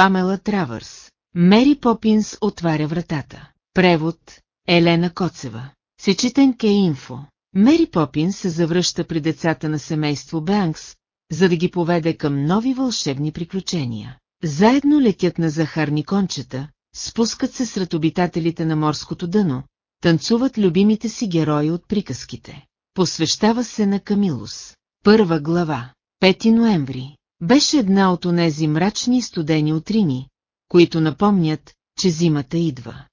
Памела Травърс. Мери Попинс отваря вратата. Превод Елена Коцева. Сечетен Ке Инфо. Мери Попинс се завръща при децата на семейство Бенкс, за да ги поведе към нови вълшебни приключения. Заедно летят на захарни кончета, спускат се сред обитателите на морското дъно, танцуват любимите си герои от приказките. Посвещава се на Камилус. Първа глава. 5 ноември. Беше една от онези мрачни и студени утрини, които напомнят, че зимата идва.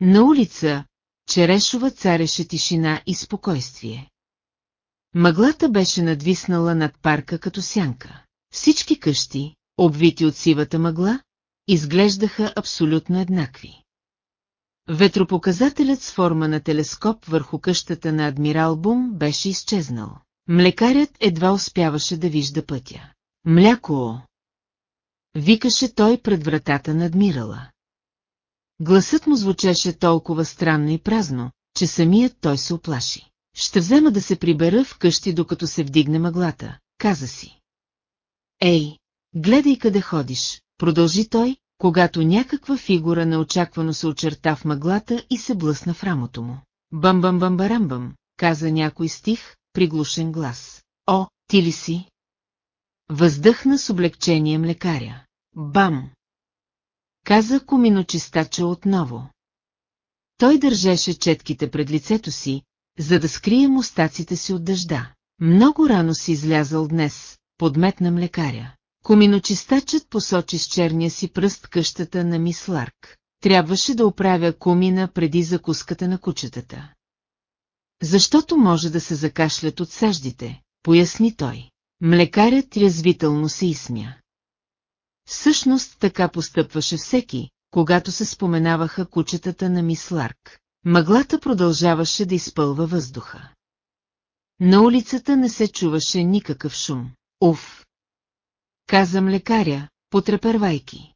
На улица Черешова цареше тишина и спокойствие. Мъглата беше надвиснала над парка като сянка. Всички къщи, обвити от сивата мъгла, изглеждаха абсолютно еднакви. Ветропоказателят с форма на телескоп върху къщата на адмирал Бум беше изчезнал. Млекарят едва успяваше да вижда пътя. Мляко! Викаше той пред вратата на адмирала. Гласът му звучеше толкова странно и празно, че самият той се оплаши. Ще взема да се прибера в къщи, докато се вдигне мъглата, каза си. Ей, гледай къде ходиш, продължи той, когато някаква фигура неочаквано се очерта в мъглата и се блъсна в рамото му. Бам-бам-бам-барамбам, каза някой стих, приглушен глас. О, ти ли си? Въздъхна с облегчение млекаря. Бам! Каза коминочистача отново. Той държеше четките пред лицето си, за да скрие мустаците си от дъжда. Много рано си излязъл днес, подметна млекаря. Коминочистачът посочи с черния си пръст къщата на мис Ларк. Трябваше да оправя комина преди закуската на кучетата. Защото може да се закашлят от саждите, поясни той. Млекарят язвително се изсмя. Всъщност така постъпваше всеки, когато се споменаваха кучетата на мис Ларк. Мъглата продължаваше да изпълва въздуха. На улицата не се чуваше никакъв шум. Уф! Каза млекаря, потрепервайки.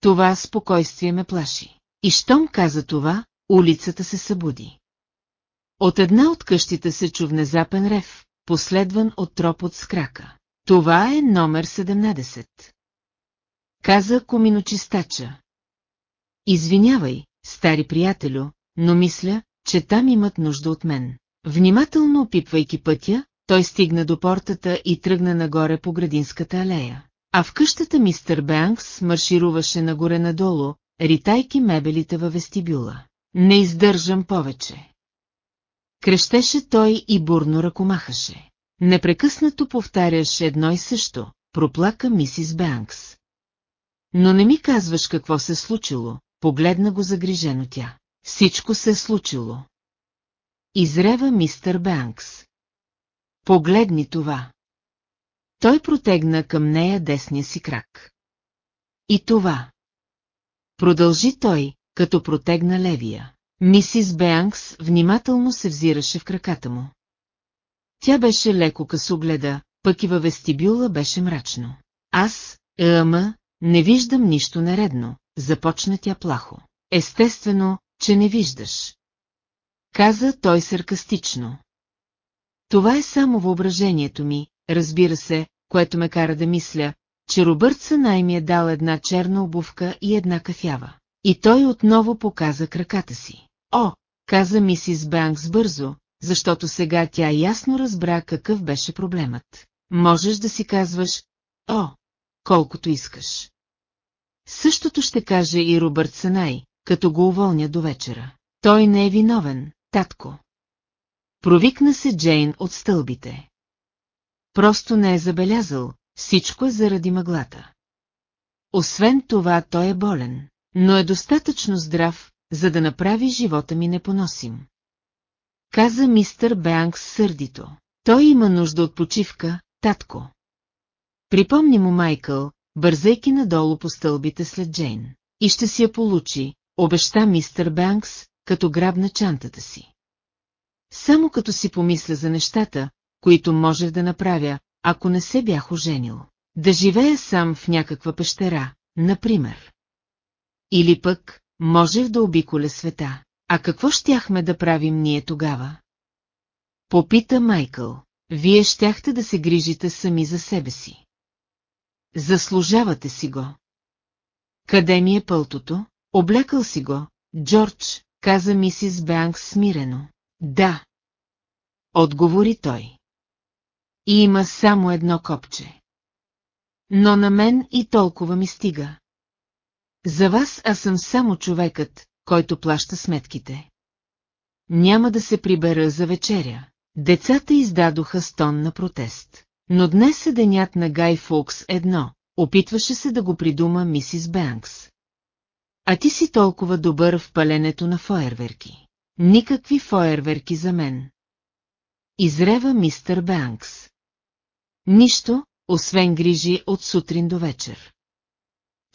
Това спокойствие ме плаши. И щом каза това, улицата се събуди. От една от къщите се чу внезапен рев, последван от тропот с крака. Това е номер 17. Каза коминочистача. Извинявай, стари приятелю, но мисля, че там имат нужда от мен. Внимателно опипвайки пътя, той стигна до портата и тръгна нагоре по градинската алея. А в къщата мистер Бенкс маршируваше нагоре-надолу, ритайки мебелите във вестибюла. Не издържам повече. Крещеше той и бурно ръкомахаше. Непрекъснато повтаряш едно и също, проплака мисис Бенкс. Но не ми казваш какво се случило, погледна го загрижено тя. Всичко се е случило. Изрева мистер Бенкс. Погледни това. Той протегна към нея десния си крак. И това. Продължи той, като протегна левия. Мисис Беанкс внимателно се взираше в краката му. Тя беше леко късогледа, пък и във вестибюла беше мрачно. Аз, ама, не виждам нищо нередно, започна тя плахо. Естествено, че не виждаш. Каза той саркастично. Това е само въображението ми, разбира се, което ме кара да мисля, че Робъртса най-ми е дал една черна обувка и една кафява. И той отново показа краката си. О, каза мисис Банкс бързо, защото сега тя ясно разбра какъв беше проблемът. Можеш да си казваш, о, колкото искаш. Същото ще каже и Робърт Санай, като го уволня до вечера. Той не е виновен, татко. Провикна се Джейн от стълбите. Просто не е забелязал, всичко е заради мъглата. Освен това той е болен, но е достатъчно здрав, за да направи живота ми непоносим. Каза мистър Бенкс сърдито. Той има нужда от почивка, татко. Припомни му Майкъл, бързейки надолу по стълбите след Джейн. И ще си я получи, обеща мистър Бенкс, като грабна чантата си. Само като си помисля за нещата, които можех да направя, ако не се бях оженил. Да живея сам в някаква пещера, например. Или пък, можех да обиколя света. А какво щяхме да правим ние тогава? Попита Майкъл. Вие щяхте да се грижите сами за себе си. Заслужавате си го. Къде ми е пълтото? Облекал си го, Джордж, каза мисис Бянкс смирено. Да. Отговори той. И има само едно копче. Но на мен и толкова ми стига. За вас аз съм само човекът, който плаща сметките. Няма да се прибера за вечеря. Децата издадоха стон на протест. Но днес е денят на Гай Фокс едно, опитваше се да го придума мисис Бенкс. А ти си толкова добър в паленето на фойерверки. Никакви фойерверки за мен. Изрева мистер Бенкс. Нищо, освен грижи от сутрин до вечер.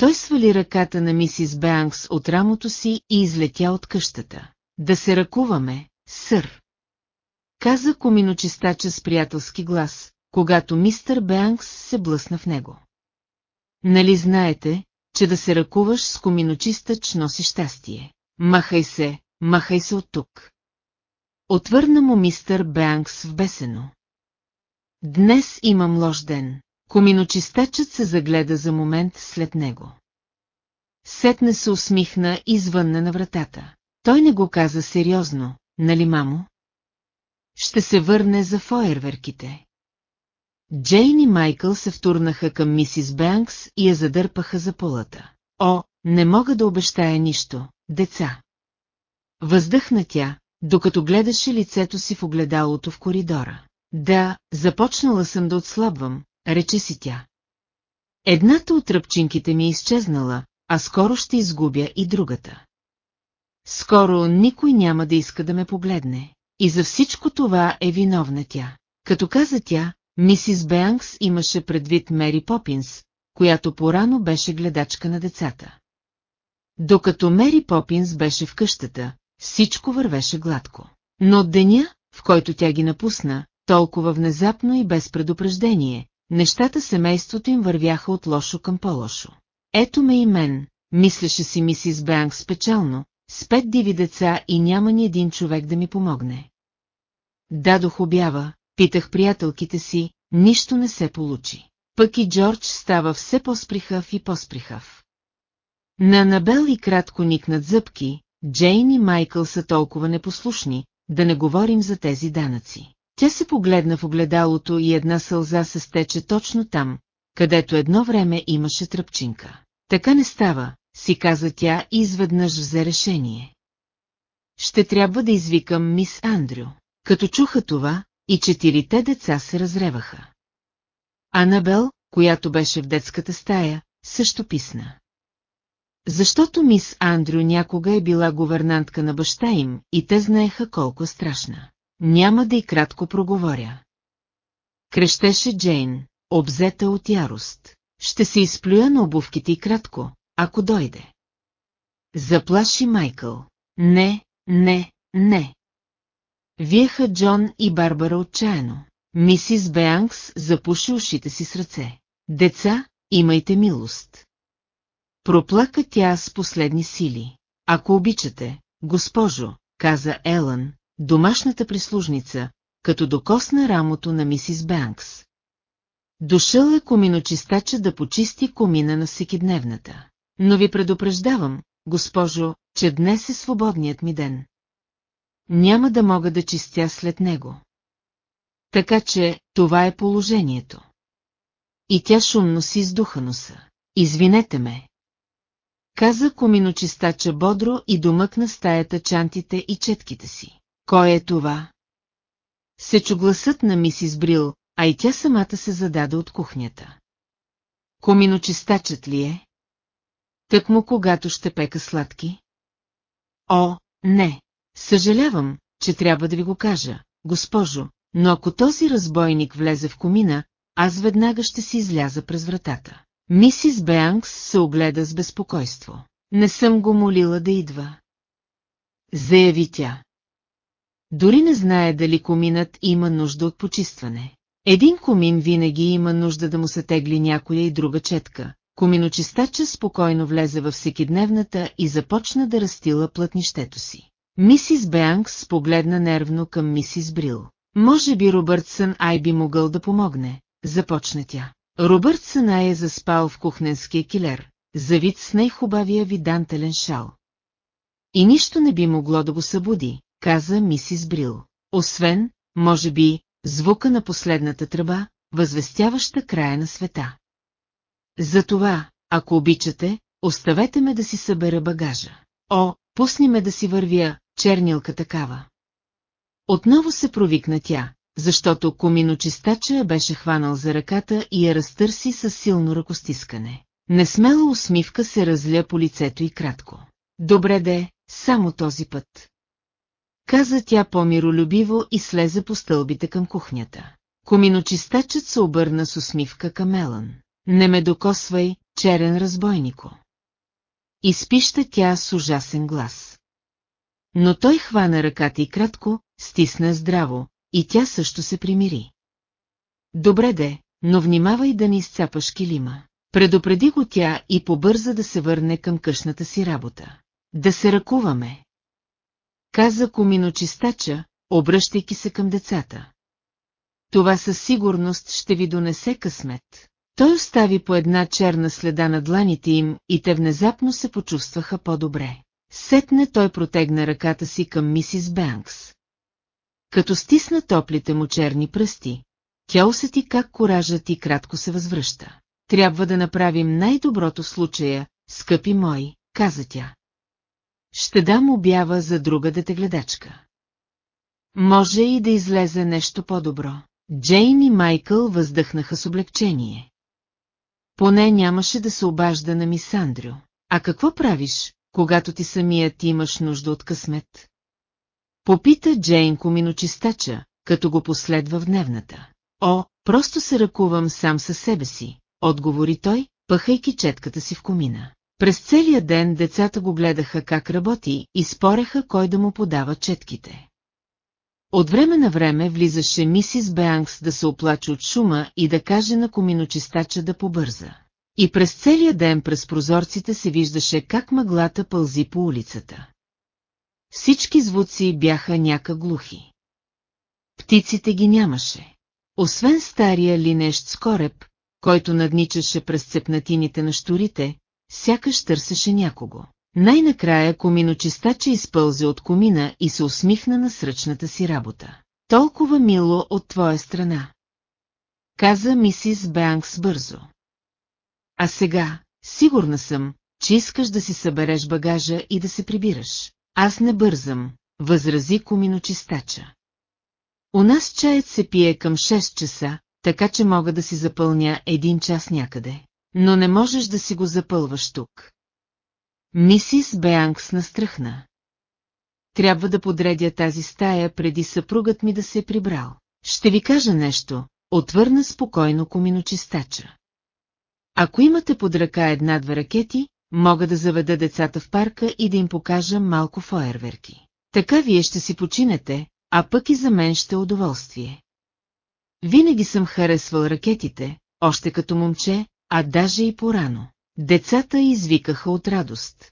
Той свали ръката на мисис Бенкс от рамото си и излетя от къщата. Да се ръкуваме, сър. Каза коминочистача с приятелски глас, когато мистър Бенкс се блъсна в него. Нали знаете, че да се ръкуваш с коминочистач носи щастие? Махай се, махай се от тук. Отвърна му мистър Бенкс в бесено. Днес имам лош ден. Коминочистачът се загледа за момент след него. Сетне се усмихна и звънна на вратата. Той не го каза сериозно, нали мамо? Ще се върне за фойерверките. Джейн и Майкъл се втурнаха към мисис Бенкс и я задърпаха за полата. О, не мога да обещая нищо, деца. Въздъхна тя, докато гледаше лицето си в огледалото в коридора. Да, започнала съм да отслабвам, рече си тя. Едната от тръпчинките ми е изчезнала, а скоро ще изгубя и другата. Скоро никой няма да иска да ме погледне. И за всичко това е виновна тя. Като каза тя, мисис Бенкс имаше предвид Мери Попинс, която порано беше гледачка на децата. Докато Мери Попинс беше в къщата, всичко вървеше гладко. Но от деня, в който тя ги напусна, толкова внезапно и без предупреждение, нещата семейството им вървяха от лошо към по-лошо. Ето ме и мен, мислеше си мисис Бенкс печално, с пет диви деца и няма ни един човек да ми помогне. Дадох обява, питах приятелките си, нищо не се получи. Пък и Джордж става все по-сприхав и по-сприхав. На Анабел и кратко никнат зъбки, Джейн и Майкъл са толкова непослушни, да не говорим за тези данъци. Тя се погледна в огледалото и една сълза се стече точно там, където едно време имаше тръпчинка. Така не става, си каза тя изведнъж взе решение. Ще трябва да извикам мис Андрю. Като чуха това, и четирите деца се разреваха. Анабел, която беше в детската стая, също писна. Защото мис Андрю някога е била говернантка на баща им и те знаеха колко е страшна. Няма да и кратко проговоря. Крещеше Джейн, обзета от ярост. Ще се изплюя на обувките и кратко, ако дойде. Заплаши Майкъл. Не, не, не. Виеха Джон и Барбара отчаяно. Мисис Беанкс запуши ушите си с ръце. Деца, имайте милост. Проплака тя с последни сили. Ако обичате, госпожо, каза Елън, домашната прислужница, като докосна рамото на мисис Бенкс. Дошъл е коминочистача да почисти комина на всекидневната. Но ви предупреждавам, госпожо, че днес е свободният ми ден. Няма да мога да чистя след него. Така че, това е положението. И тя шумно си издуха носа. Извинете ме. Каза коминочистача бодро и домъкна стаята чантите и четките си. Кой е това? Се чу гласът на мисис Брил, а и тя самата се зададе от кухнята. Коминочистачът ли е? Тък му когато ще пека сладки? О, не, съжалявам, че трябва да ви го кажа, госпожо, но ако този разбойник влезе в комина, аз веднага ще си изляза през вратата. Мисис Беанкс се огледа с безпокойство. Не съм го молила да идва. Заяви тя. Дори не знае дали коминът има нужда от почистване. Един комин винаги има нужда да му се тегли някоя и друга четка. Коминочистача спокойно влезе във всекидневната и започна да растила плътнището си. Мисис Беанкс погледна нервно към мисис Брил. Може би Робъртсън Ай би могъл да помогне, започна тя. Робъртсън Ай е заспал в кухненския килер, завит с най-хубавия ви дантелен шал. И нищо не би могло да го събуди, каза мисис Брил. Освен, може би, звука на последната тръба, възвестяваща края на света. Затова, ако обичате, оставете ме да си събера багажа. О, пусни ме да си вървя, чернилка такава. Отново се провикна тя, защото коминочистача беше хванал за ръката и я разтърси с силно ръкостискане. Несмела усмивка се разля по лицето и кратко. Добре де, само този път. Каза тя по-миролюбиво и слезе по стълбите към кухнята. Коминочистачът се обърна с усмивка към Елън. Не ме докосвай, черен разбойнико. Изпища тя с ужасен глас. Но той хвана ръката и кратко, стисна здраво, и тя също се примири. Добре де, но внимавай да не изцапаш килима. Предупреди го тя и побърза да се върне към къщната си работа. Да се ръкуваме. Каза коминочистача, обръщайки се към децата. Това със сигурност ще ви донесе късмет. Той остави по една черна следа на дланите им и те внезапно се почувстваха по-добре. Сетне той протегна ръката си към мисис Бенкс. Като стисна топлите му черни пръсти, тя усети как коражът и кратко се възвръща. Трябва да направим най-доброто в случая, скъпи мой, каза тя. Ще дам обява за друга детегледачка. Може и да излезе нещо по-добро. Джейн и Майкъл въздъхнаха с облегчение. Поне нямаше да се обажда на мис Андрю. А какво правиш, когато ти самият имаш нужда от късмет? Попита Джейн коминочистача, като го последва в дневната. О, просто се ръкувам сам със себе си, отговори той, пъхайки четката си в комина. През целия ден децата го гледаха как работи и спореха кой да му подава четките. От време на време влизаше мисис Беанкс да се оплаче от шума и да каже на коминочистача да побърза. И през целия ден през прозорците се виждаше как мъглата пълзи по улицата. Всички звуци бяха няка глухи. Птиците ги нямаше. Освен стария линещ скореб, който надничаше през цепнатините на штурите, сякаш търсеше някого. Най-накрая коминочистача изпълзе от комина и се усмихна на сръчната си работа. Толкова мило от твоя страна. Каза мисис Бенкс бързо. А сега, сигурна съм, че искаш да си събереш багажа и да се прибираш. Аз не бързам, възрази коминочистача. У нас чаят се пие към 6 часа, така че мога да си запълня един час някъде. Но не можеш да си го запълваш тук. Мисис Беанкс настръхна. Трябва да подредя тази стая преди съпругът ми да се е прибрал. Ще ви кажа нещо, отвърна спокойно коминочистача. Ако имате под ръка една-две ракети, мога да заведа децата в парка и да им покажа малко фойерверки. Така вие ще си починете, а пък и за мен ще е удоволствие. Винаги съм харесвал ракетите, още като момче, а даже и порано. Децата извикаха от радост.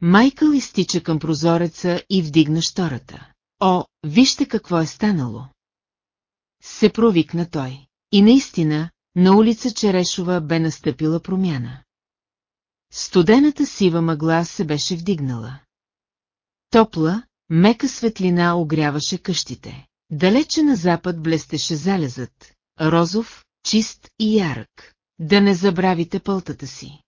Майкъл изтича към прозореца и вдигна штората. О, вижте какво е станало! Се провикна той. И наистина, на улица Черешова бе настъпила промяна. Студената сива мъгла се беше вдигнала. Топла, мека светлина огряваше къщите. Далече на запад блестеше залезът, розов, чист и ярък. Да не забравите пълтата си.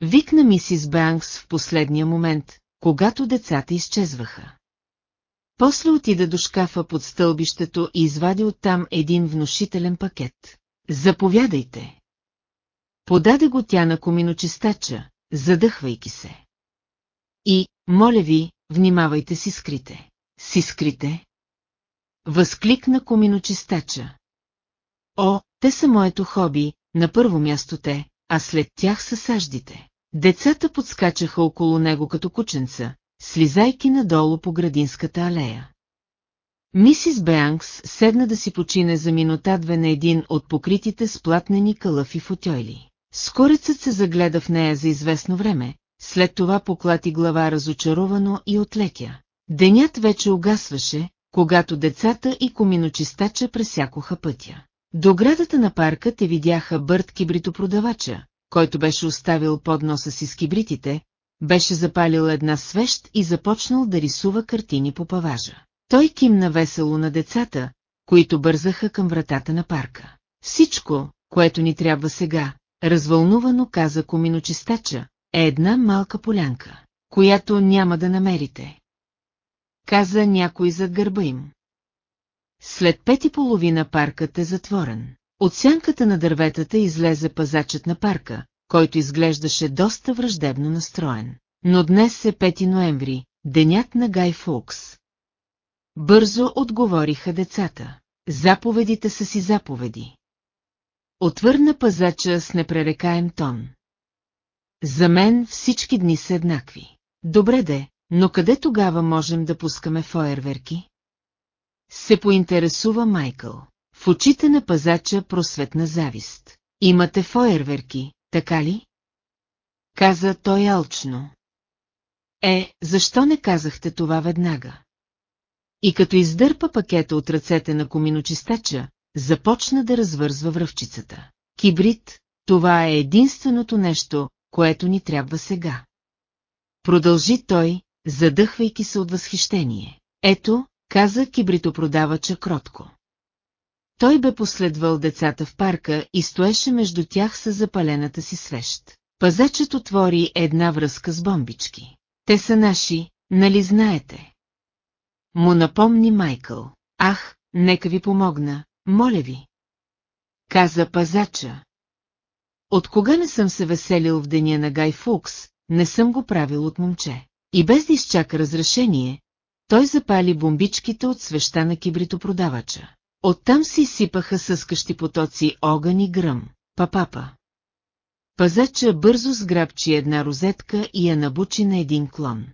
Викна мисис Банкс в последния момент, когато децата изчезваха. После отида до шкафа под стълбището и извади оттам един внушителен пакет. Заповядайте. Подаде го тя на коминочистача, задъхвайки се. И, моля ви, внимавайте си скрите. Си скрите? Възкликна коминочистача. О, те са моето хоби, на първо място те, а след тях са саждите. Децата подскачаха около него като кученца, слизайки надолу по градинската алея. Мисис Беанкс седна да си почине за минута-две на един от покритите с платнени калъфи футойли. Скорецът се загледа в нея за известно време, след това поклати глава разочаровано и отлекя. Денят вече угасваше, когато децата и коминочистача пресякоха пътя. До градата на парка те видяха Бърт кибритопродавача, който беше оставил под носа си с кибритите, беше запалил една свещ и започнал да рисува картини по паважа. Той кимна весело на децата, които бързаха към вратата на парка. Всичко, което ни трябва сега, развълнувано каза коминочистача, е една малка полянка, която няма да намерите. Каза някой зад гърба им. След пет и половина паркът е затворен. От сянката на дърветата излезе пазачът на парка, който изглеждаше доста враждебно настроен. Но днес е 5 ноември, денят на Гай Фукс. Бързо отговориха децата. Заповедите са си заповеди. Отвърна пазача с непререкаем тон. За мен всички дни са еднакви. Добре де, но къде тогава можем да пускаме фойерверки? Се поинтересува Майкъл. В очите на пазача просветна завист. Имате фойерверки, така ли? Каза той алчно. Е, защо не казахте това веднага? И като издърпа пакета от ръцете на коминочистача, започна да развързва връвчицата. Кибрид, това е единственото нещо, което ни трябва сега. Продължи той, задъхвайки се от възхищение. Ето, каза кибритопродавача кротко. Той бе последвал децата в парка и стоеше между тях с запалената си свещ. Пазачът отвори една връзка с бомбички. Те са наши, нали знаете? Му напомни Майкъл. Ах, нека ви помогна, моля ви. Каза пазача. От кога не съм се веселил в деня на Гай Фукс, не съм го правил от момче. И без да изчака разрешение, той запали бомбичките от свеща на кибритопродавача. Оттам си сипаха съскащи потоци огън и гръм. Папапа. Пазача бързо сграбчи една розетка и я набучи на един клон.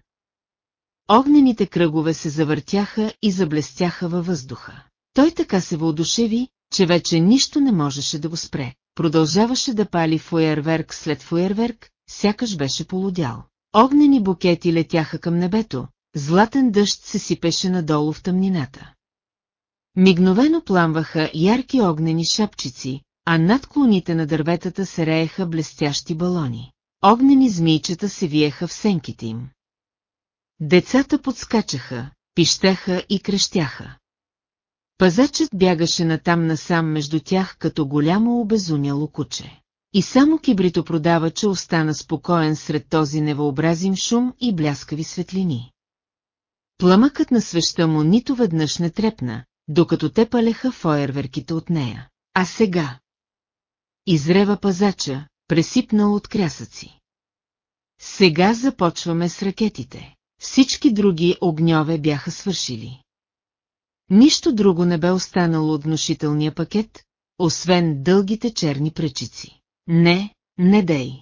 Огнените кръгове се завъртяха и заблестяха във въздуха. Той така се въодушеви, че вече нищо не можеше да го спре. Продължаваше да пали фуерверк след фуерверк, сякаш беше полудял. Огнени букети летяха към небето, златен дъжд се сипеше надолу в тъмнината. Мигновено пламваха ярки огнени шапчици, а над клоните на дърветата се рееха блестящи балони. Огнени змийчета се виеха в сенките им. Децата подскачаха, пищеха и крещяха. Пазачът бягаше натам насам между тях като голямо обезумяло куче. И само кибритопродавача остана спокоен сред този невъобразим шум и бляскави светлини. Пламъкът на свеща му нито веднъж не трепна, докато те палеха фойерверките от нея. А сега? Изрева пазача, пресипнал от крясъци. Сега започваме с ракетите. Всички други огньове бяха свършили. Нищо друго не бе останало от внушителния пакет, освен дългите черни пречици. Не, не дей.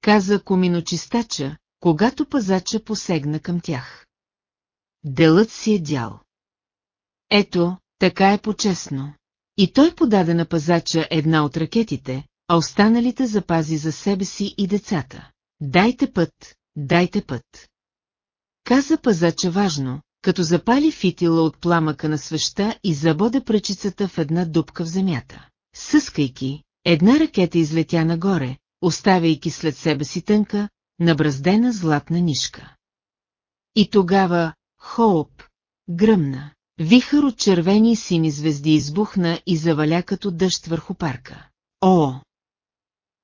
Каза коминочистача, когато пазача посегна към тях. Делът си е дял. Ето, така е по-честно. И той подаде на пазача една от ракетите, а останалите запази за себе си и децата. Дайте път, дайте път. Каза пазача важно, като запали фитила от пламъка на свеща и забоде пръчицата в една дупка в земята. Съскайки, една ракета излетя нагоре, оставяйки след себе си тънка, набраздена златна нишка. И тогава, хоуп, гръмна. Вихър от червени и сини звезди избухна и заваля като дъжд върху парка. О!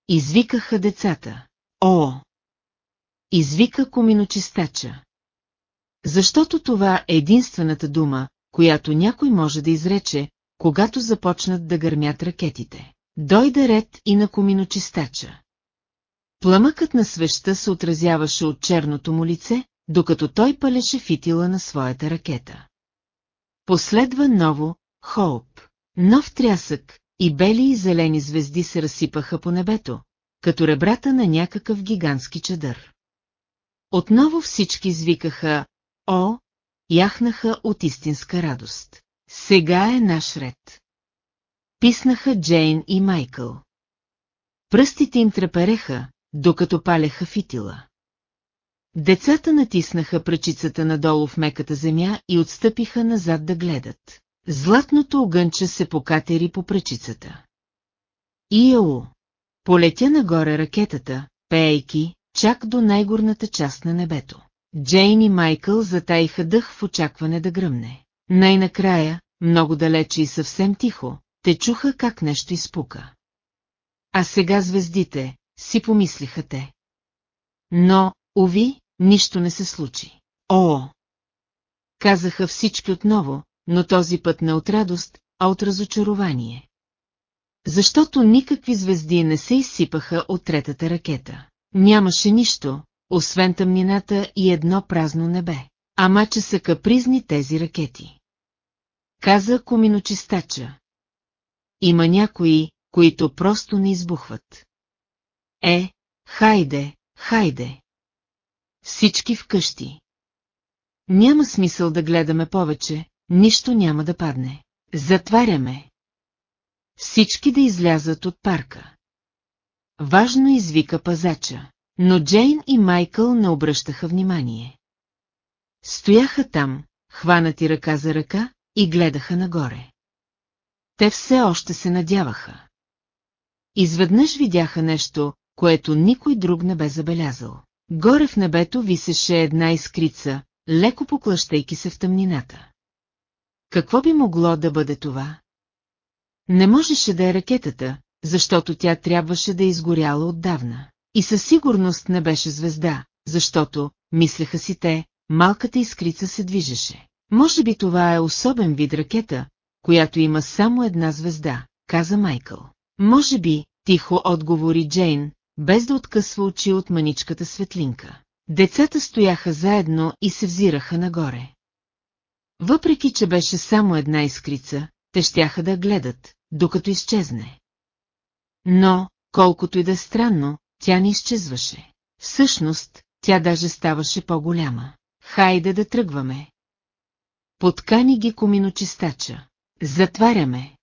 Извикаха децата. О! Извика коминочистача. Защото това е единствената дума, която някой може да изрече, когато започнат да гърмят ракетите. Дойде ред и на коминочистача. Пламъкът на свеща се отразяваше от черното му лице, докато той палеше фитила на своята ракета. Последва ново, Хоуп. Нов трясък и бели и зелени звезди се разсипаха по небето, като ребрата на някакъв гигантски чадър. Отново всички извикаха «О!» яхнаха от истинска радост. Сега е наш ред. Писнаха Джейн и Майкъл. Пръстите им трепереха, докато палеха фитила. Децата натиснаха пръчицата надолу в меката земя и отстъпиха назад да гледат. Златното огънче се покатери по пръчицата. Ио! полетя нагоре ракетата, пеейки, чак до най-горната част на небето. Джейн и Майкъл затаиха дъх в очакване да гръмне. Най-накрая, много далече и съвсем тихо, те чуха как нещо изпука. А сега звездите, си помислиха те. Но, уви, нищо не се случи. О! Казаха всички отново, но този път не от радост, а от разочарование. Защото никакви звезди не се изсипаха от третата ракета. Нямаше нищо, освен тъмнината и едно празно небе. Ама че са капризни тези ракети. Каза коминочистача. Има някои, които просто не избухват. Е, хайде, хайде. Всички вкъщи. Няма смисъл да гледаме повече, нищо няма да падне. Затваряме. Всички да излязат от парка. Важно извика пазача, но Джейн и Майкъл не обръщаха внимание. Стояха там, хванати ръка за ръка, и гледаха нагоре. Те все още се надяваха. Изведнъж видяха нещо, което никой друг не бе забелязал. Горе в небето висеше една искрица, леко поклащайки се в тъмнината. Какво би могло да бъде това? Не можеше да е ракетата, защото тя трябваше да е изгоряла отдавна. И със сигурност не беше звезда, защото, мислеха си те, малката искрица се движеше. Може би това е особен вид ракета, която има само една звезда, каза Майкъл. Може би, тихо отговори Джейн, без да откъсва очи от маничката светлинка. Децата стояха заедно и се взираха нагоре. Въпреки, че беше само една искрица, те щяха да гледат, докато изчезне. Но, колкото и да е странно, тя не изчезваше. Всъщност, тя даже ставаше по-голяма. Хайде да тръгваме. Подкани ги коминочистача. Затваряме.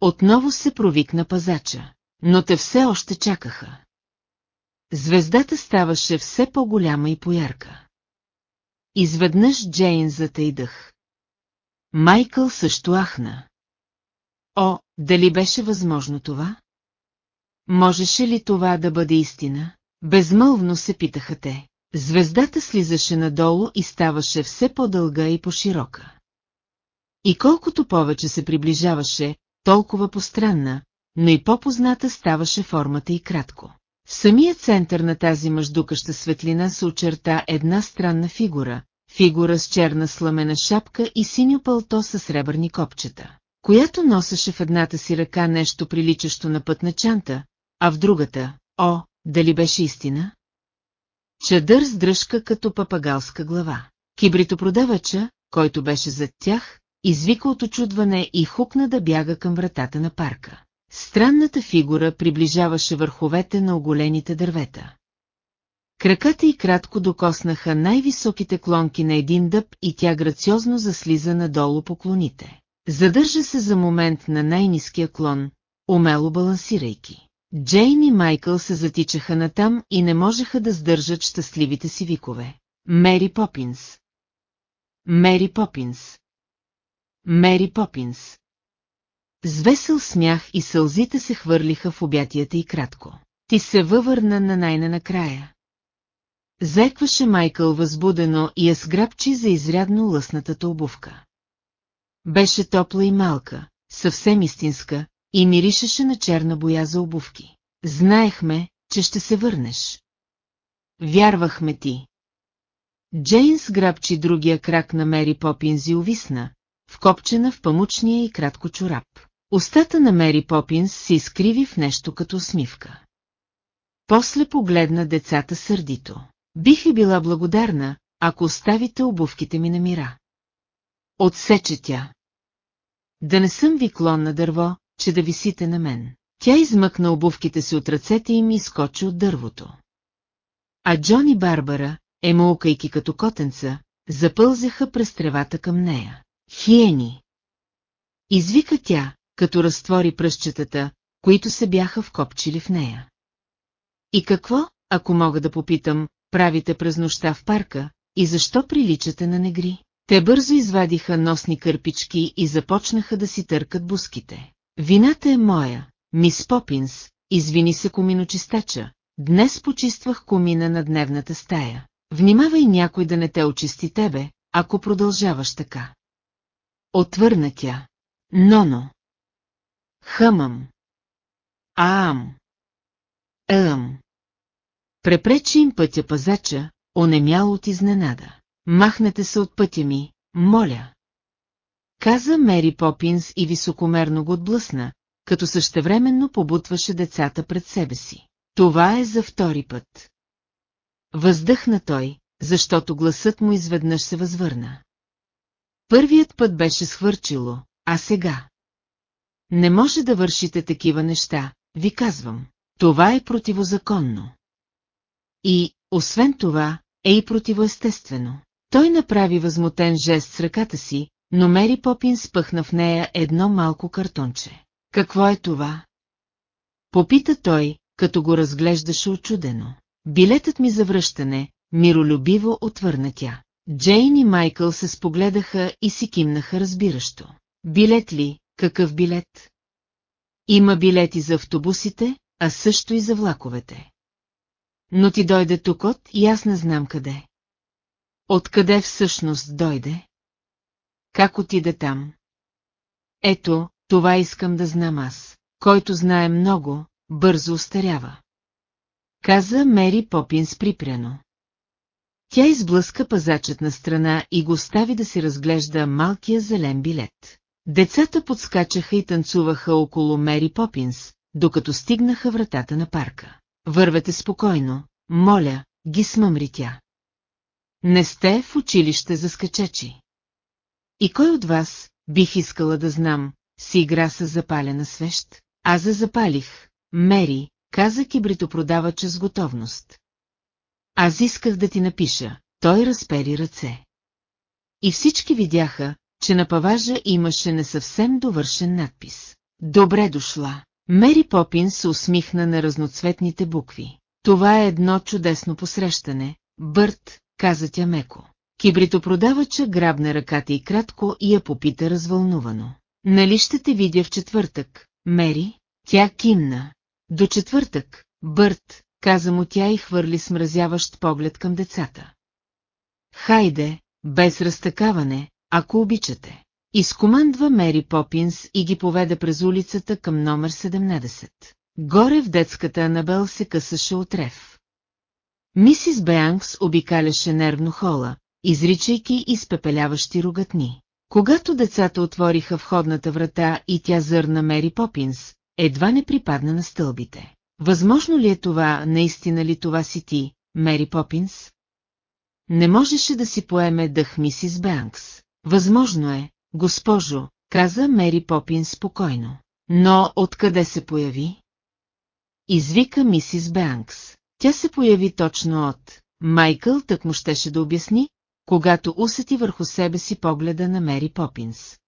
Отново се провикна пазача, но те все още чакаха. Звездата ставаше все по-голяма и поярка. Изведнъж Джейн затейдъх. Майкъл също ахна. О, дали беше възможно това? Можеше ли това да бъде истина? Безмълвно се питаха те. Звездата слизаше надолу и ставаше все по-дълга и по-широка. И колкото повече се приближаваше, толкова постранна, но и по-позната ставаше формата и кратко. В самия център на тази мъждукаща светлина се очерта една странна фигура, фигура с черна сламена шапка и синьо пълто с сребърни копчета, която носеше в едната си ръка нещо приличащо на пътна чанта, а в другата, о, дали беше истина? Чадър с дръжка като папагалска глава. Кибритопродавача, който беше зад тях, извика от очудване и хукна да бяга към вратата на парка. Странната фигура приближаваше върховете на оголените дървета. Краката й кратко докоснаха най-високите клонки на един дъб и тя грациозно заслиза надолу по клоните. Задържа се за момент на най-низкия клон, умело балансирайки. Джейн и Майкъл се затичаха натам и не можеха да сдържат щастливите си викове. Мери Попинс. Мери Попинс. Мери Попинс. С весел смях и сълзите се хвърлиха в обятията и кратко. Ти се въвърна на най-накрая. Зекваше Майкъл възбудено и я сграбчи за изрядно лъснатата обувка. Беше топла и малка, съвсем истинска, и миришеше на черна боя за обувки. Знаехме, че ще се върнеш. Вярвахме ти. Джейнс грабчи другия крак на Мери Попинз увисна, вкопчена в памучния и кратко чорап. Остата на Мери Попинс се изкриви в нещо като усмивка. После погледна децата сърдито. Бих ви била благодарна, ако оставите обувките ми на мира. Отсече тя. Да не съм ви клон на дърво, че да висите на мен. Тя измъкна обувките си от ръцете им и скочи от дървото. А Джон и Барбара, емулкайки като котенца, запълзяха през тревата към нея. Хиени! Извика тя, като разтвори пръщетата, които се бяха вкопчили в нея. И какво, ако мога да попитам, правите през нощта в парка, и защо приличате на негри? Те бързо извадиха носни кърпички и започнаха да си търкат буските. Вината е моя, мис Попинс, извини се коминочистача. Днес почиствах комина на дневната стая. Внимавай някой да не те очисти тебе, ако продължаваш така. Отвърна тя. Ноно. Хъмъм. Аам. Ем. Препречи им пътя пазача, онемял от изненада. Махнете се от пътя ми, моля. Каза Мери Попинс и високомерно го отблъсна, като същевременно побутваше децата пред себе си. Това е за втори път. Въздъхна той, защото гласът му изведнъж се възвърна. Първият път беше схвърчило, а сега? Не може да вършите такива неща, ви казвам. Това е противозаконно. И, освен това, е и противоестествено. Той направи възмутен жест с ръката си, но Мери Попин спъхна в нея едно малко картонче. Какво е това? Попита той, като го разглеждаше очудено. Билетът ми за връщане, миролюбиво отвърна тя. Джейн и Майкъл се спогледаха и си кимнаха разбиращо. Билет ли? Какъв билет? Има билети за автобусите, а също и за влаковете. Но ти дойде тук от и аз не знам къде. Откъде всъщност дойде? Как отиде там? Ето, това искам да знам аз. Който знае много, бързо устарява. Каза Мери Попинс припряно. Тя изблъска пазачът на страна и го остави да си разглежда малкия зелен билет. Децата подскачаха и танцуваха около Мери Попинс, докато стигнаха вратата на парка. Вървете спокойно, моля, ги смъмри тя. Не сте в училище за скачачи. И кой от вас, бих искала да знам, си игра с запалена свещ? Аз за запалих, Мери, каза кибритопродавача с готовност. Аз исках да ти напиша, той разпери ръце. И всички видяха, че на паважа имаше не съвсем довършен надпис. Добре дошла. Мери Попин се усмихна на разноцветните букви. Това е едно чудесно посрещане, Бърт, каза тя меко. Кибритопродавача грабна ръката и кратко и я попита развълнувано. Нали ще те видя в четвъртък, Мери? Тя кимна. До четвъртък, Бърт, каза му тя и хвърли смразяващ поглед към децата. Хайде, без разтакаване, ако обичате. Изкомандва Мери Попинс и ги поведе през улицата към номер 17. Горе в детската Анабел се късаше от рев. Мисис Беанкс обикаляше нервно хола, изричайки изпепеляващи рогатни. Когато децата отвориха входната врата и тя зърна Мери Попинс, едва не припадна на стълбите. Възможно ли е това, наистина ли това си ти, Мери Попинс? Не можеше да си поеме дъх мисис Бенкс. Възможно е, госпожо, каза Мери Попинс спокойно. Но откъде се появи? Извика мисис Бенкс. Тя се появи точно от... Майкъл тък му щеше да обясни, когато усети върху себе си погледа на Мери Попинс.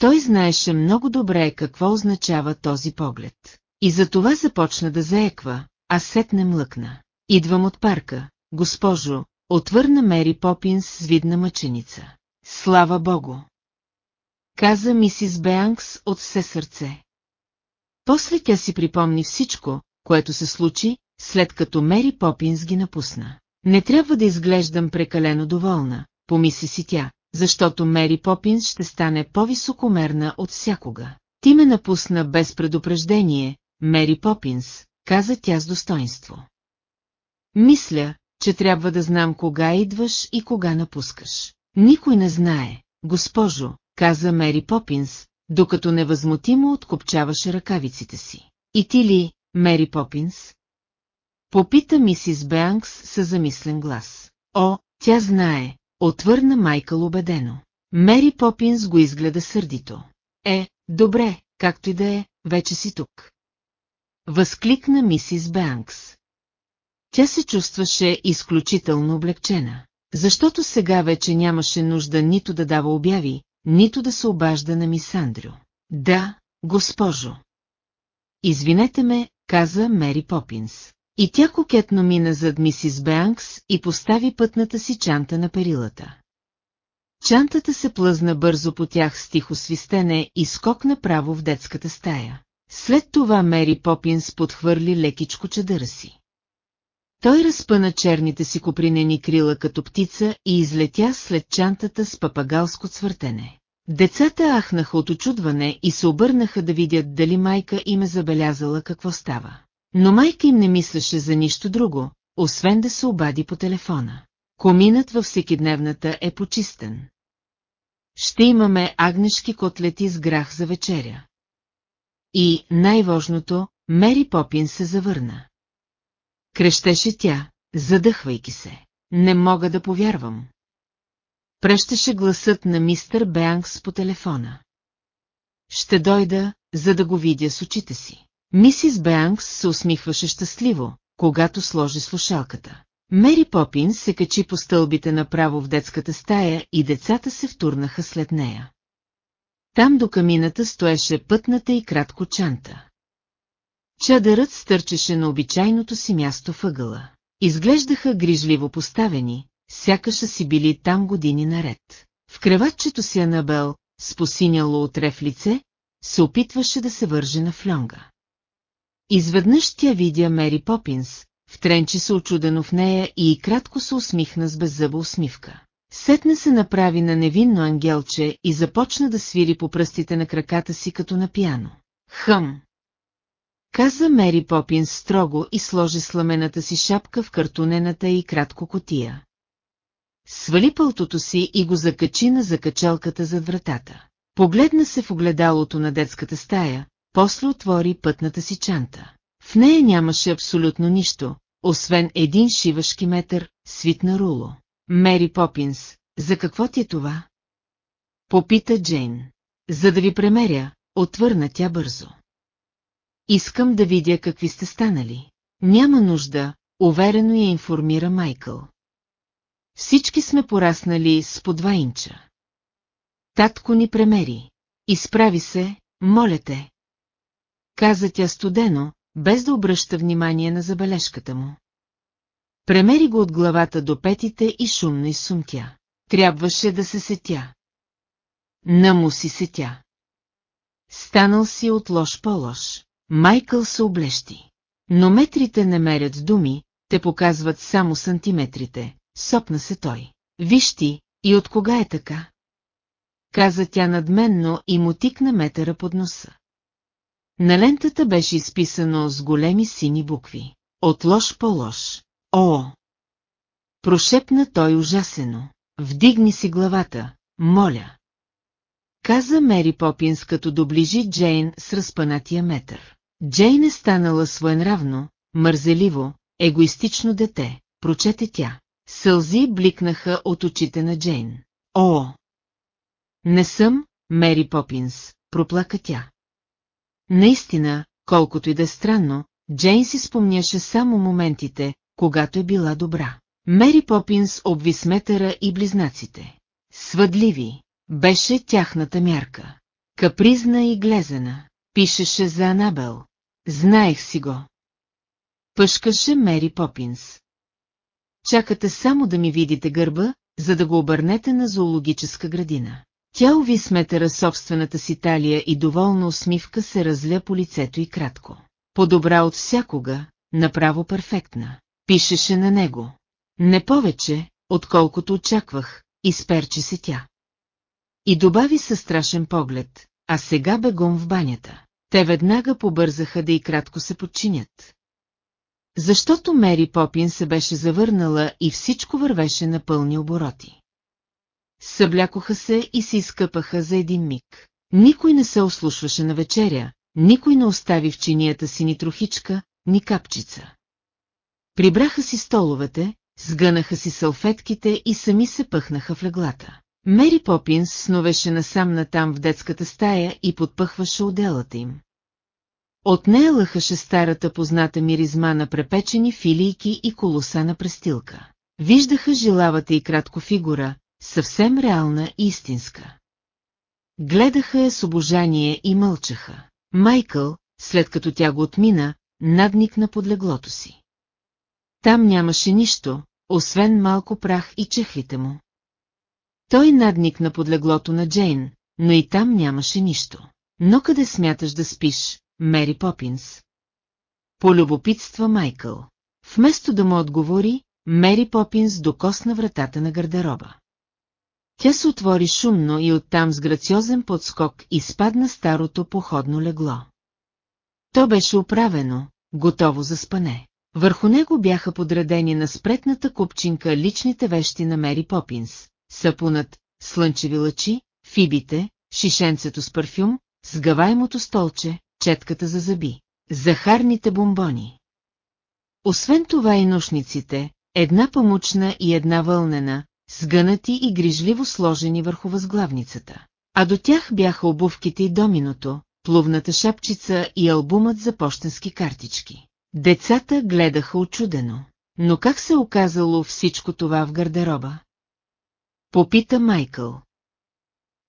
Той знаеше много добре какво означава този поглед. И за това започна да заеква, а сетне млъкна. Идвам от парка, госпожо, отвърна Мери Попинс с видна мъченица. Слава Богу! Каза мисис Беанкс от все сърце. После тя си припомни всичко, което се случи, след като Мери Попинс ги напусна. Не трябва да изглеждам прекалено доволна, помисли си тя, защото Мери Попинс ще стане по-високомерна от всякога. Ти ме напусна без предупреждение, Мери Попинс, каза тя с достоинство. Мисля, че трябва да знам кога идваш и кога напускаш. Никой не знае, госпожо, каза Мери Попинс, докато невъзмутимо откопчаваше ръкавиците си. И ти ли, Мери Попинс? Попита мисис Беанкс със замислен глас. О, тя знае, отвърна Майкъл убедено. Мери Попинс го изгледа сърдито. Е, добре, както и да е, вече си тук. Възкликна мисис Бенкс. Тя се чувстваше изключително облегчена, защото сега вече нямаше нужда нито да дава обяви, нито да се обажда на мис Андрю. Да, госпожо. Извинете ме, каза Мери Попинс. И тя кокетно мина зад мисис Бенкс и постави пътната си чанта на перилата. Чантата се плъзна бързо по тях с тихо свистене и скокна право в детската стая. След това Мери Попинс подхвърли лекичко чадъра си. Той разпъна черните си копринени крила като птица и излетя след чантата с папагалско цвъртене. Децата ахнаха от очудване и се обърнаха да видят дали майка им е забелязала какво става. Но майка им не мислеше за нищо друго, освен да се обади по телефона. Коминът във всекидневната е почистен. Ще имаме агнешки котлети с грах за вечеря. И, най-важното, Мери Попин се завърна. Крещеше тя, задъхвайки се. Не мога да повярвам. Прещеше гласът на мистър Беанкс по телефона. Ще дойда, за да го видя с очите си. Мисис Беанкс се усмихваше щастливо, когато сложи слушалката. Мери Попин се качи по стълбите направо в детската стая и децата се втурнаха след нея. Там до камината стоеше пътната и кратко чанта. Чадърът стърчеше на обичайното си място въгъла. Изглеждаха грижливо поставени, сякаша си били там години наред. В креватчето си Анабел, с посиняло от рев лице, се опитваше да се върже на флонга. Изведнъж тя видя Мери Попинс, втренчи се очудено в нея и кратко се усмихна с беззъба усмивка. Сетне се направи на невинно ангелче и започна да свири по пръстите на краката си като на пияно. Хъм! Каза Мери Попинс строго и сложи сламената си шапка в картонената и кратко котия. Свали пълтото си и го закачи на закачалката зад вратата. Погледна се в огледалото на детската стая, после отвори пътната си чанта. В нея нямаше абсолютно нищо, освен един шивашки метър, свит на руло. Мери Попинс, за какво ти е това? Попита Джейн. За да ви премеря, отвърна тя бързо. Искам да видя какви сте станали. Няма нужда, уверено я информира Майкъл. Всички сме пораснали с по два инча. Татко ни премери. Изправи се, моля те. Каза тя студено, без да обръща внимание на забележката му. Премери го от главата до петите и шумно изсумтя. Трябваше да се сетя. Наму си сетя. Станал си от лош по-лош. Майкъл се облещи. Но метрите не мерят думи, те показват само сантиметрите, сопна се той. Виж ти, и от кога е така? Каза тя надменно и му тикна метъра под носа. На лентата беше изписано с големи сини букви. От лош по лош. О! Прошепна той ужасено. Вдигни си главата, моля. Каза Мери Попинс като доближи Джейн с разпанатия метър. Джейн е станала своенравно, мързеливо, егоистично дете, прочете тя. Сълзи бликнаха от очите на Джейн. О! Не съм, Мери Попинс, проплака тя. Наистина, колкото и да е странно, Джейн си спомняше само моментите, когато е била добра. Мери Попинс обви сметъра и близнаците. Свъдливи, беше тяхната мярка. Капризна и глезена, пишеше за Анабел. Знаех си го. Пъшкаше Мери Попинс. Чакате само да ми видите гърба, за да го обърнете на зоологическа градина. Тя уви сметера собствената си талия и доволна усмивка се разля по лицето и кратко. Подобра от всякога, направо перфектна. Пишеше на него. Не повече, отколкото очаквах, изперчи се тя. И добави със страшен поглед, а сега бегом в банята. Те веднага побързаха да и кратко се подчинят. Защото Мери Попин се беше завърнала и всичко вървеше на пълни обороти. Съблякоха се и се изкъпаха за един миг. Никой не се ослушваше на вечеря, никой не остави в чинията си ни трохичка, ни капчица. Прибраха си столовете, сгънаха си салфетките и сами се пъхнаха в леглата. Мери Попинс сновеше насам натам в детската стая и подпъхваше отделата им. От нея лъхаше старата позната миризма на препечени филийки и колоса на престилка. Виждаха жилавата и кратко фигура, съвсем реална и истинска. Гледаха я с обожание и мълчаха. Майкъл, след като тя го отмина, надникна под леглото си. Там нямаше нищо, освен малко прах и чехлите му. Той надникна под леглото на Джейн, но и там нямаше нищо. Но къде смяташ да спиш, Мери Попинс? Полюбопитства Майкъл. Вместо да му отговори, Мери Попинс докосна вратата на гардероба. Тя се отвори шумно и оттам с грациозен подскок изпадна старото походно легло. То беше оправено, готово за спане. Върху него бяха подредени на спретната купчинка личните вещи на Мери Попинс, сапунът, слънчеви лъчи, фибите, шишенцето с парфюм, сгъваемото столче, четката за зъби, захарните бомбони. Освен това и нушниците, една памучна и една вълнена, сгънати и грижливо сложени върху възглавницата. А до тях бяха обувките и доминото, плувната шапчица и албумът за почтенски картички. Децата гледаха очудено. Но как се оказало всичко това в гардероба? Попита Майкъл.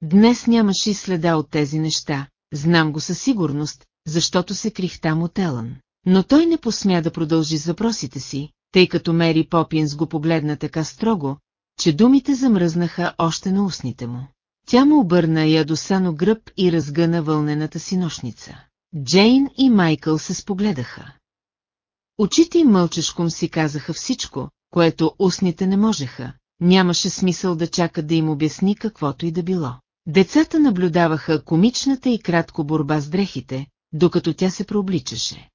Днес нямаше следа от тези неща, знам го със сигурност, защото се крих там от Елън. Но той не посмя да продължи с въпросите си, тъй като Мери Попинс го погледна така строго, че думите замръзнаха още на устните му. Тя му обърна ядосано гръб и разгъна вълнената си нощница. Джейн и Майкъл се спогледаха. Очите им мълчешком си казаха всичко, което устните не можеха, нямаше смисъл да чакат да им обясни каквото и да било. Децата наблюдаваха комичната и кратко борба с дрехите, докато тя се прообличаше.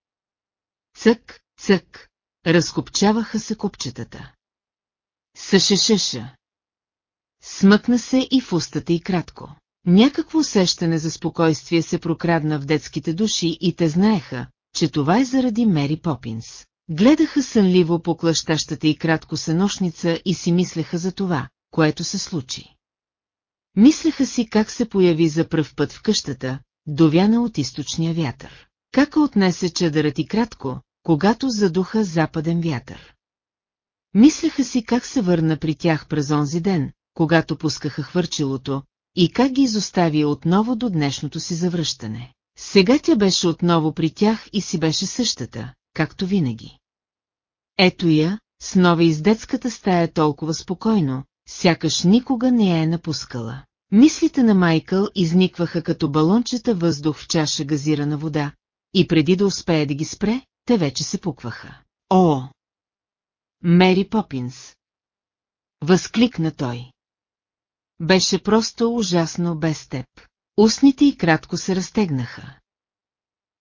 Цък, цък, разкопчаваха се копчетата. Съшешеша. Смъкна се и в устата и кратко. Някакво усещане за спокойствие се прокрадна в детските души и те знаеха, че това е заради Мери Попинс. Гледаха сънливо по клащащата и кратко съношница и си мислеха за това, което се случи. Мислеха си как се появи за пръв път в къщата, довяна от източния вятър. Как отнесе чадърът и кратко, когато задуха западен вятър. Мислеха си как се върна при тях през онзи ден, когато пускаха хвърчилото, и как ги изостави отново до днешното си завръщане. Сега тя беше отново при тях и си беше същата, както винаги. Ето я, с нова из детската стая толкова спокойно, сякаш никога не я е напускала. Мислите на Майкъл изникваха като балончета въздух в чаша газирана вода, и преди да успее да ги спре, те вече се пукваха. О! Мери Попинс! Възкликна той. Беше просто ужасно без теб. Устните й кратко се разтегнаха.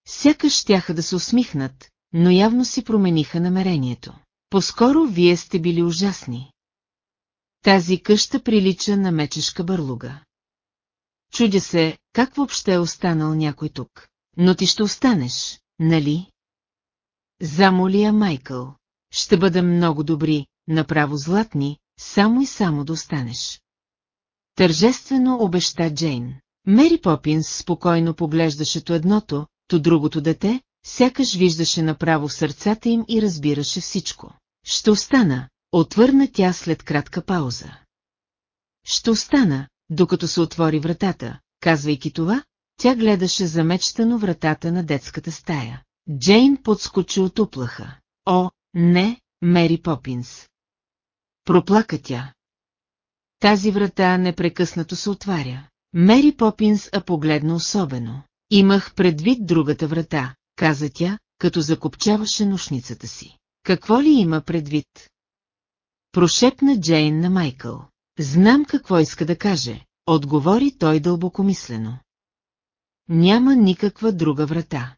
Сякаш щяха да се усмихнат, но явно си промениха намерението. Поскоро вие сте били ужасни. Тази къща прилича на мечешка бърлуга. Чудя се, как въобще е останал някой тук. Но ти ще останеш, нали? Замолия Майкъл. Ще бъдем много добри, направо златни, само и само да останеш. Тържествено обеща Джейн. Мери Попинс спокойно поглеждаше то едното, то другото дете, сякаш виждаше направо сърцата им и разбираше всичко. Ще остана, отвърна тя след кратка пауза. Ще остана, докато се отвори вратата, казвайки това, тя гледаше замечтано вратата на детската стая. Джейн подскочи от уплаха. О, не, Мери Попинс. Проплака тя. Тази врата непрекъснато се отваря. Мери Попинс а погледна особено. Имах предвид другата врата, каза тя, като закопчаваше нушницата си. Какво ли има предвид? Прошепна Джейн на Майкъл. Знам какво иска да каже, отговори той дълбокомислено. Няма никаква друга врата.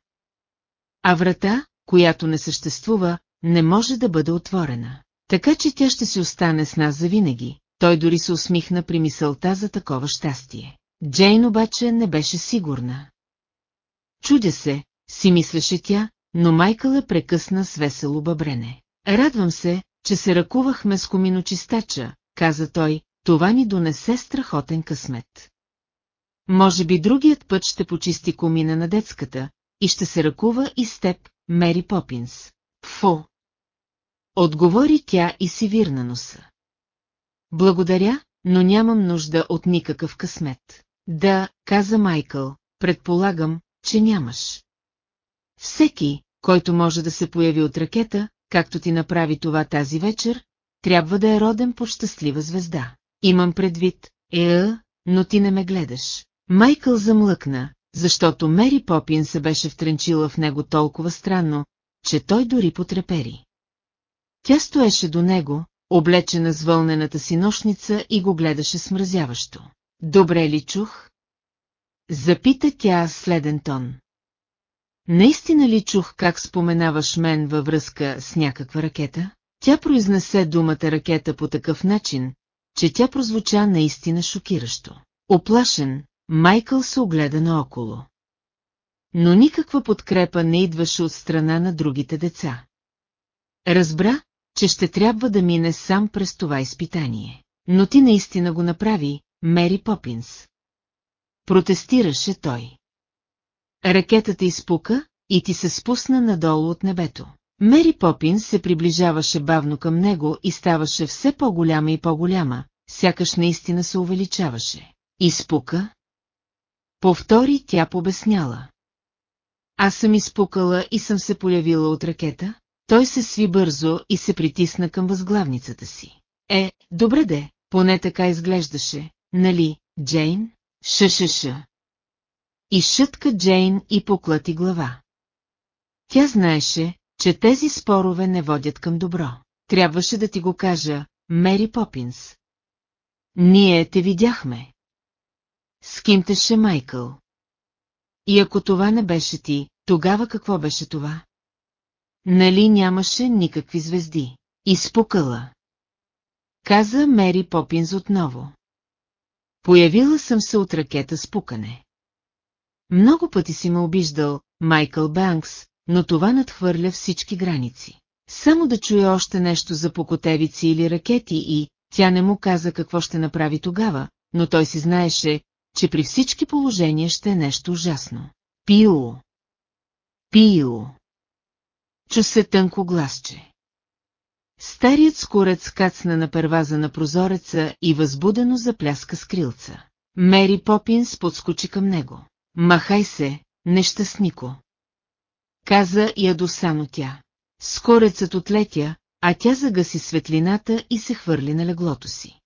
А врата, която не съществува, не може да бъде отворена. Така че тя ще си остане с нас завинаги. Той дори се усмихна при мисълта за такова щастие. Джейн обаче не беше сигурна. Чудя се, си мислеше тя, но Майкъл е прекъсна с весело бъбрене. Радвам се, че се ръкувахме с коминочистача, каза той, това ни донесе страхотен късмет. Може би другият път ще почисти комина на детската и ще се ръкува и с теб, Мери Попинс. Фу! Отговори тя и си вирна носа. Благодаря, но нямам нужда от никакъв късмет. Да, каза Майкъл, предполагам, че нямаш. Всеки, който може да се появи от ракета, както ти направи това тази вечер, трябва да е роден по щастлива звезда. Имам предвид, е, но ти не ме гледаш. Майкъл замлъкна, защото Мери Попин се беше втренчила в него толкова странно, че той дори потрепери. Тя стоеше до него, облечена с вълнената си нощница и го гледаше смразяващо. Добре ли чух? Запита тя следен тон. Наистина ли чух как споменаваш мен във връзка с някаква ракета? Тя произнесе думата ракета по такъв начин, че тя прозвуча наистина шокиращо. Оплашен, Майкъл се огледа наоколо. Но никаква подкрепа не идваше от страна на другите деца. Разбра, че ще трябва да мине сам през това изпитание. Но ти наистина го направи, Мери Попинс. Протестираше той. Ракетата изпука и ти се спусна надолу от небето. Мери Попинс се приближаваше бавно към него и ставаше все по-голяма и по-голяма, сякаш наистина се увеличаваше. Изпука? Повтори тя побесняла. Аз съм изпукала и съм се появила от ракета. Той се сви бързо и се притисна към възглавницата си. Е, добре де, поне така изглеждаше, нали, Джейн? Ша-ша-ша. И шътка Джейн и поклати глава. Тя знаеше, че тези спорове не водят към добро. Трябваше да ти го кажа, Мери Попинс. Ние те видяхме. Скимтеше Майкъл. И ако това не беше ти, тогава какво беше това? Нали нямаше никакви звезди? Изпукала. Каза Мери Попинс отново. Появила съм се от ракета с пукане. Много пъти си ме обиждал, Майкъл Банкс, но това надхвърля всички граници. Само да чуя още нещо за покотевици или ракети и, тя не му каза какво ще направи тогава, но той си знаеше, че при всички положения ще е нещо ужасно. Пио! Пио! Чу се тънко гласче. Старият скорец кацна на перваза на прозореца и възбудено запляска с крилца. Мери Попинс подскочи към него. Махай се, нещастнико. Каза ядосано тя. Скорецът отлетя, а тя загаси светлината и се хвърли на леглото си.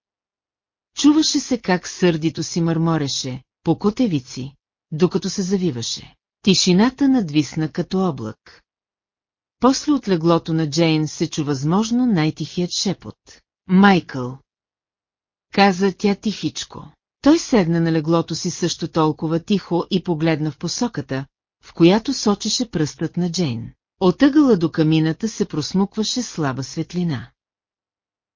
Чуваше се как сърдито си мърмореше, по котевици, докато се завиваше. Тишината надвисна като облак. После от леглото на Джейн се чу възможно най-тихият шепот. Майкъл. Каза тя тихичко. Той седна на леглото си също толкова тихо и погледна в посоката, в която сочеше пръстът на Джейн. Отъгъла до камината се просмукваше слаба светлина.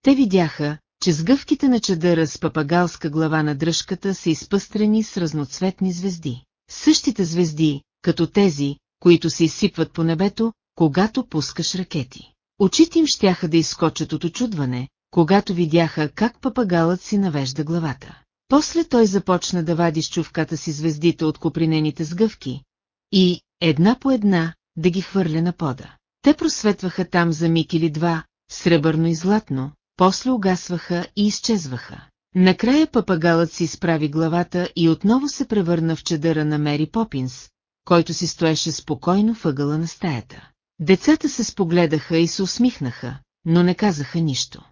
Те видяха, че сгъвките на чадъра с папагалска глава на дръжката са изпъстрени с разноцветни звезди. Същите звезди, като тези, които се изсипват по небето, когато пускаш ракети. Очите им щяха да изскочат от очудване, когато видяха как папагалът си навежда главата. После той започна да вади с чувката си звездите от копринените сгъвки и, една по една, да ги хвърля на пода. Те просветваха там за миг или два, сребърно и златно, после угасваха и изчезваха. Накрая папагалът си изправи главата и отново се превърна в чадъра на Мери Попинс, който си стоеше спокойно въгъла на стаята. Децата се спогледаха и се усмихнаха, но не казаха нищо.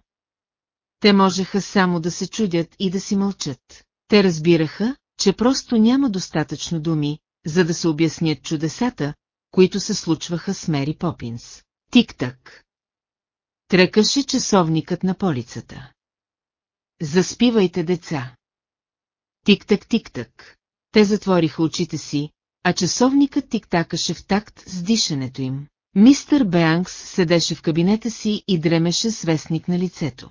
Те можеха само да се чудят и да си мълчат. Те разбираха, че просто няма достатъчно думи, за да се обяснят чудесата, които се случваха с Мери Попинс. Тик-так. Тръкаше часовникът на полицата. Заспивайте, деца. Тик-так, тик-так. Те затвориха очите си, а часовникът тиктакаше в такт с дишането им. Мистър Беанкс седеше в кабинета си и дремеше с вестник на лицето.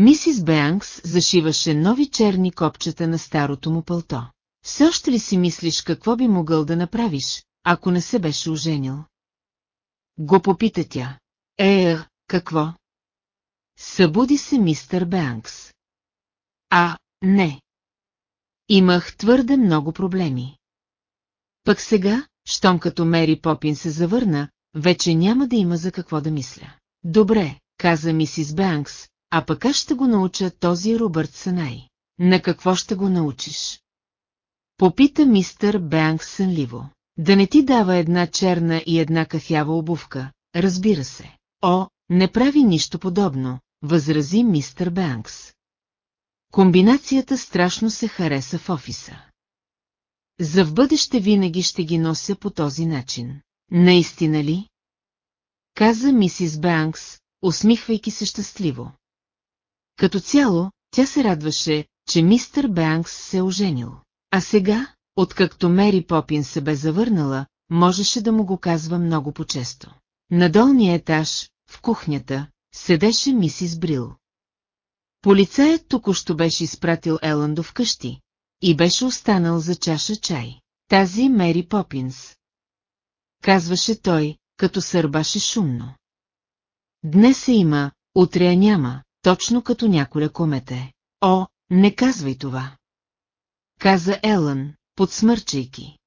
Мисис Беанкс зашиваше нови черни копчета на старото му пълто. Все още ли си мислиш какво би могъл да направиш, ако не се беше оженил? Го попита тя. Е, какво? Събуди се мистър Беанкс. А, не. Имах твърде много проблеми. Пък сега, щом като Мери Попин се завърна, вече няма да има за какво да мисля. Добре, каза мисис Бенкс, а пък аз ще го науча този Робърт Санай. На какво ще го научиш? Попита мистър Бенкс сънливо. Да не ти дава една черна и една кафява обувка, разбира се. О, не прави нищо подобно, възрази мистър Бенкс. Комбинацията страшно се хареса в офиса. За в бъдеще винаги ще ги нося по този начин. Наистина ли? Каза мисис Бенкс, усмихвайки се щастливо. Като цяло, тя се радваше, че мистър Бенкс се е оженил. А сега, откакто Мери Попин се бе завърнала, можеше да му го казва много по-често. На долния етаж, в кухнята, седеше мисис Брил. Полицаят току-що беше изпратил Еландо вкъщи и беше останал за чаша чай. Тази Мери Попинс. Казваше той, като сърбаше шумно. Днес се има, утре няма, точно като няколя комете. О, не казвай това. Каза Елън, подсмърчайки.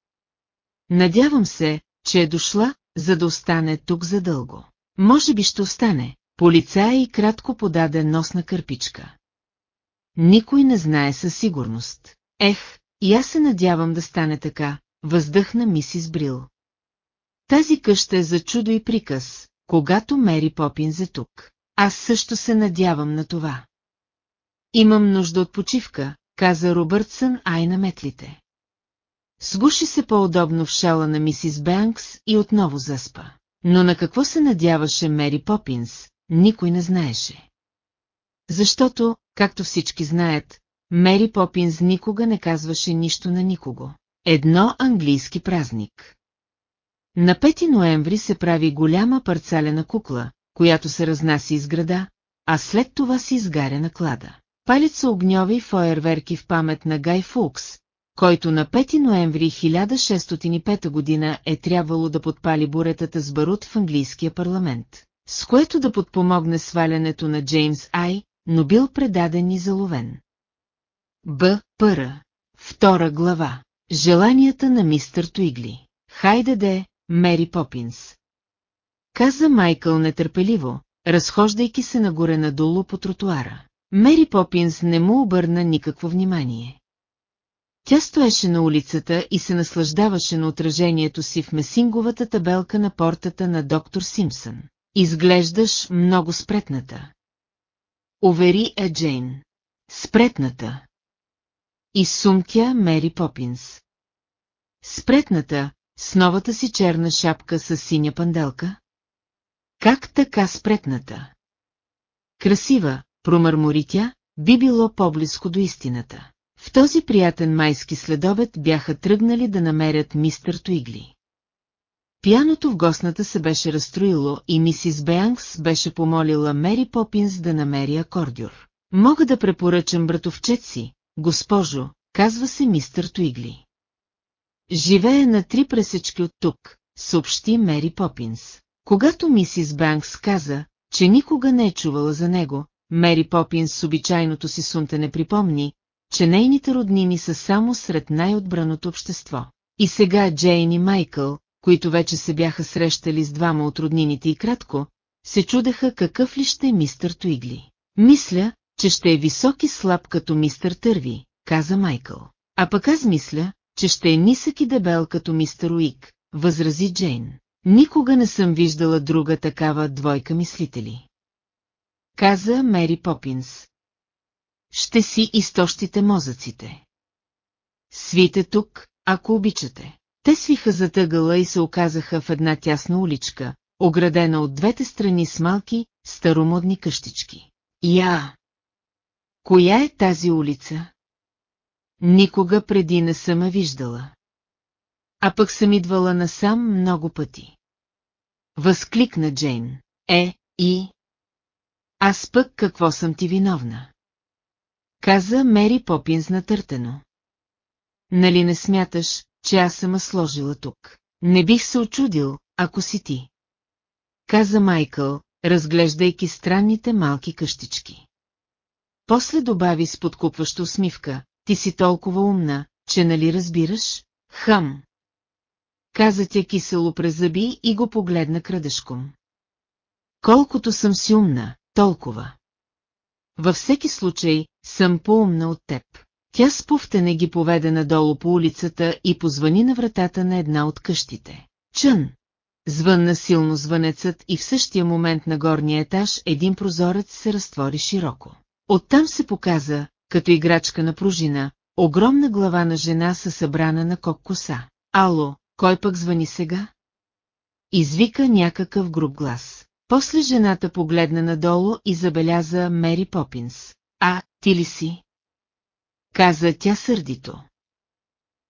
Надявам се, че е дошла, за да остане тук задълго. Може би ще остане, полицая и кратко подаде носна кърпичка. Никой не знае със сигурност. Ех, и аз се надявам да стане така, въздъхна мисис Брил. Тази къща е за чудо и приказ, когато Мери Попинз е тук. Аз също се надявам на това. Имам нужда от почивка, каза Робъртсън ай на метлите. Сгуши се по-удобно в шала на мисис Бенкс и отново заспа. Но на какво се надяваше Мери Попинс, никой не знаеше. Защото, както всички знаят, Мери Попинс никога не казваше нищо на никого. Едно английски празник. На 5 ноември се прави голяма парцалена кукла, която се разнася из града, а след това се изгаря на клада. Палят са огньови фойерверки в памет на Гай Фукс, който на 5 ноември 1605 година е трябвало да подпали буретата с барут в английския парламент, с което да подпомогне свалянето на Джеймс Ай, но бил предаден и заловен. Б. Пъра. Втора глава. Желанията на мистър Туигли. Хайде де, Мери Попинс. Каза Майкъл нетърпеливо, разхождайки се нагоре-надолу по тротуара. Мери Попинс не му обърна никакво внимание. Тя стоеше на улицата и се наслаждаваше на отражението си в месинговата табелка на портата на доктор Симпсън. Изглеждаш много спретната. Увери е Джейн. Спретната. И сумтя Мери Попинс. Спретната, с новата си черна шапка с синя панделка? Как така спретната? Красива, промърмори тя, би било по-близко до истината. В този приятен майски следобед бяха тръгнали да намерят мистър Туигли. Пияното в гостната се беше разстроило и мисис Беанкс беше помолила Мери Попинс да намери акордюр. Мога да препоръчам братовчет си, госпожо, казва се мистър Туигли. Живее на три пресечки от тук, съобщи Мери Попинс. Когато мисис Банкс каза, че никога не е чувала за него, Мери Попинс с обичайното си сунте не припомни, че нейните роднини са само сред най-отбраното общество. И сега Джейн и Майкъл, които вече се бяха срещали с двама от роднините и кратко, се чудеха какъв ли ще е мистър Туигли. Мисля, че ще е висок и слаб като мистър Търви, каза Майкъл. А пък аз мисля, че ще е нисък и дебел като мистър Уик, възрази Джейн. Никога не съм виждала друга такава двойка мислители. Каза Мери Попинс. Ще си изтощите мозъците. Свите тук, ако обичате. Те свиха затъгъла и се оказаха в една тясна уличка, оградена от двете страни с малки, старомодни къщички. Я! Коя е тази улица? Никога преди не съм я виждала. А пък съм идвала насам много пъти. Възкликна Джейн. Е, и... Аз пък какво съм ти виновна? Каза Мери Попинс натъртено. Нали не смяташ, че аз съм сложила тук? Не бих се очудил, ако си ти. Каза Майкъл, разглеждайки странните малки къщички. После добави с подкупваща усмивка, ти си толкова умна, че нали разбираш? Хам. Каза тя кисело през зъби и го погледна крадешком. Колкото съм си умна, толкова. Във всеки случай, съм по-умна от теб. Тя с пуфтене ги поведе надолу по улицата и позвани на вратата на една от къщите. Чън! Звънна силно звънецът и в същия момент на горния етаж един прозорец се разтвори широко. Оттам се показа, като играчка на пружина, огромна глава на жена със събрана на кок коса. Ало, кой пък звъни сега? Извика някакъв груб глас. После жената погледна надолу и забеляза Мери Попинс. А, ти ли си? Каза тя сърдито.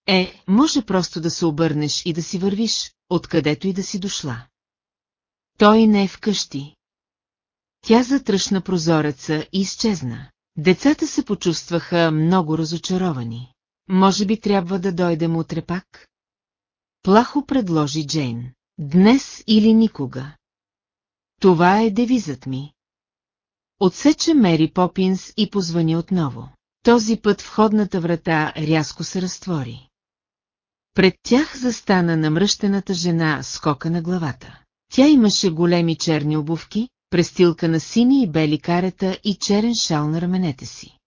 Е, може просто да се обърнеш и да си вървиш, откъдето и да си дошла. Той не е вкъщи. Тя затръшна прозореца и изчезна. Децата се почувстваха много разочаровани. Може би трябва да дойдем утре пак? Плахо предложи Джейн. Днес или никога. Това е девизът ми. Отсече Мери Попинс и позвани отново. Този път входната врата рязко се разтвори. Пред тях застана намръщената жена с кока на главата. Тя имаше големи черни обувки, престилка на сини и бели карета и черен шал на раменете си.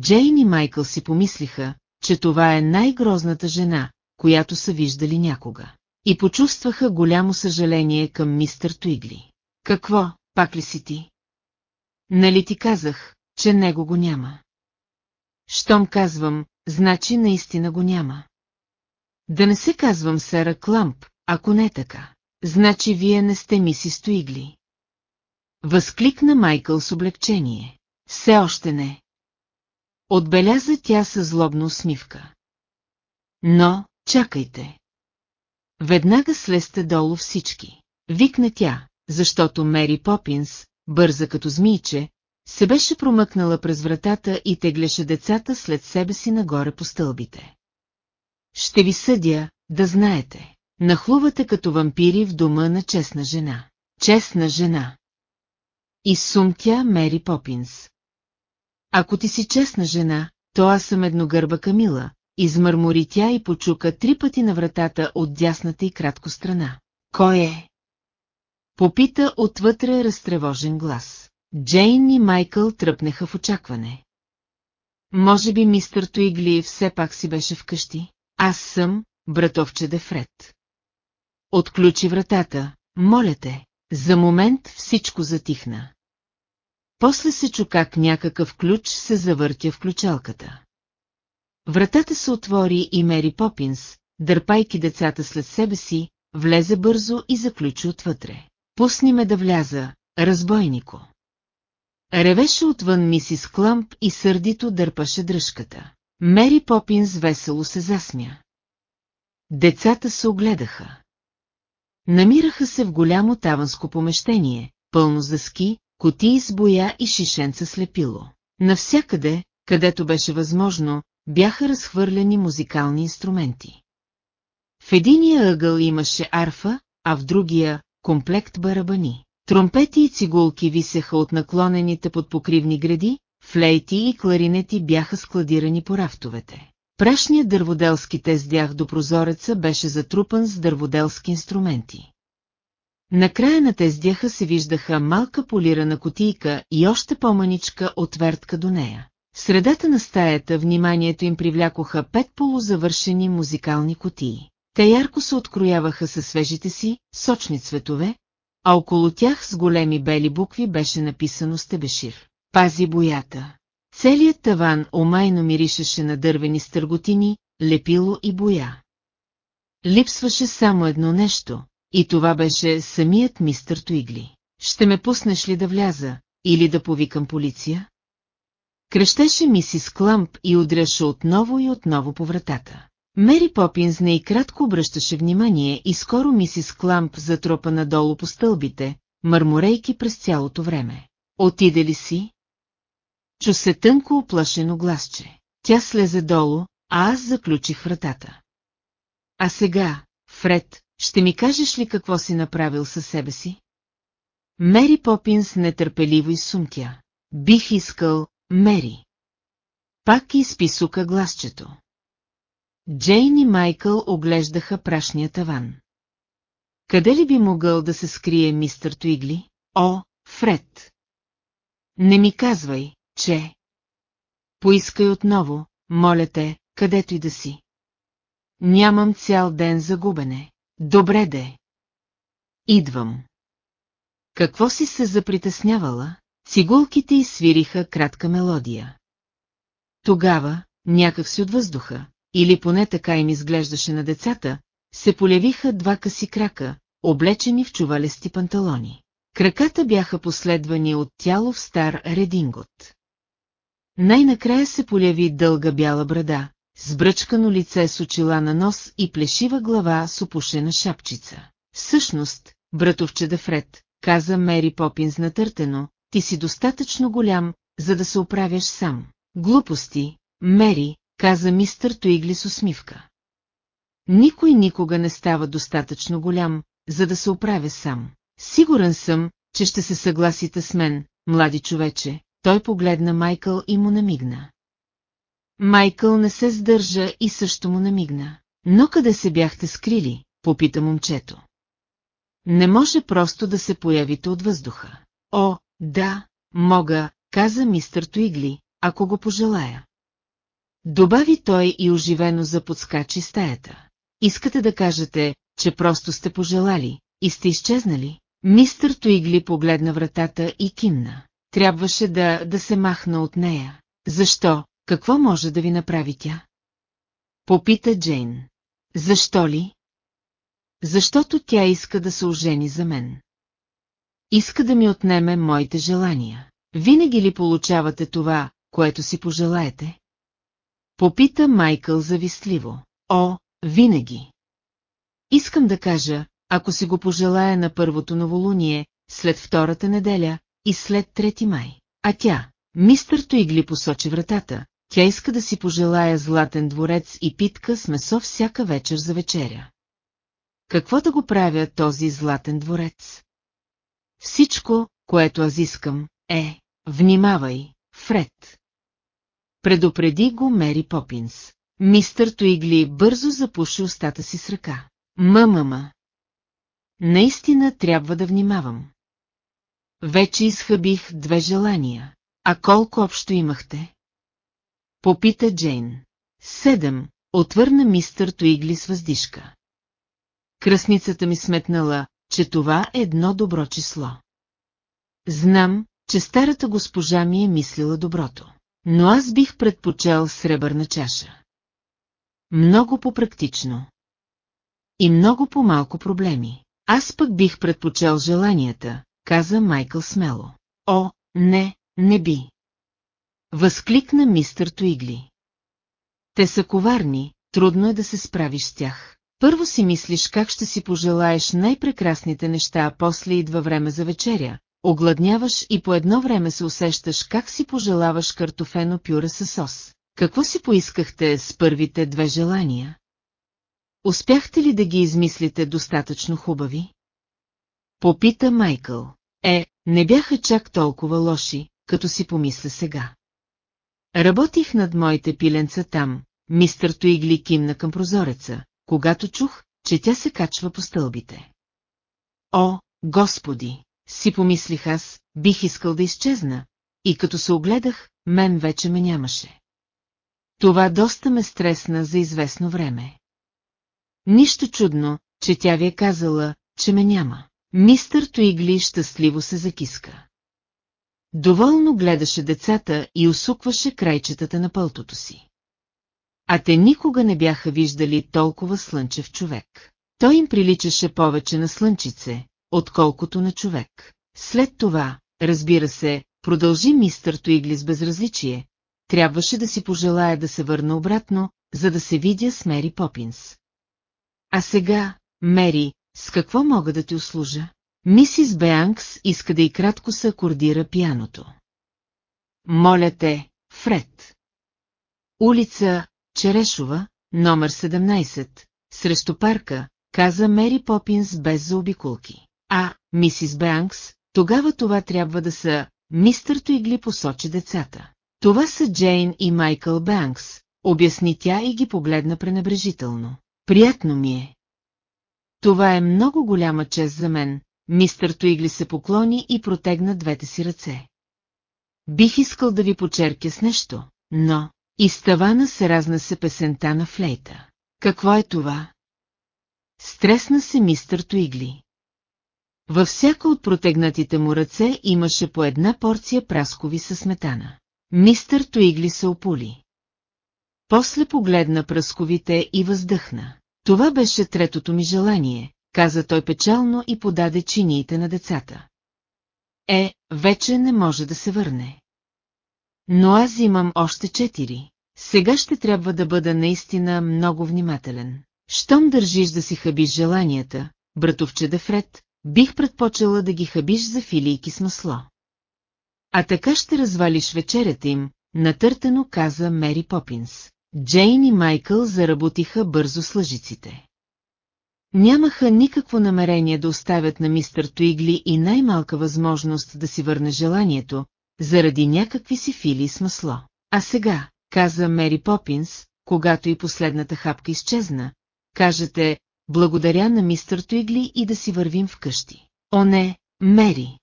Джейн и Майкъл си помислиха, че това е най-грозната жена, която са виждали някога. И почувстваха голямо съжаление към мистър Туигли. Какво, пак ли си ти? Нали ти казах, че него го няма? Щом казвам, значи наистина го няма. Да не се казвам Сера Кламп, ако не така. Значи вие не сте миси Стоигли. Възкликна Майкъл с облегчение. Все още не. Отбеляза тя със злобна усмивка. Но, чакайте. Веднага слезте долу всички. Викна тя, защото Мери Попинс, бърза като змийче, се беше промъкнала през вратата и теглеше децата след себе си нагоре по стълбите. Ще ви съдя, да знаете. Нахлувате като вампири в дома на честна жена. Честна жена. И сумтя Мери Попинс. Ако ти си честна жена, то аз съм едногърба Камила, измърмори тя и почука три пъти на вратата от дясната и кратко страна. Кой е? Попита отвътре разтревожен глас. Джейн и Майкъл тръпнеха в очакване. Може би мистър Туигли все пак си беше вкъщи? Аз съм, братовче Дефред. Отключи вратата, моля те. За момент всичко затихна. После се чу как някакъв ключ се завъртя в ключалката. Вратата се отвори и Мери Попинс, дърпайки децата след себе си, влезе бързо и заключи отвътре. Пусни ме да вляза, разбойнико. Ревеше отвън мисис Кламп и сърдито дърпаше дръжката. Мери Попинс весело се засмя. Децата се огледаха. Намираха се в голямо таванско помещение, пълно с дъски, котии с боя и шишенца слепило. Навсякъде, където беше възможно, бяха разхвърляни музикални инструменти. В единия ъгъл имаше арфа, а в другия – комплект барабани. Тромпети и цигулки висеха от наклонените под покривни гради, флейти и кларинети бяха складирани по рафтовете. Прашният дърводелски тездях до прозореца беше затрупан с дърводелски инструменти. Накрая на тездяха се виждаха малка полирана котийка и още по-маничка отвертка до нея. В средата на стаята вниманието им привлякоха пет полузавършени музикални котии. Те ярко се открояваха със свежите си, сочни цветове, а около тях с големи бели букви беше написано Стебешир. Пази боята. Целият таван омайно миришеше на дървени стърготини, лепило и боя. Липсваше само едно нещо, и това беше самият мистър Туигли. Ще ме пуснеш ли да вляза, или да повикам полиция? Крещеше мисис Кламп и удряше отново и отново по вратата. Мери Попинс не и кратко обръщаше внимание и скоро мисис Кламп затропа надолу по стълбите, мърморейки през цялото време. Отиде ли си? Чу се тънко оплашено гласче. Тя слезе долу, а аз заключих вратата. А сега, Фред, ще ми кажеш ли какво си направил със себе си? Мери Попинс нетърпеливо изсумтя. Бих искал, Мери. Пак изписука гласчето. Джейн и Майкъл оглеждаха прашния таван. Къде ли би могъл да се скрие мистър Туигли? О, Фред! Не ми казвай, че... Поискай отново, моля те, където и да си. Нямам цял ден за губене. Добре де. Идвам. Какво си се запритеснявала? Цигулките изсвириха кратка мелодия. Тогава, някак си от въздуха, или поне така им изглеждаше на децата, се полявиха два къси крака, облечени в чувалести панталони. Краката бяха последвани от тяло в стар редингот. Най-накрая се поляви дълга бяла брада, сбръчкано лице с очила на нос и плешива глава с опушена шапчица. Всъщност, братовче Дефред, каза Мери Попинс натъртено, ти си достатъчно голям, за да се оправяш сам. Глупости, Мери, каза мистър Туигли с усмивка. Никой никога не става достатъчно голям, за да се оправя сам. Сигурен съм, че ще се съгласите с мен, млади човече, той погледна Майкъл и му намигна. Майкъл не се сдържа и също му намигна. Но къде се бяхте скрили, попита момчето. Не може просто да се появите от въздуха. О, да, мога, каза мистър Туигли, ако го пожелая. Добави той и оживено заподскачи стаята. Искате да кажете, че просто сте пожелали и сте изчезнали? Мистър Туигли погледна вратата и кимна. Трябваше да, да се махна от нея. Защо? Какво може да ви направи тя? Попита Джейн. Защо ли? Защото тя иска да се ожени за мен. Иска да ми отнеме моите желания. Винаги ли получавате това, което си пожелаете? Попита Майкъл завистливо. О, винаги. Искам да кажа, ако си го пожелая на първото новолуние, след втората неделя и след трети май. А тя, мистър Туигли посочи вратата, тя иска да си пожелая златен дворец и питка с месо всяка вечер за вечеря. Какво да го правя този златен дворец? Всичко, което аз искам, е, внимавай, Фред. Предупреди го Мери Попинс. Мистър Туигли бързо запуши устата си с ръка. Мамама. Наистина трябва да внимавам. Вече изхъбих две желания. А колко общо имахте? Попита Джейн. Седем, отвърна мистър Туигли с въздишка. Кръсницата ми сметнала, че това е едно добро число. Знам, че старата госпожа ми е мислила доброто, но аз бих предпочел сребърна чаша. Много по-практично. И много по-малко проблеми. Аз пък бих предпочел желанията, каза Майкъл смело. О, не, не би. Възкликна мистър Туигли. Те са коварни, трудно е да се справиш с тях. Първо си мислиш как ще си пожелаеш най-прекрасните неща, а после идва време за вечеря, огладняваш и по едно време се усещаш как си пожелаваш картофено пюре със сос. Какво си поискахте с първите две желания? Успяхте ли да ги измислите достатъчно хубави? Попита Майкъл. Е, не бяха чак толкова лоши, като си помисля сега. Работих над моите пиленца там, мистър Туигли кимна към прозореца, когато чух, че тя се качва по стълбите. О, господи, си помислих аз, бих искал да изчезна, и като се огледах, мен вече ме нямаше. Това доста ме стресна за известно време. Нищо чудно, че тя ви е казала, че ме няма. Мистър Туигли щастливо се закиска. Доволно гледаше децата и усукваше крайчетата на пълтото си. А те никога не бяха виждали толкова слънчев човек. Той им приличаше повече на слънчице, отколкото на човек. След това, разбира се, продължи мистър Туигли с безразличие, трябваше да си пожелая да се върна обратно, за да се видя с Мери Попинс. А сега, Мери, с какво мога да ти услужа? Мисис Беанкс иска да и кратко се акордира пияното. Моля те, Фред. Улица Черешова, номер 17, срещу парка, каза Мери Попинс без заобикулки. А, мисис Беанкс, тогава това трябва да са, мистър Туигли посочи децата. Това са Джейн и Майкъл Бенкс, обясни тя и ги погледна пренебрежително. Приятно ми е. Това е много голяма чест за мен, мистър Туигли се поклони и протегна двете си ръце. Бих искал да ви почерпя с нещо, но... Из тавана се разнесе песента на флейта. Какво е това? Стресна се мистър Туигли. Във всяка от протегнатите му ръце имаше по една порция праскови със сметана. Мистър Туигли се опули. После погледна пръсковите и въздъхна. Това беше третото ми желание, каза той печално и подаде чиниите на децата. Е, вече не може да се върне. Но аз имам още четири. Сега ще трябва да бъда наистина много внимателен. Щом държиш да си хабиш желанията, братовче Дефред, бих предпочела да ги хабиш за филийки с масло. А така ще развалиш вечерята им, натъртено каза Мери Попинс. Джейн и Майкъл заработиха бързо с лъжиците. Нямаха никакво намерение да оставят на мистър Туигли и най-малка възможност да си върне желанието, заради някакви си фили с масло. А сега, каза Мери Попинс, когато и последната хапка изчезна, кажете, благодаря на мистър Туигли и да си вървим вкъщи. О не, Мери!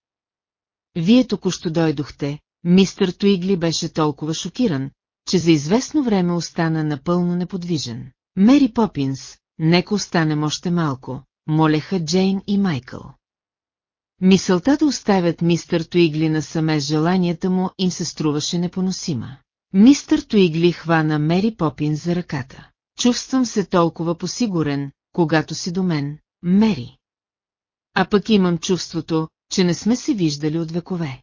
Вие току-що дойдохте, мистър Туигли беше толкова шокиран, че за известно време остана напълно неподвижен. Мери Попинс, нека останем още малко, молеха Джейн и Майкъл. Мисълта да оставят мистър Туигли насаме с желанията му им се струваше непоносима. Мистър Туигли хвана Мери Попинс за ръката. Чувствам се толкова посигурен, когато си до мен, Мери. А пък имам чувството, че не сме се виждали от векове.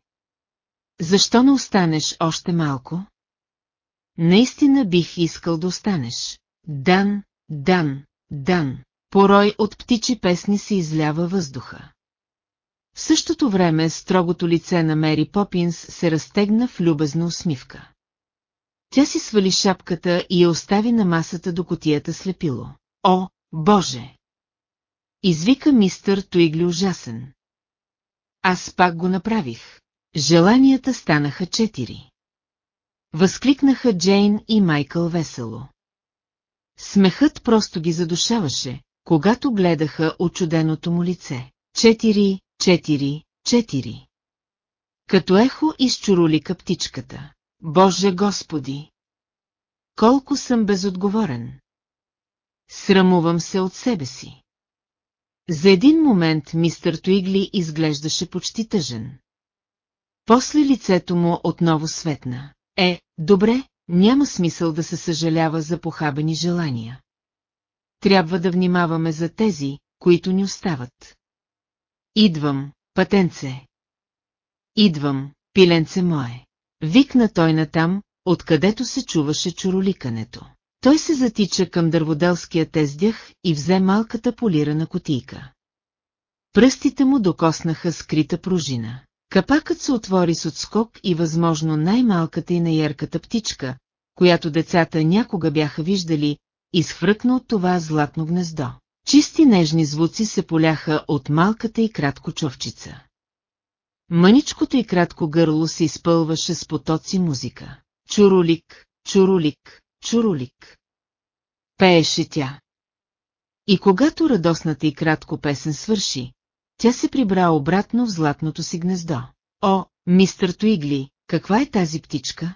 Защо не останеш още малко? Наистина бих искал да останеш. Дан, дан, дан. Порой от птичи песни се излява въздуха. В същото време строгото лице на Мери Попинс се разтегна в любезна усмивка. Тя си свали шапката и я остави на масата до котията слепило. О, Боже! Извика мистър Туигли ужасен. Аз пак го направих. Желанията станаха четири. Възкликнаха Джейн и Майкъл весело. Смехът просто ги задушаваше, когато гледаха очуденото му лице. Четири, четири, четири. Като ехо изчурулика птичката. Боже Господи! Колко съм безотговорен! Срамувам се от себе си. За един момент мистър Туигли изглеждаше почти тъжен. После лицето му отново светна. Е, добре, няма смисъл да се съжалява за похабени желания. Трябва да внимаваме за тези, които ни остават. Идвам, пътенце. Идвам, пиленце мое. Викна той натам, откъдето се чуваше чуроликането. Той се затича към дърводелския тездях и взе малката полирана котийка. Пръстите му докоснаха скрита пружина. Капакът се отвори с отскок и възможно най-малката и наярката птичка, която децата някога бяха виждали, изхвръкна от това златно гнездо. Чисти нежни звуци се поляха от малката и кратко човчица. Мъничкото и кратко гърло се изпълваше с потоци музика. Чурулик, чурулик, чурулик. Пееше тя. И когато радостната и кратко песен свърши, тя се прибра обратно в златното си гнездо. О, мистър Туигли, каква е тази птичка?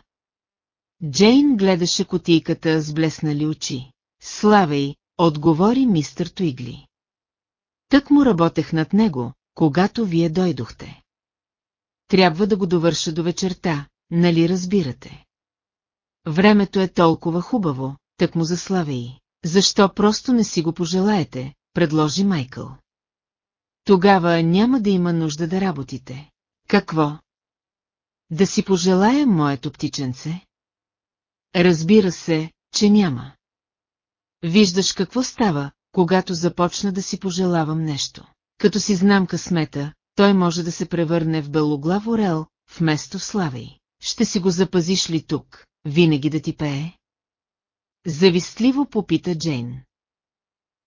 Джейн гледаше котийката с блеснали очи. Славей, отговори мистър Туигли. Тък му работех над него, когато вие дойдохте. Трябва да го довърша до вечерта, нали разбирате? Времето е толкова хубаво, так му заславей. Защо просто не си го пожелаете, предложи Майкъл. Тогава няма да има нужда да работите. Какво? Да си пожелая моето птиченце? Разбира се, че няма. Виждаш какво става, когато започна да си пожелавам нещо. Като си знам късмета, той може да се превърне в белоглав орел, вместо в славей. Ще си го запазиш ли тук, винаги да ти пее? Завистливо попита Джейн.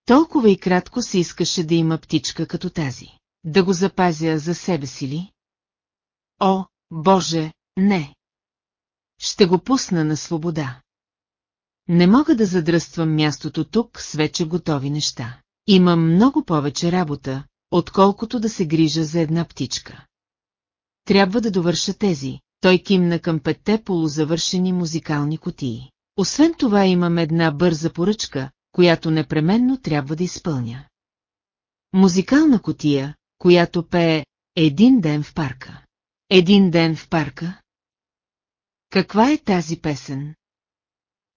Толкова и кратко се искаше да има птичка като тази. Да го запазя за себе си ли? О, Боже, не! Ще го пусна на свобода. Не мога да задръствам мястото тук с вече готови неща. Имам много повече работа, отколкото да се грижа за една птичка. Трябва да довърша тези, той кимна към петте полузавършени музикални котии. Освен това имам една бърза поръчка, която непременно трябва да изпълня. Музикална котия, която пее «Един ден в парка». Един ден в парка? Каква е тази песен?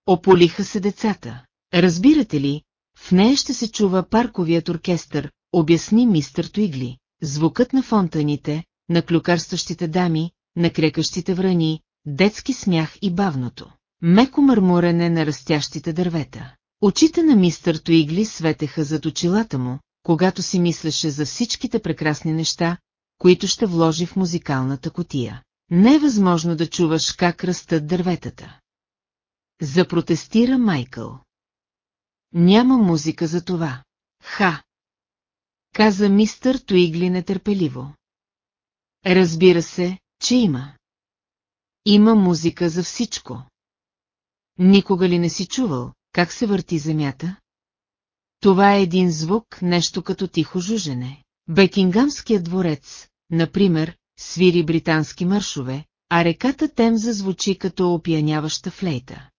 Ополиха се децата. Разбирате ли, в нея ще се чува парковият оркестър, обясни мистър Туигли. Звукът на фонтаните, на клюкарстващите дами, на крекащите врани, детски смях и бавното. Меко мърмурене на растящите дървета. Очите на мистър Туигли светеха зад очилата му, когато си мислеше за всичките прекрасни неща, които ще вложи в музикалната котия. Не е възможно да чуваш как растат дърветата. Запротестира Майкъл. Няма музика за това. Ха! Каза мистър Туигли нетърпеливо. Разбира се, че има. Има музика за всичко. Никога ли не си чувал, как се върти земята? Това е един звук, нещо като тихо жужене. Бекингамският дворец, например, свири британски маршове, а реката Темза звучи като опияняваща флейта.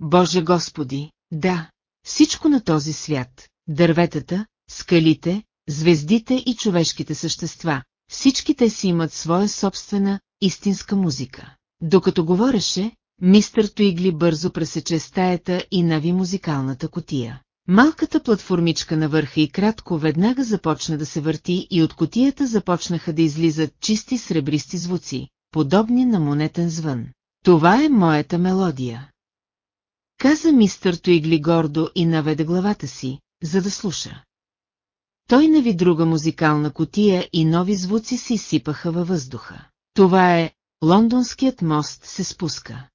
Боже Господи, да, всичко на този свят, дърветата, скалите, звездите и човешките същества, всички те си имат своя собствена, истинска музика. Докато говореше, мистър Туигли бързо пресече стаята и нави музикалната котия. Малката платформичка на върха и кратко веднага започна да се върти и от котията започнаха да излизат чисти сребристи звуци, подобни на монетен звън. Това е моята мелодия. Каза мистър Туигли гордо и наведе главата си, за да слуша. Той нави друга музикална котия и нови звуци се изсипаха във въздуха. Това е «Лондонският мост се спуска».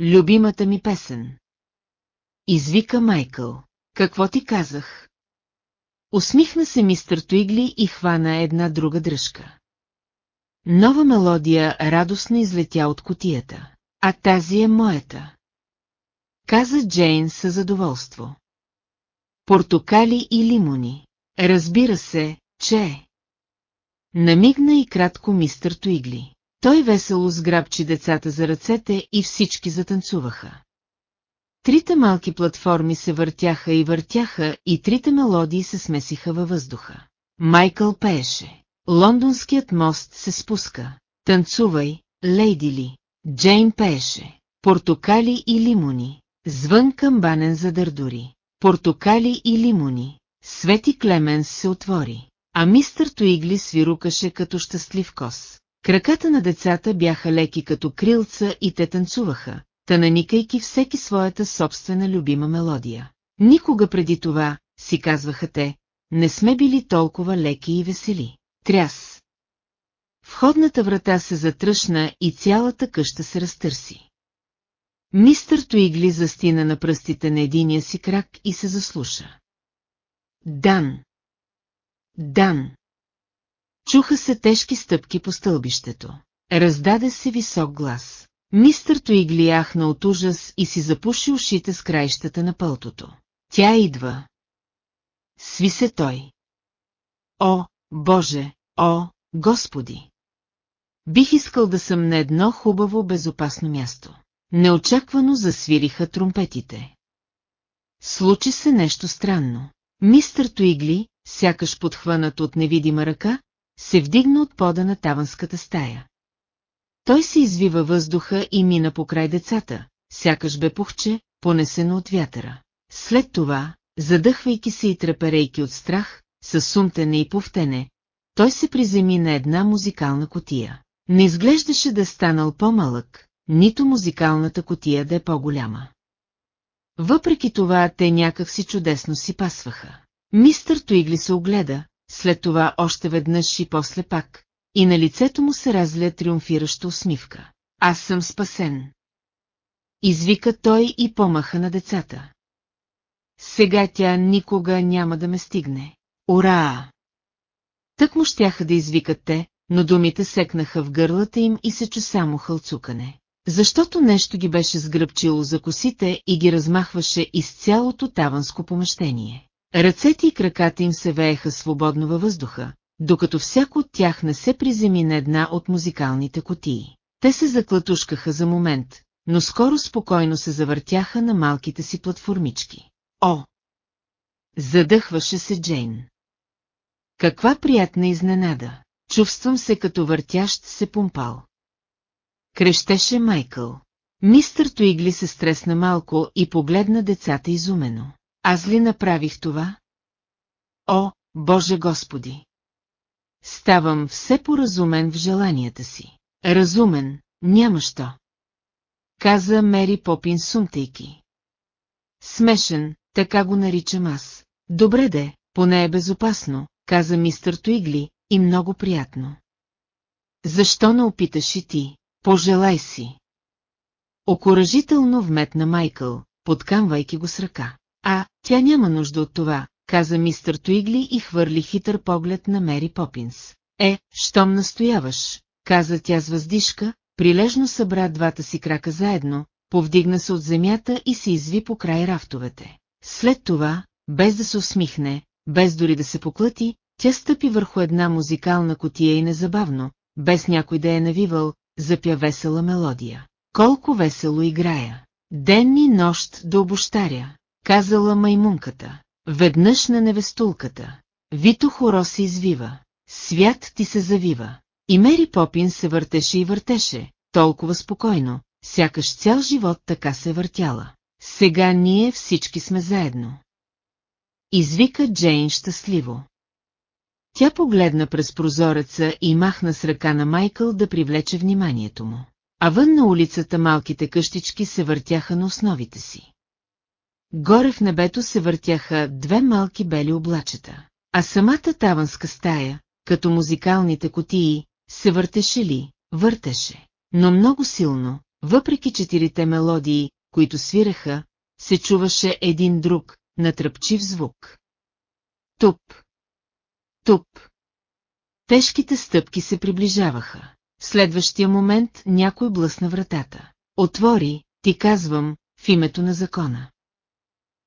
Любимата ми песен. Извика Майкъл. Какво ти казах? Усмихна се мистър Туигли и хвана една друга дръжка. Нова мелодия радостно излетя от котията. А тази е моята. Каза Джейн със задоволство. Портокали и лимони. Разбира се, че... Намигна и кратко мистър Туигли. Той весело сграбчи децата за ръцете и всички затанцуваха. Трите малки платформи се въртяха и въртяха и трите мелодии се смесиха във въздуха. Майкъл пееше. Лондонският мост се спуска. Танцувай, лейди ли. Джейн пееше. Портокали и лимони. Звън камбанен за дърдори. Портокали и лимони. Свети Клеменс се отвори. А мистър Туигли свирукаше като щастлив кос. Краката на децата бяха леки като крилца и те танцуваха, наникайки всеки своята собствена любима мелодия. Никога преди това, си казваха те, не сме били толкова леки и весели. Тряс. Входната врата се затръшна и цялата къща се разтърси. Мистър Туигли застина на пръстите на единия си крак и се заслуша. Дан! Дан! Чуха се тежки стъпки по стълбището. Раздаде се висок глас. Мистър Туигли яхна от ужас и си запуши ушите с краищата на пълтото. Тя идва. Сви се той. О, Боже, о, Господи! Бих искал да съм на едно хубаво, безопасно място. Неочаквано засвириха тромпетите. Случи се нещо странно. Мистър Туигли, сякаш подхванат от невидима ръка, се вдигна от пода на таванската стая. Той се извива въздуха и мина покрай децата, сякаш бе пухче, понесено от вятъра. След това, задъхвайки се и треперейки от страх, със сумтене и повтене, той се приземи на една музикална котия. Не изглеждаше да е станал по-малък, нито музикалната котия да е по-голяма. Въпреки това, те някак си чудесно си пасваха. Мистър Туигли се огледа, след това още веднъж и после пак, и на лицето му се разля триумфираща усмивка. Аз съм спасен. Извика той и помаха на децата. Сега тя никога няма да ме стигне. Ура! Тък му щяха да извикат те, но думите секнаха в гърлата им и се чу само хълцукане. Защото нещо ги беше сгръбчило за косите и ги размахваше из цялото таванско помещение. Ръцете и краката им се вееха свободно във въздуха, докато всяко от тях не се приземи на една от музикалните котии. Те се заклатушкаха за момент, но скоро спокойно се завъртяха на малките си платформички. О! Задъхваше се Джейн. Каква приятна изненада! Чувствам се като въртящ се помпал. Крещеше Майкъл. Мистър Туигли се стресна малко и погледна децата изумено. Аз ли направих това? О, Боже Господи! Ставам все поразумен в желанията си. Разумен, няма що. Каза Мери Попин сумтейки. Смешен, така го наричам аз. Добре де, поне е безопасно, каза мистър Туигли, и много приятно. Защо не опиташ и ти? Пожелай си. Окоръжително вметна Майкъл, подкамвайки го с ръка. А, тя няма нужда от това, каза мистър Туигли и хвърли хитър поглед на Мери Попинс. Е, щом настояваш, каза тя с въздишка, прилежно събра двата си крака заедно, повдигна се от земята и се изви по край рафтовете. След това, без да се усмихне, без дори да се поклати, тя стъпи върху една музикална котия и незабавно, без някой да е навивал, запя весела мелодия. Колко весело играя! Ден и нощ до обощаря, казала маймунката. Веднъж на невестулката. Вито хоро се извива. Свят ти се завива. И Мери Попин се въртеше и въртеше, толкова спокойно, сякаш цял живот така се въртяла. Сега ние всички сме заедно. Извика Джейн щастливо. Тя погледна през прозореца и махна с ръка на Майкъл да привлече вниманието му. А вън на улицата малките къщички се въртяха на основите си. Горе в небето се въртяха две малки бели облачета, а самата таванска стая, като музикалните котии, се въртеше ли, въртеше, но много силно, въпреки четирите мелодии, които свираха, се чуваше един друг, натръпчив звук. Туп. Туп. Тежките стъпки се приближаваха. В следващия момент някой блъсна вратата. Отвори, ти казвам, в името на закона.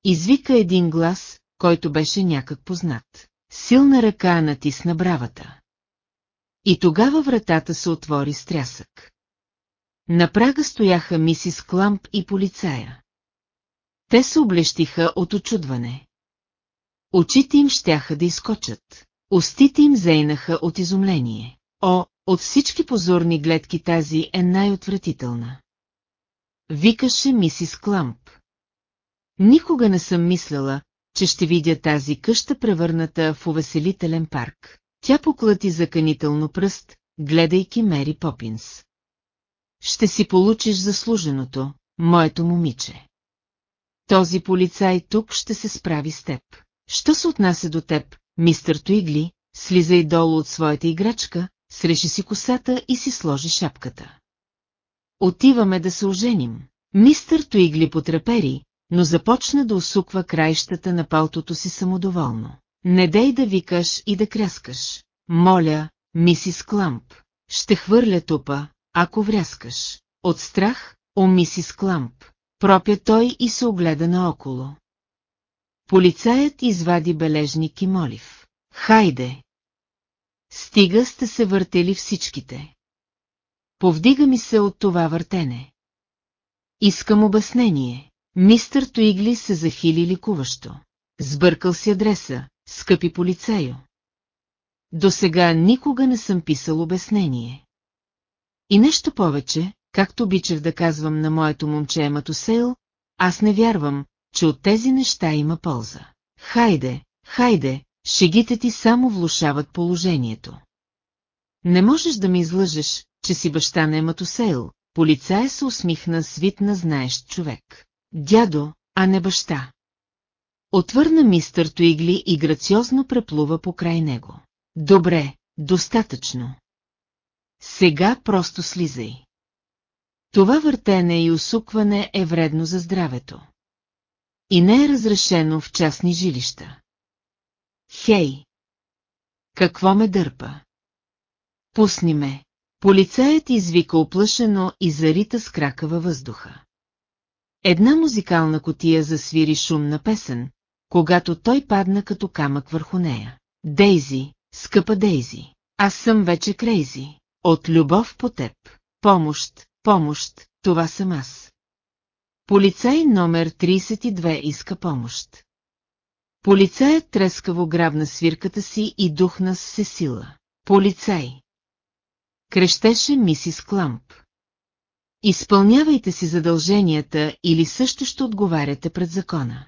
Извика един глас, който беше някак познат. Силна ръка натисна бравата. И тогава вратата се отвори с трясък. На прага стояха мисис Кламп и полицая. Те се облещиха от очудване. Очите им щяха да изкочат. Устите им зейнаха от изумление. О, от всички позорни гледки тази е най-отвратителна. Викаше мисис Кламп. Никога не съм мисляла, че ще видя тази къща превърната в увеселителен парк. Тя поклати заканително пръст, гледайки Мери Попинс. Ще си получиш заслуженото, моето момиче. Този полицай тук ще се справи с теб. Що се отнася до теб, мистър Туигли, слизай долу от своята играчка, среши си косата и си сложи шапката. Отиваме да се оженим. Мистър Туигли потрепери, но започна да усуква краищата на палтото си самодоволно. Не дей да викаш и да кряскаш. Моля, мисис Кламп, ще хвърля тупа, ако вряскаш. От страх, о мисис Кламп, пропя той и се огледа наоколо. Полицаят извади бележник и молив. Хайде! Стига сте се въртели всичките. Повдига ми се от това въртене. Искам обяснение. Мистър Туигли се захили ликуващо. Сбъркал си адреса, скъпи полицайо. До сега никога не съм писал обяснение. И нещо повече, както обичах да казвам на моето момче Матусейл, аз не вярвам, че от тези неща има полза. Хайде, хайде, шегите ти само влушават положението. Не можеш да ми излъжеш, че си баща на Ематусейл, полицая се усмихна свит на знаещ човек. Дядо, а не баща. Отвърна мистър Туигли и грациозно преплува покрай него. Добре, достатъчно. Сега просто слизай. Това въртене и усукване е вредно за здравето. И не е разрешено в частни жилища. Хей! Какво ме дърпа? Пусни ме. Полицаят извика оплашено и зарита с крака във въздуха. Една музикална котия засвири шумна песен, когато той падна като камък върху нея. Дейзи, скъпа Дейзи, аз съм вече крейзи. От любов по теб. Помощ, помощ, това съм аз. Полицай номер 32 иска помощ. Полицаят трескаво грабна свирката си и духна с сила. Полицай! Крещеше мисис Кламп. Изпълнявайте си задълженията или също ще отговаряте пред закона.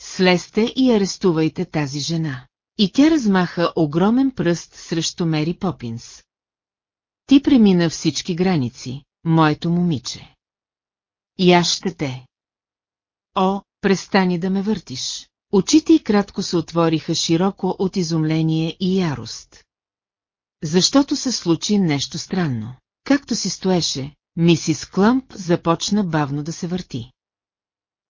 Слезте и арестувайте тази жена. И тя размаха огромен пръст срещу Мери Попинс. Ти премина всички граници, моето момиче. И аз ще те. О, престани да ме въртиш. Очите й кратко се отвориха широко от изумление и ярост. Защото се случи нещо странно. Както си стоеше, мисис Клъмп започна бавно да се върти.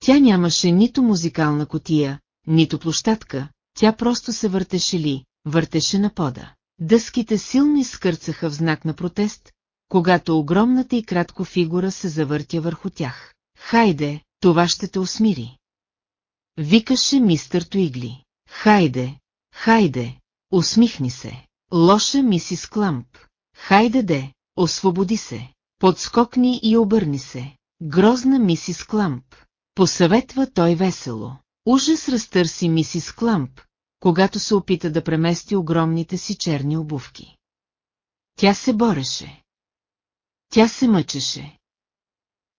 Тя нямаше нито музикална котия, нито площадка, тя просто се въртеше ли, въртеше на пода. Дъските силно изкърцаха в знак на протест, когато огромната и кратко фигура се завъртя върху тях. Хайде, това ще те усмири. Викаше мистър Туигли. Хайде, хайде, усмихни се. Лоша мисис Кламп. Хайде де, освободи се. Подскокни и обърни се. Грозна мисис Кламп. Посъветва той весело. Ужас разтърси мисис Кламп, когато се опита да премести огромните си черни обувки. Тя се бореше. Тя се мъчеше.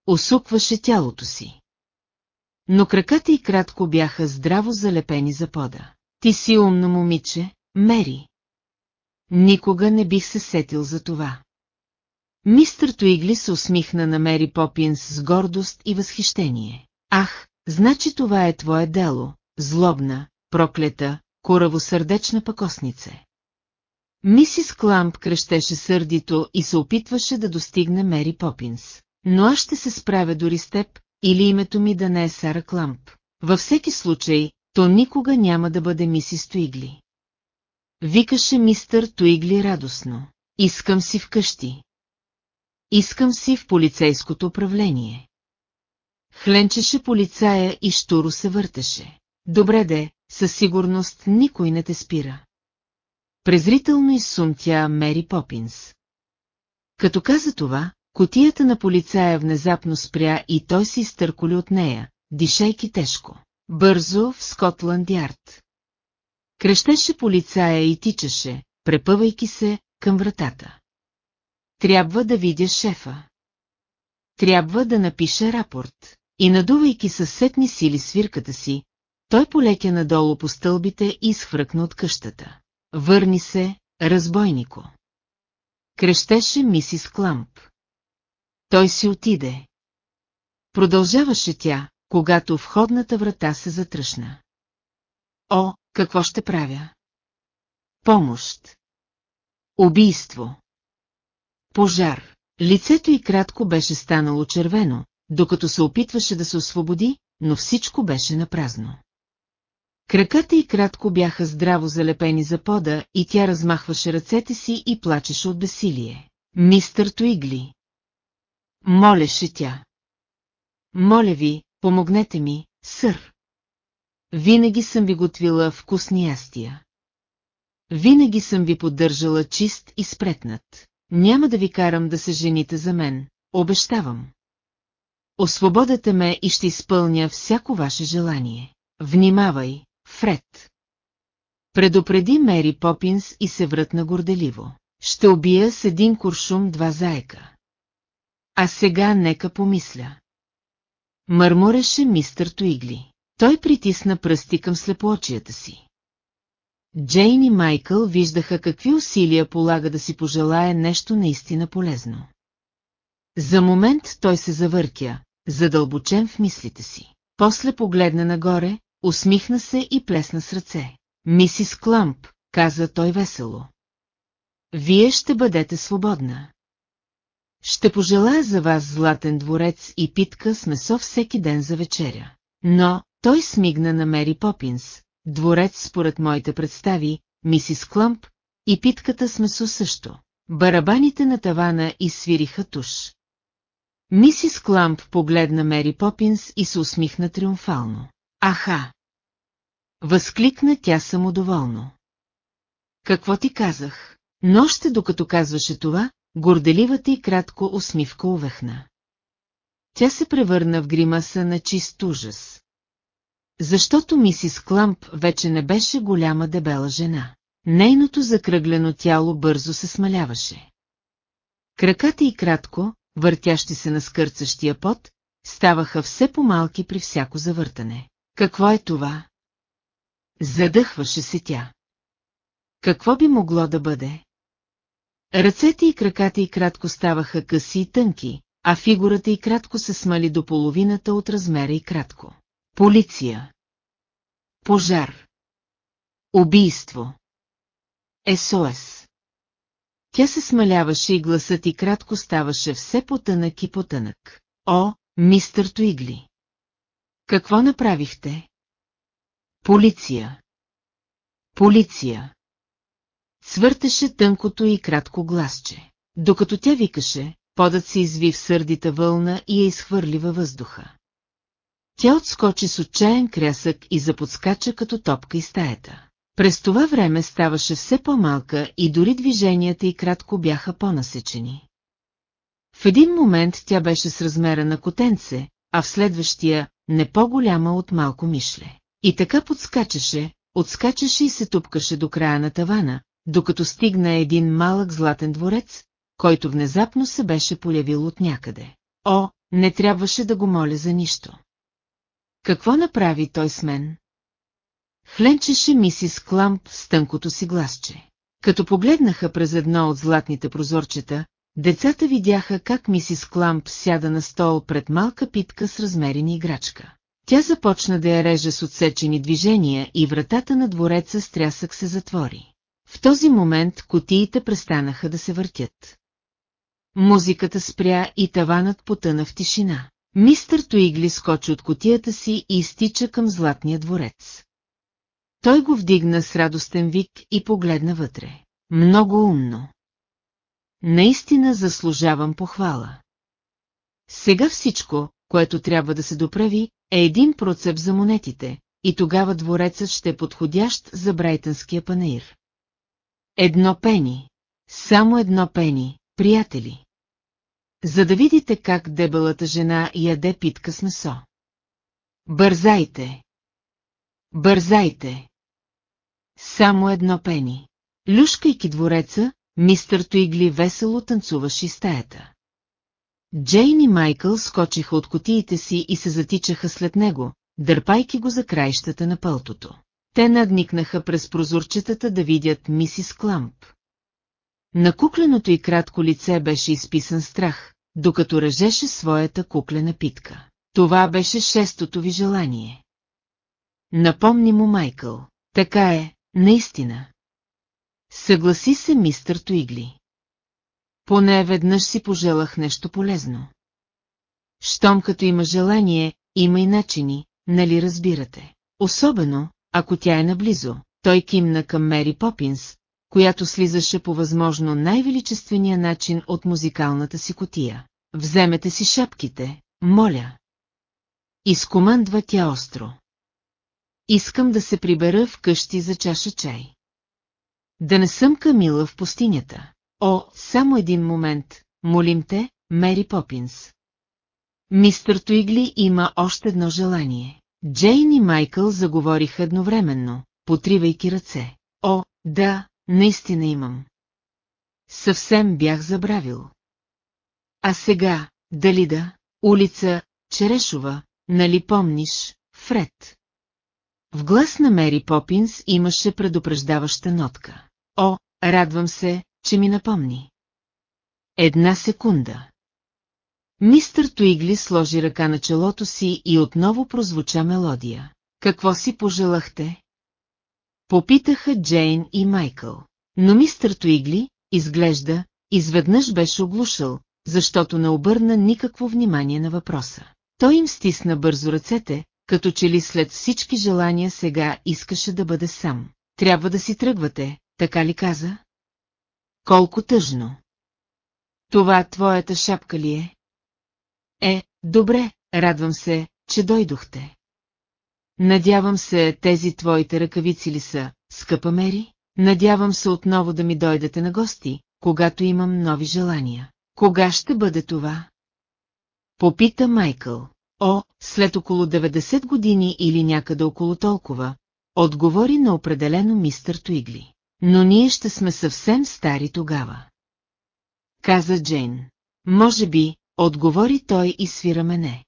Осукваше тялото си. Но краката й кратко бяха здраво залепени за пода. Ти си умно момиче, Мери. Никога не бих се сетил за това. Мистър Туигли се усмихна на Мери Попинс с гордост и възхищение. Ах, значи това е твое дело, злобна, проклета, коравосърдечна пакоснице. Мисис Кламп крещеше сърдито и се опитваше да достигне Мери Попинс. Но аз ще се справя дори с теб, или името ми да не е Сара Кламп. Във всеки случай, то никога няма да бъде мисис Туигли. Викаше мистър Туигли радостно. Искам си вкъщи. Искам си в полицейското управление. Хленчеше полицая и штуро се въртеше. Добре де, със сигурност никой не те спира. Презрително изсумтя Мери Попинс. Като каза това, котията на полицая внезапно спря и той се изтърколи от нея, дишайки тежко. Бързо в Скотланд Ярд. Крещеше полицая и тичаше, препъвайки се към вратата. Трябва да видя шефа. Трябва да напише рапорт. И надувайки със сетни сили свирката си, той полетя надолу по стълбите и изхвъркна от къщата. Върни се, разбойнико. Крещеше мисис Кламп. Той си отиде. Продължаваше тя, когато входната врата се затръшна. О, какво ще правя? Помощ. Убийство. Пожар. Лицето й кратко беше станало червено, докато се опитваше да се освободи, но всичко беше напразно. Краката й кратко бяха здраво залепени за пода и тя размахваше ръцете си и плачеше от бесилие. Мистър Туигли. Молеше тя. Моля ви, помогнете ми, сър. Винаги съм ви готвила вкусни ястия. Винаги съм ви поддържала чист и спретнат. Няма да ви карам да се жените за мен, обещавам. Освободете ме и ще изпълня всяко ваше желание. Внимавай, Фред. Предупреди Мери Попинс и се врътна горделиво. Ще убия с един куршум два заека. А сега нека помисля. Мърмореше мистър Туигли. Той притисна пръсти към слепоочията си. Джейн и Майкъл виждаха какви усилия полага да си пожелае нещо наистина полезно. За момент той се завъртя, задълбочен в мислите си. После погледна нагоре, усмихна се и плесна с ръце. Мисис Кламп, каза той весело. Вие ще бъдете свободна. Ще пожелая за вас златен дворец и питка с месо всеки ден за вечеря. Но, той смигна на Мери Попинс, дворец според моите представи, мисис Клъмп, и питката с месо също. Барабаните на тавана изсвириха туш. Мисис Кламп погледна Мери Попинс и се усмихна триумфално. Аха! Възкликна тя самодоволно. Какво ти казах? Но още докато казваше това, горделивата и кратко усмивка увехна. Тя се превърна в гримаса на чист ужас. Защото мисис Кламп вече не беше голяма дебела жена. Нейното закръглено тяло бързо се смаляваше. Краката и кратко, въртящи се на скърцащия пот, ставаха все по-малки при всяко завъртане. Какво е това? Задъхваше се тя. Какво би могло да бъде? Ръцете и краката й кратко ставаха къси и тънки, а фигурата й кратко се смали до половината от размера и кратко. Полиция. Пожар. Убийство. СОС. Тя се смаляваше и гласът и кратко ставаше все потънък и потънък. О, мистър Туигли! Какво направихте? Полиция. Полиция. Свъртеше тънкото и кратко гласче. Докато тя викаше, подът се изви в сърдита вълна и я изхвърли във въздуха. Тя отскочи с отчаян крясък и заподскача като топка из стаята. През това време ставаше все по-малка и дори движенията й кратко бяха по-насечени. В един момент тя беше с размера на котенце, а в следващия не по-голяма от малко мишле. И така подскачаше, отскачаше и се тупкаше до края на тавана, докато стигна един малък златен дворец, който внезапно се беше полявил от някъде. О, не трябваше да го моля за нищо. Какво направи той с мен? Хленчеше мисис Кламп с тънкото си гласче. Като погледнаха през едно от златните прозорчета, децата видяха как мисис Кламп сяда на стол пред малка питка с размерени играчка. Тя започна да я реже с отсечени движения и вратата на двореца с трясък се затвори. В този момент котиите престанаха да се въртят. Музиката спря и таванът потъна в тишина. Мистър Туигли скочи от котията си и изтича към Златния дворец. Той го вдигна с радостен вик и погледна вътре. Много умно. Наистина заслужавам похвала. Сега всичко, което трябва да се доправи, е един процеп за монетите, и тогава дворецът ще е подходящ за Брайтънския панаир. Едно пени. Само едно пени, приятели. За да видите как дебелата жена яде питка с месо. Бързайте! Бързайте! Само едно пени. Люшкайки двореца, мистър Туигли весело танцуваше и стаята. Джейн и Майкъл скочиха от котиите си и се затичаха след него, дърпайки го за краищата на пълтото. Те надникнаха през прозорчетата да видят мисис Кламп. На кукленото и кратко лице беше изписан страх, докато ръжеше своята куклена питка. Това беше шестото ви желание. Напомни му Майкъл. Така е, наистина. Съгласи се мистър Туигли. Поне веднъж си пожелах нещо полезно. Щом като има желание, има и начини, нали разбирате? Особено, ако тя е наблизо. Той кимна към Мери Попинс, която слизаше по възможно най-величествения начин от музикалната си котия. Вземете си шапките, моля. Изкомандва тя остро. Искам да се прибера в къщи за чаша чай. Да не съм Камила в пустинята. О, само един момент, молим те, Мери Попинс. Мистър Туигли има още едно желание. Джейн и Майкъл заговориха едновременно, потривайки ръце. О, да, наистина имам. Съвсем бях забравил. А сега, дали да, улица, Черешова, нали помниш, Фред? В глас на Мери Попинс имаше предупреждаваща нотка. О, радвам се, че ми напомни. Една секунда. Мистър Туигли сложи ръка на челото си и отново прозвуча мелодия. Какво си пожелахте? Попитаха Джейн и Майкъл. Но мистър Туигли, изглежда, изведнъж беше оглушал, защото не обърна никакво внимание на въпроса. Той им стисна бързо ръцете, като че ли след всички желания сега искаше да бъде сам. Трябва да си тръгвате, така ли каза? Колко тъжно. Това твоята шапка ли е? Е, добре, радвам се, че дойдохте. Надявам се, тези твоите ръкавици ли са, скъпа Мери? Надявам се отново да ми дойдете на гости, когато имам нови желания. Кога ще бъде това? Попита Майкъл. О, след около 90 години или някъде около толкова, отговори на определено мистър Туигли. Но ние ще сме съвсем стари тогава. Каза Джейн. Може би, отговори той и свира мене.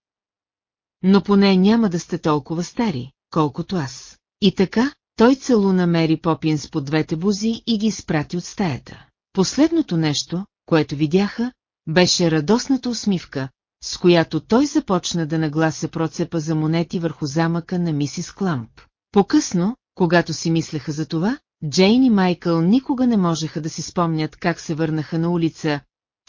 Но поне няма да сте толкова стари, колкото аз. И така, той целуна Мери Попинс по двете бузи и ги изпрати от стаята. Последното нещо, което видяха, беше радостната усмивка, с която той започна да наглася процепа за монети върху замъка на мисис Кламп. По-късно, когато си мислеха за това, Джейн и Майкъл никога не можеха да си спомнят как се върнаха на улица,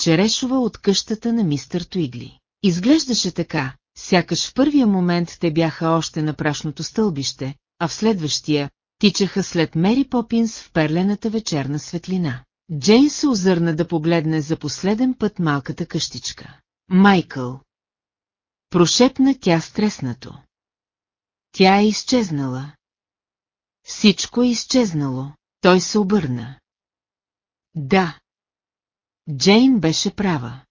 Черешова от къщата на мистер Туигли. Изглеждаше така, сякаш в първия момент те бяха още на прашното стълбище, а в следващия тичаха след Мери Попинс в перлената вечерна светлина. Джейн се озърна да погледне за последен път малката къщичка. Майкъл. Прошепна тя стреснато. Тя е изчезнала. Всичко е изчезнало. Той се обърна. Да. Джейн беше права.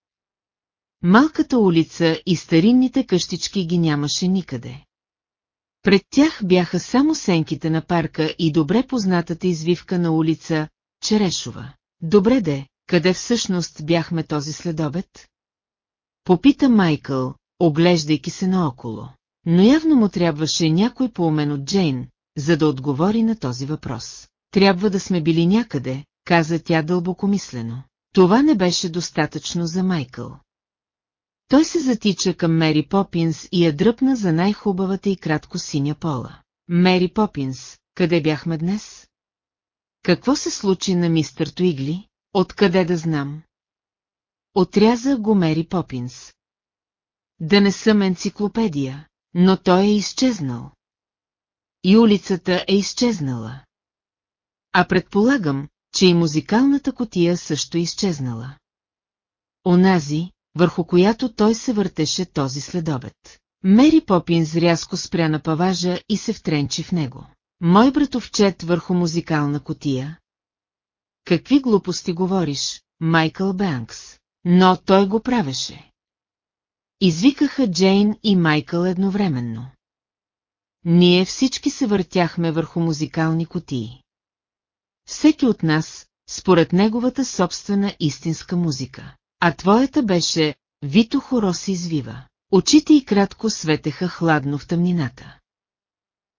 Малката улица и старинните къщички ги нямаше никъде. Пред тях бяха само сенките на парка и добре познатата извивка на улица Черешова. Добре де, къде всъщност бяхме този следобед? Попита Майкъл, оглеждайки се наоколо. Но явно му трябваше някой поумен от Джейн, за да отговори на този въпрос. Трябва да сме били някъде, каза тя дълбокомислено. Това не беше достатъчно за Майкъл. Той се затича към Мери Попинс и я дръпна за най-хубавата и кратко синя пола. Мери Попинс, къде бяхме днес? Какво се случи на мистер Туигли? Откъде да знам? Отряза го Мери Попинс. Да не съм енциклопедия, но той е изчезнал. И улицата е изчезнала. А предполагам, че и музикалната котия също е изчезнала. Онази, върху която той се въртеше този следобед. Мери Попинс рязко спря на паважа и се втренчи в него. Мой братовчет върху музикална котия. Какви глупости говориш, Майкъл Бенкс? Но той го правеше. Извикаха Джейн и Майкъл едновременно. Ние всички се въртяхме върху музикални котии. Всеки от нас, според неговата собствена истинска музика. А твоята беше «Вито хоро се извива». Очите й кратко светеха хладно в тъмнината.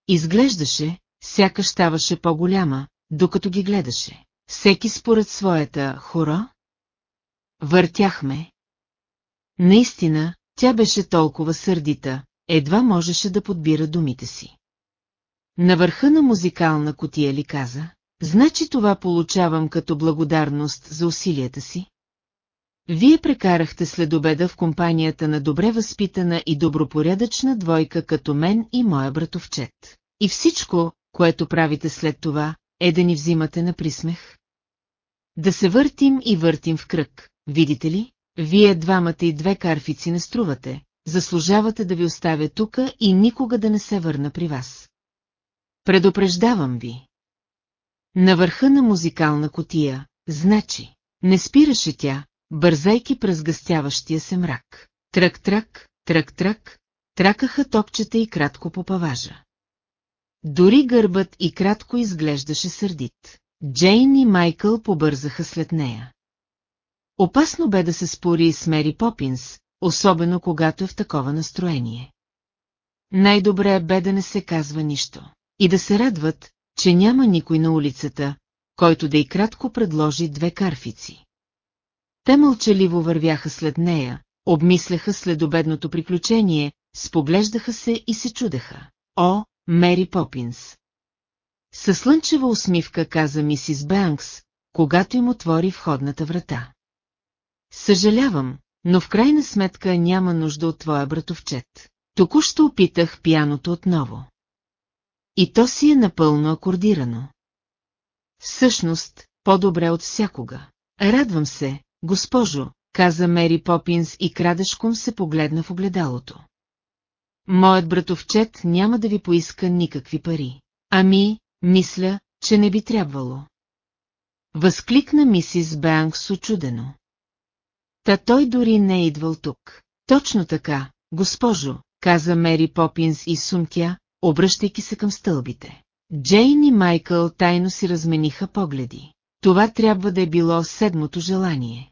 Изглеждаше, сякаш ставаше по-голяма, докато ги гледаше. Всеки според своята хоро? Въртяхме. Наистина, тя беше толкова сърдита, едва можеше да подбира думите си. На върха на музикална котия ли каза, значи това получавам като благодарност за усилията си? Вие прекарахте следобеда в компанията на добре възпитана и добропорядъчна двойка като мен и моя братовчет. И всичко, което правите след това, е да ни взимате на присмех. Да се въртим и въртим в кръг, видите ли? Вие двамата и две карфици не струвате, заслужавате да ви оставя тука и никога да не се върна при вас. Предупреждавам ви. На върха на музикална котия, значи, не спираше тя, бързайки през гъстяващия се мрак. Трък-трък, трък-трък, тракаха топчета и кратко по паважа. Дори гърбът и кратко изглеждаше сърдит. Джейн и Майкъл побързаха след нея. Опасно бе да се спори с Мери Попинс, особено когато е в такова настроение. Най-добре бе да не се казва нищо. И да се радват, че няма никой на улицата, който да и кратко предложи две карфици. Те мълчаливо вървяха след нея, обмисляха следобедното приключение, споглеждаха се и се чудеха. О, Мери Попинс! Със слънчева усмивка каза мисис Бенкс, когато им отвори входната врата. Съжалявам, но в крайна сметка няма нужда от твоя братовчет. Току-що опитах пияното отново. И то си е напълно акордирано. Всъщност, по-добре от всякога. Радвам се, госпожо, каза Мери Попинс и крадешком се погледна в огледалото. Моят братовчет няма да ви поиска никакви пари. Ами, мисля, че не би трябвало. Възкликна мисис Бенкс очудено. Та той дори не е идвал тук. Точно така, госпожо, каза Мери Попинс и сумтя, обръщайки се към стълбите. Джейн и Майкъл тайно си размениха погледи. Това трябва да е било седмото желание.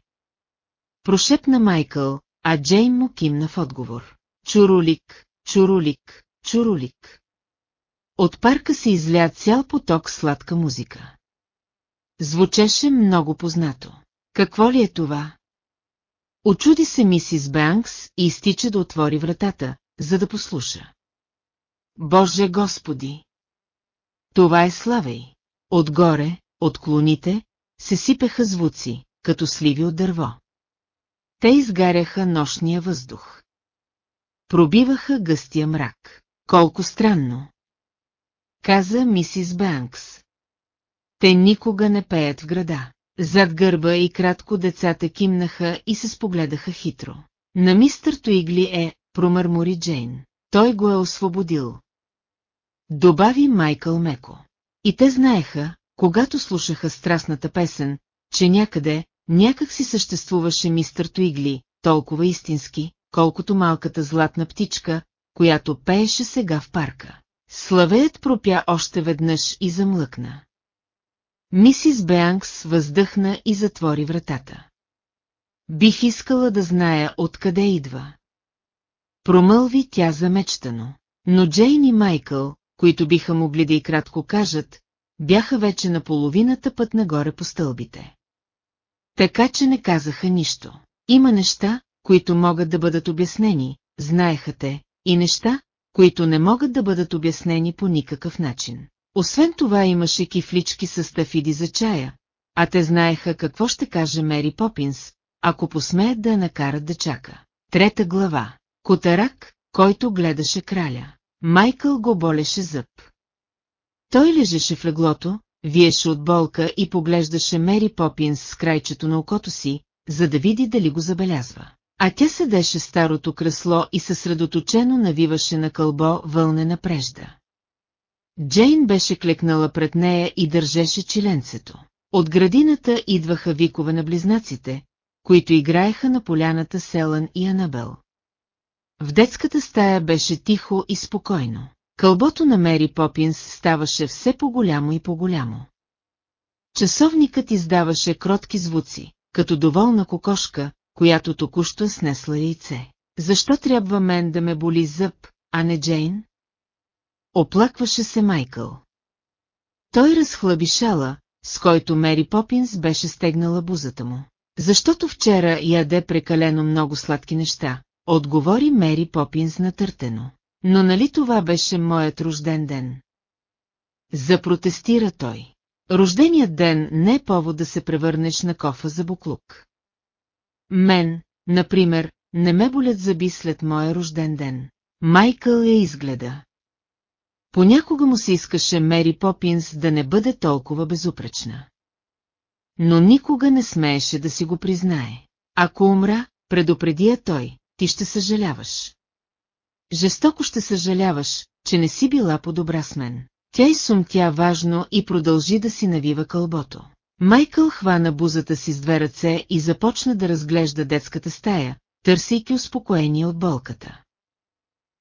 Прошепна Майкъл, а Джейн му кимна в отговор. Чурулик, чурулик, чурулик. От парка се изля цял поток сладка музика. Звучеше много познато. Какво ли е това? Очуди се мисис Бенкс и изтича да отвори вратата, за да послуша. Боже Господи! Това е Славей. Отгоре, от клоните, се сипеха звуци, като сливи от дърво. Те изгаряха нощния въздух. Пробиваха гъстия мрак. Колко странно! Каза мисис Бенкс. Те никога не пеят в града. Зад гърба и кратко децата кимнаха и се спогледаха хитро. На мистър Туигли е, промърмори Джейн. Той го е освободил. Добави Майкъл Меко. И те знаеха, когато слушаха страстната песен, че някъде, някак си съществуваше мистър Туигли, толкова истински, колкото малката златна птичка, която пееше сега в парка. Славеят пропя още веднъж и замлъкна. Мисис Беанкс въздъхна и затвори вратата. Бих искала да зная откъде идва. Промълви тя замечтано, но Джейн и Майкъл, които биха могли да и кратко кажат, бяха вече на половината път нагоре по стълбите. Така че не казаха нищо. Има неща, които могат да бъдат обяснени, знаеха те, и неща, които не могат да бъдат обяснени по никакъв начин. Освен това имаше кифлички с стафиди за чая, а те знаеха какво ще каже Мери Попинс, ако посмеят да я накарат да чака. Трета глава. Котарак, който гледаше краля. Майкъл го болеше зъб. Той лежеше в леглото, виеше от болка и поглеждаше Мери Попинс с крайчето на окото си, за да види дали го забелязва. А тя седеше старото кресло и съсредоточено навиваше на кълбо вълнена прежда. Джейн беше клекнала пред нея и държеше чиленцето. От градината идваха викове на близнаците, които играеха на поляната Селън и Анабел. В детската стая беше тихо и спокойно. Кълбото на Мери Попинс ставаше все по-голямо и по-голямо. Часовникът издаваше кротки звуци, като доволна кокошка, която току-що снесла яйце. Защо трябва мен да ме боли зъб, а не Джейн? Оплакваше се Майкъл. Той разхлаби шала, с който Мери Попинс беше стегнала бузата му. Защото вчера яде прекалено много сладки неща, отговори Мери Попинс натъртено. Но нали това беше моят рожден ден? Запротестира той. Рожденият ден не е повод да се превърнеш на кофа за буклук. Мен, например, не ме болят зъби след моя рожден ден. Майкъл я изгледа. Понякога му се искаше Мери Попинс да не бъде толкова безупречна. Но никога не смееше да си го признае. Ако умра, предупреди я той, ти ще съжаляваш. Жестоко ще съжаляваш, че не си била по-добра с мен. Тя изсумтя важно и продължи да си навива кълбото. Майкъл хвана бузата си с две ръце и започна да разглежда детската стая, търсейки успокоение от болката.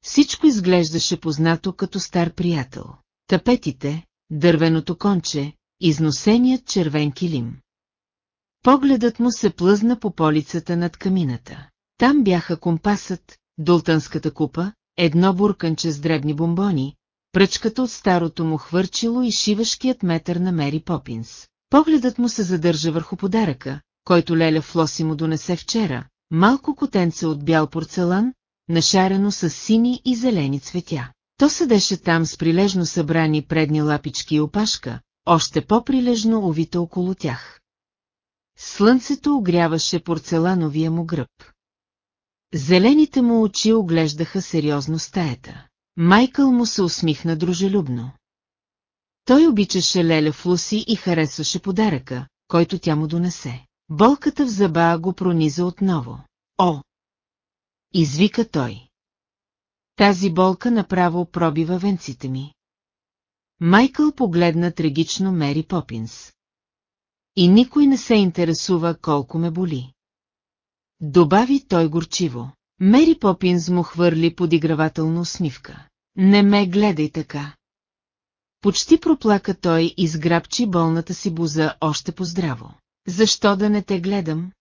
Всичко изглеждаше познато като стар приятел. Тапетите, дървеното конче, износеният червен килим. Погледът му се плъзна по полицата над камината. Там бяха компасът, долтанската купа, едно бурканче с дребни бомбони, пръчката от старото му хвърчило и шивашкият метър на Мери Попинс. Погледът му се задържа върху подаръка, който Леля Флоси му донесе вчера, малко котенце от бял порцелан, нашарено с сини и зелени цветя. То седеше там с прилежно събрани предни лапички и опашка, още по-прилежно увита около тях. Слънцето огряваше порцелановия му гръб. Зелените му очи оглеждаха сериозно стаята. Майкъл му се усмихна дружелюбно. Той обичаше Леля Флуси и харесваше подаръка, който тя му донесе. Болката в зъба го прониза отново. О! Извика той. Тази болка направо пробива венците ми. Майкъл погледна трагично Мери Попинс. И никой не се интересува колко ме боли. Добави той горчиво. Мери Попинс му хвърли подигравателно усмивка. Не ме гледай така. Почти проплака той и сграбчи болната си буза още по-здраво. Защо да не те гледам?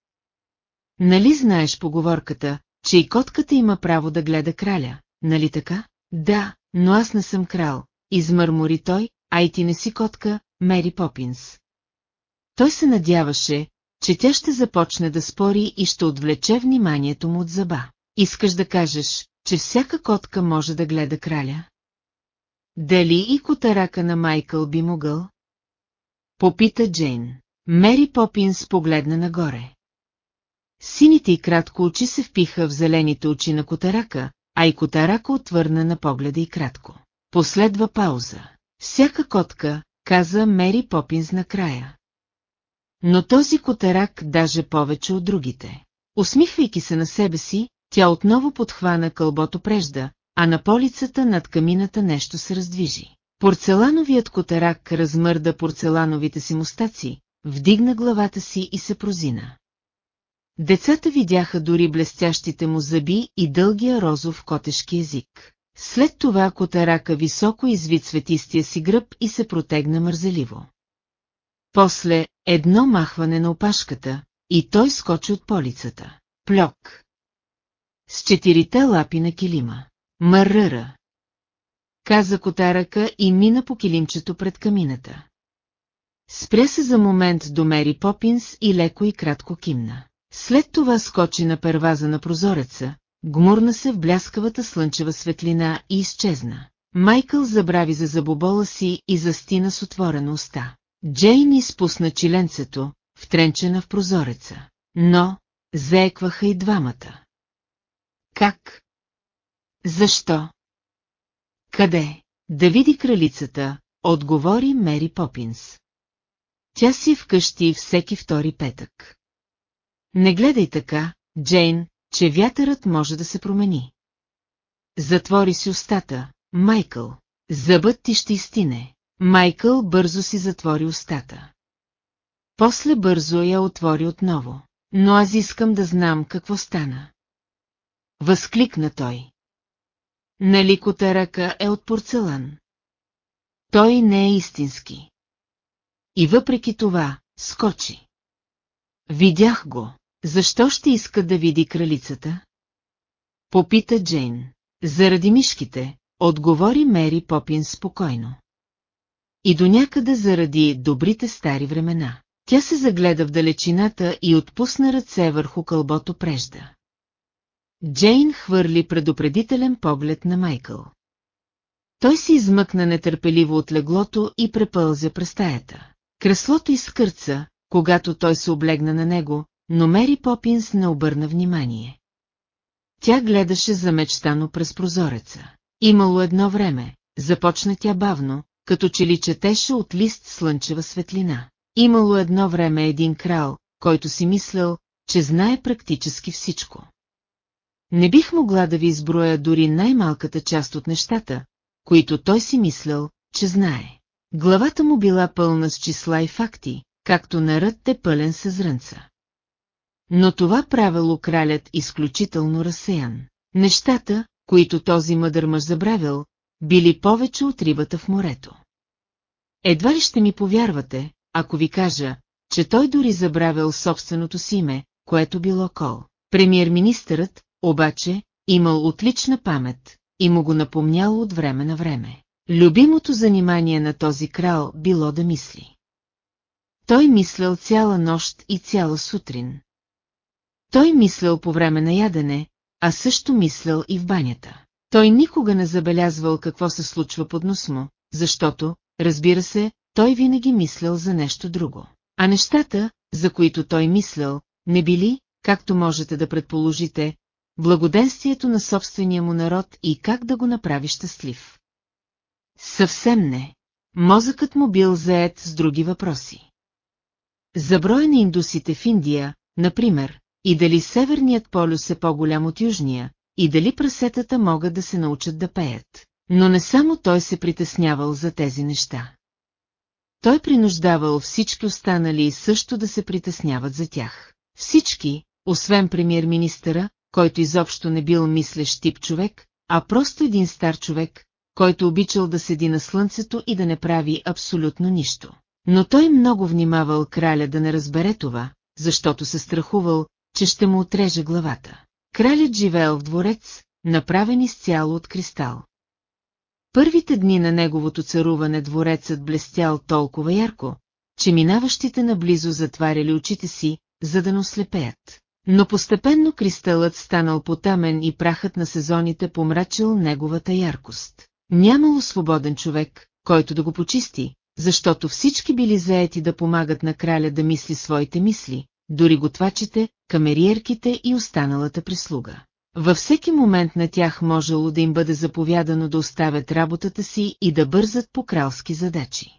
Нали знаеш поговорката, че и котката има право да гледа краля, нали така? Да, но аз не съм крал, измърмори той, а и ти не си котка, Мери Попинс. Той се надяваше, че тя ще започне да спори и ще отвлече вниманието му от зъба. Искаш да кажеш, че всяка котка може да гледа краля? Дали и котарака на Майкъл би могъл? Попита Джейн. Мери Попинс погледна нагоре. Сините и кратко очи се впиха в зелените очи на котарака, а и котарака отвърна на погледа и кратко. Последва пауза. Всяка котка, каза Мери Попинс накрая. Но този котарак даже повече от другите. Усмихвайки се на себе си, тя отново подхвана кълбото прежда, а на полицата над камината нещо се раздвижи. Порцелановият котарак размърда порцелановите си мустаци, вдигна главата си и се прозина. Децата видяха дори блестящите му зъби и дългия розов котешки език. След това котарака високо изви цветистия си гръб и се протегна мързеливо. После едно махване на опашката, и той скочи от полицата. Плюк. С четирите лапи на килима. Мърръра. Каза котарака и мина по килимчето пред камината. Спря се за момент до Мери Попинс и леко и кратко кимна. След това скочи на перваза на прозореца, гмурна се в бляскавата слънчева светлина и изчезна. Майкъл забрави за забобола си и застина с отворена уста. Джейн изпусна чиленцето, втренчена в прозореца. Но, заекваха и двамата. Как? Защо? Къде? Да види кралицата, отговори Мери Попинс. Тя си вкъщи всеки втори петък. Не гледай така, Джейн, че вятърът може да се промени. Затвори си устата, Майкъл. Зъбът ти ще изтине. Майкъл бързо си затвори устата. После бързо я отвори отново. Но аз искам да знам какво стана. Възкликна той. Нали ръка е от порцелан? Той не е истински. И въпреки това, скочи. Видях го. Защо ще иска да види кралицата? Попита Джейн. Заради мишките, отговори Мери Попин спокойно. И до някъде заради добрите стари времена. Тя се загледа в далечината и отпусна ръце върху кълбото прежда. Джейн хвърли предупредителен поглед на Майкъл. Той се измъкна нетърпеливо от леглото и препълзя през стаята. Креслото изкърца, когато той се облегна на него, но Мери Попинс не обърна внимание. Тя гледаше замечтано през прозореца. Имало едно време, започна тя бавно, като че ли четеше от лист слънчева светлина. Имало едно време един крал, който си мислял, че знае практически всичко. Не бих могла да ви изброя дори най-малката част от нещата, които той си мислял, че знае. Главата му била пълна с числа и факти, както нарът е пълен с зрънца. Но това правило кралят изключително разсеян. Нещата, които този мъдър мъж забравил, били повече от рибата в морето. Едва ли ще ми повярвате, ако ви кажа, че той дори забравил собственото си име, което било Кол. Премьер-министърът, обаче, имал отлична памет и му го напомнял от време на време. Любимото занимание на този крал било да мисли. Той мислял цяла нощ и цяла сутрин. Той мислял по време на ядене, а също мислял и в банята. Той никога не забелязвал какво се случва под нос му, защото, разбира се, той винаги мислял за нещо друго. А нещата, за които той мислял, не били, както можете да предположите, благоденствието на собствения му народ и как да го направи щастлив. Съвсем не. Мозъкът му бил заед с други въпроси. За броя на индусите в Индия, например, и дали Северният полюс е по-голям от Южния, и дали прасетата могат да се научат да пеят. Но не само той се притеснявал за тези неща. Той принуждавал всички останали също да се притесняват за тях. Всички, освен премьер-министъра, който изобщо не бил мислещ тип човек, а просто един стар човек, който обичал да седи на слънцето и да не прави абсолютно нищо. Но той много внимавал краля да не разбере това, защото се страхувал, че ще му отреже главата. Кралят живеел в дворец, направен изцяло от кристал. Първите дни на неговото царуване дворецът блестял толкова ярко, че минаващите наблизо затваряли очите си, за да не ослепеят. Но постепенно кристалът станал потамен и прахът на сезоните помрачил неговата яркост. Нямало свободен човек, който да го почисти, защото всички били заети да помагат на краля да мисли своите мисли, дори готвачите, камериерките и останалата прислуга. Във всеки момент на тях можело да им бъде заповядано да оставят работата си и да бързат по кралски задачи.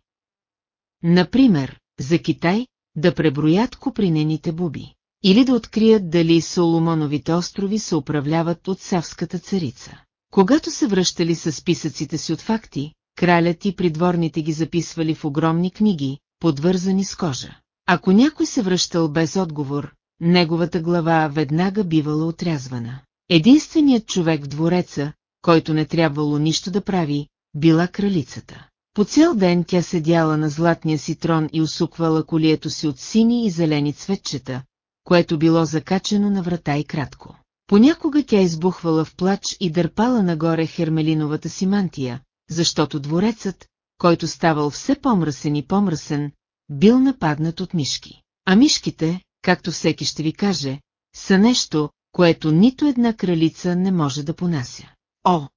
Например, за Китай да преброят копринените буби. Или да открият дали Соломоновите острови се управляват от Савската царица. Когато се връщали с списъците си от факти, кралят и придворните ги записвали в огромни книги, подвързани с кожа. Ако някой се връщал без отговор, неговата глава веднага бивала отрязвана. Единственият човек в двореца, който не трябвало нищо да прави, била кралицата. По цял ден тя седяла на златния си трон и усуквала колието си от сини и зелени цветчета, което било закачено на врата и кратко. Понякога тя избухвала в плач и дърпала нагоре хермелиновата си мантия, защото дворецът, който ставал все по-мръсен и по-мръсен, бил нападнат от мишки. А мишките, както всеки ще ви каже, са нещо, което нито една кралица не може да понася. О!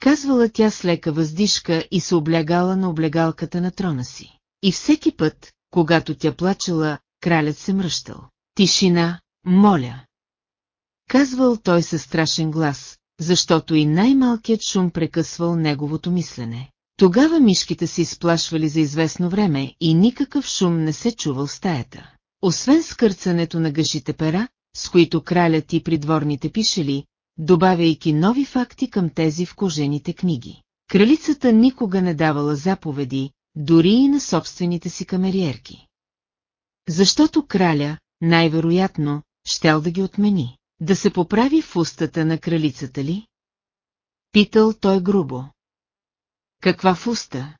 Казвала тя с лека въздишка и се облягала на облегалката на трона си. И всеки път, когато тя плачела, кралят се мръщал. Тишина, моля. Казвал той със страшен глас, защото и най-малкият шум прекъсвал неговото мислене. Тогава мишките се изплашвали за известно време и никакъв шум не се чувал в стаята. Освен скърцането на гъшите пера, с които кралят и придворните пишели, добавяйки нови факти към тези в кожените книги. Кралицата никога не давала заповеди, дори и на собствените си камериерки. Защото краля, най-вероятно, щел да ги отмени. Да се поправи в устата на кралицата ли? Питал той грубо. Каква фуста?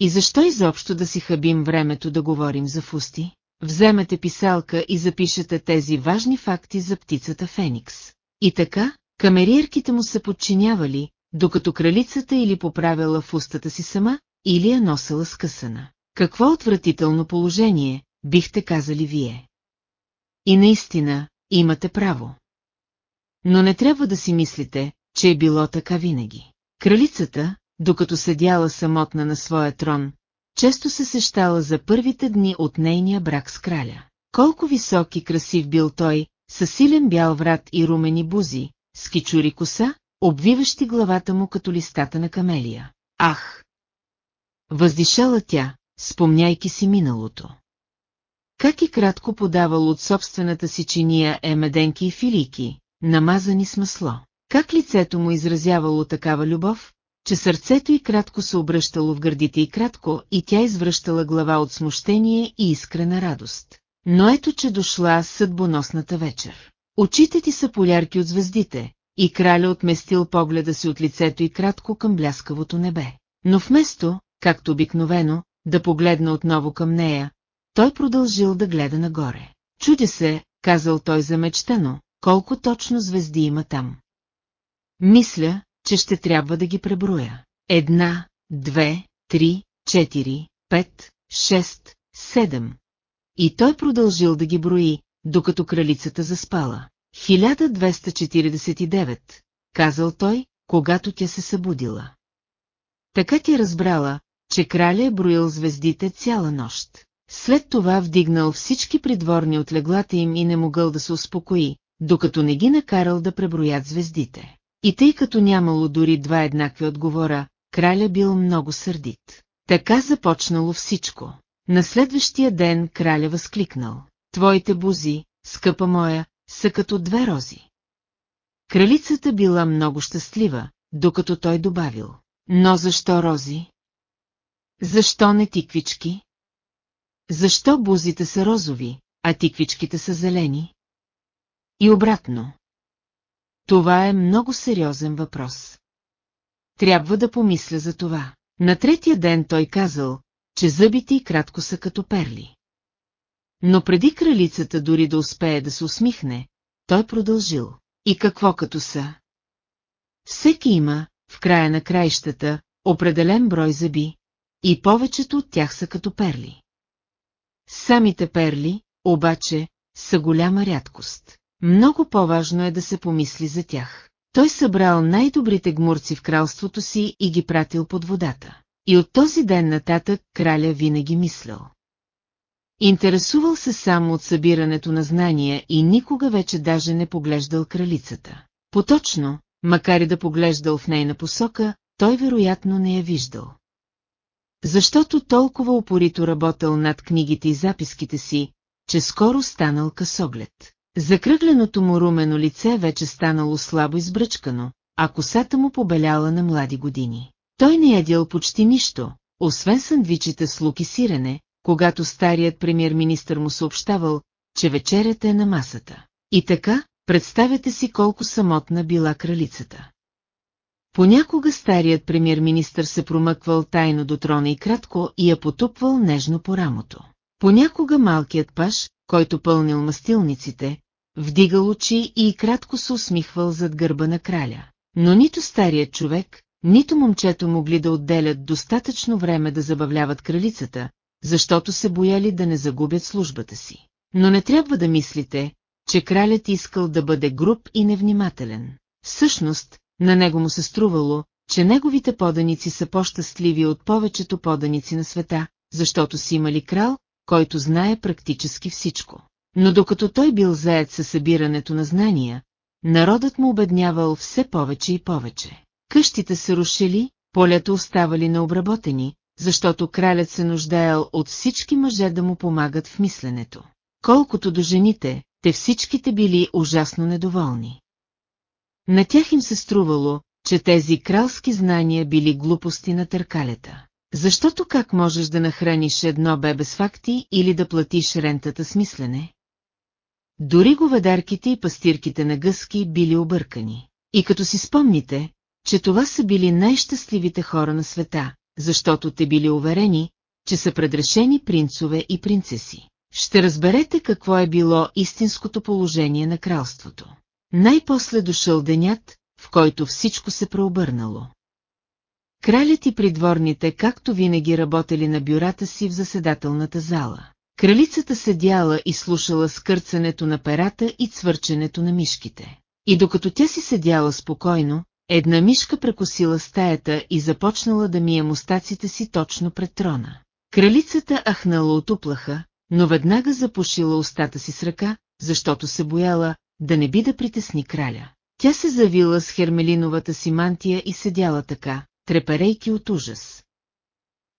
И защо изобщо да си хабим времето да говорим за фусти? Вземете писалка и запишете тези важни факти за птицата Феникс. И така, камериерките му се подчинявали, докато кралицата или поправяла в устата си сама, или я носила скъсана. Какво отвратително положение, бихте казали вие. И наистина, имате право. Но не трябва да си мислите, че е било така винаги. Кралицата, докато седяла самотна на своя трон, често се сещала за първите дни от нейния брак с краля. Колко висок и красив бил той, със силен бял врат и румени бузи, с кичури коса, обвиващи главата му като листата на камелия. Ах! Въздишала тя, спомняйки си миналото. Как и кратко подавал от собствената си чиния емеденки и филийки, намазани с масло. Как лицето му изразявало такава любов, че сърцето й кратко се обръщало в гърдите и кратко и тя извръщала глава от смущение и искрена радост. Но ето, че дошла съдбоносната вечер. Очите ти са полярки от звездите, и краля отместил погледа си от лицето и кратко към бляскавото небе. Но вместо, както обикновено, да погледна отново към нея, той продължил да гледа нагоре. Чудя се, казал той замечтано, колко точно звезди има там. Мисля, че ще трябва да ги преброя. Една, две, три, четири, пет, шест, седем. И той продължил да ги брои, докато кралицата заспала. 1249, казал той, когато тя се събудила. Така ти разбрала, че краля е броил звездите цяла нощ. След това вдигнал всички придворни от леглата им и не могъл да се успокои, докато не ги накарал да преброят звездите. И тъй като нямало дори два еднакви отговора, краля бил много сърдит. Така започнало всичко. На следващия ден краля възкликнал. Твоите бузи, скъпа моя, са като две рози. Кралицата била много щастлива, докато той добавил. Но защо рози? Защо не тиквички? Защо бузите са розови, а тиквичките са зелени? И обратно. Това е много сериозен въпрос. Трябва да помисля за това. На третия ден той казал, че зъбите й кратко са като перли. Но преди кралицата дори да успее да се усмихне, той продължил. И какво като са? Всеки има, в края на краищата, определен брой зъби, и повечето от тях са като перли. Самите перли, обаче, са голяма рядкост. Много по-важно е да се помисли за тях. Той събрал най-добрите гмурци в кралството си и ги пратил под водата. И от този ден нататък краля винаги мислял. Интересувал се само от събирането на знания и никога вече даже не поглеждал кралицата. Поточно, макар и да поглеждал в нейна посока, той вероятно не я виждал. Защото толкова упорито работил над книгите и записките си, че скоро станал късоглед. Закръгленото му румено лице вече станало слабо избръчкано, а косата му побеляла на млади години. Той не ядял почти нищо, освен сандвичите с лук и сирене, когато старият премьер-министър му съобщавал, че вечерята е на масата. И така, представете си колко самотна била кралицата. Понякога старият премьер-министър се промъквал тайно до трона и кратко и я потупвал нежно по рамото. Понякога малкият паш, който пълнил мастилниците, вдигал очи и кратко се усмихвал зад гърба на краля. Но нито старият човек, нито момчето могли да отделят достатъчно време да забавляват кралицата, защото се бояли да не загубят службата си. Но не трябва да мислите, че кралят искал да бъде груб и невнимателен. Всъщност, на него му се струвало, че неговите поданици са по-щастливи от повечето поданици на света, защото си имали крал, който знае практически всичко. Но докато той бил заед със събирането на знания, народът му обеднявал все повече и повече. Къщите се рушили, полето оставали необработени, защото кралят се нуждаел от всички мъже да му помагат в мисленето. Колкото до жените, те всичките били ужасно недоволни. На тях им се струвало, че тези кралски знания били глупости на търкалета. Защото как можеш да нахраниш едно бебе с факти или да платиш рентата с мислене? Дори говедарките и пастирките на гъски били объркани. И като си спомните, че това са били най-щастливите хора на света, защото те били уверени, че са предрешени принцове и принцеси. Ще разберете какво е било истинското положение на кралството. Най-после дошъл денят, в който всичко се преобърнало. Кралят и придворните както винаги работели на бюрата си в заседателната зала. Кралицата седяла и слушала скърцането на перата и цвърченето на мишките. И докато тя си седяла спокойно, една мишка прекосила стаята и започнала да мие мустаците си точно пред трона. Кралицата ахнала от уплаха, но веднага запушила устата си с ръка, защото се бояла да не би да притесни краля. Тя се завила с хермелиновата си мантия и седяла така, треперейки от ужас.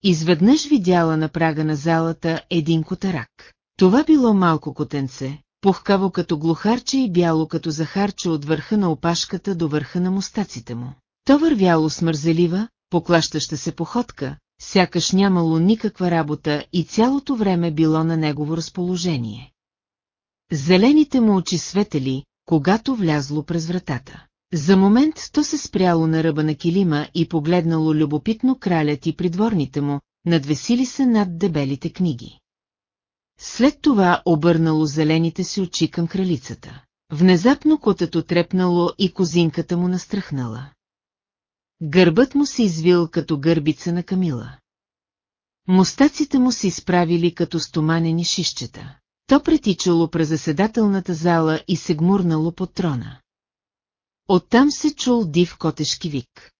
Изведнъж видяла на прага на залата един котарак. Това било малко котенце, пухкаво като глухарче и бяло като захарче от върха на опашката до върха на мустаците му. То вървяло смързелива, поклащаща се походка, сякаш нямало никаква работа и цялото време било на негово разположение. Зелените му очи светели, когато влязло през вратата. За момент то се спряло на ръба на килима и погледнало любопитно кралят и придворните му, надвесили се над дебелите книги. След това обърнало зелените си очи към кралицата. Внезапно котето трепнало и козинката му настръхнала. Гърбът му се извил като гърбица на камила. Мустаците му се изправили като стоманени шишчета. То претичало през заседателната зала и се гмурнало под трона. Оттам се чул див котешки вик.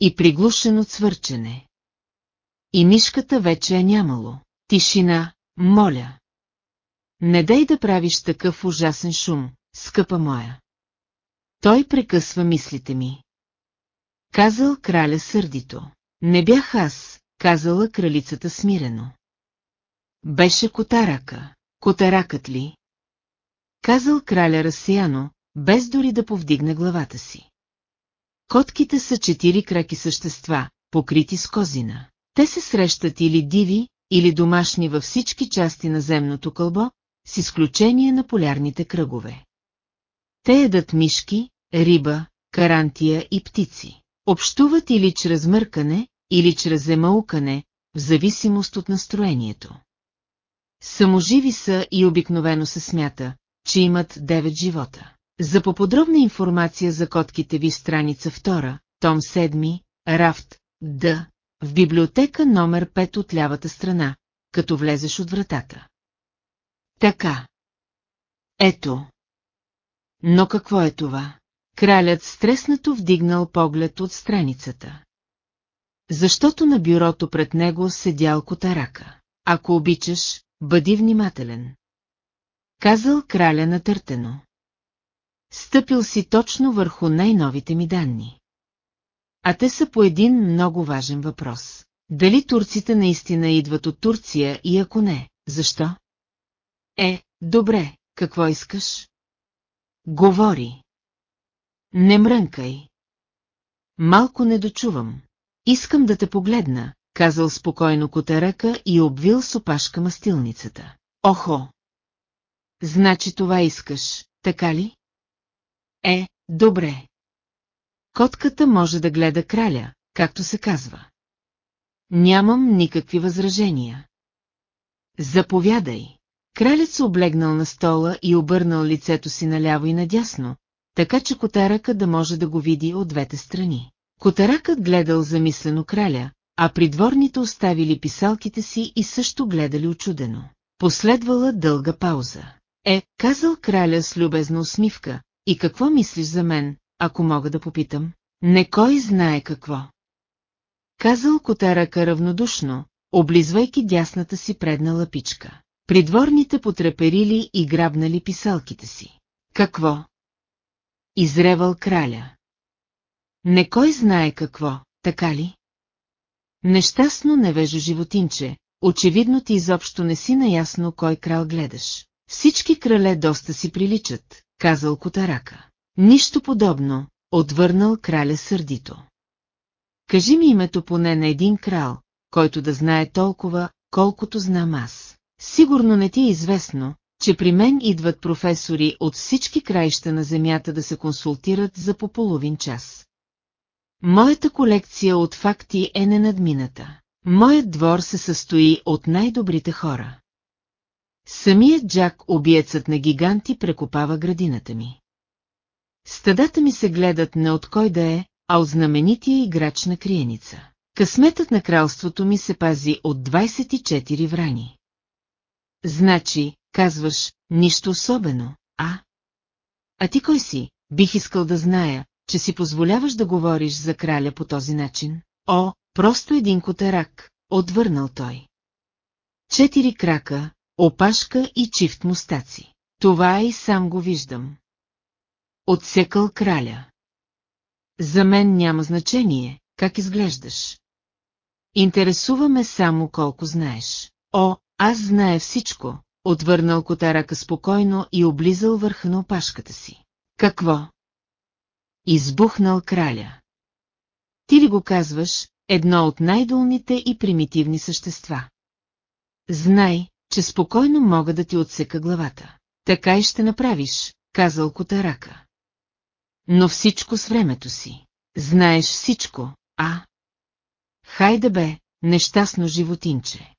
И приглушено цвърчене. И мишката вече е нямало. Тишина, моля. Не дай да правиш такъв ужасен шум, скъпа моя. Той прекъсва мислите ми. Казал краля сърдито. Не бях аз, казала кралицата смирено. Беше котарака. Котаракът ли? Казал краля разсияно, без дори да повдигне главата си. Котките са четири краки същества, покрити с козина. Те се срещат или диви, или домашни във всички части на земното кълбо, с изключение на полярните кръгове. Те ядат мишки, риба, карантия и птици. Общуват или чрез мъркане, или чрез земаукане, в зависимост от настроението. Саможиви са и обикновено се смята, че имат 9 живота. За поподробна информация за котките ви страница 2, том 7, рафт, Д, в библиотека номер 5 от лявата страна, като влезеш от вратата. Така. Ето. Но какво е това? Кралят стреснато вдигнал поглед от страницата. Защото на бюрото пред него седял котарака. Ако обичаш, бъди внимателен. Казал краля натъртено. Стъпил си точно върху най-новите ми данни. А те са по един много важен въпрос. Дали турците наистина идват от Турция и ако не, защо? Е, добре, какво искаш? Говори. Не мрънкай. Малко не дочувам. Искам да те погледна, казал спокойно Котарака и обвил с опашка мастилницата. Охо! Значи това искаш, така ли? Е, добре. Котката може да гледа краля, както се казва. Нямам никакви възражения. Заповядай. Кралят се облегнал на стола и обърнал лицето си наляво и надясно, така че котарака да може да го види от двете страни. Котаракът гледал замислено краля, а придворните оставили писалките си и също гледали очудено. Последвала дълга пауза. Е, казал краля с любезна усмивка, и какво мислиш за мен, ако мога да попитам? Не кой знае какво. Казал Котарака равнодушно, облизвайки дясната си предна лапичка. Придворните потреперили и грабнали писалките си. Какво? Изревал краля. Не кой знае какво, така ли? Нещастно невежо животинче, очевидно ти изобщо не си наясно кой крал гледаш. Всички крале доста си приличат, казал Котарака. Нищо подобно, отвърнал краля сърдито. Кажи ми името поне на един крал, който да знае толкова, колкото знам аз. Сигурно не ти е известно, че при мен идват професори от всички краища на земята да се консултират за по половин час. Моята колекция от факти е ненадмината. Моят двор се състои от най-добрите хора. Самият Джак, обиецът на гиганти, прекопава градината ми. Стадата ми се гледат не от кой да е, а от знаменития играч на криеница. Късметът на кралството ми се пази от 24 врани. Значи, казваш, нищо особено, а? А ти кой си? Бих искал да зная, че си позволяваш да говориш за краля по този начин. О, просто един котарак, отвърнал той. Четири крака, опашка и чифт мустаци. Това и сам го виждам. Отсекал краля. За мен няма значение, как изглеждаш. Интересуваме само колко знаеш. О, аз знае всичко, отвърнал Котарака спокойно и облизал върха на опашката си. Какво? Избухнал краля. Ти ли го казваш, едно от най-долните и примитивни същества? Знай, че спокойно мога да ти отсека главата. Така и ще направиш, казал Котарака. Но всичко с времето си. Знаеш всичко, а? Хайде бе, нещастно животинче.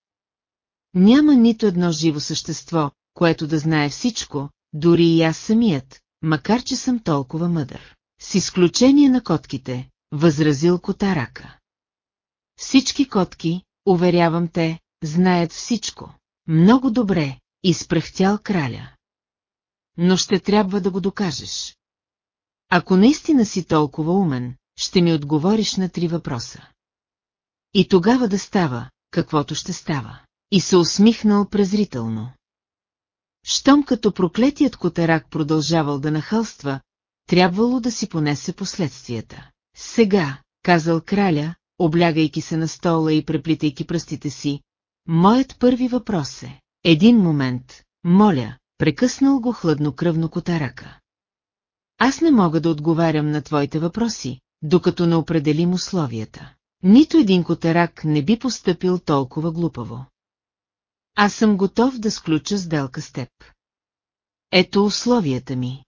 Няма нито едно живо същество, което да знае всичко, дори и аз самият, макар че съм толкова мъдър. С изключение на котките, възразил Котарака. Всички котки, уверявам те, знаят всичко. Много добре, изпрахтял краля. Но ще трябва да го докажеш. Ако наистина си толкова умен, ще ми отговориш на три въпроса. И тогава да става, каквото ще става. И се усмихнал презрително. Щом като проклетият котарак продължавал да нахълства, трябвало да си понесе последствията. Сега, казал краля, облягайки се на стола и преплитайки пръстите си, моят първи въпрос е, един момент, моля, прекъснал го хладнокръвно котарака. Аз не мога да отговарям на твоите въпроси, докато не определим условията. Нито един котарак не би поступил толкова глупаво. Аз съм готов да сключа сделка с теб. Ето условията ми.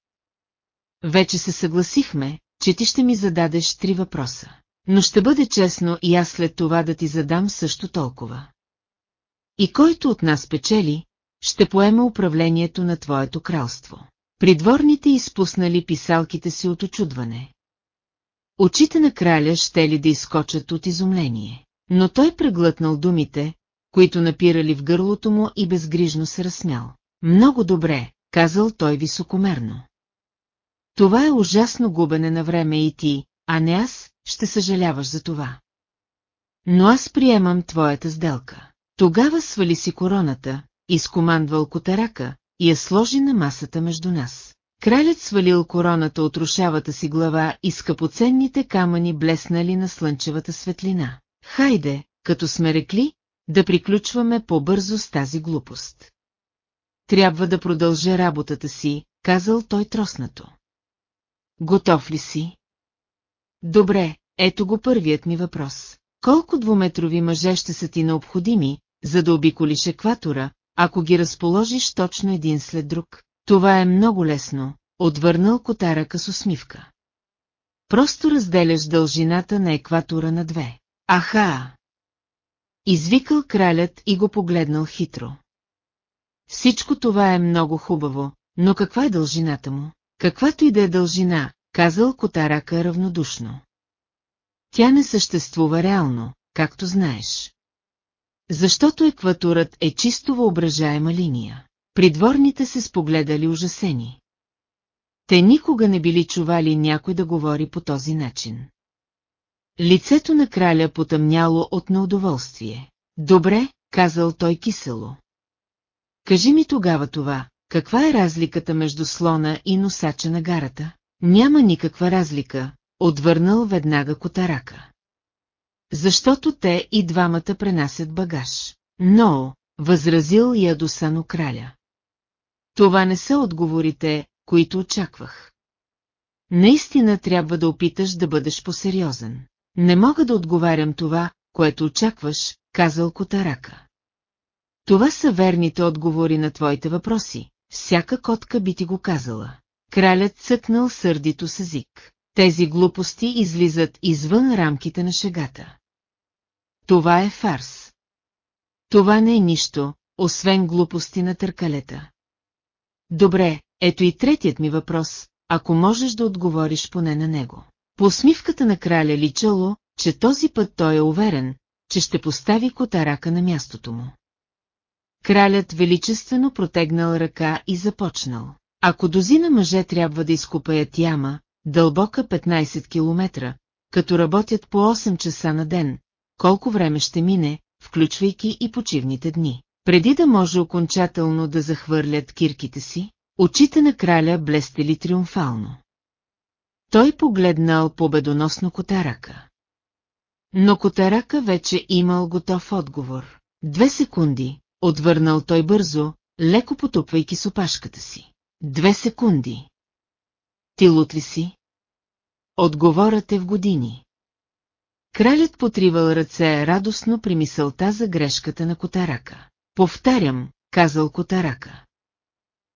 Вече се съгласихме, че ти ще ми зададеш три въпроса. Но ще бъде честно и аз след това да ти задам също толкова. И който от нас печели, ще поеме управлението на твоето кралство. Придворните изпуснали писалките си от очудване. Очите на краля ще ли да изкочат от изумление, но той преглътнал думите, които напирали в гърлото му и безгрижно се разсмял. Много добре, казал той високомерно. Това е ужасно губене на време и ти, а не аз, ще съжаляваш за това. Но аз приемам твоята сделка. Тогава свали си короната, изкомандвал котарака и я сложи на масата между нас. Кралят свалил короната от рушавата си глава и скъпоценните камъни блеснали на слънчевата светлина. Хайде, като сме рекли, да приключваме по-бързо с тази глупост. Трябва да продължа работата си, казал той троснато. Готов ли си? Добре, ето го първият ми въпрос. Колко двуметрови мъже ще са ти необходими, за да обиколиш екватора, ако ги разположиш точно един след друг? Това е много лесно, отвърнал котаръка с усмивка. Просто разделяш дължината на екватора на две. Аха! Извикал кралят и го погледнал хитро. Всичко това е много хубаво, но каква е дължината му? Каквато и да е дължина, казал Котарака равнодушно. Тя не съществува реално, както знаеш. Защото екваторът е чисто въображаема линия. Придворните се спогледали ужасени. Те никога не били чували някой да говори по този начин. Лицето на краля потъмняло от неудоволствие. Добре, казал той кисело. Кажи ми тогава това, каква е разликата между слона и носача на гарата? Няма никаква разлика, отвърнал веднага Котарака. Защото те и двамата пренасят багаж. Но, възразил ядосано краля. Това не са отговорите, които очаквах. Наистина трябва да опиташ да бъдеш посериозен. Не мога да отговарям това, което очакваш, казал Котарака. Това са верните отговори на твоите въпроси. Всяка котка би ти го казала. Кралят цъкнал сърдито с език. Тези глупости излизат извън рамките на шегата. Това е фарс. Това не е нищо, освен глупости на търкалета. Добре, ето и третият ми въпрос, ако можеш да отговориш поне на него. По усмивката на краля личало, че този път той е уверен, че ще постави котарака на мястото му. Кралят величествено протегнал ръка и започнал. Ако дозина мъже трябва да изкупаят яма, дълбока 15 километра, като работят по 8 часа на ден, колко време ще мине, включвайки и почивните дни. Преди да може окончателно да захвърлят кирките си, очите на краля блестели триумфално. Той погледнал победоносно Котарака. Но Котарака вече имал готов отговор. Две секунди, отвърнал той бързо, леко потупвайки с опашката си. Две секунди. Ти лут ли си? Отговорът е в години. Кралят потривал ръце радостно при мисълта за грешката на Котарака. Повтарям, казал Котарака.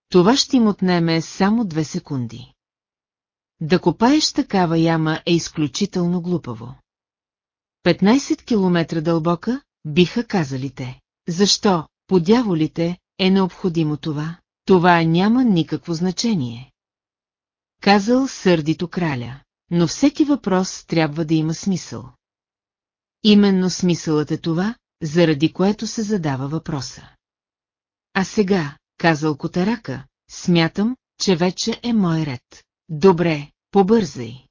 Това ще им отнеме само две секунди. Да копаеш такава яма е изключително глупаво. 15 километра дълбока, биха казали те. Защо, по дяволите, е необходимо това? Това няма никакво значение. Казал сърдито краля, но всеки въпрос трябва да има смисъл. Именно смисълът е това, заради което се задава въпроса. А сега, казал Котарака, смятам, че вече е мой ред. Добре, побързай.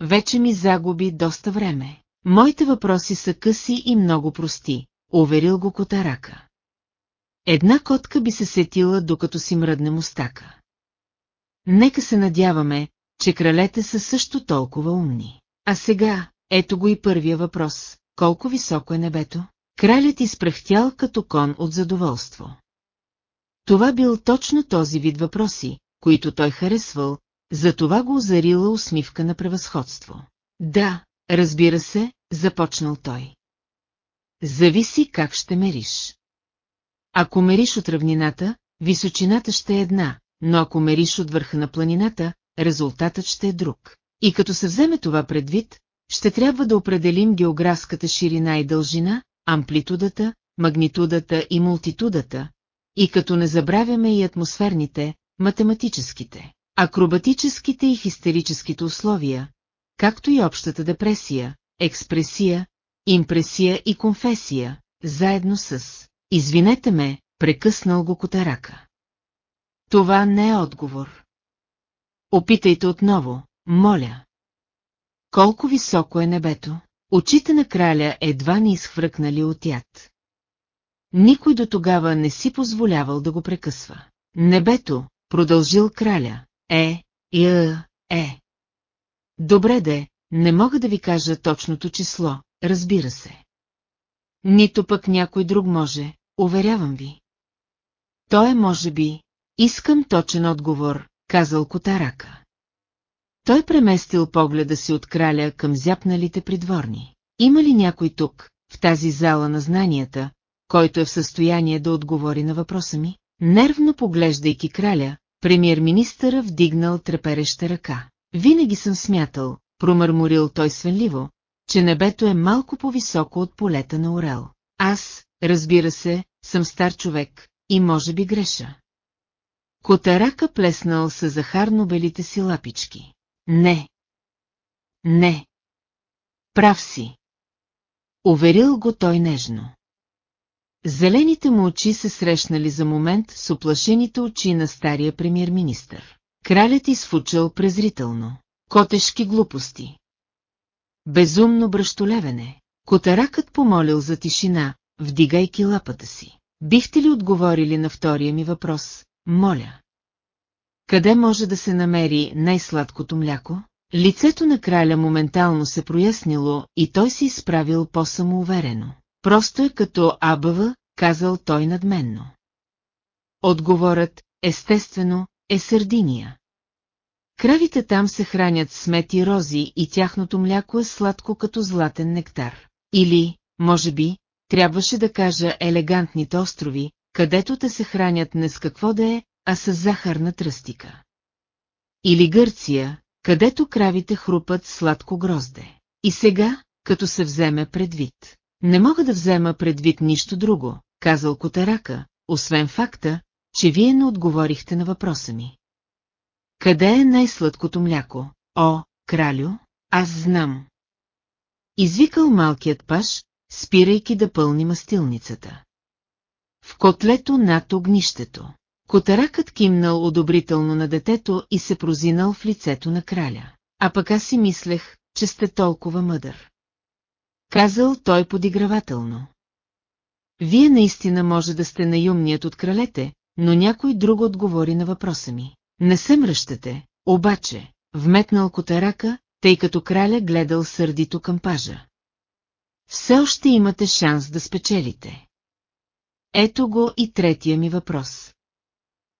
Вече ми загуби доста време. Моите въпроси са къси и много прости, уверил го Котарака. Една котка би се сетила, докато си мръдне мустака. Нека се надяваме, че кралете са също толкова умни. А сега, ето го и първия въпрос. Колко високо е небето? Кралят изпрахтял като кон от задоволство. Това бил точно този вид въпроси, които той харесвал, затова го озарила усмивка на превъзходство. Да, разбира се, започнал той. Зависи как ще мериш. Ако мериш от равнината, височината ще е една, но ако мериш от върха на планината, резултатът ще е друг. И като се вземе това предвид, ще трябва да определим географската ширина и дължина, амплитудата, магнитудата и мултитудата, и като не забравяме и атмосферните, математическите, акробатическите и хистерическите условия, както и общата депресия, експресия, импресия и конфесия, заедно с «Извинете ме», прекъснал го Котарака. Това не е отговор. Опитайте отново, моля. Колко високо е небето? Очите на краля едва не изхвръкнали от яд. Никой до тогава не си позволявал да го прекъсва. Небето, продължил краля, е, е, е. Добре де, не мога да ви кажа точното число, разбира се. Нито пък някой друг може, уверявам ви. То е може би, искам точен отговор, казал Котарака. Той преместил погледа си от краля към зяпналите придворни. Има ли някой тук, в тази зала на знанията, който е в състояние да отговори на въпроса ми? Нервно поглеждайки краля, премьер-министъра вдигнал трепереща ръка. Винаги съм смятал, промърморил той свенливо, че небето е малко по-високо от полета на Орел. Аз, разбира се, съм стар човек и може би греша. Котарака плеснал с захарно-белите си лапички. Не. Не. Прав си. Уверил го той нежно. Зелените му очи се срещнали за момент с оплашените очи на стария премьер-министър. Кралят изфучал презрително. Котешки глупости. Безумно бръщолевене. Котаракът помолил за тишина, вдигайки лапата си. Бихте ли отговорили на втория ми въпрос, моля? Къде може да се намери най-сладкото мляко? Лицето на краля моментално се прояснило и той се изправил по-самоуверено. Просто е като Абава, казал той надменно. Отговорът, естествено, е сърдиния. Кравите там се хранят с мед и рози и тяхното мляко е сладко като златен нектар. Или, може би, трябваше да кажа елегантните острови, където те се хранят не с какво да е, а с захарна тръстика. Или Гърция, където кравите хрупат сладко грозде. И сега, като се вземе предвид. Не мога да взема предвид нищо друго, казал Котарака, освен факта, че вие не отговорихте на въпроса ми. Къде е най-сладкото мляко? О, кралю, аз знам. Извикал малкият паш, спирайки да пълни мастилницата. В котлето над огнището. Котаракът кимнал одобрително на детето и се прозинал в лицето на краля. А пък аз си мислех, че сте толкова мъдър. Казал той подигравателно. Вие наистина може да сте наюмният от кралете, но някой друг отговори на въпроса ми. Не се мръщате, обаче, вметнал котарака, тъй като краля гледал сърдито към пажа. Все още имате шанс да спечелите. Ето го и третия ми въпрос.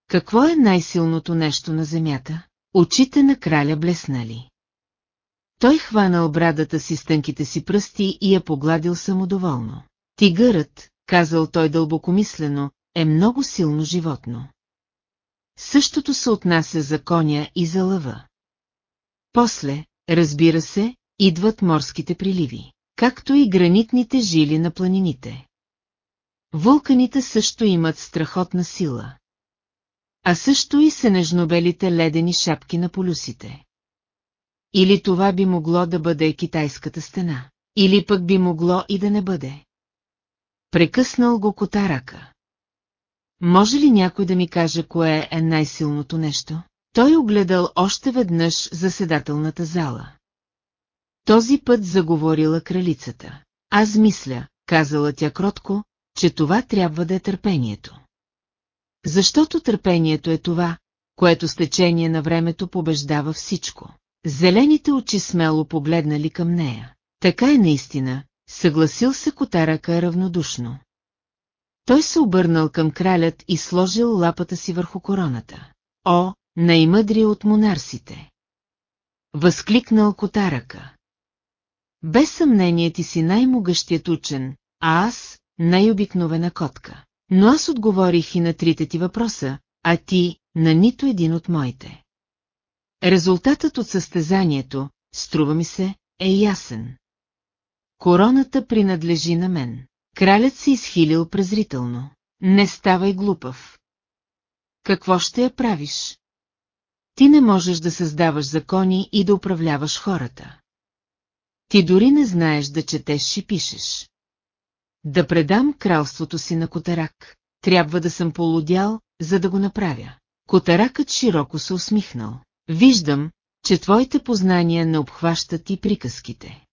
Какво е най-силното нещо на земята? Очите на краля блеснали. Той хванал брадата си с тънките си пръсти и я погладил самодоволно. Тигърът, казал той дълбокомислено, е много силно животно. Същото се отнася за коня и за лъва. После, разбира се, идват морските приливи, както и гранитните жили на планините. Вулканите също имат страхотна сила. А също и сенежнобелите ледени шапки на полюсите. Или това би могло да бъде китайската стена, или пък би могло и да не бъде. Прекъснал го котарака. Може ли някой да ми каже кое е най-силното нещо? Той огледал още веднъж заседателната зала. Този път заговорила кралицата. Аз мисля, казала тя кротко, че това трябва да е търпението. Защото търпението е това, което с течение на времето побеждава всичко. Зелените очи смело погледнали към нея. Така е наистина, съгласил се Котарака равнодушно. Той се обърнал към кралят и сложил лапата си върху короната. О, най-мъдри от монарсите! Възкликнал Котарака. Без съмнение ти си най-могъщият учен, а аз – най-обикновена котка. Но аз отговорих и на трите ти въпроса, а ти – на нито един от моите. Резултатът от състезанието, струва ми се, е ясен. Короната принадлежи на мен. Кралят се изхилил презрително. Не ставай глупав. Какво ще я правиш? Ти не можеш да създаваш закони и да управляваш хората. Ти дори не знаеш да четеш и пишеш. Да предам кралството си на Котарак. Трябва да съм полудял, за да го направя. Котаракът широко се усмихнал. Виждам, че твоите познания не обхващат и приказките.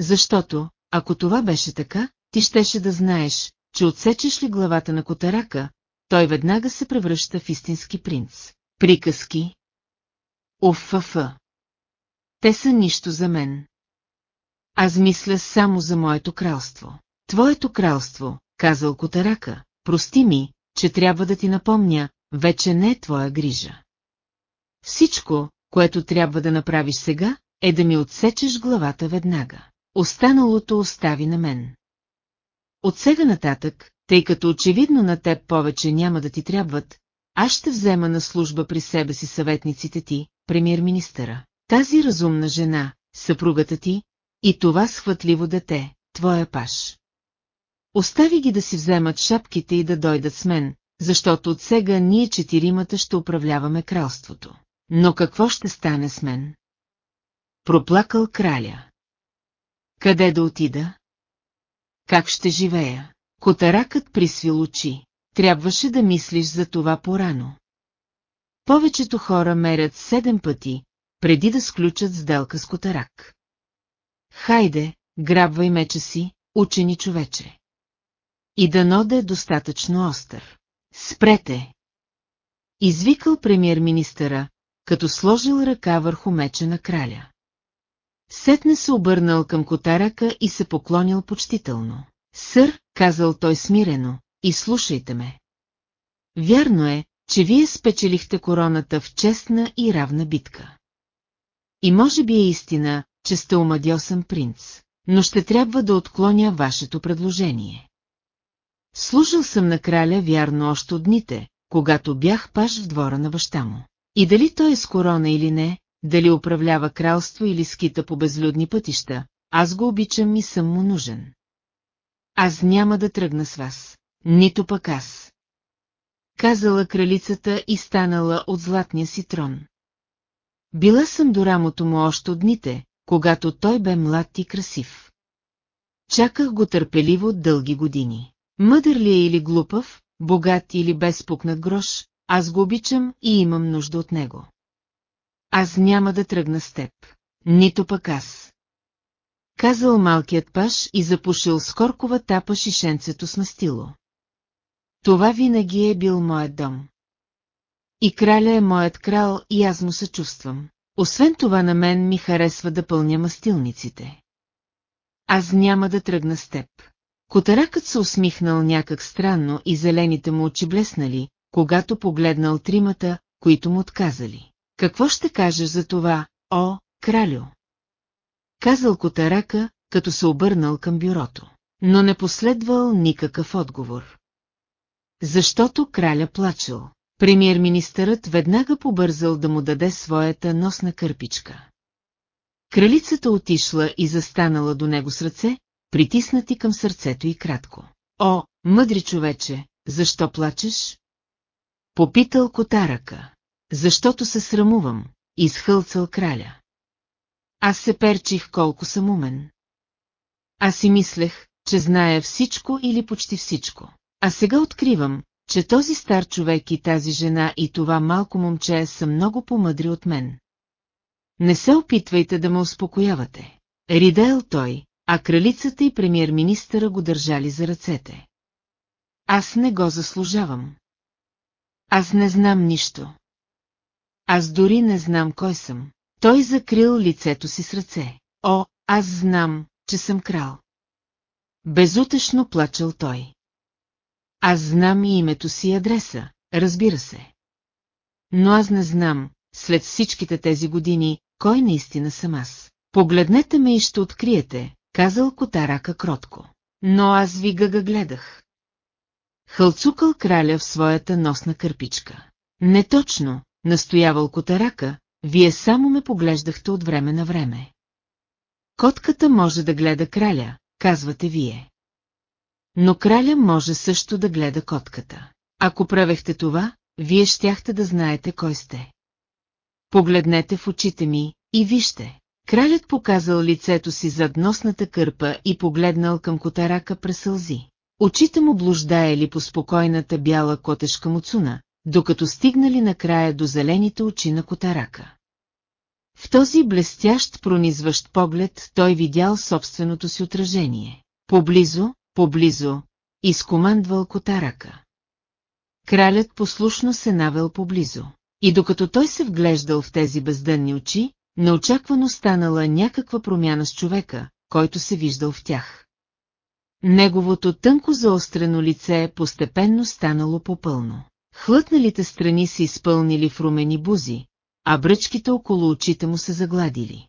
Защото, ако това беше така, ти щеше да знаеш, че отсечеш ли главата на Котарака, той веднага се превръща в истински принц. Приказки. Уф-ф. Те са нищо за мен. Аз мисля само за моето кралство. Твоето кралство, казал Котарака, прости ми, че трябва да ти напомня, вече не е твоя грижа. Всичко, което трябва да направиш сега, е да ми отсечеш главата веднага. Останалото остави на мен. От сега нататък, тъй като очевидно на теб повече няма да ти трябват, аз ще взема на служба при себе си съветниците ти, премьер-министъра, тази разумна жена, съпругата ти, и това схватливо дете, твоя паш. Остави ги да си вземат шапките и да дойдат с мен, защото от сега ние четиримата ще управляваме кралството. Но какво ще стане с мен? Проплакал краля. Къде да отида? Как ще живея? Котаракът присвил очи. Трябваше да мислиш за това порано. Повечето хора мерят седем пъти, преди да сключат сделка с Котарак. Хайде, грабвай меча си, учени човече. И дано да е достатъчно остър. Спрете! Извикал премьер-министъра, като сложил ръка върху меча на краля. Сетне се обърнал към Котарака и се поклонил почтително. Сър, казал той смирено, и слушайте ме. Вярно е, че вие спечелихте короната в честна и равна битка. И може би е истина, че сте омадьосан принц, но ще трябва да отклоня вашето предложение. Служил съм на краля вярно още от дните, когато бях паш в двора на баща му. И дали той е с корона или не, дали управлява кралство или скита по безлюдни пътища, аз го обичам и съм му нужен. Аз няма да тръгна с вас, нито пък аз. Казала кралицата и станала от златния си трон. Била съм до рамото му още от дните, когато той бе млад и красив. Чаках го търпеливо дълги години. Мъдър ли е или глупав, богат или безпукнат грош, аз го обичам и имам нужда от него. Аз няма да тръгна с теб. Нито пък аз. Казал малкият паш и запушил с коркова тапа шишенцето с настило. Това винаги е бил моят дом. И краля е моят крал и аз му се чувствам. Освен това на мен ми харесва да пълня мастилниците. Аз няма да тръгна с теб. Котаракът се усмихнал някак странно и зелените му очи блеснали, когато погледнал тримата, които му отказали. Какво ще кажеш за това, о, кралю? Казал Котарака, като се обърнал към бюрото, но не последвал никакъв отговор. Защото краля плачел. Премьер-министърът веднага побързал да му даде своята носна кърпичка. Кралицата отишла и застанала до него с ръце, притиснати към сърцето и кратко. О, мъдри човече, защо плачеш? Попитал Котарака. Защото се срамувам, изхълцал краля. Аз се перчих колко съм умен. Аз си мислех, че зная всичко или почти всичко. А сега откривам, че този стар човек и тази жена и това малко момче са много помъдри от мен. Не се опитвайте да ме успокоявате. Ридел той, а кралицата и премьер-министъра го държали за ръцете. Аз не го заслужавам. Аз не знам нищо. Аз дори не знам кой съм. Той закрил лицето си с ръце. О, аз знам, че съм крал. Безутешно плачел той. Аз знам и името си и адреса, разбира се. Но аз не знам, след всичките тези години, кой наистина съм аз. Погледнете ме и ще откриете, казал Котарака кротко. Но аз ви гъга гледах. Хълцукал краля в своята носна кърпичка. Не точно, настоявал Котарака, вие само ме поглеждахте от време на време. Котката може да гледа краля, казвате вие. Но краля може също да гледа котката. Ако правехте това, вие щяхте да знаете кой сте. Погледнете в очите ми и вижте. Кралят показал лицето си зад носната кърпа и погледнал към котарака през сълзи. Очите му блуждаели по спокойната бяла котешка муцуна, докато стигнали накрая до зелените очи на котарака. В този блестящ пронизващ поглед той видял собственото си отражение. Поблизо, поблизо, изкомандвал котарака. Кралят послушно се навел поблизо. И докато той се вглеждал в тези бездънни очи, неочаквано станала някаква промяна с човека, който се виждал в тях. Неговото тънко заострено лице постепенно станало попълно. Хлътналите страни се изпълнили в румени бузи, а бръчките около очите му се загладили.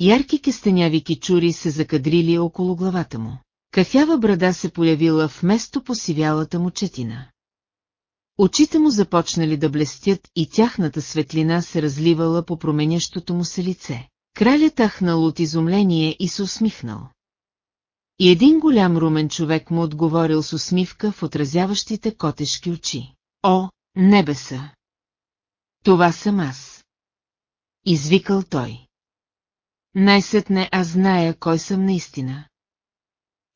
Ярки кестеняви кичури се закадрили около главата му. Кафява брада се появила вместо посивялата му четина. Очите му започнали да блестят и тяхната светлина се разливала по променящото му се лице. Кралят ахнал от изумление и се усмихнал. И един голям румен човек му отговорил с усмивка в отразяващите котешки очи. О, небеса! Това съм аз. Извикал той. Най-сетне аз зная кой съм наистина.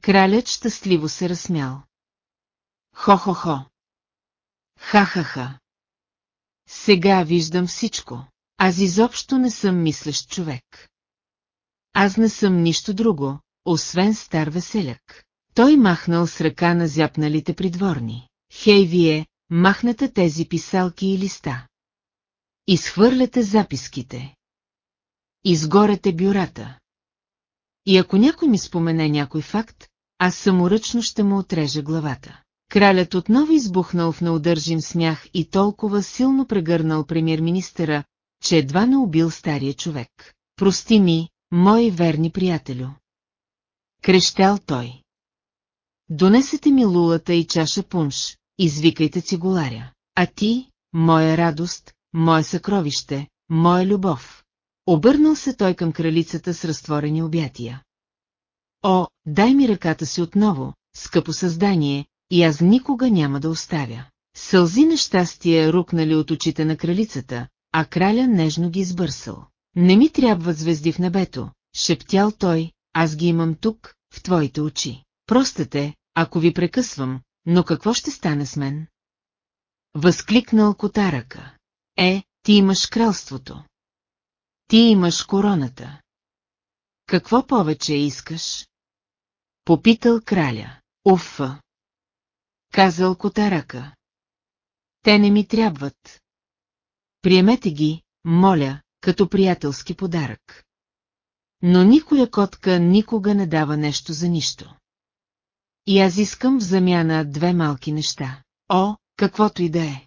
Кралят щастливо се разсмял. Хо-хо-хо. Ха-ха-ха. Сега виждам всичко. Аз изобщо не съм мислещ човек. Аз не съм нищо друго, освен стар веселяк. Той махнал с ръка на зяпналите придворни. Хей вие, махнете тези писалки и листа. Изхвърляте записките. Изгорете бюрата. И ако някой ми спомене някой факт, аз саморъчно ще му отрежа главата. Кралят отново избухнал в неудържим смях и толкова силно прегърнал премьер-министъра, че едва не убил стария човек. Прости ми, мой верни приятелю. Крещял той. Донесете ми лулата и чаша пунш, извикайте цигуларя. А ти, моя радост, мое съкровище, моя любов. Обърнал се той към кралицата с разтворени обятия. О, дай ми ръката си отново, скъпо създание, и аз никога няма да оставя. Сълзи на щастие рукнали от очите на кралицата, а краля нежно ги избърсал. Не ми трябват звезди в небето, шептял той, аз ги имам тук, в твоите очи. Простете, ако ви прекъсвам, но какво ще стане с мен? Възкликнал Котарака. Е, ти имаш кралството. Ти имаш короната. Какво повече искаш? Попитал краля. Уфа. Казал Котарака. Те не ми трябват. Приемете ги, моля, като приятелски подарък. Но никоя котка никога не дава нещо за нищо. И аз искам в замяна две малки неща. О, каквото и да е.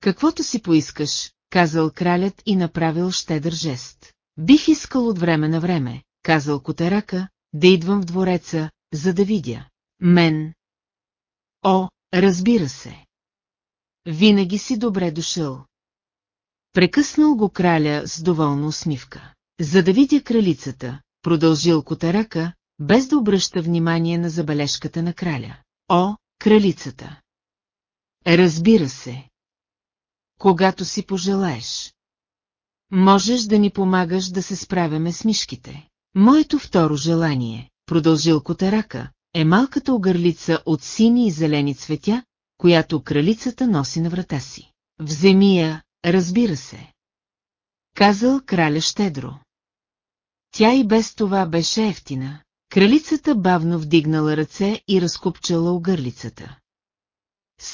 Каквото си поискаш, казал кралят и направил щедър жест. Бих искал от време на време, казал Котарака, да идвам в двореца, за да видя. Мен. О, разбира се. Винаги си добре дошъл. Прекъснал го краля с доволна усмивка. За да видя кралицата, продължил Котарака, без да обръща внимание на забележката на краля. О, кралицата! Разбира се. Когато си пожелаеш. Можеш да ни помагаш да се справяме с мишките. Моето второ желание, продължил Котарака, е малката огърлица от сини и зелени цветя, която кралицата носи на врата си. Вземи я, разбира се. Казал краля щедро. Тя и без това беше ефтина. Кралицата бавно вдигнала ръце и разкупчала огърлицата.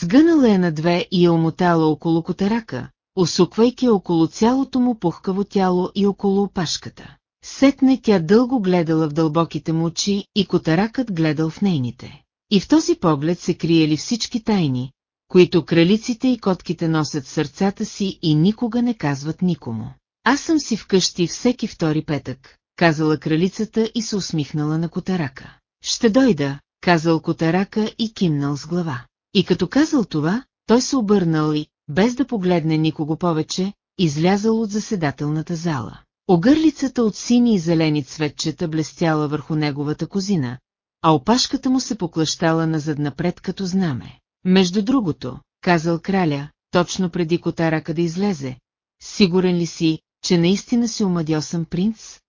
Сгънала е на две и я омотала около котарака, усуквайки около цялото му пухкаво тяло и около опашката. Сетне тя дълго гледала в дълбоките му очи и котаракът гледал в нейните. И в този поглед се криели всички тайни, които кралиците и котките носят в сърцата си и никога не казват никому. Аз съм си вкъщи всеки втори петък, казала кралицата и се усмихнала на Котарака. Ще дойда, казал Котарака и кимнал с глава. И като казал това, той се обърнал и, без да погледне никого повече, излязал от заседателната зала. Огърлицата от сини и зелени цветчета блестяла върху неговата козина, а опашката му се поклащала назад напред като знаме. Между другото, казал краля, точно преди котарака да излезе. Сигурен ли си, че наистина си омадьосан принц?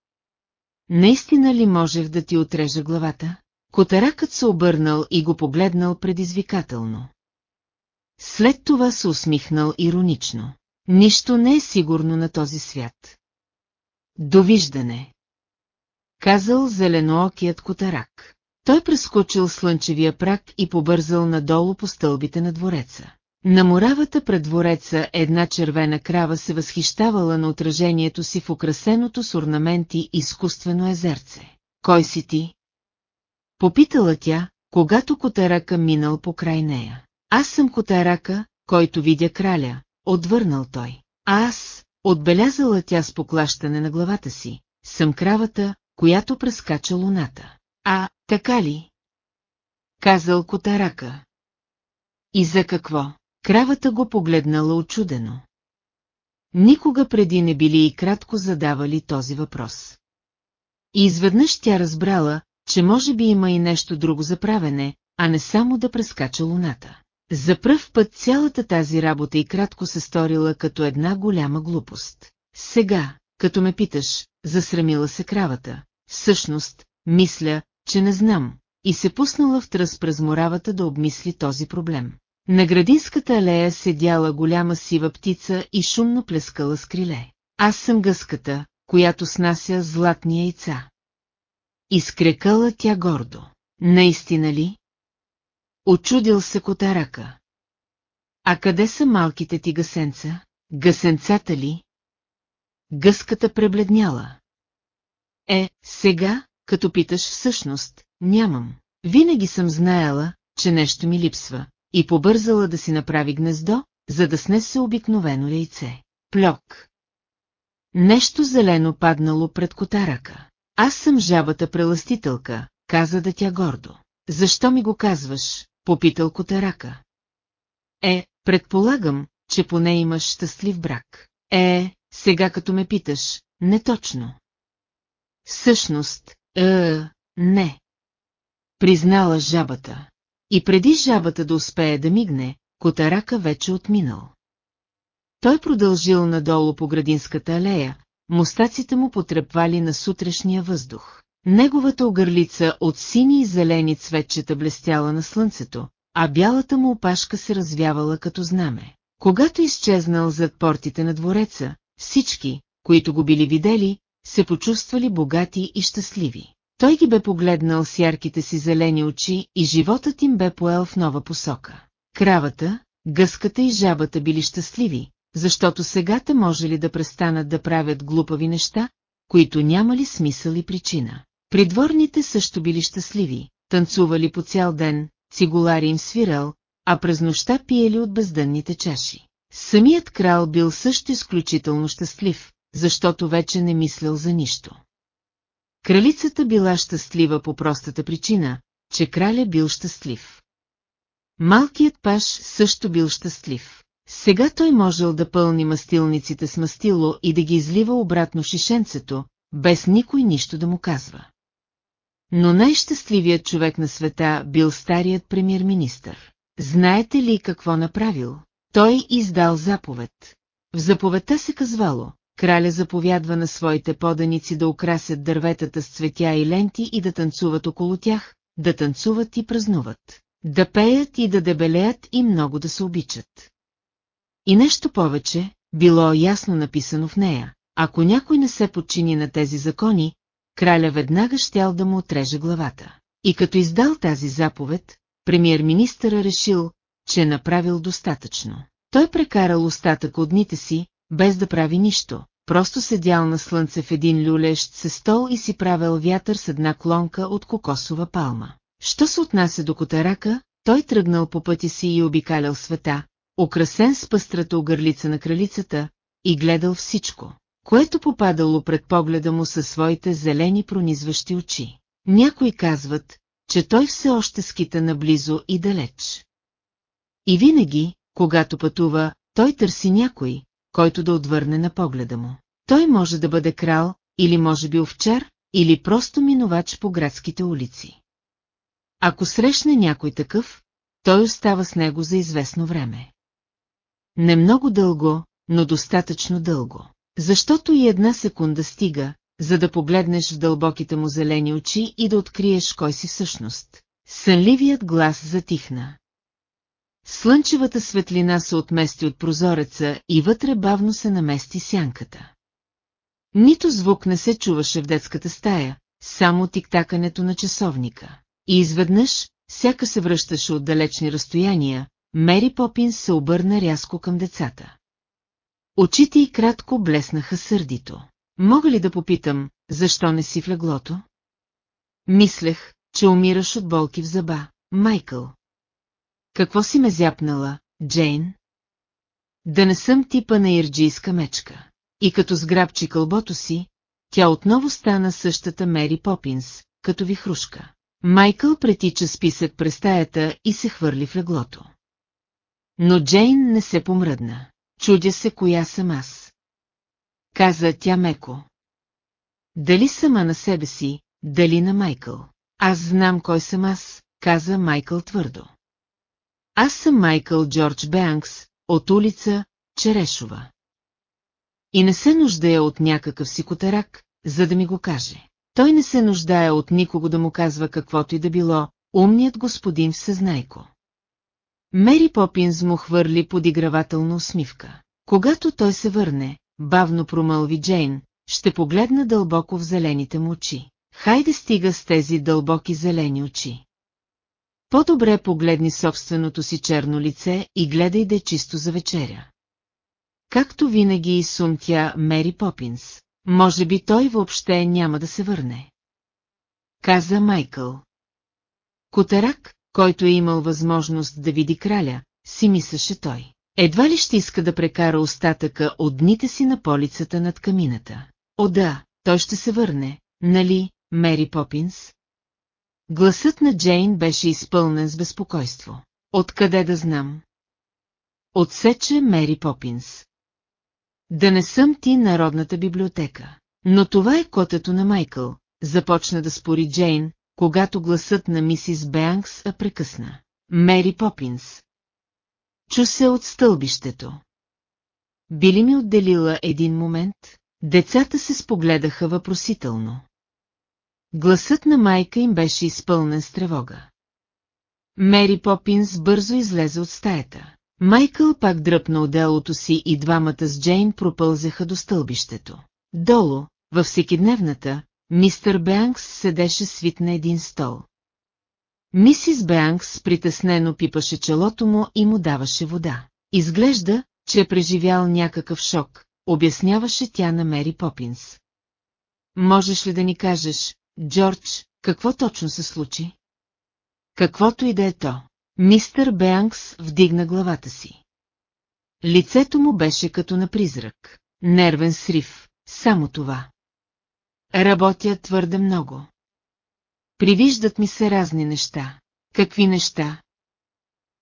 Наистина ли можех да ти отрежа главата? Котаракът се обърнал и го погледнал предизвикателно. След това се усмихнал иронично. Нищо не е сигурно на този свят. Довиждане. Казал зеленоокият котарак. Той прескочил слънчевия прак и побързал надолу по стълбите на двореца. На моравата пред двореца една червена крава се възхищавала на отражението си в украсеното с орнаменти изкуствено езерце. Кой си ти? Попитала тя, когато котарака минал по край нея. Аз съм котарака, който видя краля, отвърнал той. Аз, отбелязала тя с поклащане на главата си, съм кравата, която прескача луната. А, така ли? Казал котарака. И за какво? Кравата го погледнала очудено. Никога преди не били и кратко задавали този въпрос. И изведнъж тя разбрала, че може би има и нещо друго за правене, а не само да прескача луната. За пръв път цялата тази работа и кратко се сторила като една голяма глупост. Сега, като ме питаш, засрамила се кравата. Всъщност, мисля, че не знам, и се пуснала в тръс през моравата да обмисли този проблем. На градинската алея седяла голяма сива птица и шумно плескала с криле. Аз съм гъската, която снася златни яйца. Изкрекала тя гордо. Наистина ли? Очудил се котарака. А къде са малките ти гасенца? Гасенцата ли? Гъската пребледняла. Е, сега, като питаш всъщност, нямам. Винаги съм знаела, че нещо ми липсва, и побързала да си направи гнездо, за да снесе обикновено яйце. Плюк. Нещо зелено паднало пред котарака. Аз съм жабата преластителка, каза да тя гордо. Защо ми го казваш, попитал котарака. Е, предполагам, че поне имаш щастлив брак. Е, сега като ме питаш, не точно. Всъщност, е, не. Признала жабата. И преди жабата да успее да мигне, котарака вече отминал. Той продължил надолу по градинската алея, мустаците му потрепвали на сутрешния въздух. Неговата огърлица от сини и зелени цветчета блестяла на слънцето, а бялата му опашка се развявала като знаме. Когато изчезнал зад портите на двореца, всички, които го били видели, се почувствали богати и щастливи. Той ги бе погледнал с ярките си зелени очи и животът им бе поел в нова посока. Кравата, гъската и жабата били щастливи, защото сега те може ли да престанат да правят глупави неща, които нямали смисъл и причина. Придворните също били щастливи, танцували по цял ден, цигулари им свирал, а през нощта пиели от бездънните чаши. Самият крал бил също изключително щастлив, защото вече не мислял за нищо. Кралицата била щастлива по простата причина, че краля бил щастлив. Малкият паш също бил щастлив. Сега той можел да пълни мастилниците с мастило и да ги излива обратно в шишенцето, без никой нищо да му казва. Но най-щастливият човек на света бил старият премьер-министър. Знаете ли какво направил? Той издал заповед. В заповедта се казвало, краля заповядва на своите поданици да украсят дърветата с цветя и ленти и да танцуват около тях, да танцуват и празнуват, да пеят и да дебелеят и много да се обичат. И нещо повече, било ясно написано в нея, ако някой не се подчини на тези закони, краля веднага щял да му отреже главата. И като издал тази заповед, премьер-министъра решил, че е направил достатъчно. Той прекарал остатък от дните си, без да прави нищо, просто седял на слънце в един люлещ се стол и си правил вятър с една клонка от кокосова палма. Що се отнася до котарака, той тръгнал по пътя си и обикалял света, украсен с пъстрата огърлица на кралицата, и гледал всичко, което попадало пред погледа му със своите зелени пронизващи очи. Някои казват, че той все още скита наблизо и далеч. И винаги, когато пътува, той търси някой, който да отвърне на погледа му. Той може да бъде крал, или може би овчар, или просто минувач по градските улици. Ако срещне някой такъв, той остава с него за известно време. не много дълго, но достатъчно дълго. Защото и една секунда стига, за да погледнеш в дълбоките му зелени очи и да откриеш кой си всъщност. Сънливият глас затихна. Слънчевата светлина се отмести от прозореца и вътре бавно се намести сянката. Нито звук не се чуваше в детската стая, само тиктакането на часовника. И изведнъж, сяка се връщаше от далечни разстояния, Мери Попинс се обърна рязко към децата. Очите й кратко блеснаха сърдито. Мога ли да попитам, защо не си в леглото? Мислех, че умираш от болки в зъба, Майкъл. Какво си ме зяпнала, Джейн? Да не съм типа на ирджийска мечка. И като сграбчи кълбото си, тя отново стана същата Мери Попинс, като ви хрушка. Майкъл претича списък през стаята и се хвърли в леглото. Но Джейн не се помръдна. Чудя се коя съм аз. Каза тя меко. Дали сама на себе си, дали на Майкъл. Аз знам кой съм аз, каза Майкъл твърдо. Аз съм Майкъл Джордж Бенкс, от улица Черешова. И не се нуждая от някакъв сикотерак, за да ми го каже. Той не се нуждае от никого да му казва каквото и да било, умният господин всезнайко. Мери Попинс му хвърли подигравателна усмивка. Когато той се върне, бавно промълви Джейн, ще погледна дълбоко в зелените му очи. Хайде стига с тези дълбоки зелени очи. По-добре погледни собственото си черно лице и гледай да е чисто за вечеря. Както винаги и сумтя Мери Попинс. Може би той въобще няма да се върне. Каза Майкъл. Котарак, който е имал възможност да види краля, си мислеше той. Едва ли ще иска да прекара остатъка от дните си на полицата над камината. О да, той ще се върне, нали, Мери Попинс? Гласът на Джейн беше изпълнен с безпокойство. Откъде да знам? Отсече Мери Попинс. Да не съм ти народната библиотека. Но това е котето на Майкъл, започна да спори Джейн, когато гласът на мисис Бенкс а прекъсна. Мери Попинс. Чу се от стълбището. Били ми отделила един момент? Децата се спогледаха въпросително. Гласът на майка им беше изпълнен с тревога. Мери Попинс бързо излезе от стаята. Майкъл пак дръпна отделото си и двамата с Джейн пропълзеха до стълбището. Долу, във всекидневната, мистър Бенкс седеше свит на един стол. Мисис Бенкс притеснено пипаше челото му и му даваше вода. Изглежда, че е преживял някакъв шок, обясняваше тя на Мери Попинс. Можеш ли да ни кажеш, Джордж, какво точно се случи? Каквото и да е то. Мистър Бенкс вдигна главата си. Лицето му беше като на призрак. Нервен срив, само това. Работя твърде много. Привиждат ми се разни неща. Какви неща?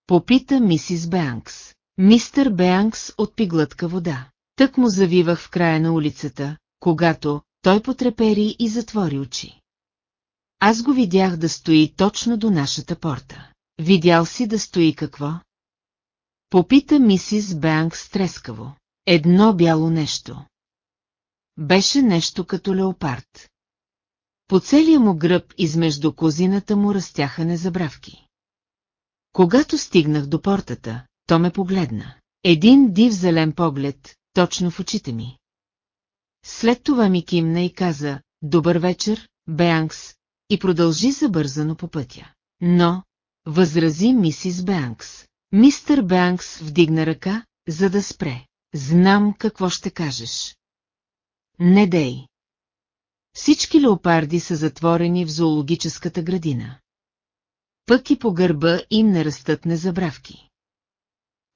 Попита мисис Бенкс. Мистър Бенкс отпи глътка вода. Тък му завивах в края на улицата, когато той потрепери и затвори очи. Аз го видях да стои точно до нашата порта. Видял си да стои какво? Попита мисис Бенкс трескаво. Едно бяло нещо. Беше нещо като леопард. По целия му гръб измежду козината му растяха незабравки. Когато стигнах до портата, то ме погледна. Един див зелен поглед, точно в очите ми. След това ми кимна и каза, добър вечер, Бенкс, и продължи забързано по пътя. Но, възрази мисис Бенкс. Мистър Бенкс вдигна ръка, за да спре. Знам какво ще кажеш. Не дей. Всички леопарди са затворени в зоологическата градина. Пък и по гърба им не растат незабравки.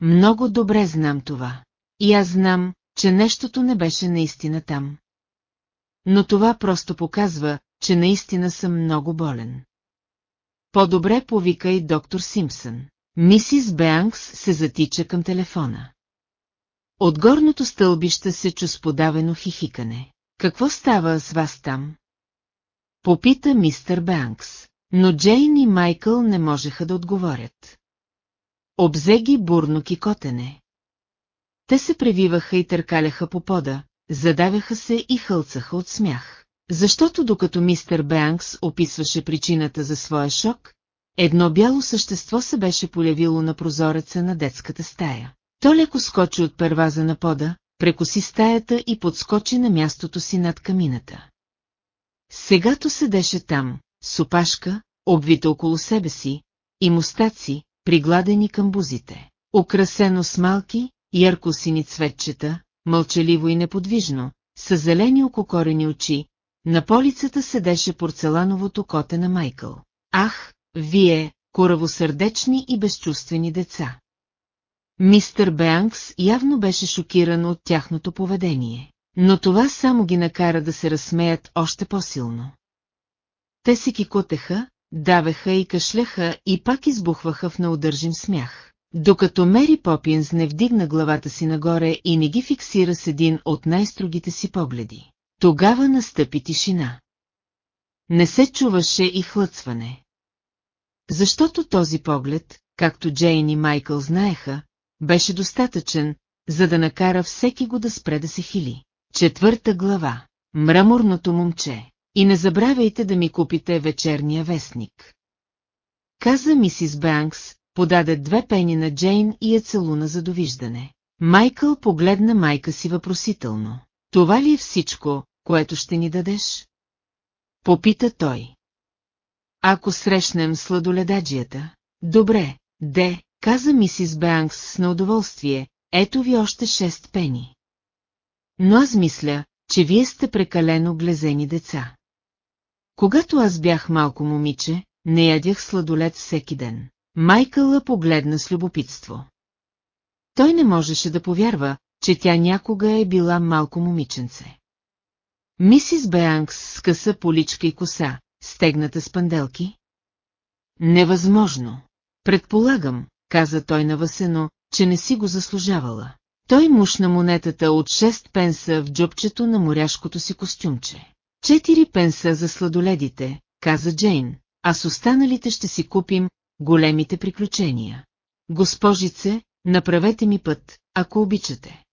Много добре знам това. И аз знам, че нещото не беше наистина там. Но това просто показва, че наистина съм много болен. По-добре повикай доктор Симпсън. Мисис Бенкс се затича към телефона. От горното стълбище се чу сподавено хихикане. Какво става с вас там? Попита мистер Бенкс, но Джейн и Майкъл не можеха да отговорят. Обзе ги бурно кикотене. Те се превиваха и търкаляха по пода, задавяха се и хълцаха от смях. Защото докато мистер Бенкс описваше причината за своя шок, едно бяло същество се беше полявило на прозореца на детската стая. То леко скочи от перваза на пода, прекоси стаята и подскочи на мястото си над камината. Сегато седеше там, с опашка, обвита около себе си, и мустаци, пригладени към бузите, украсено с малки, ярко-сини цветчета, мълчаливо и неподвижно, с зелени ококорени очи, на полицата седеше порцелановото коте на Майкъл. Ах, вие, коравосърдечни и безчувствени деца! Мистер Беанкс явно беше шокиран от тяхното поведение, но това само ги накара да се разсмеят още по-силно. Те си кикотеха, давеха и кашляха и пак избухваха в неудържим смях. Докато Мери Попинс не вдигна главата си нагоре и не ги фиксира с един от най-строгите си погледи. Тогава настъпи тишина. Не се чуваше и хлъцване. Защото този поглед, както Джейн и Майкъл знаеха, беше достатъчен, за да накара всеки го да спре да се хили. Четвърта глава. Мраморното момче. И не забравяйте да ми купите вечерния вестник. Каза мисис Банкс, подаде две пени на Джейн и я целуна за довиждане. Майкъл погледна майка си въпросително. Това ли е всичко, което ще ни дадеш? Попита той. Ако срещнем сладоледаджията, добре, де, каза мисис Бенкс с неудоволствие, ето ви още шест пени. Но аз мисля, че вие сте прекалено глезени деца. Когато аз бях малко момиче, не ядях сладолет всеки ден. Майкъла погледна с любопитство. Той не можеше да повярва, че тя някога е била малко момиченце. Мисис Беанкс скъса поличка и коса, стегната с панделки. Невъзможно. Предполагам, каза той навъсено, че не си го заслужавала. Той мушна монетата от 6 пенса в джобчето на моряшкото си костюмче. Четири пенса за сладоледите, каза Джейн, а с останалите ще си купим големите приключения. Госпожице, направете ми път, ако обичате.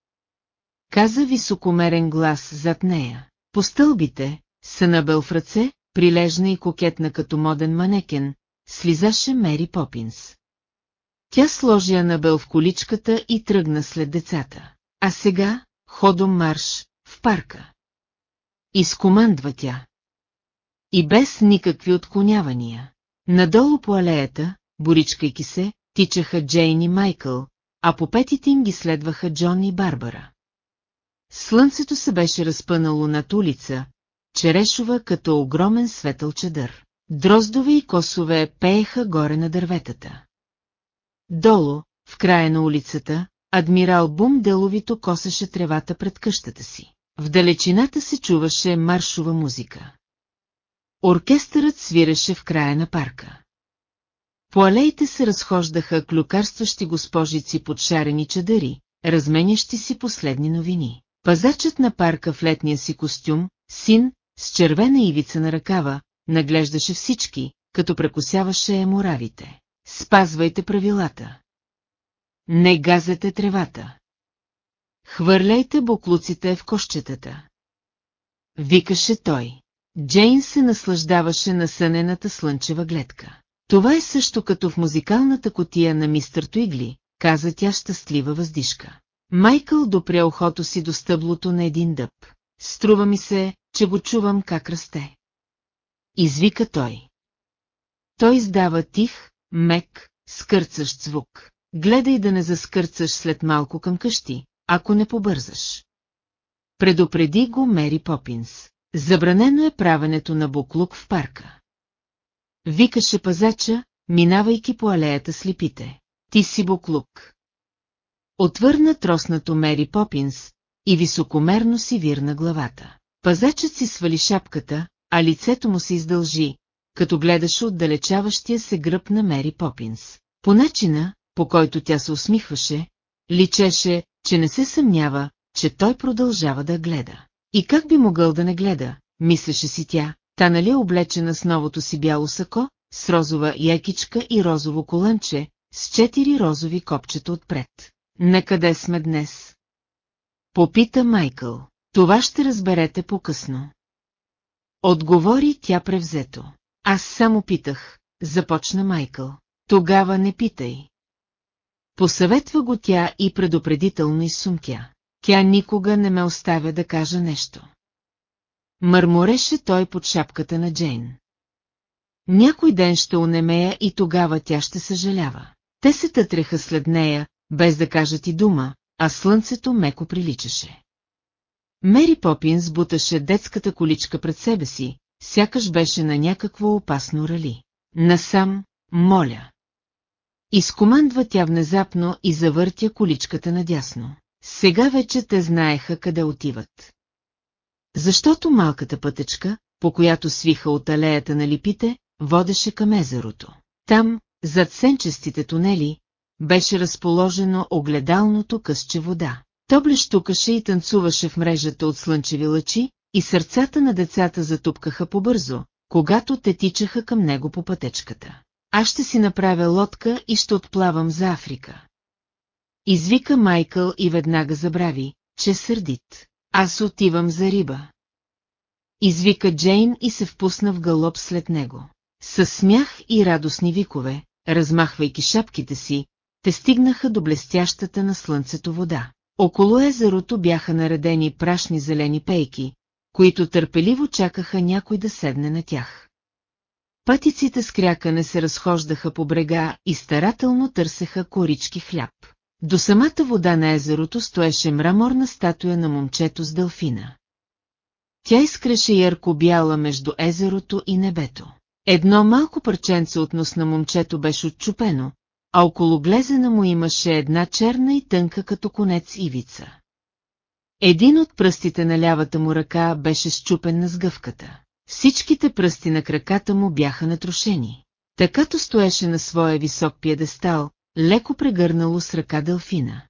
Каза високомерен глас зад нея. По стълбите, сънабел в ръце, прилежна и кокетна като моден манекен, слизаше Мери Попинс. Тя сложи Анабел в количката и тръгна след децата. А сега, ходом марш, в парка. Изкомандва тя. И без никакви отклонявания. Надолу по алеята, боричкайки се, тичаха Джейн и Майкъл, а по петите им ги следваха Джон и Барбара. Слънцето се беше разпънало над улица, черешова като огромен светъл чадър. Дроздове и косове пееха горе на дърветата. Долу, в края на улицата, адмирал Бум деловито косеше тревата пред къщата си. В далечината се чуваше маршова музика. Оркестърът свиреше в края на парка. По алеите се разхождаха клюкарстващи госпожици под шарени чадъри, разменящи си последни новини. Пазачът на парка в летния си костюм, син, с червена ивица на ръкава, наглеждаше всички, като прекусяваше еморавите. Спазвайте правилата. Не газете тревата. Хвърляйте буклуците в кощетата. Викаше той. Джейн се наслаждаваше на сънената слънчева гледка. Това е също като в музикалната котия на мистър Туигли, каза тя щастлива въздишка. Майкъл допря ухото си до стъблото на един дъб. Струва ми се, че го чувам как расте. Извика той. Той издава тих, мек, скърцащ звук. Гледай да не заскърцаш след малко към къщи, ако не побързаш. Предупреди го Мери Попинс. Забранено е правенето на буклук в парка. Викаше пазача, минавайки по алеята слепите. Ти си буклук. Отвърна троснато Мери Попинс и високомерно си вирна главата. Пазачът си свали шапката, а лицето му се издължи, като гледаше отдалечаващия се гръб на Мери Попинс. По начина, по който тя се усмихваше, личеше, че не се съмнява, че той продължава да гледа. И как би могъл да не гледа, мислеше си тя, та нали е облечена с новото си бяло сако, с розова якичка и розово коланче, с четири розови копчета отпред. Накъде сме днес? Попита Майкъл. Това ще разберете по-късно. Отговори тя превзето. Аз само питах, започна Майкъл. Тогава не питай. Посъветва го тя и предупредително изсумтя. Тя никога не ме оставя да кажа нещо. Мърмореше той под шапката на Джейн. Някой ден ще унемея и тогава тя ще съжалява. Те се тътреха след нея, без да кажат и дума, а слънцето меко приличаше. Мери Попинс буташе детската количка пред себе си, сякаш беше на някакво опасно рали. Насам, моля. Изкомандва тя внезапно и завъртя количката надясно. Сега вече те знаеха къде отиват. Защото малката пътечка, по която свиха от алеята на липите, водеше към езерото. Там, зад сенчестите тунели, беше разположено огледалното късче вода. То блещукаше и танцуваше в мрежата от слънчеви лъчи, и сърцата на децата затупкаха побързо, когато те тичаха към него по пътечката. Аз ще си направя лодка и ще отплавам за Африка. Извика Майкъл и веднага забрави, че сърдит. Аз отивам за риба. Извика Джейн и се впусна в галоп след него. С смях и радостни викове, размахвайки шапките си, те стигнаха до блестящата на слънцето вода. Около езерото бяха наредени прашни зелени пейки, които търпеливо чакаха някой да седне на тях. Пътиците с крякане се разхождаха по брега и старателно търсеха корички хляб. До самата вода на езерото стоеше мраморна статуя на момчето с дълфина. Тя изкреше ярко-бяла между езерото и небето. Едно малко парченце от нос на момчето беше отчупено, а около глезена му имаше една черна и тънка като конец ивица. Един от пръстите на лявата му ръка беше щупен на сгъвката. Всичките пръсти на краката му бяха натрошени. Такато стоеше на своя висок пиедестал, леко прегърнало с ръка дълфина.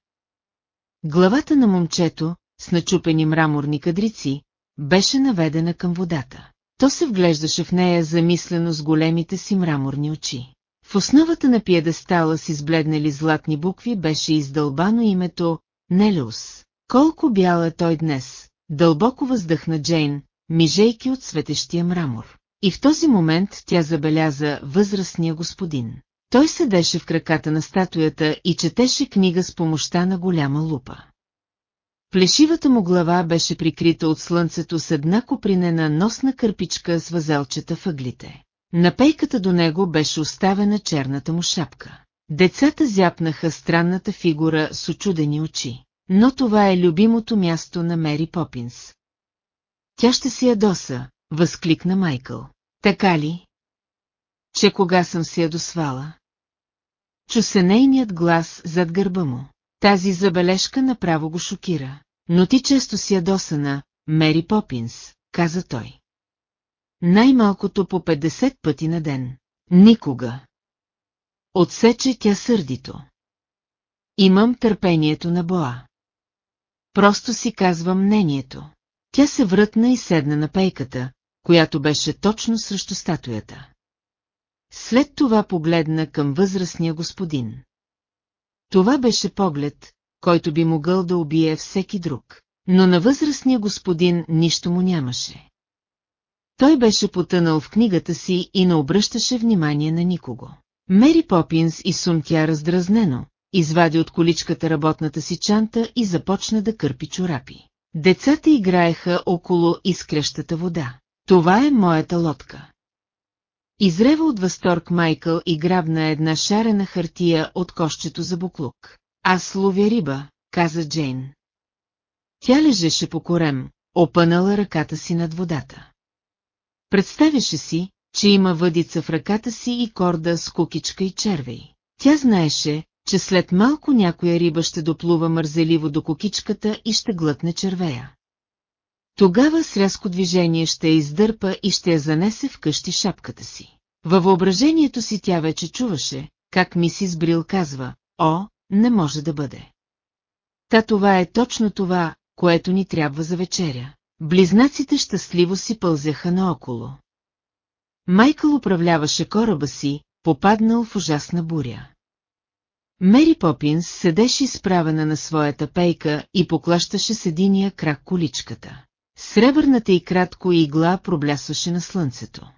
Главата на момчето, с начупени мраморни кадрици, беше наведена към водата. То се вглеждаше в нея замислено с големите си мраморни очи. В основата на пиедестала с избледнали златни букви беше издълбано името Нелеус. Колко бял е той днес, дълбоко въздъхна Джейн, мижейки от светещия мрамор. И в този момент тя забеляза възрастния господин. Той седеше в краката на статуята и четеше книга с помощта на голяма лупа. Плешивата му глава беше прикрита от слънцето с една копринена носна кърпичка с възелчета въглите. На пейката до него беше оставена черната му шапка. Децата зяпнаха странната фигура с очудени очи. Но това е любимото място на Мери Попинс. Тя ще си ядоса, възкликна Майкъл. Така ли? Че кога съм си ядосвала? Чу се нейният глас зад гърба му. Тази забележка направо го шокира. Но ти често си ядосана, Мери Попинс, каза той. Най-малкото по 50 пъти на ден. Никога. Отсече тя сърдито. Имам търпението на Боа. Просто си казвам мнението. Тя се врътна и седна на пейката, която беше точно срещу статуята. След това погледна към възрастния господин. Това беше поглед, който би могъл да убие всеки друг. Но на възрастния господин нищо му нямаше. Той беше потънал в книгата си и не обръщаше внимание на никого. Мери Попинс и сумтя раздразнено, извади от количката работната си чанта и започна да кърпи чорапи. Децата играеха около изкрещата вода. Това е моята лодка. Изрева от възторг Майкъл и грабна една шарена хартия от кощето за буклук. Аз ловя риба, каза Джейн. Тя лежеше по корем, опънала ръката си над водата. Представяше си, че има въдица в ръката си и корда с кукичка и червей. Тя знаеше, че след малко някоя риба ще доплува мързеливо до кукичката и ще глътне червея. Тогава с рязко движение ще я издърпа и ще я занесе в къщи шапката си. Във въображението си тя вече чуваше, как мисис Брил казва, о, не може да бъде. Та това е точно това, което ни трябва за вечеря. Близнаците щастливо си пълзяха наоколо. Майкъл управляваше кораба си, попаднал в ужасна буря. Мери Попинс седеше изправена на своята пейка и поклащаше с единия крак количката. Сребърната и кратко игла проблясваше на слънцето.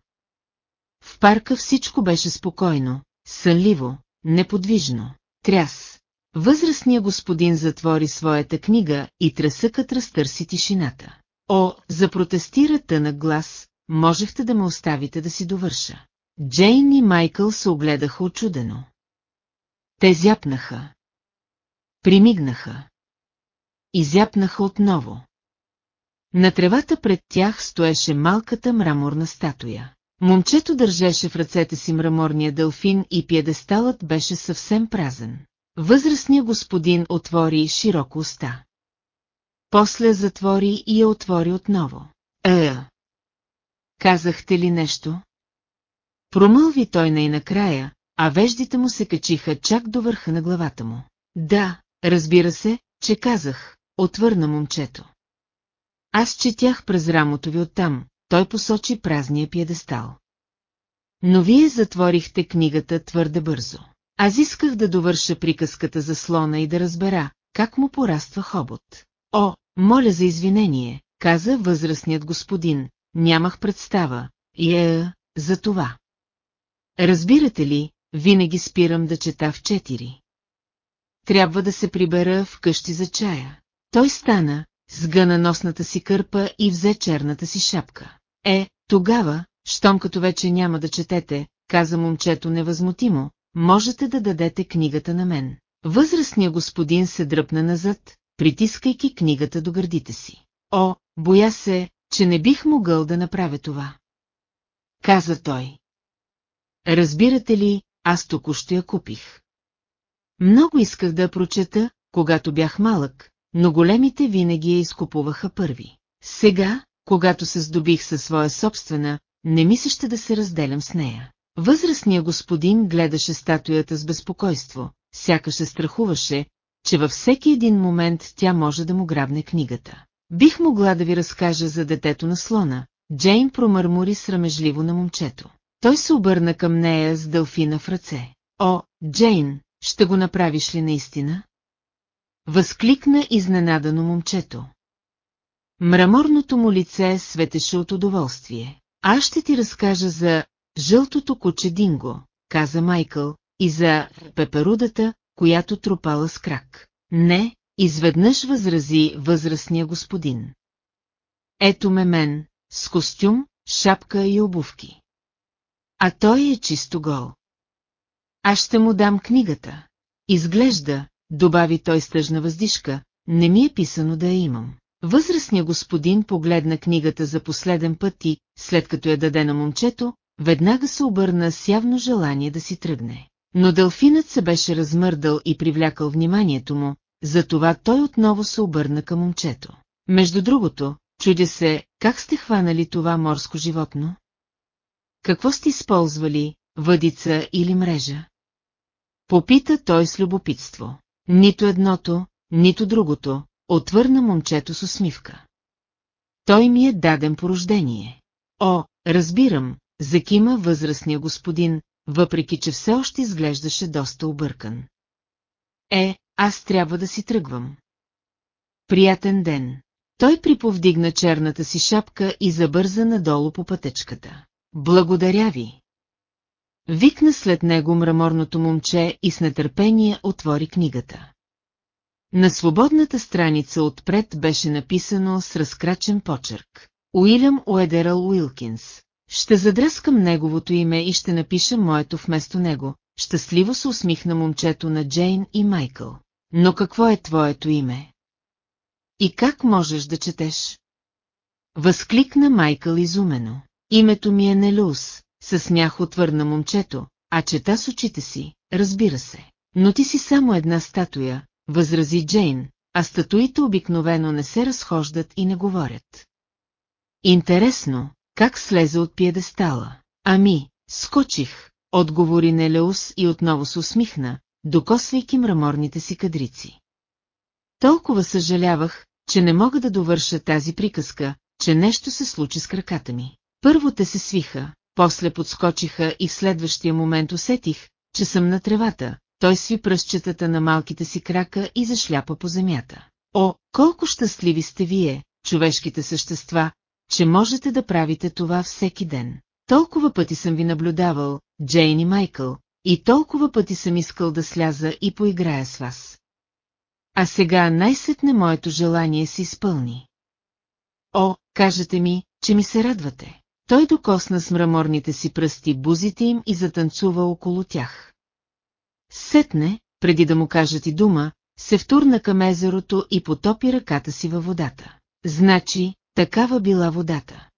В парка всичко беше спокойно, сънливо, неподвижно. Тряс. Възрастният господин затвори своята книга и тръсъкът разтърси тишината. О, запротестира тънък глас, можехте да ме оставите да си довърша. Джейн и Майкъл се огледаха очудено. Те зяпнаха. Примигнаха. Изяпнаха отново. На тревата пред тях стоеше малката мраморна статуя. Момчето държеше в ръцете си мраморния делфин и пиедесталът беше съвсем празен. Възрастният господин отвори широко уста. После затвори и я отвори отново. Е, казахте ли нещо? Промълви той най-накрая, а веждите му се качиха чак до върха на главата му. Да, разбира се, че казах, отвърна момчето. Аз четях през рамото ви оттам, той посочи празния пиедестал. Но вие затворихте книгата твърде бързо. Аз исках да довърша приказката за слона и да разбера, как му пораства хобот. О, моля за извинение, каза възрастният господин, нямах представа, и е, за това. Разбирате ли, винаги спирам да чета в четири. Трябва да се прибера в къщи за чая. Той стана, сгъна носната си кърпа и взе черната си шапка. Е, тогава, щом като вече няма да четете, каза момчето невъзмутимо, можете да дадете книгата на мен. Възрастният господин се дръпна назад, притискайки книгата до гърдите си. О, боя се, че не бих могъл да направя това. Каза той. Разбирате ли, аз току-що я купих. Много исках да прочета, когато бях малък, но големите винаги я изкупуваха първи. Сега, когато се здобих със своя собствена, не ми да се разделям с нея. Възрастният господин гледаше статуята с безпокойство, сякаш се страхуваше, че във всеки един момент тя може да му грабне книгата. Бих могла да ви разкажа за детето на слона, Джейн промърмори срамежливо на момчето. Той се обърна към нея с дълфина в ръце. О, Джейн, ще го направиш ли наистина? Възкликна изненадано момчето. Мраморното му лице светеше от удоволствие. Аз ще ти разкажа за жълтото куче Динго, каза Майкъл, и за пеперудата, която тропала с крак. Не, изведнъж възрази възрастния господин. Ето ме мен, с костюм, шапка и обувки. А той е чисто гол. Аз ще му дам книгата. Изглежда, добави той с тъжна въздишка, не ми е писано да я имам. Възрастният господин погледна книгата за последен път и, след като я даде на момчето, веднага се обърна с явно желание да си тръгне. Но делфинът се беше размърдал и привлякал вниманието му, затова той отново се обърна към момчето. Между другото, чудя се, как сте хванали това морско животно? Какво сте използвали, въдица или мрежа? Попита той с любопитство. Нито едното, нито другото, отвърна момчето с усмивка. Той ми е даден по рождение. О, разбирам, закима възрастния господин, въпреки че все още изглеждаше доста объркан. Е, аз трябва да си тръгвам. Приятен ден. Той приповдигна черната си шапка и забърза надолу по пътечката. Благодаря ви. Викна след него мраморното момче и с нетърпение отвори книгата. На свободната страница отпред беше написано с разкрачен почерк. Уилям Уедерал Уилкинс. Ще задръскам неговото име и ще напиша моето вместо него. Щастливо се усмихна момчето на Джейн и Майкъл. Но какво е твоето име? И как можеш да четеш? Възкликна Майкъл изумено. Името ми е Нелюс, със смях отвърна момчето, а чета с очите си, разбира се. Но ти си само една статуя, възрази Джейн, а статуите обикновено не се разхождат и не говорят. Интересно, как слезе от пиедестала? Ами, скочих, отговори Нелеус и отново се усмихна, докосвайки мраморните си кадрици. Толкова съжалявах, че не мога да довърша тази приказка, че нещо се случи с краката ми. Първо те се свиха, после подскочиха и в следващия момент усетих, че съм на тревата, той сви пръстчетата на малките си крака и зашляпа по земята. О, колко щастливи сте вие, човешките същества, че можете да правите това всеки ден. Толкова пъти съм ви наблюдавал, Джейн и Майкъл, и толкова пъти съм искал да сляза и поиграя с вас. А сега най-сетне моето желание се изпълни. О, кажете ми, че ми се радвате. Той докосна с мраморните си пръсти бузите им и затанцува около тях. Сетне, преди да му кажат и дума, се втурна към езерото и потопи ръката си във водата. Значи, такава била водата.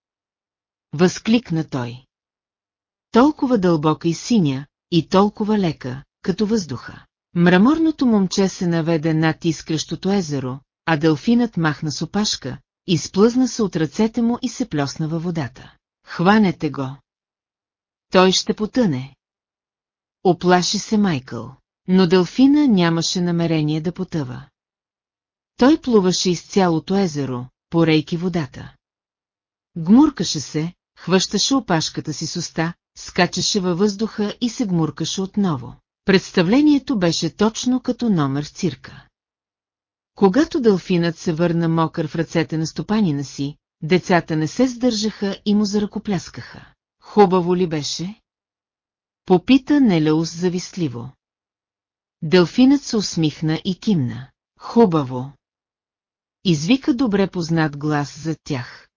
Възкликна той. Толкова дълбока и синя, и толкова лека, като въздуха. Мраморното момче се наведе над изкрещото езеро, а делфинът махна с опашка, изплъзна се от ръцете му и се плесна във водата. Хванете го. Той ще потъне. Оплаши се Майкъл, но Делфина нямаше намерение да потъва. Той плуваше из цялото езеро, порейки водата. Гмуркаше се, хващаше опашката си с уста, скачаше във въздуха и се гмуркаше отново. Представлението беше точно като номер в цирка. Когато дълфинът се върна мокър в ръцете на стопанина си, децата не се сдържаха и му заръкопляскаха. Хубаво ли беше? Попита Нелеус завистливо. Делфинът се усмихна и кимна. Хубаво. Извика добре познат глас зад тях.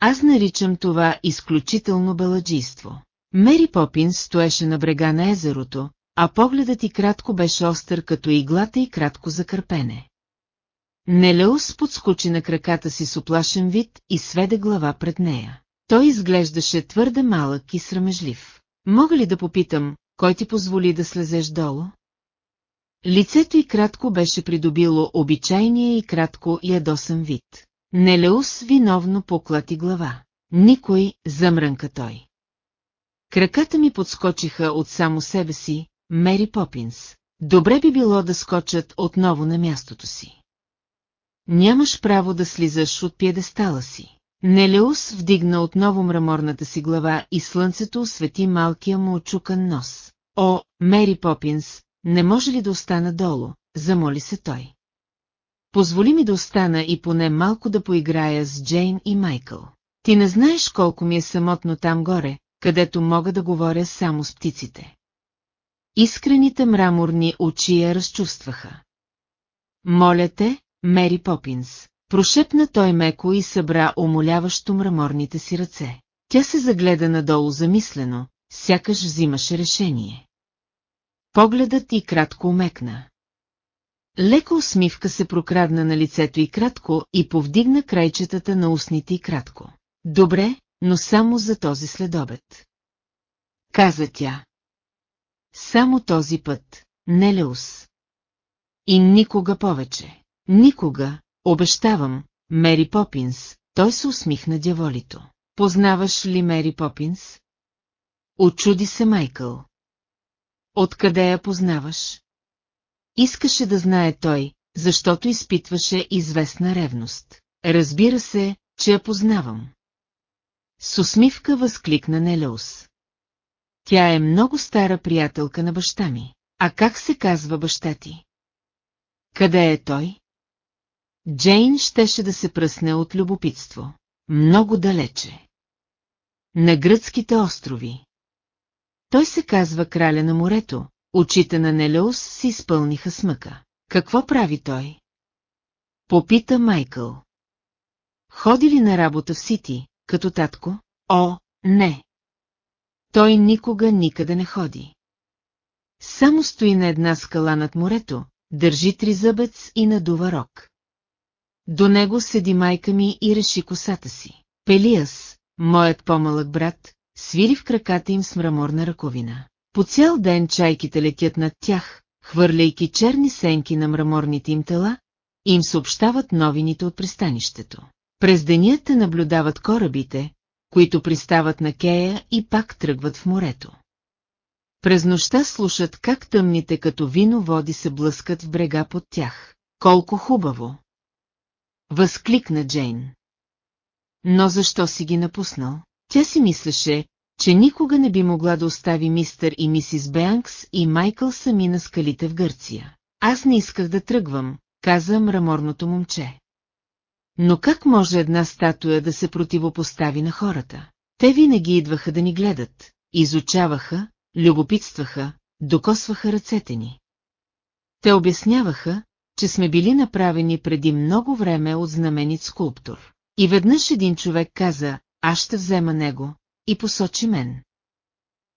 Аз наричам това изключително баладжийство. Мери Попинс стоеше на брега на езерото, а погледът и кратко беше остър като иглата и кратко за кърпене. Нелеус подскочи на краката си с оплашен вид и сведе глава пред нея. Той изглеждаше твърде малък и срамежлив. Мога ли да попитам, кой ти позволи да слезеш долу? Лицето и кратко беше придобило обичайния и кратко ядосен вид. Нелеус виновно поклати глава. Никой, замрънка той. Краката ми подскочиха от само себе си, Мери Попинс. Добре би било да скочат отново на мястото си. Нямаш право да слизаш от пиедестала си. Нелеус вдигна отново мраморната си глава и слънцето освети малкия му очукан нос. О, Мери Попинс, не може ли да остана долу, замоли се той. Позволи ми да остана и поне малко да поиграя с Джейн и Майкъл. Ти не знаеш колко ми е самотно там горе, където мога да говоря само с птиците. Искрените мраморни очи я разчувстваха. Моля те, Мери Попинс, прошепна той меко и събра умоляващо мраморните си ръце. Тя се загледа надолу замислено, сякаш взимаше решение. Погледът и кратко умекна. Леко усмивка се прокрадна на лицето и кратко и повдигна крайчетата на устните и кратко. Добре, но само за този следобед. Каза тя. Само този път, Нелеус. И никога повече. Никога, обещавам, Мери Попинс, той се усмихна дяволито. Познаваш ли Мери Попинс? Очуди се Майкъл. Откъде я познаваш? Искаше да знае той, защото изпитваше известна ревност. Разбира се, че я познавам. С усмивка възкликна Нелеус. Тя е много стара приятелка на баща ми. А как се казва баща ти? Къде е той? Джейн щеше да се пръсне от любопитство. Много далече. На гръцките острови. Той се казва краля на морето, очите на Нелеус си изпълниха смъка. Какво прави той? Попита Майкъл. Ходи ли на работа в Сити, като татко? О, не. Той никога никъде не ходи. Само стои на една скала над морето, държи тризъбец и надува рок. До него седи майка ми и реши косата си. Пелиас, моят по-малък брат, свири в краката им с мраморна ръковина. По цял ден чайките летят над тях, хвърляйки черни сенки на мраморните им тела, и им съобщават новините от пристанището. През деня те наблюдават корабите, които пристават на Кея и пак тръгват в морето. През нощта слушат как тъмните като вино води се блъскат в брега под тях. Колко хубаво! Възкликна Джейн. Но защо си ги напуснал? Тя си мислеше, че никога не би могла да остави мистър и мисис Беанкс и Майкъл сами на скалите в Гърция. Аз не исках да тръгвам, каза мраморното момче. Но как може една статуя да се противопостави на хората? Те винаги идваха да ни гледат, изучаваха, любопитстваха, докосваха ръцете ни. Те обясняваха, че сме били направени преди много време от знаменит скулптор. И веднъж един човек каза, аз ще взема него, и посочи мен.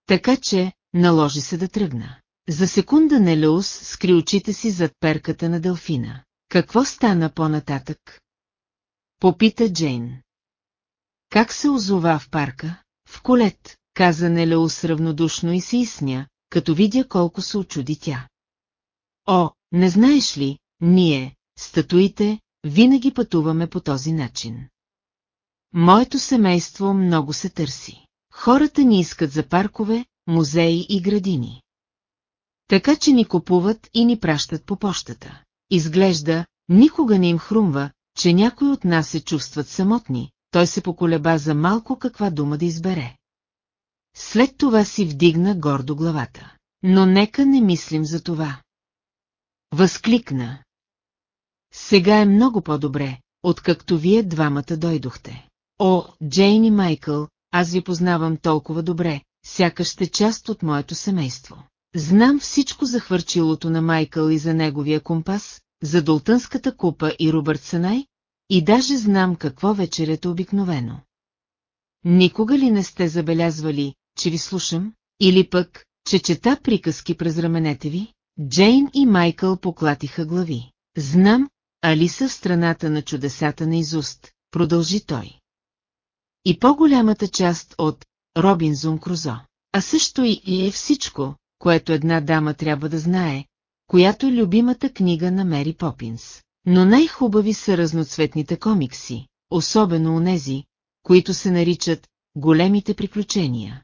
Така че, наложи се да тръгна. За секунда Нелеус скри очите си зад перката на Делфина. Какво стана по-нататък? Попита Джейн. Как се озова в парка? В колет, каза Нелеус равнодушно и се изсня, като видя колко се очуди тя. О, не знаеш ли, ние, статуите, винаги пътуваме по този начин. Моето семейство много се търси. Хората ни искат за паркове, музеи и градини. Така че ни купуват и ни пращат по почтата. Изглежда, никога не им хрумва, че някой от нас се чувстват самотни, той се поколеба за малко каква дума да избере. След това си вдигна гордо главата. Но нека не мислим за това. Възкликна. Сега е много по-добре, откакто вие двамата дойдохте. О, Джейн и Майкъл, аз ви познавам толкова добре, сякаш сте част от моето семейство. Знам всичко за хвърчилото на Майкъл и за неговия компас, за Долтънската купа и Робърт Санай, и даже знам какво вечерето обикновено. Никога ли не сте забелязвали, че ви слушам, или пък, че чета приказки през раменете ви? Джейн и Майкъл поклатиха глави. Знам, Алиса в страната на чудесата на изуст, продължи той. И по-голямата част от Робинзон Крузо. А също и е всичко, което една дама трябва да знае, която е любимата книга на Мери Попинс. Но най-хубави са разноцветните комикси, особено онези, които се наричат «Големите приключения».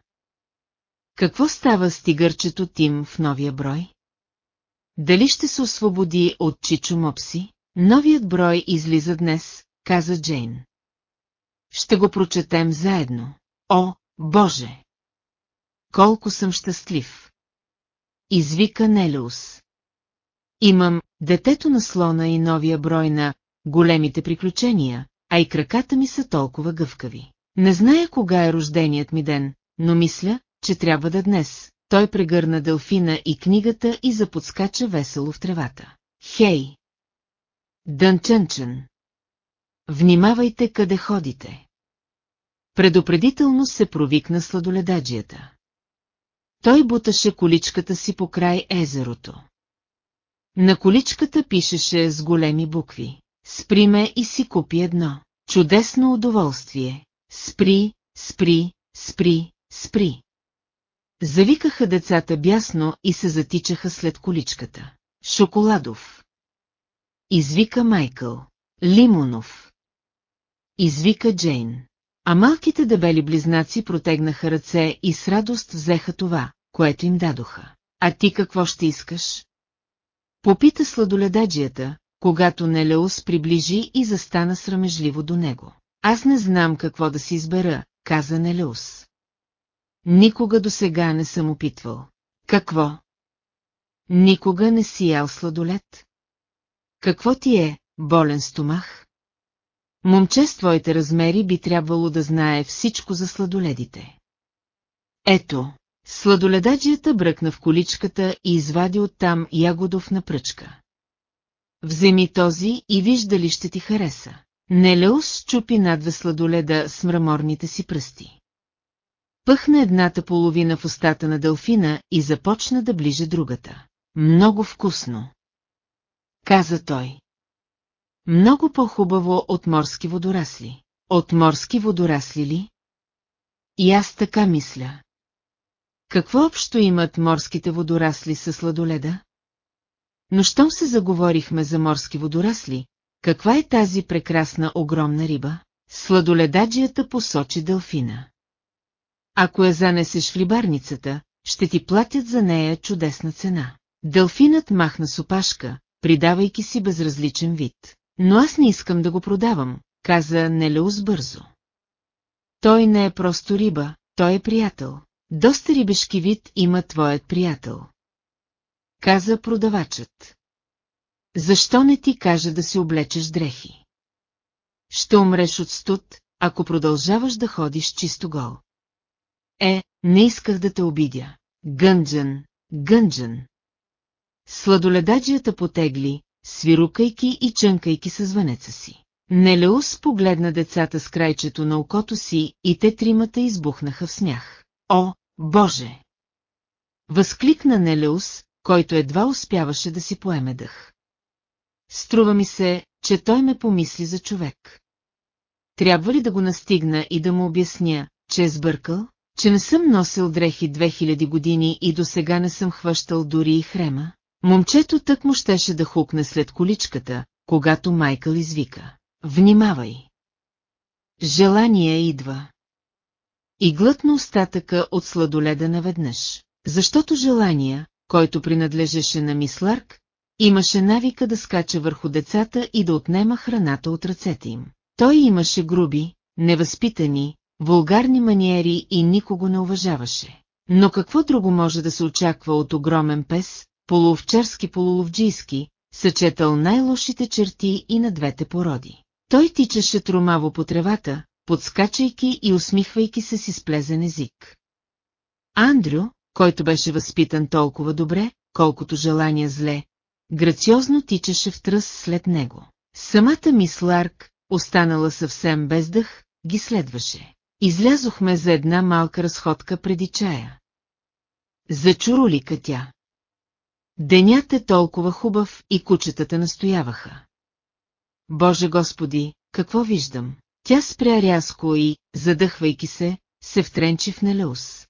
Какво става с тигърчето Тим в новия брой? Дали ще се освободи от Чичо Мопси? Новият брой излиза днес, каза Джейн. Ще го прочетем заедно. О, Боже! Колко съм щастлив! Извика Нелеус. Имам детето на слона и новия брой на големите приключения, а и краката ми са толкова гъвкави. Не зная кога е рожденият ми ден, но мисля, че трябва да днес. Той прегърна Делфина и книгата и заподскача весело в тревата. Хей! Дънчънчън! Внимавайте къде ходите. Предупредително се провикна сладоледаджията. Той буташе количката си по край езерото. На количката пишеше с големи букви. Спри ме и си купи едно. Чудесно удоволствие. Спри, спри, спри, спри. Завикаха децата бясно и се затичаха след количката. Шоколадов. Извика Майкъл. Лимонов. Извика Джейн. А малките дебели близнаци протегнаха ръце и с радост взеха това, което им дадоха. А ти какво ще искаш? Попита сладоледаджията, когато Нелеус приближи и застана срамежливо до него. Аз не знам какво да си избера, каза Нелеус. Никога до сега не съм опитвал. Какво? Никога не си ял сладолет? Какво ти е, болен стомах? Момче с твоите размери би трябвало да знае всичко за сладоледите. Ето, сладоледаджията бръкна в количката и извади оттам ягодов на пръчка. Вземи този и вижда ли ще ти хареса. Нелеус чупи надве сладоледа с мраморните си пръсти. Пъхна едната половина в устата на Делфина и започна да ближе другата. Много вкусно. Каза той. Много по-хубаво от морски водорасли. От морски водорасли ли? И аз така мисля. Какво общо имат морските водорасли с сладоледа? Но щом се заговорихме за морски водорасли, каква е тази прекрасна огромна риба? Сладоледаджията посочи Делфина. Ако я занесеш в рибарницата, ще ти платят за нея чудесна цена. Делфинът махна с опашка, придавайки си безразличен вид. Но аз не искам да го продавам, каза Нелеус бързо. Той не е просто риба, той е приятел. Доста рибешки вид има твоят приятел. Каза продавачът. Защо не ти каже да си облечеш дрехи? Ще умреш от студ, ако продължаваш да ходиш чисто гол. Е, не исках да те обидя. Гънджен, гънджен. Сладоледаджията потегли, свирукайки и чънкайки със звънеца си. Нелеус погледна децата с крайчето на окото си и те тримата избухнаха в смях. О, Боже! Възкликна Нелеус, който едва успяваше да си поеме дъх. Струва ми се, че той ме помисли за човек. Трябва ли да го настигна и да му обясня, че е сбъркал, че не съм носил дрехи 2000 години и до сега не съм хващал дори и хрема? Момчето тък му щеше да хукне след количката, когато Майкъл извика. Внимавай! Желание идва. И глътна остатъка от сладоледа наведнъж, защото желания, който принадлежеше на мис Ларк, имаше навика да скача върху децата и да отнема храната от ръцете им. Той имаше груби, невъзпитани, вулгарни маниери и никого не уважаваше. Но какво друго може да се очаква от огромен пес, полуовчарски-полуловджийски, съчетал най-лошите черти и на двете породи. Той тичаше тромаво по тревата, подскачайки и усмихвайки се с изплезен език. Андрю, който беше възпитан толкова добре, колкото желания зле, грациозно тичаше в тръс след него. Самата мис Ларк, останала съвсем без дъх, ги следваше. Излязохме за една малка разходка преди чая. Зачуролика тя. Денят е толкова хубав и кучетата настояваха. Боже Господи, какво виждам? Тя спря рязко и, задъхвайки се, се втренчи в Нелеус.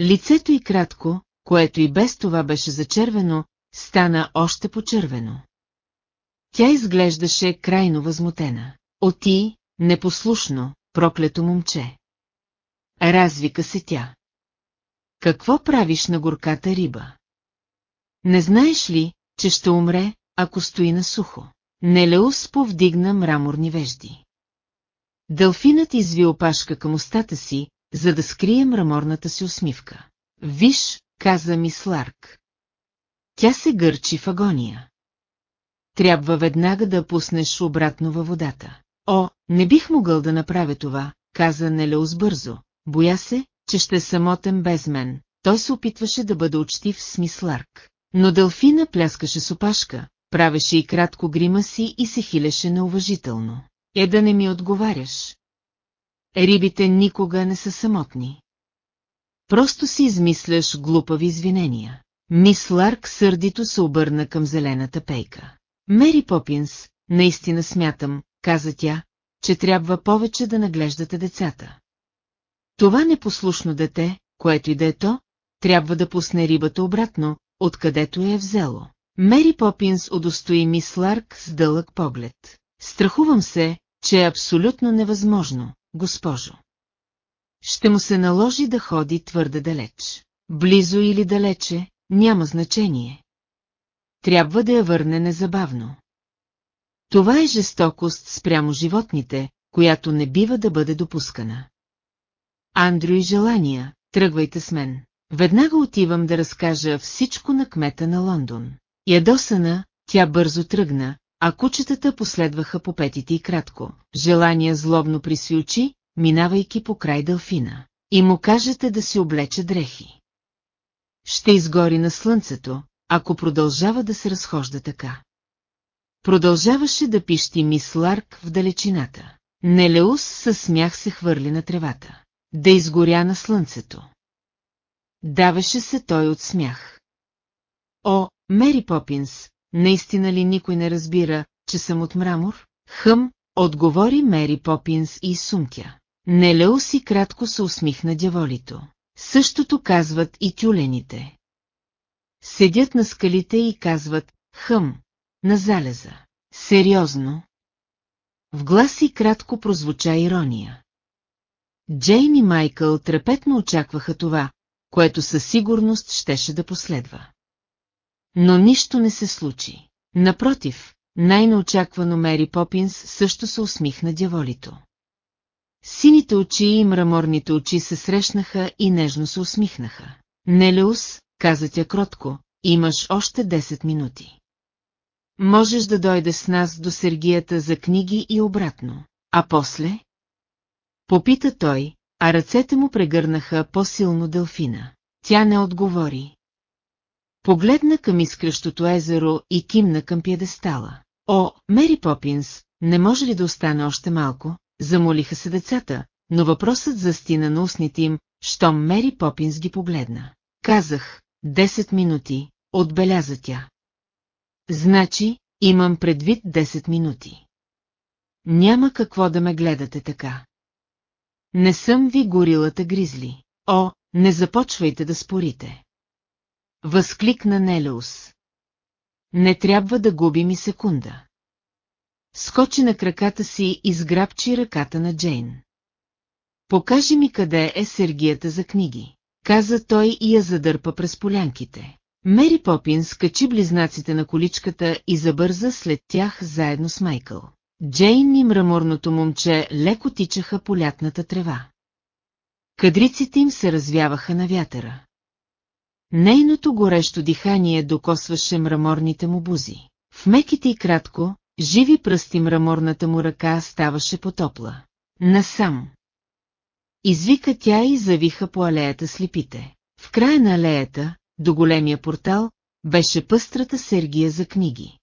Лицето й кратко, което и без това беше зачервено, стана още почервено. Тя изглеждаше крайно възмутена. Оти, непослушно, проклето момче. Развика се тя. Какво правиш на горката риба? Не знаеш ли, че ще умре, ако стои на сухо? Нелеус повдигна мраморни вежди. Дълфинът изви опашка към устата си, за да скрие мраморната си усмивка. Виж, каза мис Ларк. Тя се гърчи в агония. Трябва веднага да пуснеш обратно във водата. О, не бих могъл да направя това, каза Нелеус бързо. Боя се, че ще е самотен без мен. Той се опитваше да бъде учтив с мис Ларк. Но Делфина пляскаше с опашка, правеше и кратко грима си и се хилеше неуважително. Е да не ми отговаряш. Рибите никога не са самотни. Просто си измисляш глупави извинения. Мис Ларк сърдито се обърна към зелената пейка. Мери Попинс, наистина смятам, каза тя, че трябва повече да наглеждате децата. Това непослушно дете, което и да е то, трябва да пусне рибата обратно, откъдето я е взело. Мери Попинс удостои мис Ларк с дълъг поглед. Страхувам се, че е абсолютно невъзможно, госпожо. Ще му се наложи да ходи твърде далеч. Близо или далече, няма значение. Трябва да я върне незабавно. Това е жестокост спрямо животните, която не бива да бъде допускана. Андрю и желания, тръгвайте с мен. Веднага отивам да разкажа всичко на кмета на Лондон. Ядосана, тя бързо тръгна, а кучетата последваха по петите и кратко. Желания злобно присви очи, минавайки по край дълфина. И му кажете да си облече дрехи. Ще изгори на слънцето, ако продължава да се разхожда така. Продължаваше да пищи мис Ларк в далечината. Нелеус със смях се хвърли на тревата. Да изгоря на слънцето. Даваше се той от смях. О, Мери Попинс, наистина ли никой не разбира, че съм от мрамор? Хъм, отговори Мери Попинс и сумтя. Нелео си кратко се усмихна дяволито. Същото казват и тюлените. Седят на скалите и казват «Хъм» на залеза. Сериозно. В глас и кратко прозвуча ирония. Джейн и Майкъл трепетно очакваха това, което със сигурност щеше да последва. Но нищо не се случи. Напротив, най-неочаквано Мери Попинс също се усмихна дяволито. Сините очи и мраморните очи се срещнаха и нежно се усмихнаха. Нелеус, каза тя кротко, имаш още 10 минути. Можеш да дойдеш с нас до Сергията за книги и обратно. А после? Попита той, а ръцете му прегърнаха по-силно Делфина. Тя не отговори. Погледна към изкръщото езеро и кимна към пиедестала. О, Мери Попинс, не може ли да остане още малко? Замолиха се децата, но въпросът застина на устните им, щом Мери Попинс ги погледна. Казах, 10 минути, отбеляза тя. Значи, имам предвид 10 минути. Няма какво да ме гледате така. Не съм ви горилата гризли. О, не започвайте да спорите. Възкликна Нелеус. Не трябва да губим и секунда. Скочи на краката си и сграбчи ръката на Джейн. Покажи ми къде е сергията за книги, каза той и я задърпа през полянките. Мери Попинс качи близнаците на количката и забърза след тях заедно с Майкъл. Джейн и мраморното момче леко тичаха по лятната трева. Кадриците им се развяваха на вятъра. Нейното горещо дихание докосваше мраморните му бузи. В меките и кратко, живи пръсти мраморната му ръка ставаше потопла. Насам. Извика тя и завиха по алеята слепите. В края на алеята, до големия портал, беше пъстрата сергия за книги.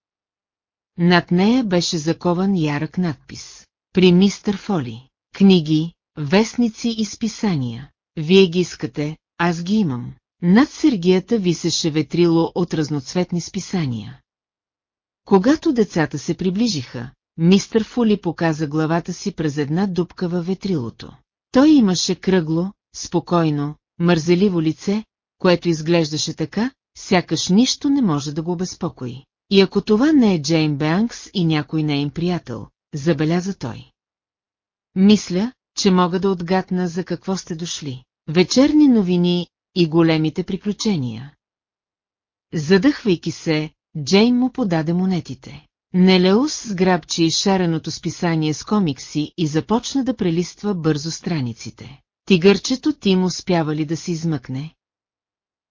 Над нея беше закован ярък надпис. При мистер Фоли. Книги, вестници и списания. Вие ги искате, аз ги имам. Над сергията висеше ветрило от разноцветни списания. Когато децата се приближиха, мистер Фули показа главата си през една дупка във ветрилото. Той имаше кръгло, спокойно, мързеливо лице, което изглеждаше така, сякаш нищо не може да го обезпокои. И ако това не е Джейн Бенкс и някой нейн приятел, забеляза той. Мисля, че мога да отгадна за какво сте дошли. Вечерни новини и големите приключения. Задъхвайки се, Джейн му подаде монетите. Нелеус сграбчи шареното списание с комикси и започна да прелиства бързо страниците. Тигърчето Тим успява ли да се измъкне?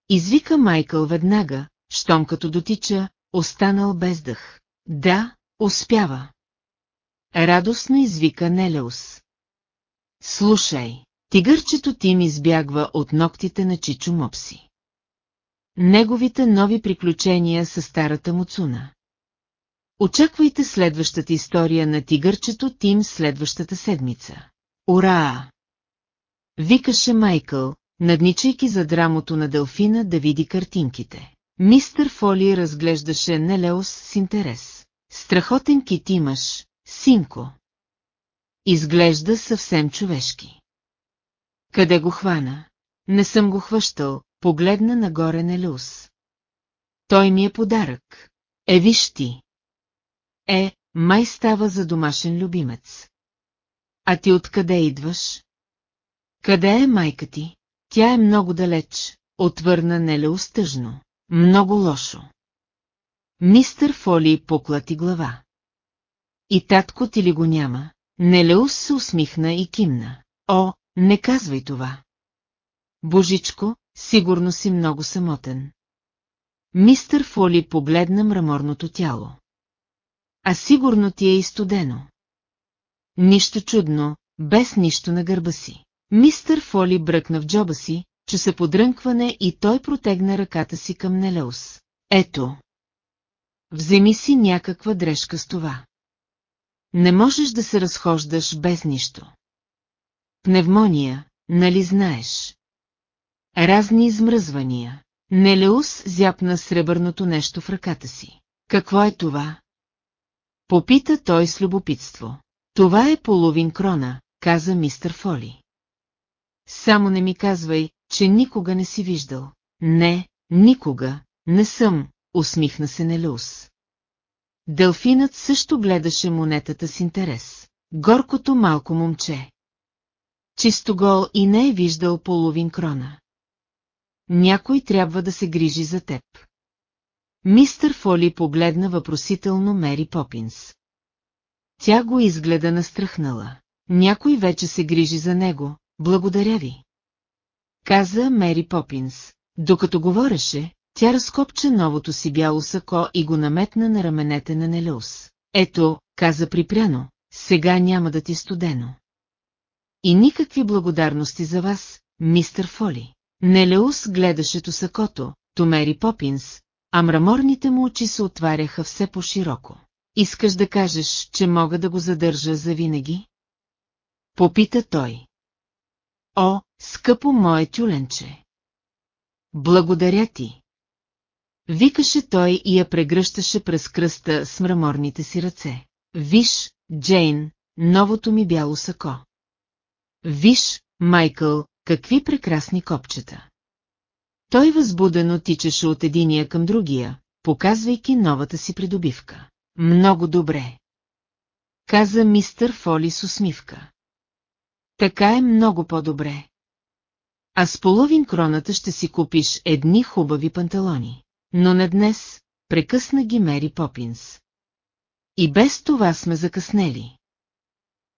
Извика Майкъл веднага, щом като дотича, останал без дъх. Да, успява. Радостно извика Нелеус. Слушай, тигърчето Тим избягва от ногтите на Чичо Мопси. Неговите нови приключения с старата Муцуна. Очаквайте следващата история на тигърчето Тим следващата седмица. Ура! Викаше Майкъл, надничайки за драмото на Делфина да види картинките. Мистър Фоли разглеждаше Нелеос с интерес. Страхотен кит имаш, синко. Изглежда съвсем човешки. Къде го хвана? Не съм го хващал, погледна нагоре Нелеус. Той ми е подарък. Е, виж ти. Е, май става за домашен любимец. А ти откъде идваш? Къде е майка ти? Тя е много далеч, отвърна Нелеус тъжно. Много лошо. Мистър Фоли поклати глава. И татко ти ли го няма? Нелеус се усмихна и кимна. О, не казвай това. Божичко, сигурно си много самотен. Мистър Фоли погледна мраморното тяло. А сигурно ти е и студено. Нищо чудно, без нищо на гърба си. Мистър Фоли бръкна в джоба си, че се подрънкване и той протегна ръката си към Нелеус. Ето. Вземи си някаква дрежка с това. Не можеш да се разхождаш без нищо. Пневмония, нали знаеш? Разни измръзвания. Нелеус зяпна сребърното нещо в ръката си. Какво е това? Попита той с любопитство. Това е половин крона, каза мистер Фоли. Само не ми казвай, че никога не си виждал. Не, никога, не съм, усмихна се Нелеус. Делфинът също гледаше монетата с интерес. Горкото малко момче. Чисто гол и не е виждал половин крона. Някой трябва да се грижи за теб. Мистър Фоли погледна въпросително Мери Попинс. Тя го изгледа настрахнала. някой вече се грижи за него, благодаря ви. Каза Мери Попинс. Докато говореше, тя разкопча новото си бяло сако и го наметна на раменете на Нелеус. Ето, каза припряно, сега няма да ти студено. И никакви благодарности за вас, мистер Фоли. Нелеус гледаше то сакото, то Мери Попинс, а мраморните му очи се отваряха все по-широко. Искаш да кажеш, че мога да го задържа завинаги? Попита той. О, скъпо мое тюленче! Благодаря ти! Викаше той и я прегръщаше през кръста с мраморните си ръце. Виж, Джейн, новото ми бяло сако. Виж, Майкъл, какви прекрасни копчета. Той възбудено тичаше от единия към другия, показвайки новата си придобивка. Много добре. Каза мистър Фоли с усмивка. Така е много по-добре. А с половин кроната ще си купиш едни хубави панталони. Но не днес, прекъсна ги Мери Попинс. И без това сме закъснели.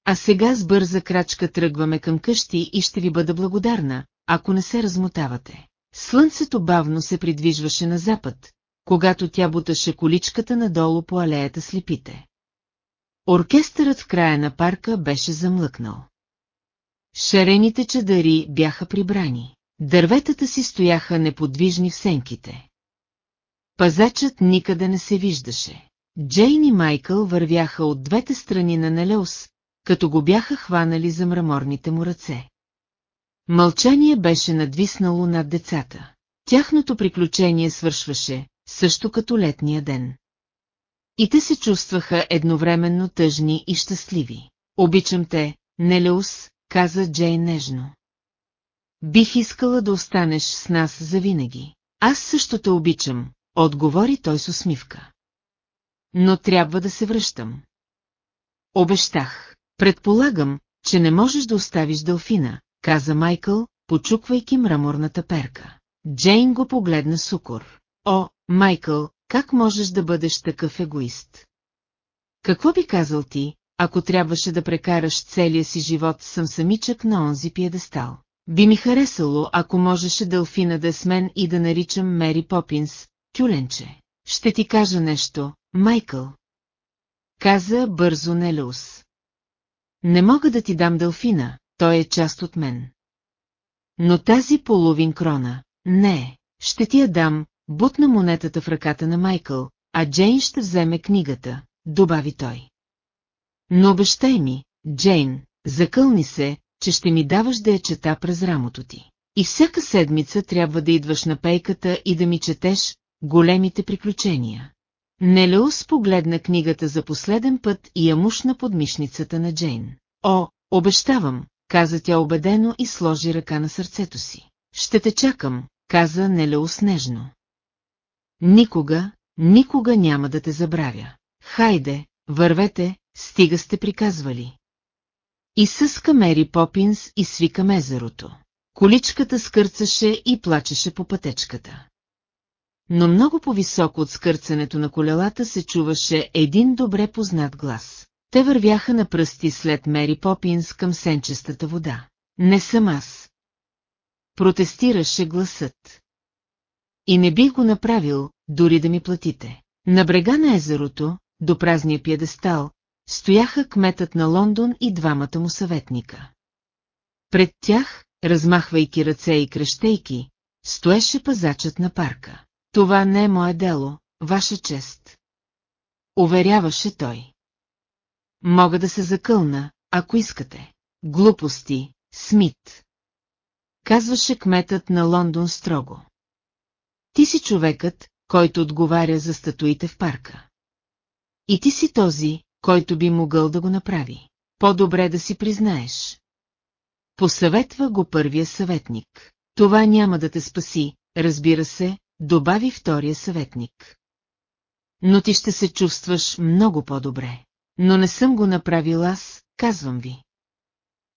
А сега с бърза крачка тръгваме към къщи и ще ви бъда благодарна, ако не се размотавате. Слънцето бавно се придвижваше на запад, когато тя буташе количката надолу по алеята слепите. Оркестърът в края на парка беше замлъкнал. Шарените чадари бяха прибрани. Дърветата си стояха неподвижни в сенките. Пазачът никъде не се виждаше. Джейн и Майкъл вървяха от двете страни на Нелеус, като го бяха хванали за мраморните му ръце. Мълчание беше надвиснало над децата. Тяхното приключение свършваше, също като летния ден. И те се чувстваха едновременно тъжни и щастливи. Обичам те, Нелеус, каза Джейн нежно. Бих искала да останеш с нас завинаги. Аз също те обичам, отговори той с усмивка. Но трябва да се връщам. Обещах. Предполагам, че не можеш да оставиш Делфина, каза Майкъл, почуквайки мраморната перка. Джейн го погледна с укор. О, Майкъл, как можеш да бъдеш такъв егоист? Какво би казал ти, ако трябваше да прекараш целия си живот съм самичък на онзи пиедестал? Би ми харесало, ако можеше Делфина да е с мен и да наричам Мери Попинс, тюленче. Ще ти кажа нещо, Майкъл. Каза бързо Нелеус. Не мога да ти дам Делфина, той е част от мен. Но тази половин крона, не, ще ти я дам, бутна монетата в ръката на Майкъл, а Джейн ще вземе книгата, добави той. Но обещай ми, Джейн, закълни се, че ще ми даваш да я чета през рамото ти. И всяка седмица трябва да идваш на пейката и да ми четеш големите приключения. Нелеус погледна книгата за последен път и я мушна под мишницата на Джейн. О, обещавам, каза тя убедено и сложи ръка на сърцето си. Ще те чакам, каза Нелеус нежно. Никога, никога няма да те забравя. Хайде, вървете, стига сте приказвали. И съска Мери Попинс и свика мезерото. Количката скърцаше и плачеше по пътечката. Но много по-високо от скърцането на колелата се чуваше един добре познат глас. Те вървяха на пръсти след Мери Попинс към сенчестата вода. Не съм аз. Протестираше гласът. И не бих го направил, дори да ми платите. На брега на езерото, до празния пиедестал, стояха кметът на Лондон и двамата му съветника. Пред тях, размахвайки ръце и крещейки, стоеше пазачът на парка. Това не е мое дело, ваша чест. Уверяваше той. Мога да се закълна, ако искате. Глупости, Смит. Казваше кметът на Лондон строго. Ти си човекът, който отговаря за статуите в парка. И ти си този, който би могъл да го направи. По-добре да си признаеш. Посъветва го първия съветник. Това няма да те спаси, разбира се, добави втория съветник. Но ти ще се чувстваш много по-добре. Но не съм го направил аз, казвам ви.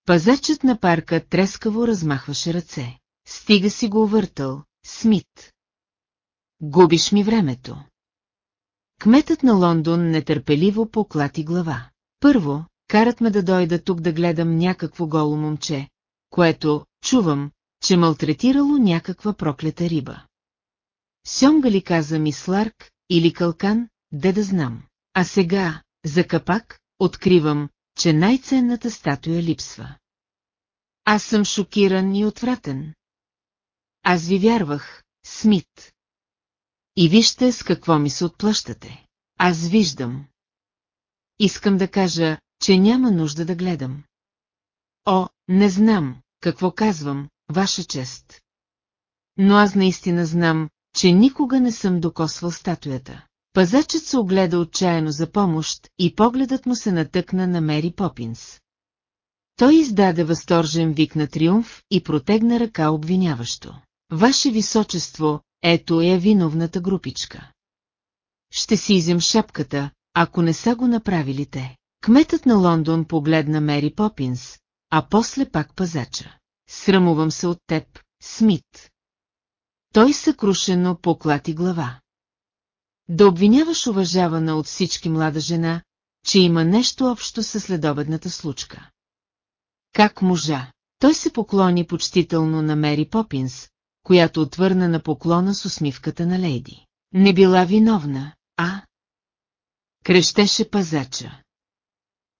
Пазачът на парка трескаво размахваше ръце. Стига си го увъртал, Смит. Губиш ми времето. Кметът на Лондон нетърпеливо поклати глава. Първо, карат ме да дойда тук да гледам някакво голо момче, което, чувам, че малтретирало някаква проклета риба. Сьомга ли каза ми Сларк или Калкан, де да знам. А сега, за капак, откривам, че най-ценната статуя липсва. Аз съм шокиран и отвратен. Аз ви вярвах, Смит. И вижте с какво ми се отплащате. Аз виждам. Искам да кажа, че няма нужда да гледам. О, не знам, какво казвам, ваша чест. Но аз наистина знам, че никога не съм докосвал статуята. Пазачът се огледа отчаяно за помощ и погледът му се натъкна на Мери Попинс. Той издаде възторжен вик на триумф и протегна ръка обвиняващо. Ваше височество, ето е виновната групичка. Ще си изем шапката, ако не са го направили те. Кметът на Лондон погледна Мери Попинс, а после пак пазача. Срамувам се от теб, Смит. Той съкрушено поклати глава. Да обвиняваш уважавана от всички млада жена, че има нещо общо със следобедната случка. Как можа? Той се поклони почтително на Мери Попинс, която отвърна на поклона с усмивката на лейди. Не била виновна, а? Крещеше пазача.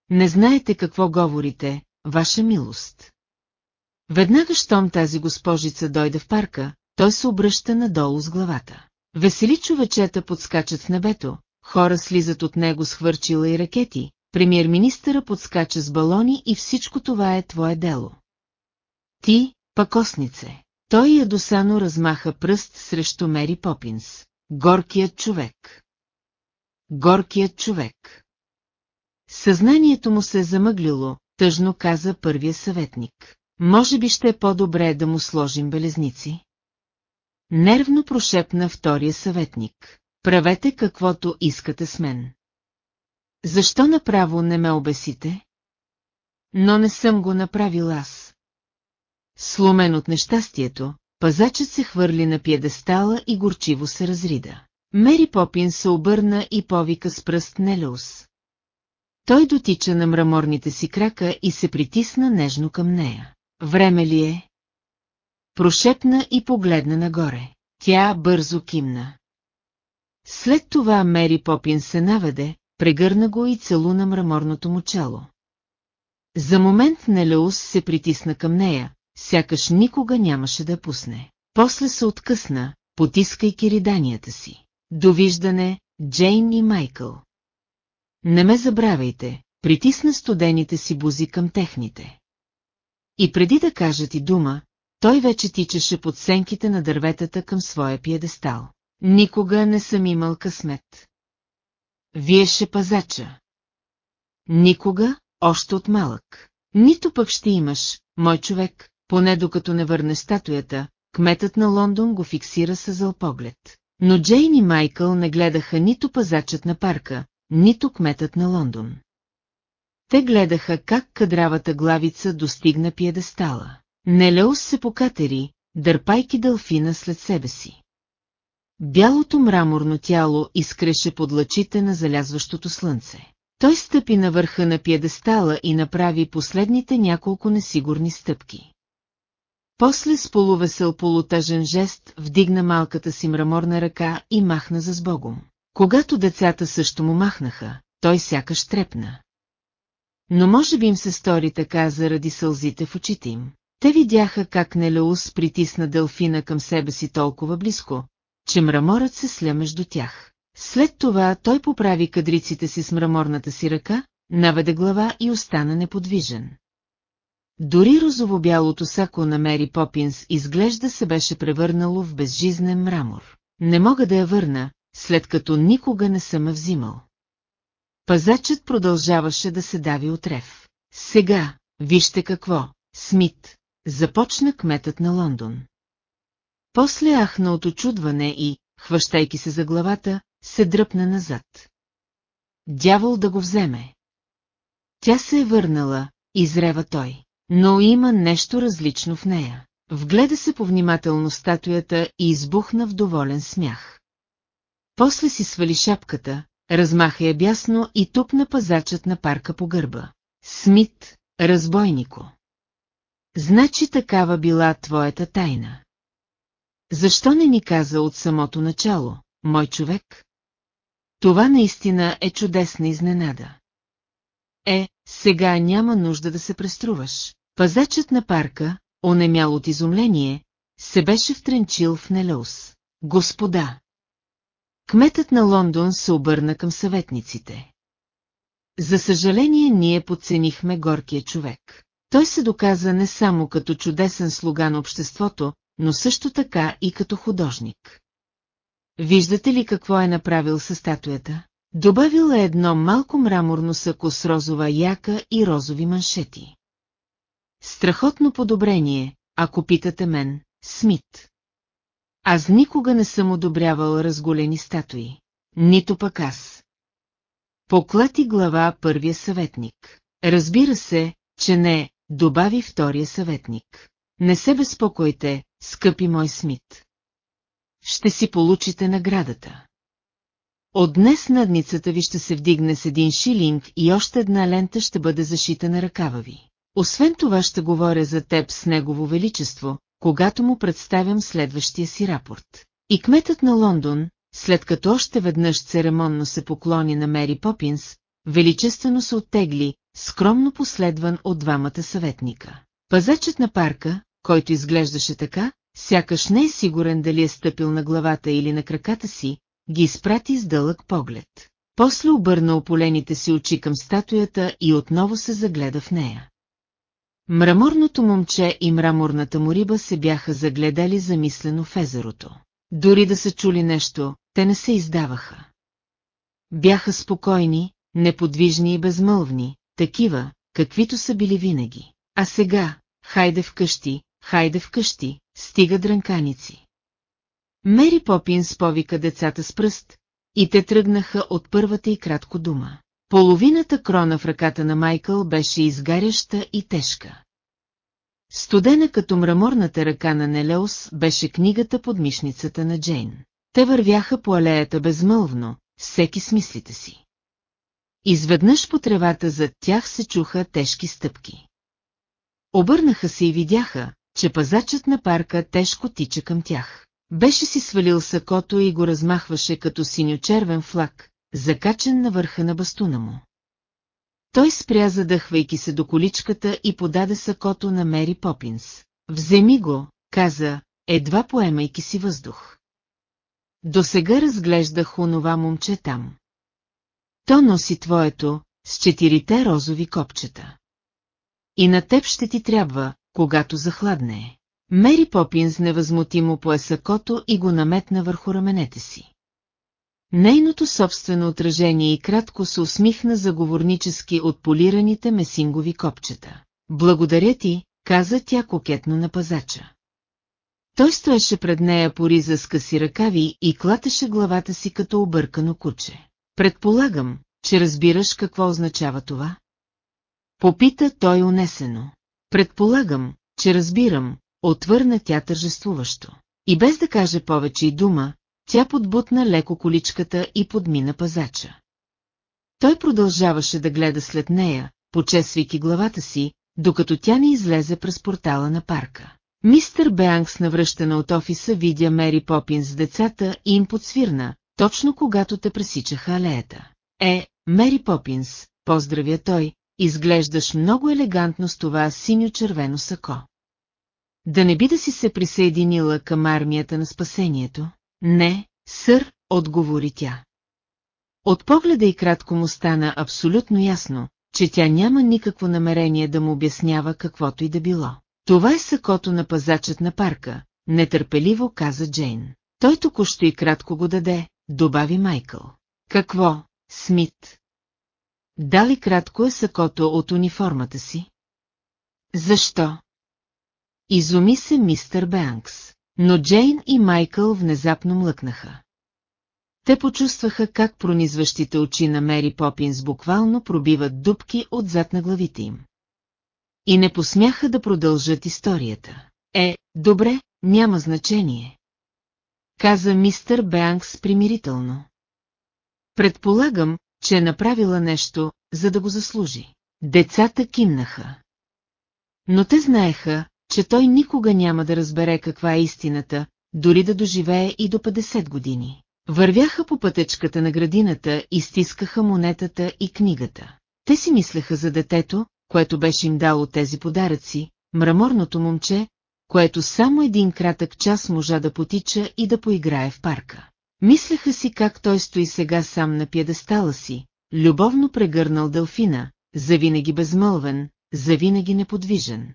Не знаете какво говорите, ваша милост. Веднага щом тази госпожица дойде в парка, той се обръща надолу с главата. Весели човечета подскачат в небето, хора слизат от него с хвърчила и ракети, премьер-министъра подскача с балони и всичко това е твое дело. Ти, пакоснице. Той ядосано размаха пръст срещу Мери Попинс. Горкият човек. Горкият човек. Съзнанието му се е замъглило, тъжно каза първия съветник. Може би ще е по-добре да му сложим белезници? Нервно прошепна втория съветник. Правете каквото искате с мен. Защо направо не ме обесите? Но не съм го направил аз. Сломен от нещастието, пазачът се хвърли на пиедестала и горчиво се разрида. Мери Попин се обърна и повика с пръст Нелеус. Той дотича на мраморните си крака и се притисна нежно към нея. Време ли е? Прошепна и погледна нагоре. Тя бързо кимна. След това Мери Попин се наведе, прегърна го и целуна мраморното му чело. За момент Нелеус се притисна към нея, сякаш никога нямаше да пусне. После се откъсна, потискайки риданията си. Довиждане, Джейн и Майкъл. Не ме забравяйте, притисна студените си бузи към техните. И преди да кажат и дума, той вече тичаше под сенките на дърветата към своя пиедестал. Никога не съм имал късмет. Виеше пазача. Никога, още от малък. Нито пък ще имаш, мой човек, поне докато не върне статуята, кметът на Лондон го фиксира с зъл поглед. Но Джейн и Майкъл не гледаха нито пазачът на парка, нито кметът на Лондон. Те гледаха как кадравата главица достигна пиедестала. Нелеус се покатери, дърпайки дълфина след себе си. Бялото мраморно тяло изкреше под лъчите на залязващото слънце. Той стъпи на върха на пиедестала и направи последните няколко несигурни стъпки. После с полувесел полутъжен жест вдигна малката си мраморна ръка и махна за сбогом. Когато децата също му махнаха, той сякаш трепна. Но може би им се стори така заради сълзите в очите им. Те видяха как Нелеус притисна Делфина към себе си толкова близко, че мраморът се сля между тях. След това той поправи кадриците си с мраморната си ръка, наведе глава и остана неподвижен. Дори розово-бялото сако на Мери Попинс изглежда се беше превърнало в безжизнен мрамор. Не мога да я върна, след като никога не съм я взимал. Пазачът продължаваше да се дави от рев. Сега, вижте какво, Смит, започна кметът на Лондон. После ахна от очудване и, хващайки се за главата, се дръпна назад. Дявол да го вземе. Тя се е върнала, изрева той, но има нещо различно в нея. Вгледа се повнимателно статуята и избухна в доволен смях. После си свали шапката, размаха я бясно и тупна пазачът на парка по гърба. Смит, разбойнико. Значи такава била твоята тайна. Защо не ни каза от самото начало, мой човек? Това наистина е чудесна изненада. Е, сега няма нужда да се преструваш. Пазачът на парка, онемял от изумление, се беше втренчил в Нелеус. Господа! Кметът на Лондон се обърна към съветниците. За съжаление ние подценихме горкия човек. Той се доказа не само като чудесен слуга на обществото, но също така и като художник. Виждате ли какво е направил със статуята? Добавил е едно малко мраморно сако с розова яка и розови маншети. Страхотно подобрение, ако питате мен, Смит. Аз никога не съм одобрявал разголени статуи. Нито пък аз. Поклати глава първия съветник. Разбира се, че не, добави втория съветник. Не се безпокойте, скъпи мой Смит. Ще си получите наградата. От днес надницата ви ще се вдигне с един шилинг и още една лента ще бъде зашита на ръкава ви. Освен това ще говоря за теб с Негово Величество, когато му представям следващия си рапорт. И кметът на Лондон, след като още веднъж церемонно се поклони на Мери Попинс, величествено се оттегли, скромно последван от двамата съветника. Пазачът на парка, който изглеждаше така, сякаш не е сигурен дали е стъпил на главата или на краката си, ги изпрати с дълъг поглед. После обърна ополените си очи към статуята и отново се загледа в нея. Мраморното момче и мраморната му риба се бяха загледали замислено в езерото. Дори да са чули нещо, те не се издаваха. Бяха спокойни, неподвижни и безмълвни, такива, каквито са били винаги. А сега, хайде вкъщи, хайде вкъщи, стига дрънканици. Мери Попинс повика децата с пръст, и те тръгнаха от първата и кратко дума. Половината крона в ръката на Майкъл беше изгаряща и тежка. Студена като мраморната ръка на Нелеус беше книгата под мишницата на Джейн. Те вървяха по алеята безмълвно, всеки с мислите си. Изведнъж по тревата зад тях се чуха тежки стъпки. Обърнаха се и видяха, че пазачът на парка тежко тича към тях. Беше си свалил сакото и го размахваше като синьо-червен флаг, закачен на върха на бастуна му. Той спря задъхвайки се до количката и подаде сакото на Мери Попинс. Вземи го, каза, едва поемайки си въздух. До сега разглеждах онова момче там. То носи твоето, с четирите розови копчета. И на теб ще ти трябва, когато захладне. Мери Попинс невъзмутимо пое сакото и го наметна върху раменете си. Нейното собствено отражение и кратко се усмихна заговорнически от полираните месингови копчета. Благодаря ти, каза тя кокетно на пазача. Той стоеше пред нея по риза с къси ръкави и клатеше главата си като объркано куче. Предполагам, че разбираш какво означава това? Попита той унесено. Предполагам, че разбирам, отвърна тя тържествуващо. И без да каже повече и дума, тя подбутна леко количката и подмина пазача. Той продължаваше да гледа след нея, почесвайки главата си, докато тя не излезе през портала на парка. Мистер Беанкс навръщана от офиса видя Мери Попин с децата и им подсвирна, точно когато те пресичаха алеята. Е, Мери Попинс, поздравя той, изглеждаш много елегантно с това синьо-червено сако. Да не би да си се присъединила към армията на спасението? Не, сър, отговори тя. От погледа и кратко му стана абсолютно ясно, че тя няма никакво намерение да му обяснява каквото и да било. Това е сакото на пазачът на парка, нетърпеливо каза Джейн. Той току-що и кратко го даде, добави Майкъл. Какво, Смит? Дали кратко е сакото от униформата си? Защо? Изуми се мистер Бенкс, но Джейн и Майкъл внезапно млъкнаха. Те почувстваха как пронизващите очи на Мери Попинс буквално пробиват дубки отзад на главите им. И не посмяха да продължат историята. Е, добре, няма значение. Каза мистер Бенкс примирително. Предполагам, че е направила нещо, за да го заслужи. Децата кимнаха. Но те знаеха, че той никога няма да разбере каква е истината, дори да доживее и до 50 години. Вървяха по пътечката на градината и стискаха монетата и книгата. Те си мислеха за детето, което беше им дало тези подаръци, мраморното момче, което само един кратък час можа да потича и да поиграе в парка. Мислеха си как той стои сега сам на пьедестала си, любовно прегърнал Делфина, завинаги безмълвен, завинаги неподвижен.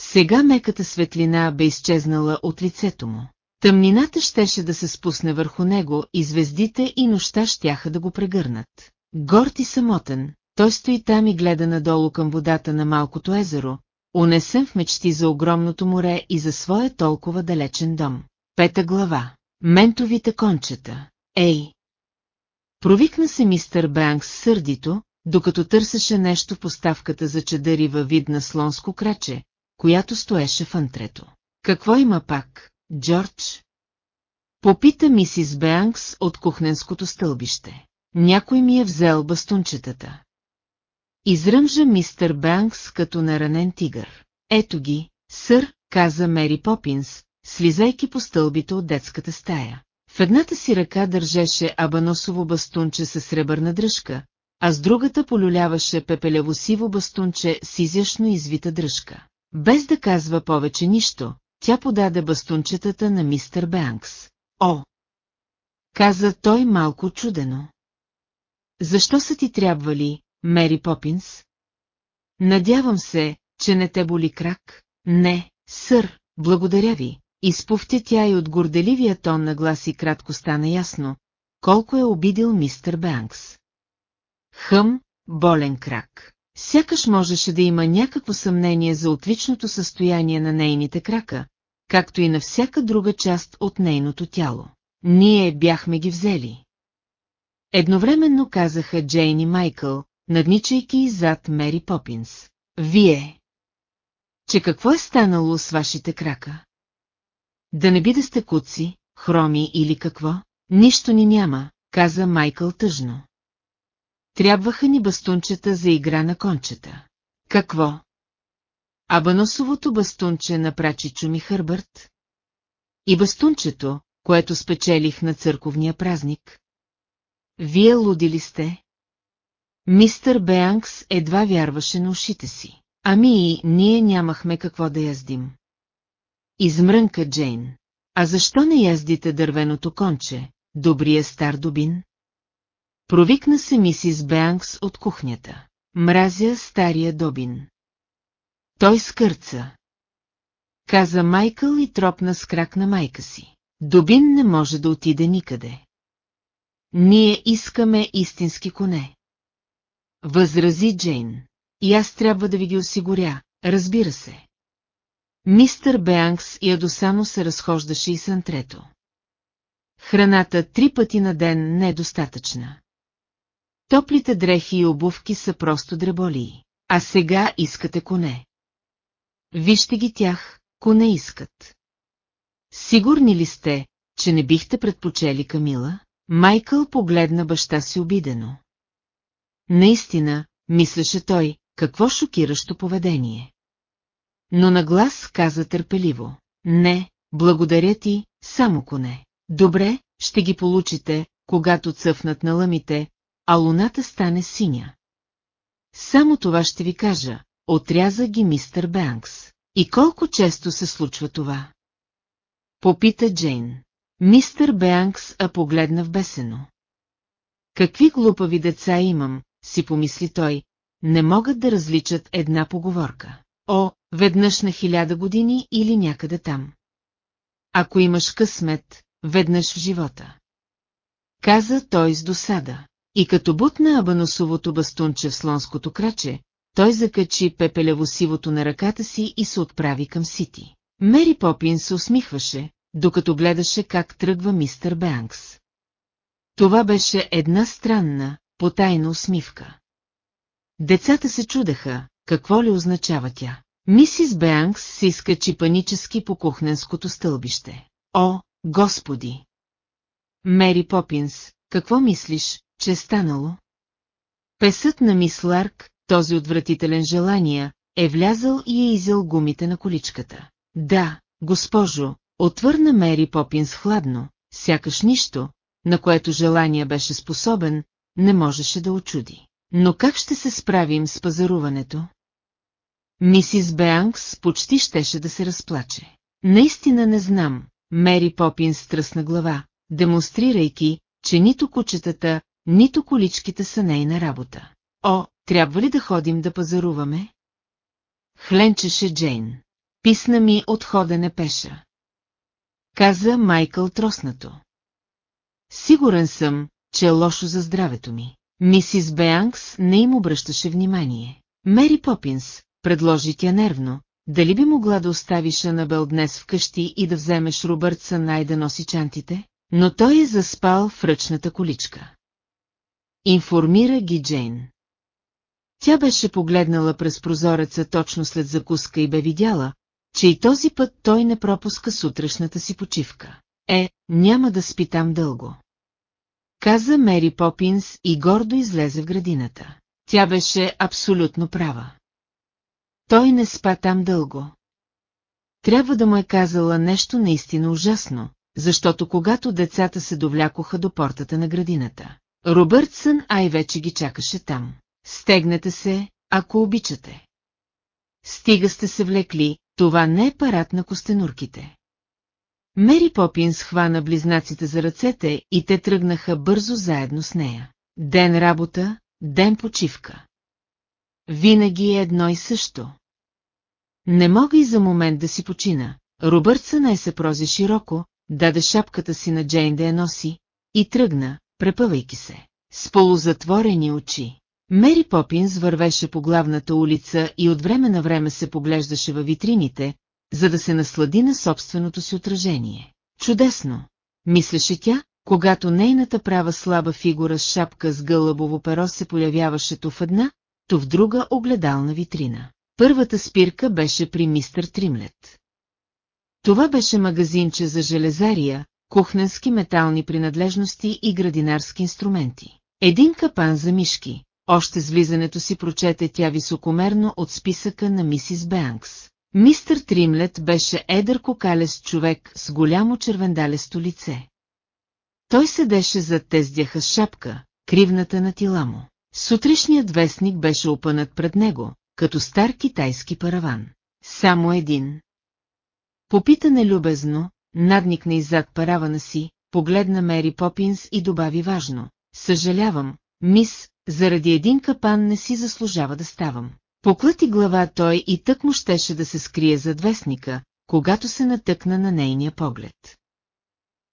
Сега меката светлина бе изчезнала от лицето му. Тъмнината щеше да се спусне върху него и звездите и нощта щяха да го прегърнат. Горд и самотен, той стои там и гледа надолу към водата на малкото езеро, унесен в мечти за огромното море и за своя толкова далечен дом. Пета глава. Ментовите кончета. Ей! Провикна се мистър Бенкс сърдито, докато търсеше нещо в поставката за чадъри във вид на слонско краче, която стоеше в антрето. Какво има пак, Джордж? Попита мисис Бенкс от кухненското стълбище. Някой ми е взел бастунчетата. Изръмжа мистер Бенкс като наранен тигър. Ето ги, сър, каза Мери Попинс, слизайки по стълбите от детската стая. В едната си ръка държеше абаносово бастунче с сребърна дръжка, а с другата полюляваше пепелево-сиво бастунче с изящно извита дръжка. Без да казва повече нищо, тя подаде бастунчетата на мистер Бенкс. О! Каза той малко чудено. Защо са ти трябвали, Мери Попинс? Надявам се, че не те боли крак? Не, сър, благодаря ви. Изпуфтя тя и от горделивия тон на глас и кратко стана ясно, колко е обидил мистер Бенкс. Хъм, болен крак. Сякаш можеше да има някакво съмнение за отличното състояние на нейните крака, както и на всяка друга част от нейното тяло. Ние бяхме ги взели. Едновременно казаха Джейн и Майкъл, надничайки зад Мери Попинс. Вие! Че какво е станало с вашите крака? Да не би да сте куци, хроми или какво? Нищо ни няма, каза Майкъл тъжно. Трябваха ни бастунчета за игра на кончета. Какво? Абаносовото бастунче напрачи чуми Хърбърт? И бастунчето, което спечелих на църковния празник? Вие лудили сте? Мистър Беанкс едва вярваше на ушите си. Ами и ние нямахме какво да яздим. Измрънка Джейн. А защо не яздите дървеното конче, добрия стар дубин? Провикна се мисис Беанкс от кухнята. Мразя стария добин. Той скърца. Каза Майкъл и тропна с крак на майка си. Добин не може да отиде никъде. Ние искаме истински коне. Възрази Джейн. И аз трябва да ви ги осигуря, разбира се. Мистър Беанкс ядосано се разхождаше и сантрето. Храната три пъти на ден не е достатъчна. Топлите дрехи и обувки са просто дреболии. А сега искате коне. Вижте ги тях, коне искат. Сигурни ли сте, че не бихте предпочели Камила? Майкъл погледна баща си обидено. Наистина, мислеше той, какво шокиращо поведение. Но на глас каза търпеливо. Не, благодаря ти, само коне. Добре, ще ги получите, когато цъфнат на лъмите, а луната стане синя. Само това ще ви кажа, отряза ги мистер Бенкс. И колко често се случва това? Попита Джейн. Мистер Бенкс а погледна в бесено. Какви глупави деца имам, си помисли той, не могат да различат една поговорка. О, веднъж на хиляда години или някъде там. Ако имаш късмет, веднъж в живота. Каза той с досада. И като бутна абаносовото бастунче в слонското краче, той закачи пепелево-сивото на ръката си и се отправи към Сити. Мери Попин се усмихваше, докато гледаше как тръгва мистер Бенкс. Това беше една странна, потайна усмивка. Децата се чудеха, какво ли означава тя. Мисис Бенкс се изкачи панически по кухненското стълбище. О, господи! Мери Попинс, какво мислиш, че е станало? Песът на мис Ларк, този отвратителен желания, е влязъл и е изял гумите на количката. Да, госпожо, отвърна Мери Попинс хладно, сякаш нищо, на което желание беше способен, не можеше да очуди. Но как ще се справим с пазаруването? Мисис Беанкс почти щеше да се разплаче. Наистина не знам, Мери Попинс стръсна глава, демонстрирайки, че нито кучетата, нито количките са нейна работа. О, трябва ли да ходим да пазаруваме? Хленчеше Джейн. Писна ми от ходене пеша. Каза Майкъл троснато. Сигурен съм, че е лошо за здравето ми. Мисис Беанкс не им обръщаше внимание. Мери Попинс, предложи тя нервно, дали би могла да оставиш Анабел днес вкъщи и да вземеш Робъртса най да носи чантите? Но той е заспал в ръчната количка. Информира ги Джейн. Тя беше погледнала през прозореца точно след закуска и бе видяла, че и този път той не пропуска сутрешната си почивка. Е, няма да спи там дълго. Каза Мери Попинс и гордо излезе в градината. Тя беше абсолютно права. Той не спа там дълго. Трябва да му е казала нещо наистина ужасно, защото когато децата се довлякоха до портата на градината, Робъртсън ай вече ги чакаше там. Стегнете се, ако обичате. Стига сте се влекли, това не е парад на костенурките. Мери Попинс хвана близнаците за ръцете и те тръгнаха бързо заедно с нея. Ден работа, ден почивка. Винаги е едно и също. Не мога и за момент да си почина. Робъртсън не се прози широко, даде шапката си на Джейн да я носи и тръгна, препъвайки се. С полузатворени очи. Мери Попинс вървеше по главната улица и от време на време се поглеждаше във витрините, за да се наслади на собственото си отражение. Чудесно! Мислеше тя, когато нейната права слаба фигура с шапка с гълъбово перо се появяваше то в една, то в друга огледална витрина. Първата спирка беше при мистер Тримлет. Това беше магазинче за железария, кухненски метални принадлежности и градинарски инструменти. Един капан за мишки, още с влизането си прочете тя високомерно от списъка на мисис Бенкс. Мистър Тримлет беше едър кокалест човек с голямо червендалесто лице. Той седеше зад тездяха шапка, кривната на тила му. Сутрешният вестник беше опънат пред него, като стар китайски параван. Само един. Попита нелюбезно, надникна иззад паравана си, погледна Мери Попинс и добави важно. Съжалявам, мис, заради един капан не си заслужава да ставам. Поклати глава той и тък му щеше да се скрие зад вестника, когато се натъкна на нейния поглед.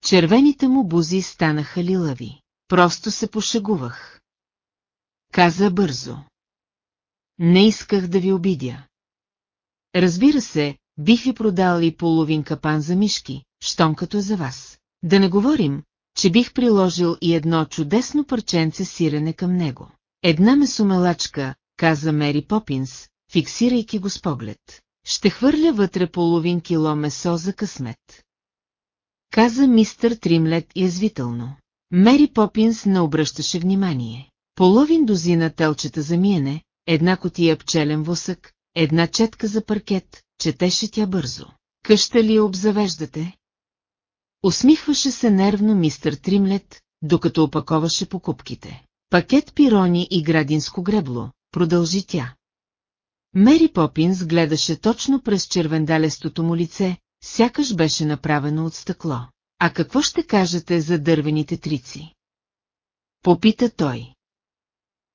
Червените му бузи станаха лилави. Просто се пошегувах. Каза бързо. Не исках да ви обидя. Разбира се, бих ви продал и половин капан за мишки, щом като за вас. Да не говорим, че бих приложил и едно чудесно парченце сирене към него. Една месомелачка, каза Мери Попинс, фиксирайки го с поглед. Ще хвърля вътре половин кило месо за късмет. Каза мистър Тримлет язвително. Мери Попинс не обръщаше внимание. Половин дозина телчета за миене, една котия пчелен восък, една четка за паркет, четеше тя бързо. Къща ли обзавеждате? Усмихваше се нервно мистър Тримлет, докато опаковаше покупките. Пакет пирони и градинско гребло, продължи тя. Мери Попинс гледаше точно през червендалестото му лице, сякаш беше направено от стъкло. А какво ще кажете за дървените трици? Попита той.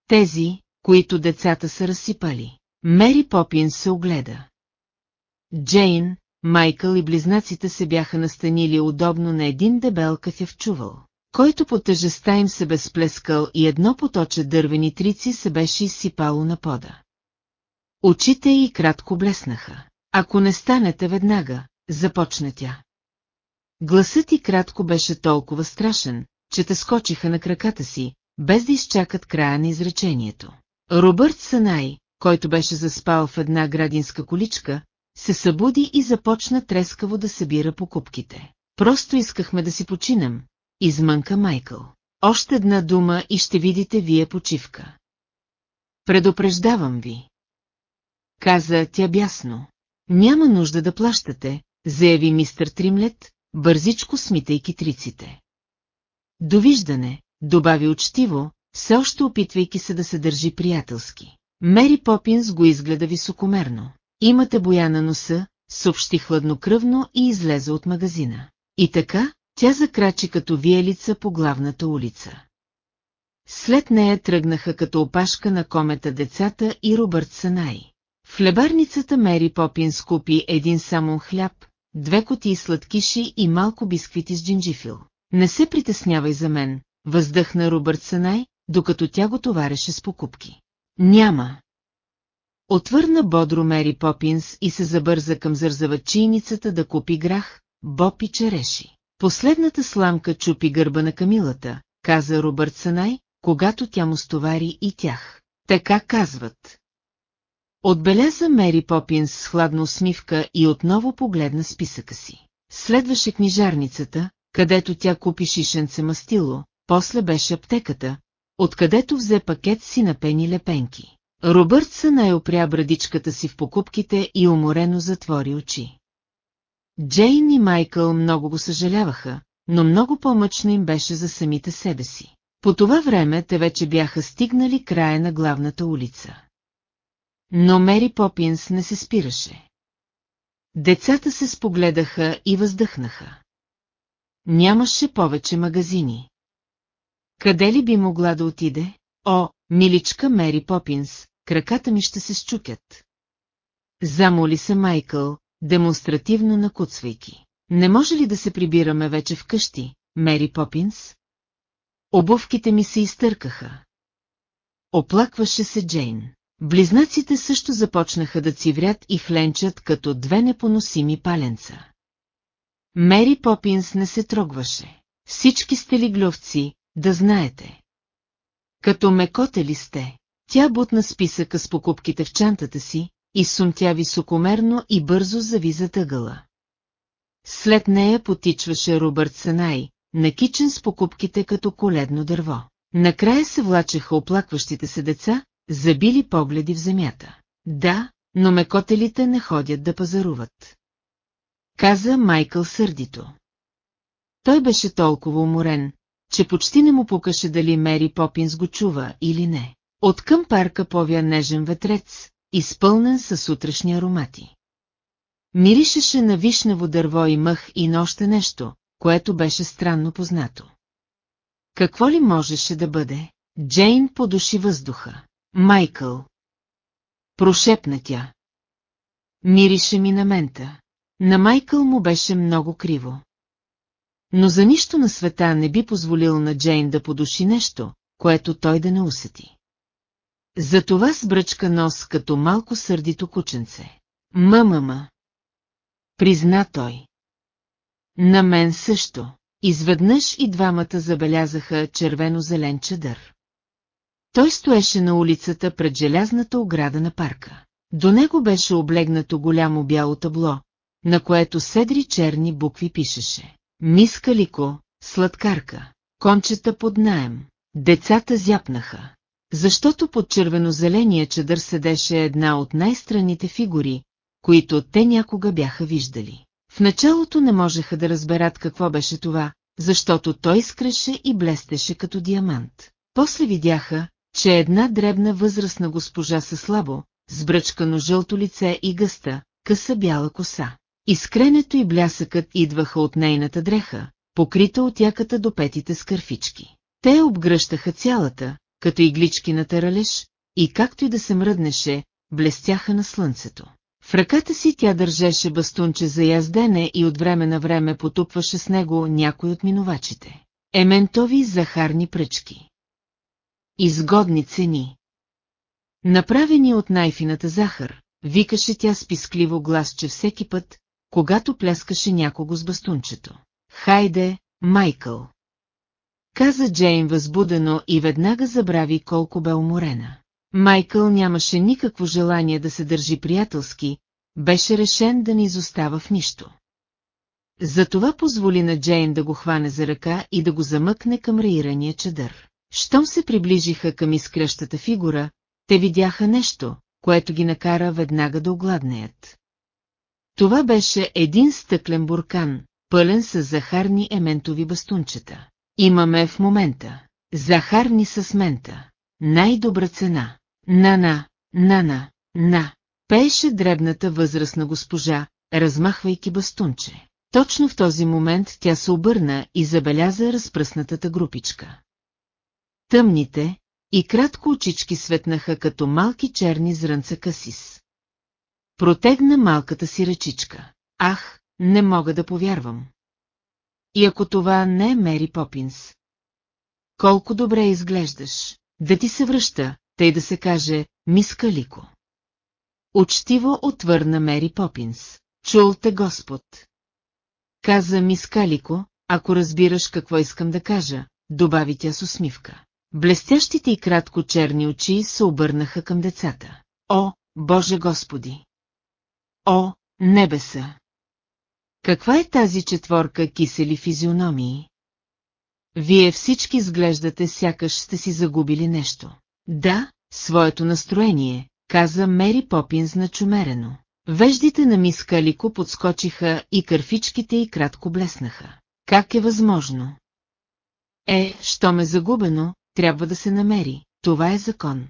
Тези, които децата са разсипали. Мери Попинс се огледа. Джейн, Майкъл и близнаците се бяха настанили удобно на един дебел кафяв чувал, който по тъжеста им се безплескал и едно поточе дървени трици се беше изсипало на пода. Очите й кратко блеснаха. Ако не станете веднага, започна тя. Гласът и кратко беше толкова страшен, че те скочиха на краката си, без да изчакат края на изречението. Робърт Санай, който беше заспал в една градинска количка, се събуди и започна трескаво да събира покупките. Просто искахме да си починем, измънка Майкъл. Още една дума и ще видите вие почивка. Предупреждавам ви. Каза тя бясно. Няма нужда да плащате, заяви мистър Тримлет, бързичко смитайки триците. Довиждане, добави учтиво, все още опитвайки се да се държи приятелски. Мери Попинс го изгледа високомерно. Имате боя на носа, съобщи хладнокръвно и излезе от магазина. И така, тя закрачи като виелица по главната улица. След нея тръгнаха като опашка на комета децата и Робърт Санай. В хлебарницата Мери Попинс купи един само хляб, две коти сладкиши и малко бисквити с джинджифил. Не се притеснявай за мен, въздъхна Робърт Санай, докато тя го товареше с покупки. Няма. Отвърна бодро Мери Попинс и се забърза към зързавачийницата да купи грах, боб и череши. Последната сламка чупи гърба на камилата, каза Робърт Санай, когато тя му стовари и тях. Така казват. Отбеляза Мери Попинс с хладна усмивка и отново погледна списъка си. Следваше книжарницата, където тя купи шишенце мастило, после беше аптеката, откъдето взе пакет си на пени лепенки. Робърт се най-опря брадичката си в покупките и уморено затвори очи. Джейн и Майкъл много го съжаляваха, но много по-мъчно им беше за самите себе си. По това време те вече бяха стигнали края на главната улица. Но Мери Попинс не се спираше. Децата се спогледаха и въздъхнаха. Нямаше повече магазини. Къде ли би могла да отиде? О, миличка Мери Попинс, краката ми ще се щукят. Замоли се Майкъл, демонстративно накуцвайки. Не може ли да се прибираме вече вкъщи, Мери Попинс? Обувките ми се изтъркаха. Оплакваше се Джейн. Близнаците също започнаха да циврят и хленчат като две непоносими паленца. Мери Попинс не се трогваше. Всички сте ли глювци, да знаете. Като мекоте ли сте, тя бутна списъка с покупките в чантата си, и сумтя високомерно и бързо зави за тъгъла. След нея потичваше Робърт Санай, накичен с покупките като коледно дърво. Накрая се влачеха оплакващите се деца, забили погледи в земята. Да, но мекотелите не ходят да пазаруват. Каза Майкъл сърдито. Той беше толкова уморен, че почти не му покаше дали Мери Попинс го чува или не. От към парка повя нежен ветрец, изпълнен със сутрешни аромати. Миришеше на вишнево дърво и мъх и на още нещо, което беше странно познато. Какво ли можеше да бъде? Джейн подуши въздуха. Майкъл. Прошепна тя. Мирише ми на мента. На Майкъл му беше много криво. Но за нищо на света не би позволил на Джейн да подуши нещо, което той да не усети. Затова сбръчка нос като малко сърдито кученце. Мамама. Призна той. На мен също. Изведнъж и двамата забелязаха червено-зелен чадър. Той стоеше на улицата пред желязната ограда на парка. До него беше облегнато голямо бяло табло, на което седри черни букви пишеше. Миска лико, сладкарка, кончета под наем. Децата зяпнаха. Защото под червено-зеления чадър седеше една от най-странните фигури, които те някога бяха виждали. В началото не можеха да разберат какво беше това, защото той изкреше и блестеше като диамант. После видяха, че една дребна възрастна госпожа със слабо, сбръчкано жълто лице и гъста, къса бяла коса. Искренето и блясъкът идваха от нейната дреха, покрита от яката до петите скърфички. Те обгръщаха цялата, като иглички на таралеж, и както и да се мръднеше, блестяха на слънцето. В ръката си тя държеше бастунче за яздене и от време на време потупваше с него някой от минувачите. Ементови захарни пръчки. Изгодни цени. Направени от най-фината захар, викаше тя с пискливо гласче всеки път, когато пляскаше някого с бастунчето. Хайде, Майкъл! Каза Джейн възбудено и веднага забрави колко бе уморена. Майкъл нямаше никакво желание да се държи приятелски, беше решен да не изостава в нищо. Затова позволи на Джейн да го хване за ръка и да го замъкне към раирания чадър. Щом се приближиха към изкръщата фигура, те видяха нещо, което ги накара веднага да огладнеят. Това беше един стъклен буркан, пълен с захарни ементови бастунчета. Имаме в момента. Захарни с мента. Най-добра цена. На-на, на-на, на. Пееше дребната възрастна госпожа, размахвайки бастунче. Точно в този момент тя се обърна и забеляза разпръснатата групичка. Тъмните и кратко очички светнаха като малки черни зрънца касис. Протегна малката си ръчичка. Ах, не мога да повярвам. И ако това не е Мери Попинс. Колко добре изглеждаш, да ти се връща, тъй да се каже, мис Калико. Учтиво отвърна Мери Попинс. Чул те Господ. Каза мис Калико, ако разбираш какво искам да кажа, добави тя с усмивка. Блестящите и кратко черни очи се обърнаха към децата. О, Боже Господи! О, небеса! Каква е тази четворка кисели физиономии? Вие всички изглеждате сякаш сте си загубили нещо. Да, своето настроение, каза Мери Попинс начумерено. Веждите на мис Калико подскочиха и кърфичките й кратко блеснаха. Как е възможно? Е, що ме загубено, трябва да се намери, това е закон.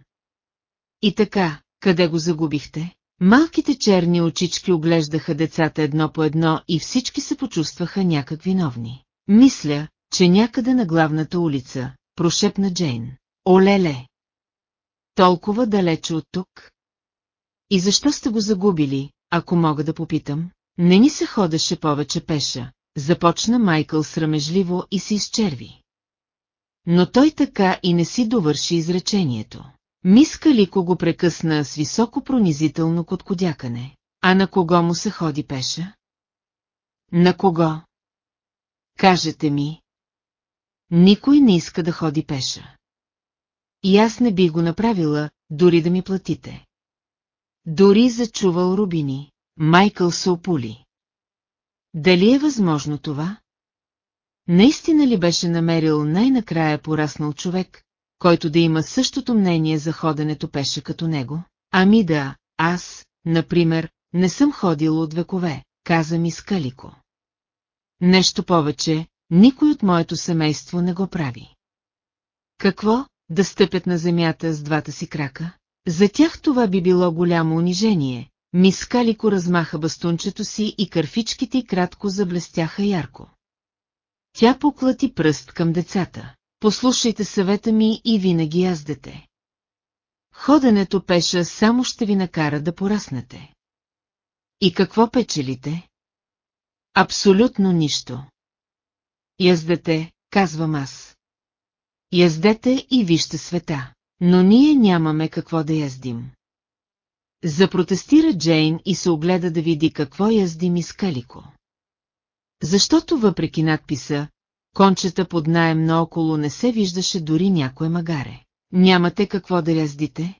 И така, къде го загубихте? Малките черни очички оглеждаха децата едно по едно и всички се почувстваха някак виновни. Мисля, че някъде на главната улица, прошепна Джейн. Олеле! Толкова далече от тук? И защо сте го загубили, ако мога да попитам? Не ни се ходеше повече пеша, започна Майкъл срамежливо и се изчерви. Но той така и не си довърши изречението. Мис Калико го прекъсна с високо пронизително коткодякане. А на кого му се ходи пеша? На кого? Кажете ми. Никой не иска да ходи пеша. И аз не би го направила, дори да ми платите. Дори зачувал рубини, Майкъл се опули. Дали е възможно това? Наистина ли беше намерил най-накрая пораснал човек, който да има същото мнение за ходенето пеше като него? Ами да, аз, например, не съм ходил от векове, каза ми Скалико. Нещо повече, никой от моето семейство не го прави. Какво, да стъпят на земята с двата си крака? За тях това би било голямо унижение. Мис Калико размаха бастунчето си и кърфичките кратко заблестяха ярко. Тя поклати пръст към децата. Послушайте съвета ми и винаги яздете. Ходенето пеша само ще ви накара да пораснете. И какво печелите? Абсолютно нищо. Яздете, казвам аз. Яздете и вижте света, но ние нямаме какво да яздим. Запротестира Джейн и се огледа да види какво яздим из Калико. Защото въпреки надписа, кончета под наем наоколо не се виждаше дори някое магаре. Нямате какво да яздите?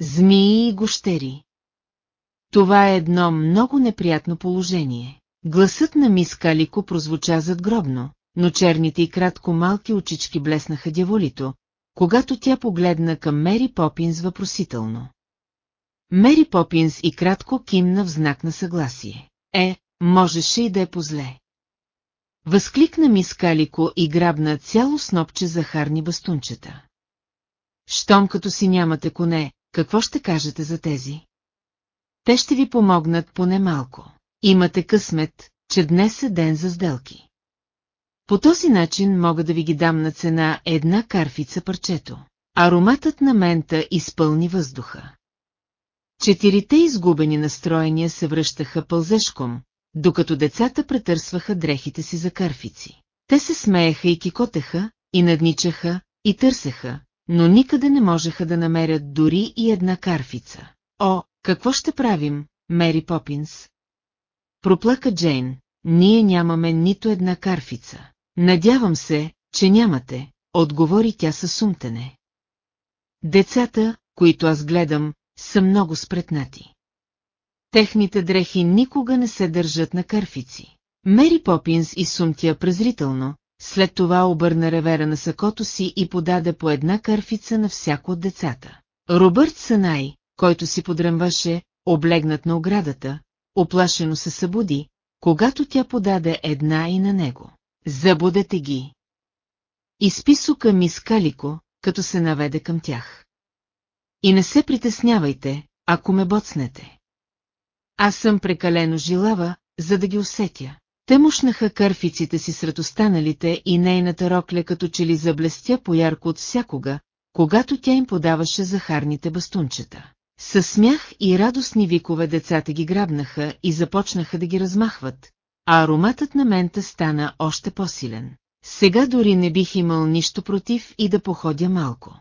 Змии и гощери. Това е едно много неприятно положение. Гласът на мис Калико прозвуча задгробно, но черните и кратко малки очички блеснаха дяволито, когато тя погледна към Мери Попинс въпросително. Мери Попинс и кратко кимна в знак на съгласие. Е, можеше и да е позле. Възкликна мис Калико и грабна цяло снопче захарни бастунчета. Щом като си нямате коне, какво ще кажете за тези? Те ще ви помогнат поне малко. Имате късмет, че днес е ден за сделки. По този начин мога да ви ги дам на цена една карфица парчето. Ароматът на мента изпълни въздуха. Четирите изгубени настроения се връщаха пълзешком, докато децата претърсваха дрехите си за карфици. Те се смееха и кикотеха, и надничаха, и търсеха, но никъде не можеха да намерят дори и една карфица. О, какво ще правим, Мери Попинс? Проплака Джейн, ние нямаме нито една карфица. Надявам се, че нямате, отговори тя със сумтене. Децата, които аз гледам, са много спретнати. Техните дрехи никога не се държат на кърфици. Мери Попинс и сумтя презрително, след това обърна ревера на сакото си и подаде по една кърфица на всяко от децата. Робърт Санай, който си подремваше, облегнат на оградата, оплашено се събуди, когато тя подаде една и на него. Забудете ги. Изпи сука мис Калико, като се наведе към тях. И не се притеснявайте, ако ме боцнете. Аз съм прекалено жилава, за да ги усетя. Те мушнаха кърфиците си сред останалите и нейната рокля като че ли заблестя поярко от всякога, когато тя им подаваше захарните бастунчета. Със смях и радостни викове децата ги грабнаха и започнаха да ги размахват, а ароматът на мента стана още по-силен. Сега дори не бих имал нищо против и да походя малко.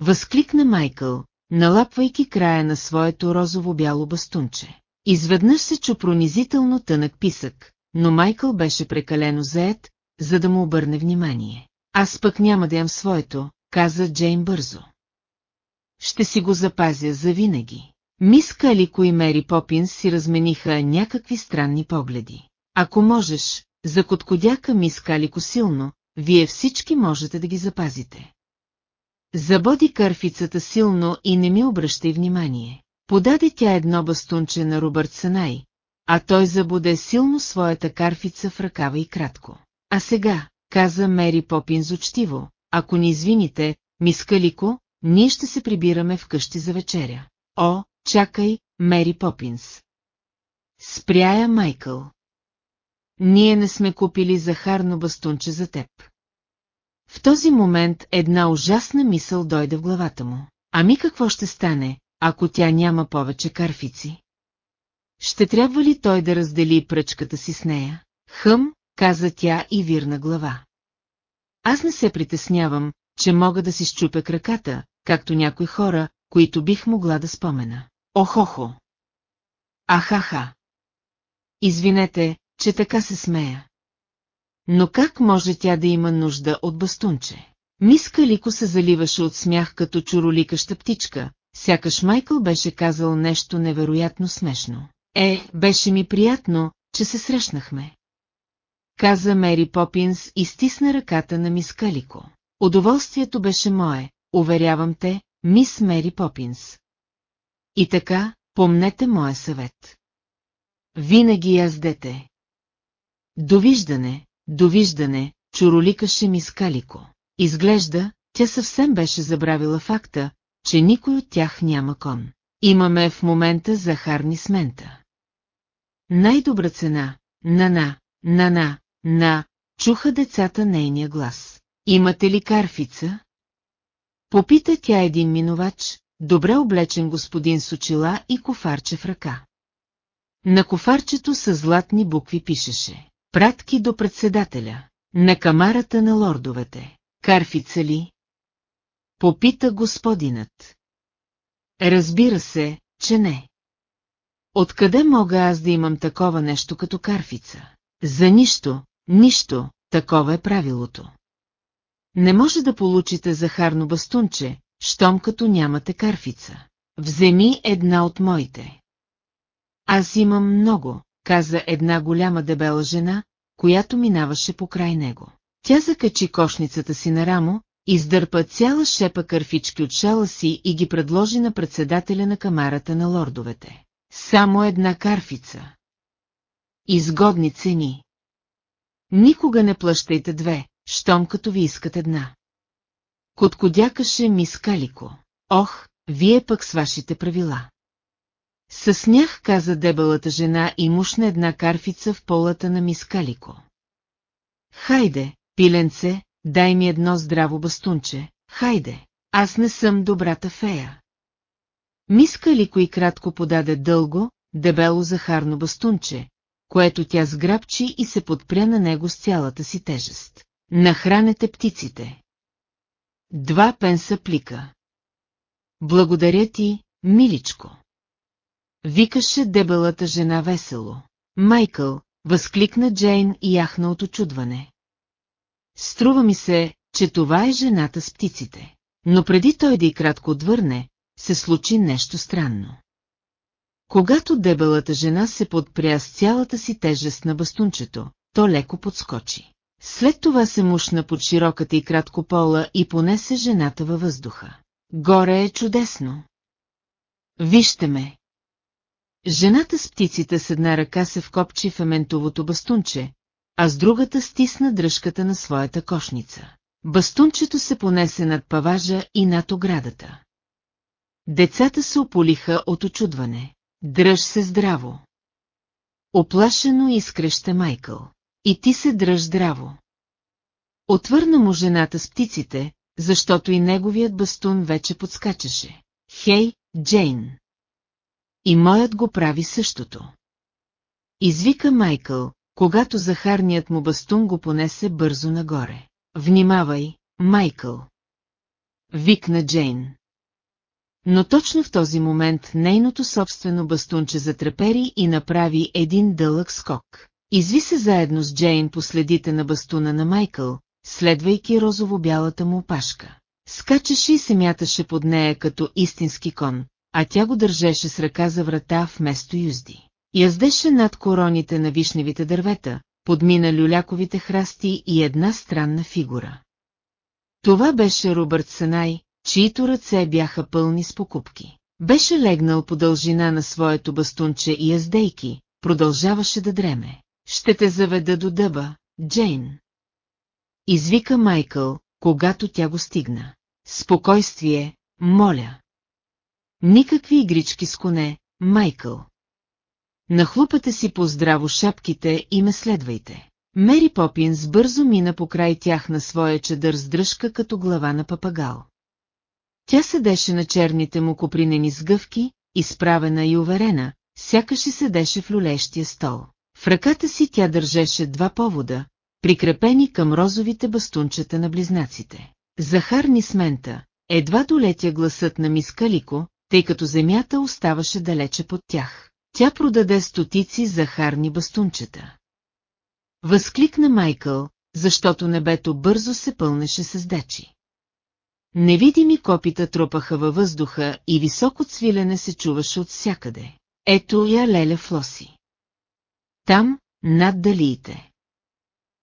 Възкликна Майкъл, налапвайки края на своето розово-бяло бастунче. Изведнъж се чу пронизително тънък писък, но Майкъл беше прекалено заед, за да му обърне внимание. Аз пък няма да ям своето, каза Джейн бързо. Ще си го запазя за винаги. Мис Калико и Мери Попинс си размениха някакви странни погледи. Ако можеш, закоткодяка мис Калико силно, вие всички можете да ги запазите. Забоди кърфицата силно и не ми обръщай внимание. Подаде тя едно бастунче на Робърт Санай, а той забуде силно своята карфица в ръкава и кратко. А сега, каза Мери Попинс учтиво, ако ни извините, мис Калико, ние ще се прибираме вкъщи за вечеря. О, чакай, Мери Попинс. Спряя Майкъл. Ние не сме купили захарно бастунче за теб. В този момент една ужасна мисъл дойде в главата му. Ами какво ще стане, ако тя няма повече карфици? Ще трябва ли той да раздели пръчката си с нея? Хъм, каза тя и вирна глава. Аз не се притеснявам, че мога да си щупя краката, както някои хора, които бих могла да спомена. Охохо! Ахаха! Извинете, че така се смея. Но как може тя да има нужда от бастунче? Мис Калико се заливаше от смях като чуроликаща птичка, сякаш Майкъл беше казал нещо невероятно смешно. Е, беше ми приятно, че се срещнахме. Каза Мери Попинс и стисна ръката на мис Калико. Удоволствието беше мое, уверявам те, мис Мери Попинс. И така, помнете моя съвет. Винаги яздете. Довиждане, довиждане, чуроликаше мис Калико. Изглежда, тя съвсем беше забравила факта, че никой от тях няма кон. Имаме в момента захарни смента. Най-добра цена, на-на, на-на, на, чуха децата нейния глас. Имате ли карфица? Попита тя един минувач, добре облечен господин с очила и кофарче в ръка. На кофарчето с златни букви пишеше. Пратки до председателя. На камарата на лордовете. Карфица ли? Попита господинът. Разбира се, че не. Откъде мога аз да имам такова нещо като карфица? За нищо, нищо, такова е правилото. Не може да получите захарно бастунче, щом като нямате карфица. Вземи една от моите. Аз имам много, каза една голяма дебела жена, която минаваше покрай него. Тя закачи кошницата си на рамо, издърпа цяла шепа кърфички от шала си и ги предложи на председателя на камарата на лордовете. Само една карфица. Изгодни цени. Никога не плащайте две, щом като ви искат една. Коткодякаше мис Калико. Ох, вие пък с вашите правила. Със смях каза дебелата жена и мушна една карфица в полата на мис Калико. Хайде, пиленце, дай ми едно здраво бастунче, хайде, аз не съм добрата фея. Мис Калико и кратко подаде дълго, дебело захарно бастунче, което тя сграбчи и се подпря на него с цялата си тежест. Нахранете птиците. Два пенса плика. Благодаря ти, миличко. Викаше дебелата жена весело. Майкъл, възкликна Джейн и яхна от очудване. Струва ми се, че това е жената с птиците. Но преди той да и кратко отвърне, се случи нещо странно. Когато дебелата жена се подпря с цялата си тежест на бастунчето, то леко подскочи. След това се мушна под широката и кратко пола и понесе жената във въздуха. Горе е чудесно. Вижте ме. Жената с птиците с една ръка се вкопчи в ементовото бастунче, а с другата стисна дръжката на своята кошница. Бастунчето се понесе над паважа и над оградата. Децата се ополиха от очудване. Дръж се здраво. Оплашено изкреща Майкъл. И ти се дръж здраво. Отвърна му жената с птиците, защото и неговият бастун вече подскачаше. Хей, Джейн! И моят го прави същото. Извика Майкъл, когато захарният му бастун го понесе бързо нагоре. Внимавай, Майкъл! Викна Джейн. Но точно в този момент нейното собствено бастунче затрепери и направи един дълъг скок. Изви се заедно с Джейн по следите на бастуна на Майкъл, следвайки розово-бялата му опашка. Скачаше и се мяташе под нея като истински кон, а тя го държеше с ръка за врата вместо юзди. Яздеше над короните на вишневите дървета, подмина люляковите храсти и една странна фигура. Това беше Робърт Санай, чието ръце бяха пълни с покупки. Беше легнал по дължина на своето бастунче и яздейки, продължаваше да дреме. Ще те заведа до дъба, Джейн. Извика Майкъл, когато тя го стигна. Спокойствие, моля. Никакви игрички с коне, Майкъл. Нахлупате си по-здраво шапките и ме следвайте. Мери Попинс бързо мина по край тях на своя чадър с дръжка като глава на папагал. Тя седеше на черните му копринени сгъвки, изправена и уверена, сякаш седеше в люлещия стол. В ръката си тя държеше два повода, прикрепени към розовите бастунчета на близнаците. Захарни с мента, едва долетя гласът на мис Калико, тъй като земята оставаше далече под тях. Тя продаде стотици захарни бастунчета. Възкликна Майкъл, защото небето бързо се пълнеше с дечи. Невидими копита тропаха във въздуха и високо цвилене се чуваше от всякъде. Ето я Леля Флоси. Там, над далиите.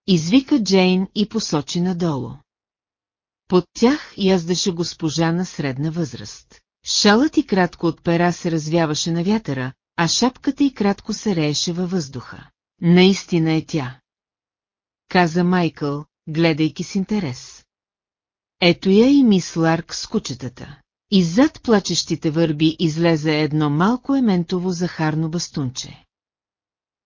Извика Джейн и посочи надолу. Под тях яздеше госпожа на средна възраст. Шалът и кратко от пера се развяваше на вятъра, а шапката и кратко се рееше във въздуха. Наистина е тя. Каза Майкъл, гледайки с интерес. Ето я и мис Ларк с кучетата. Иззад плачещите върби излезе едно малко ементово захарно бастунче.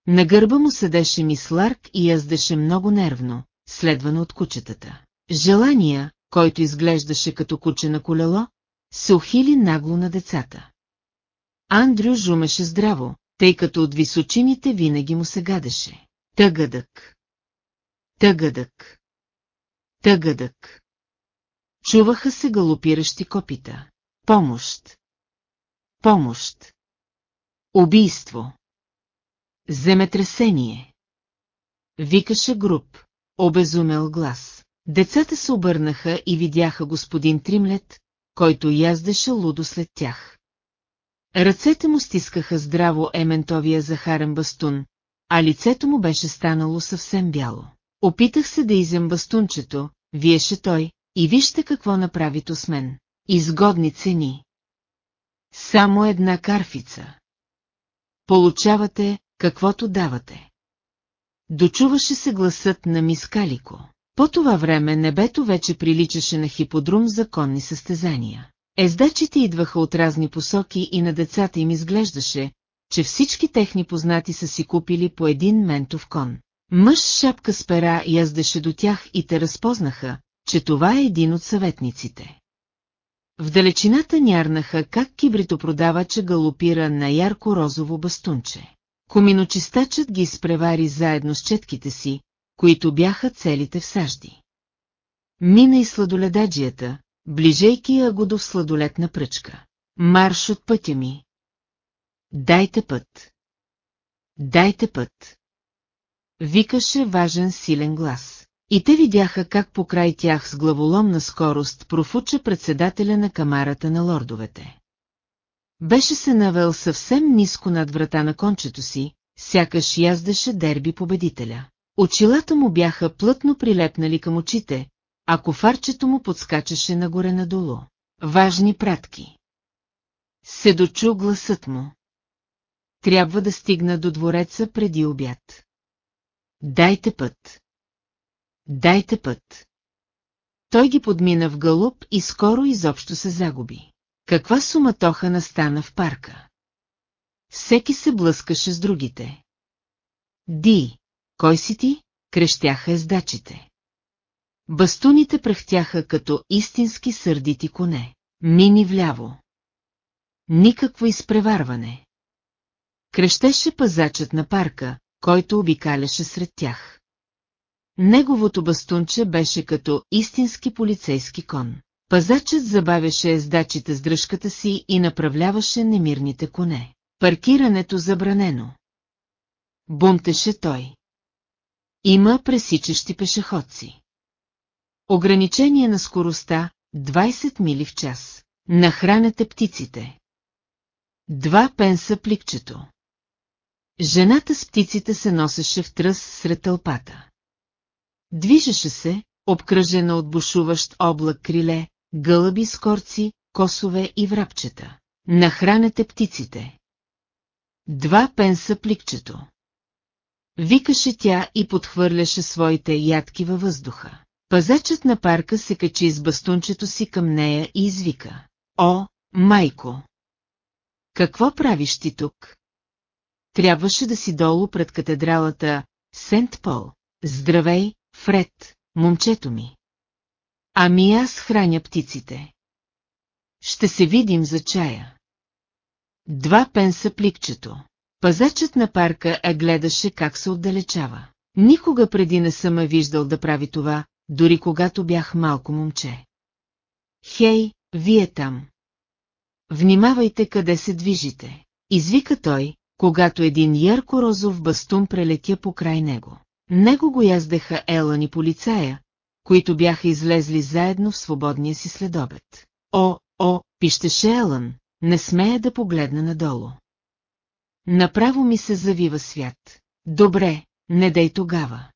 На гърба му седеше мис Ларк и яздеше много нервно, следвано от кучетата. Желания, който изглеждаше като куче на колело, се ухили нагло на децата. Андрю жумеше здраво, тъй като от височините винаги му се гадеше. Тъгъдък. Тъгъдък. Тъгъдък. Чуваха се галопиращи копита. Помощ. Помощ. Убийство. Земетресение. Викаше груп, обезумел глас. Децата се обърнаха и видяха господин Тримлет, който яздеше лудо след тях. Ръцете му стискаха здраво ементовия захарен бастун, а лицето му беше станало съвсем бяло. Опитах се да изям бастунчето, виеше той, и вижте какво направи то с мен. Изгодни цени. Само една карфица. Получавате, каквото давате. Дочуваше се гласът на мискалико. По това време небето вече приличаше на хиподрум за конни състезания. Ездачите идваха от разни посоки и на децата им изглеждаше, че всички техни познати са си купили по един ментов кон. Мъж с шапка с пера яздеше до тях и те разпознаха, че това е един от съветниците. В далечината нярнаха как кибритопродавача галопира на ярко-розово бастунче. Коминочистачът ги изпревари заедно с четките си, които бяха целите в сажди. Мина и сладоледаджията, ближейки я до сладолетна пръчка. Марш от пътя ми! Дайте път! Дайте път! Викаше важен силен глас. И те видяха как покрай тях с главоломна скорост профуча председателя на камарата на лордовете. Беше се навел съвсем ниско над врата на кончето си, сякаш яздеше дерби победителя. Очилата му бяха плътно прилепнали към очите, а кофарчето му подскачаше нагоре-надолу. важни пратки. Се дочу гласът му. Трябва да стигна до двореца преди обяд. Дайте път. Дайте път. Той ги подмина в галуп и скоро изобщо се загуби. Каква суматоха настана в парка? Всеки се блъскаше с другите. Ди, кой си ти? крещяха ездачите. Бастуните пръхтяха като истински сърдити коне. Мини вляво. Никакво изпреварване. Крещеше пазачът на парка, който обикаляше сред тях. Неговото бастунче беше като истински полицейски кон. Пазачът забавяше ездачите с дръжката си и направляваше немирните коне. Паркирането забранено. Бумтеше той. Има пресичащи пешеходци. Ограничение на скоростта 20 мили в час. Нахранете птиците. Два пенса пликчето. Жената с птиците се носеше в тръс сред тълпата. Движеше се, обкръжена от бушуващ облак криле, гълъби, скорци, косове и врабчета. Нахранете птиците. Два пенса пликчето. Викаше тя и подхвърляше своите ядки във въздуха. Пазачът на парка се качи с бастунчето си към нея и извика. О, майко! Какво правиш ти тук? Трябваше да си долу пред катедралата Сент Пол. Здравей, Фред, момчето ми. Ами аз храня птиците. Ще се видим за чая. Два пенса пликчето. Пазачът на парка а гледаше как се отдалечава. Никога преди не съм ме виждал да прави това, дори когато бях малко момче. Хей, вие там. Внимавайте къде се движите. Извика той, когато един ярко-розов бастун прелетя покрай него. Него го яздеха Елън и полицая, които бяха излезли заедно в свободния си следобед. О, о, пищеше Елън, не смея да погледна надолу. Направо ми се завива свят. Добре, не дай тогава.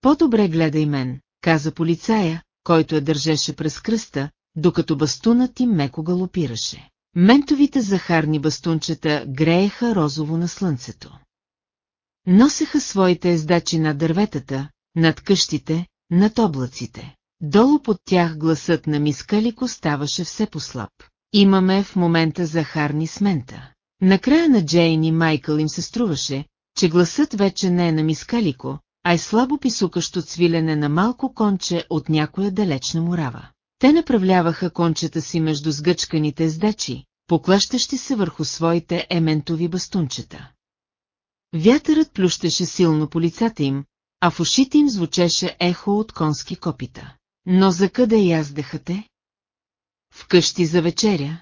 По-добре гледай мен, каза полицая, който я държеше през кръста, докато бастунът им меко галопираше. Ментовите захарни бастунчета грееха розово на слънцето. Носеха своите ездачи над дърветата, над къщите, над облаците. Долу под тях гласът на Мискалико ставаше все послаб. Имаме в момента захарни смента. Накрая на Джейн и Майкъл им се струваше, че гласът вече не е на Мискалико, а е слабо писукащо цвилене на малко конче от някоя далечна мурава. Те направляваха кончета си между сгъчканите ездачи, поклащащи се върху своите ементови бастунчета. Вятърът плющеше силно по лицата им, а в ушите им звучеше ехо от конски копита. Но за къде яздеха те? Вкъщи за вечеря?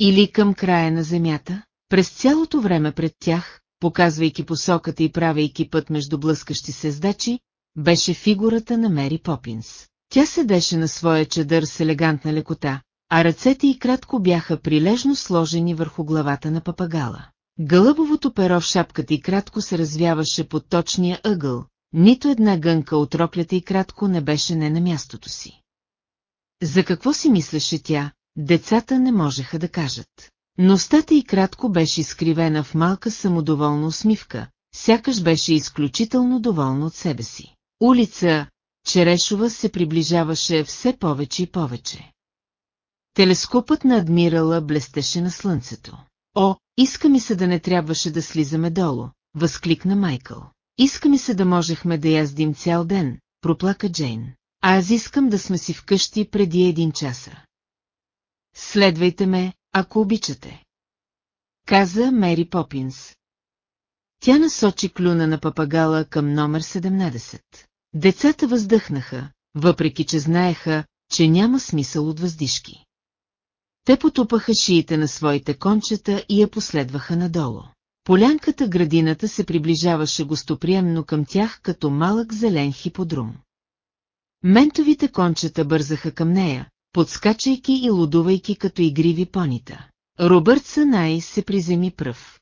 Или към края на земята? През цялото време пред тях, показвайки посоката и правейки път между блъскащи се сдачи, беше фигурата на Мери Попинс. Тя седеше на своя чадър с елегантна лекота, а ръцете й кратко бяха прилежно сложени върху главата на папагала. Гълъбовото перо в шапката и кратко се развяваше под точния ъгъл, нито една гънка от роклята и кратко не беше не на мястото си. За какво си мислеше тя, децата не можеха да кажат. Но стата и кратко беше изкривена в малка самодоволна усмивка, сякаш беше изключително доволна от себе си. Улица Черешова се приближаваше все повече и повече. Телескопът на адмирала блестеше на слънцето. О, иска ми се да не трябваше да слизаме долу, възкликна Майкъл. Иска ми се да можехме да яздим цял ден, проплака Джейн. А аз искам да сме си вкъщи преди един часа. Следвайте ме, ако обичате. Каза Мери Попинс. Тя насочи клюна на папагала към номер 17. Децата въздъхнаха, въпреки че знаеха, че няма смисъл от въздишки. Те потупаха шиите на своите кончета и я последваха надолу. Полянката градината се приближаваше гостоприемно към тях като малък зелен хиподрум. Ментовите кончета бързаха към нея, подскачайки и лудувайки като игриви понита. Робърт Санай се приземи пръв.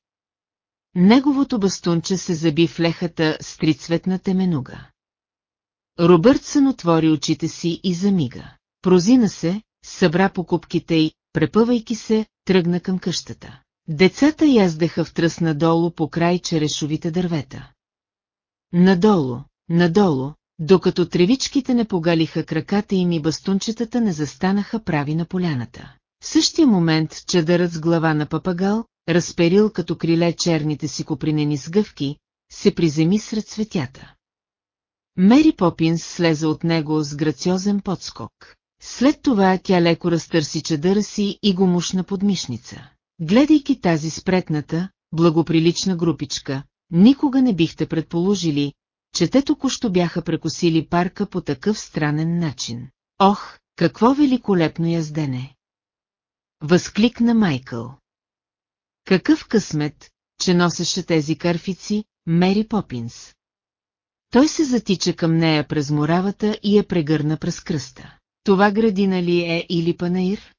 Неговото бастунче се заби в лехата с трицветна теменуга. Робъртсън отвори очите си и замига. Прозина се, събра покупките й, препъвайки се, тръгна към къщата. Децата яздеха в тръс надолу по край черешовите дървета. Надолу, надолу, докато тревичките не погалиха краката им и бастунчетата не застанаха прави на поляната. В същия момент чадърът с глава на папагал, разперил като криле черните си копринени сгъвки, се приземи сред светята. Мери Попинс слезе от него с грациозен подскок. След това тя леко разтърси чадъра си и го мушна под мишница. Гледайки тази спретната, благоприлична групичка, никога не бихте предположили, че те току-що бяха прекосили парка по такъв странен начин. Ох, какво великолепно яздене! Възкликна Майкъл. Какъв късмет, че носеше тези карфици, Мери Попинс. Той се затича към нея през моравата и я прегърна през кръста. Това градина ли е или панаир?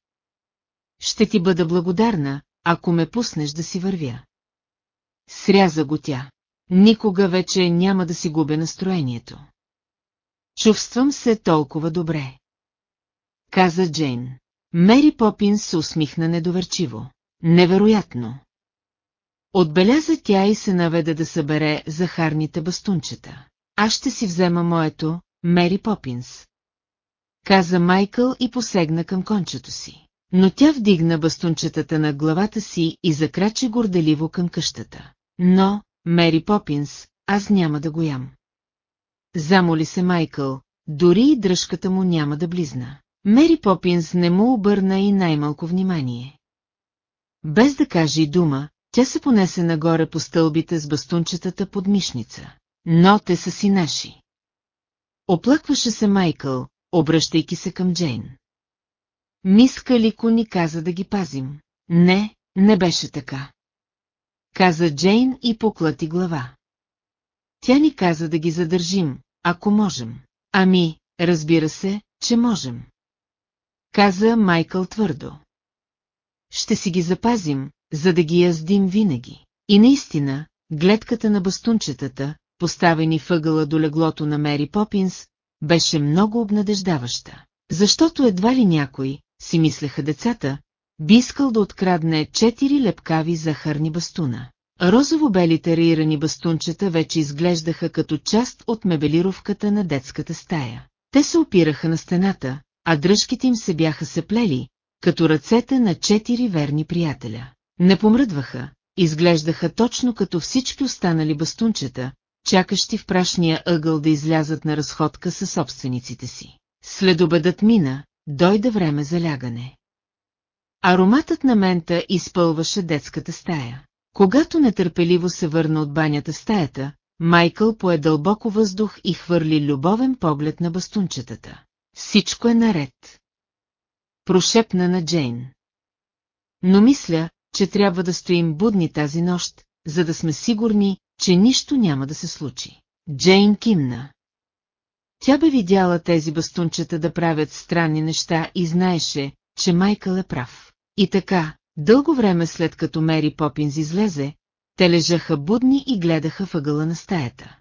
Ще ти бъда благодарна, ако ме пуснеш да си вървя. Сряза го тя. Никога вече няма да си губя настроението. Чувствам се толкова добре. Каза Джейн. Мери Попинс се усмихна недоверчиво. Невероятно. Отбеляза тя и се наведе да събере захарните бастунчета. Аз ще си взема моето, Мери Попинс. Каза Майкъл и посегна към кончето си. Но тя вдигна бастунчетата на главата си и закрачи горделиво към къщата. Но, Мери Попинс, аз няма да го ям. Замоли се Майкъл, дори и дръжката му няма да близна. Мери Попинс не му обърна и най-малко внимание. Без да каже и дума, тя се понесе нагоре по стълбите с бастунчетата под мишница. Но те са си наши. Оплакваше се Майкъл, обръщайки се към Джейн. Миска Лико ни каза да ги пазим. Не, не беше така. Каза Джейн и поклати глава. Тя ни каза да ги задържим, ако можем. Ами, разбира се, че можем. Каза Майкъл твърдо. Ще си ги запазим, за да ги яздим винаги. И наистина, гледката на бастунчетата, поставени въгъла до леглото на Мери Попинс, беше много обнадеждаваща. Защото едва ли някой, си мислеха децата, би искал да открадне четири лепкави захарни бастуна. Розово-белите реирани бастунчета вече изглеждаха като част от мебелировката на детската стая. Те се опираха на стената, а дръжките им се бяха се плели, като ръцете на четири верни приятеля. Не помръдваха, изглеждаха точно като всички останали бастунчета, чакащи в прашния ъгъл да излязат на разходка със собствениците си. След обедът мина, дойде време за лягане. Ароматът на мента изпълваше детската стая. Когато нетърпеливо се върна от банята в стаята, Майкъл пое дълбоко въздух и хвърли любовен поглед на бастунчетата. Всичко е наред. Прошепна на Джейн. Но мисля, че трябва да стоим будни тази нощ, за да сме сигурни, че нищо няма да се случи. Джейн кимна. Тя бе видяла тези бастунчета да правят странни неща и знаеше, че Майкъл е прав. И така, дълго време след като Мери Попинз излезе, те лежаха будни и гледаха въгъла на стаята.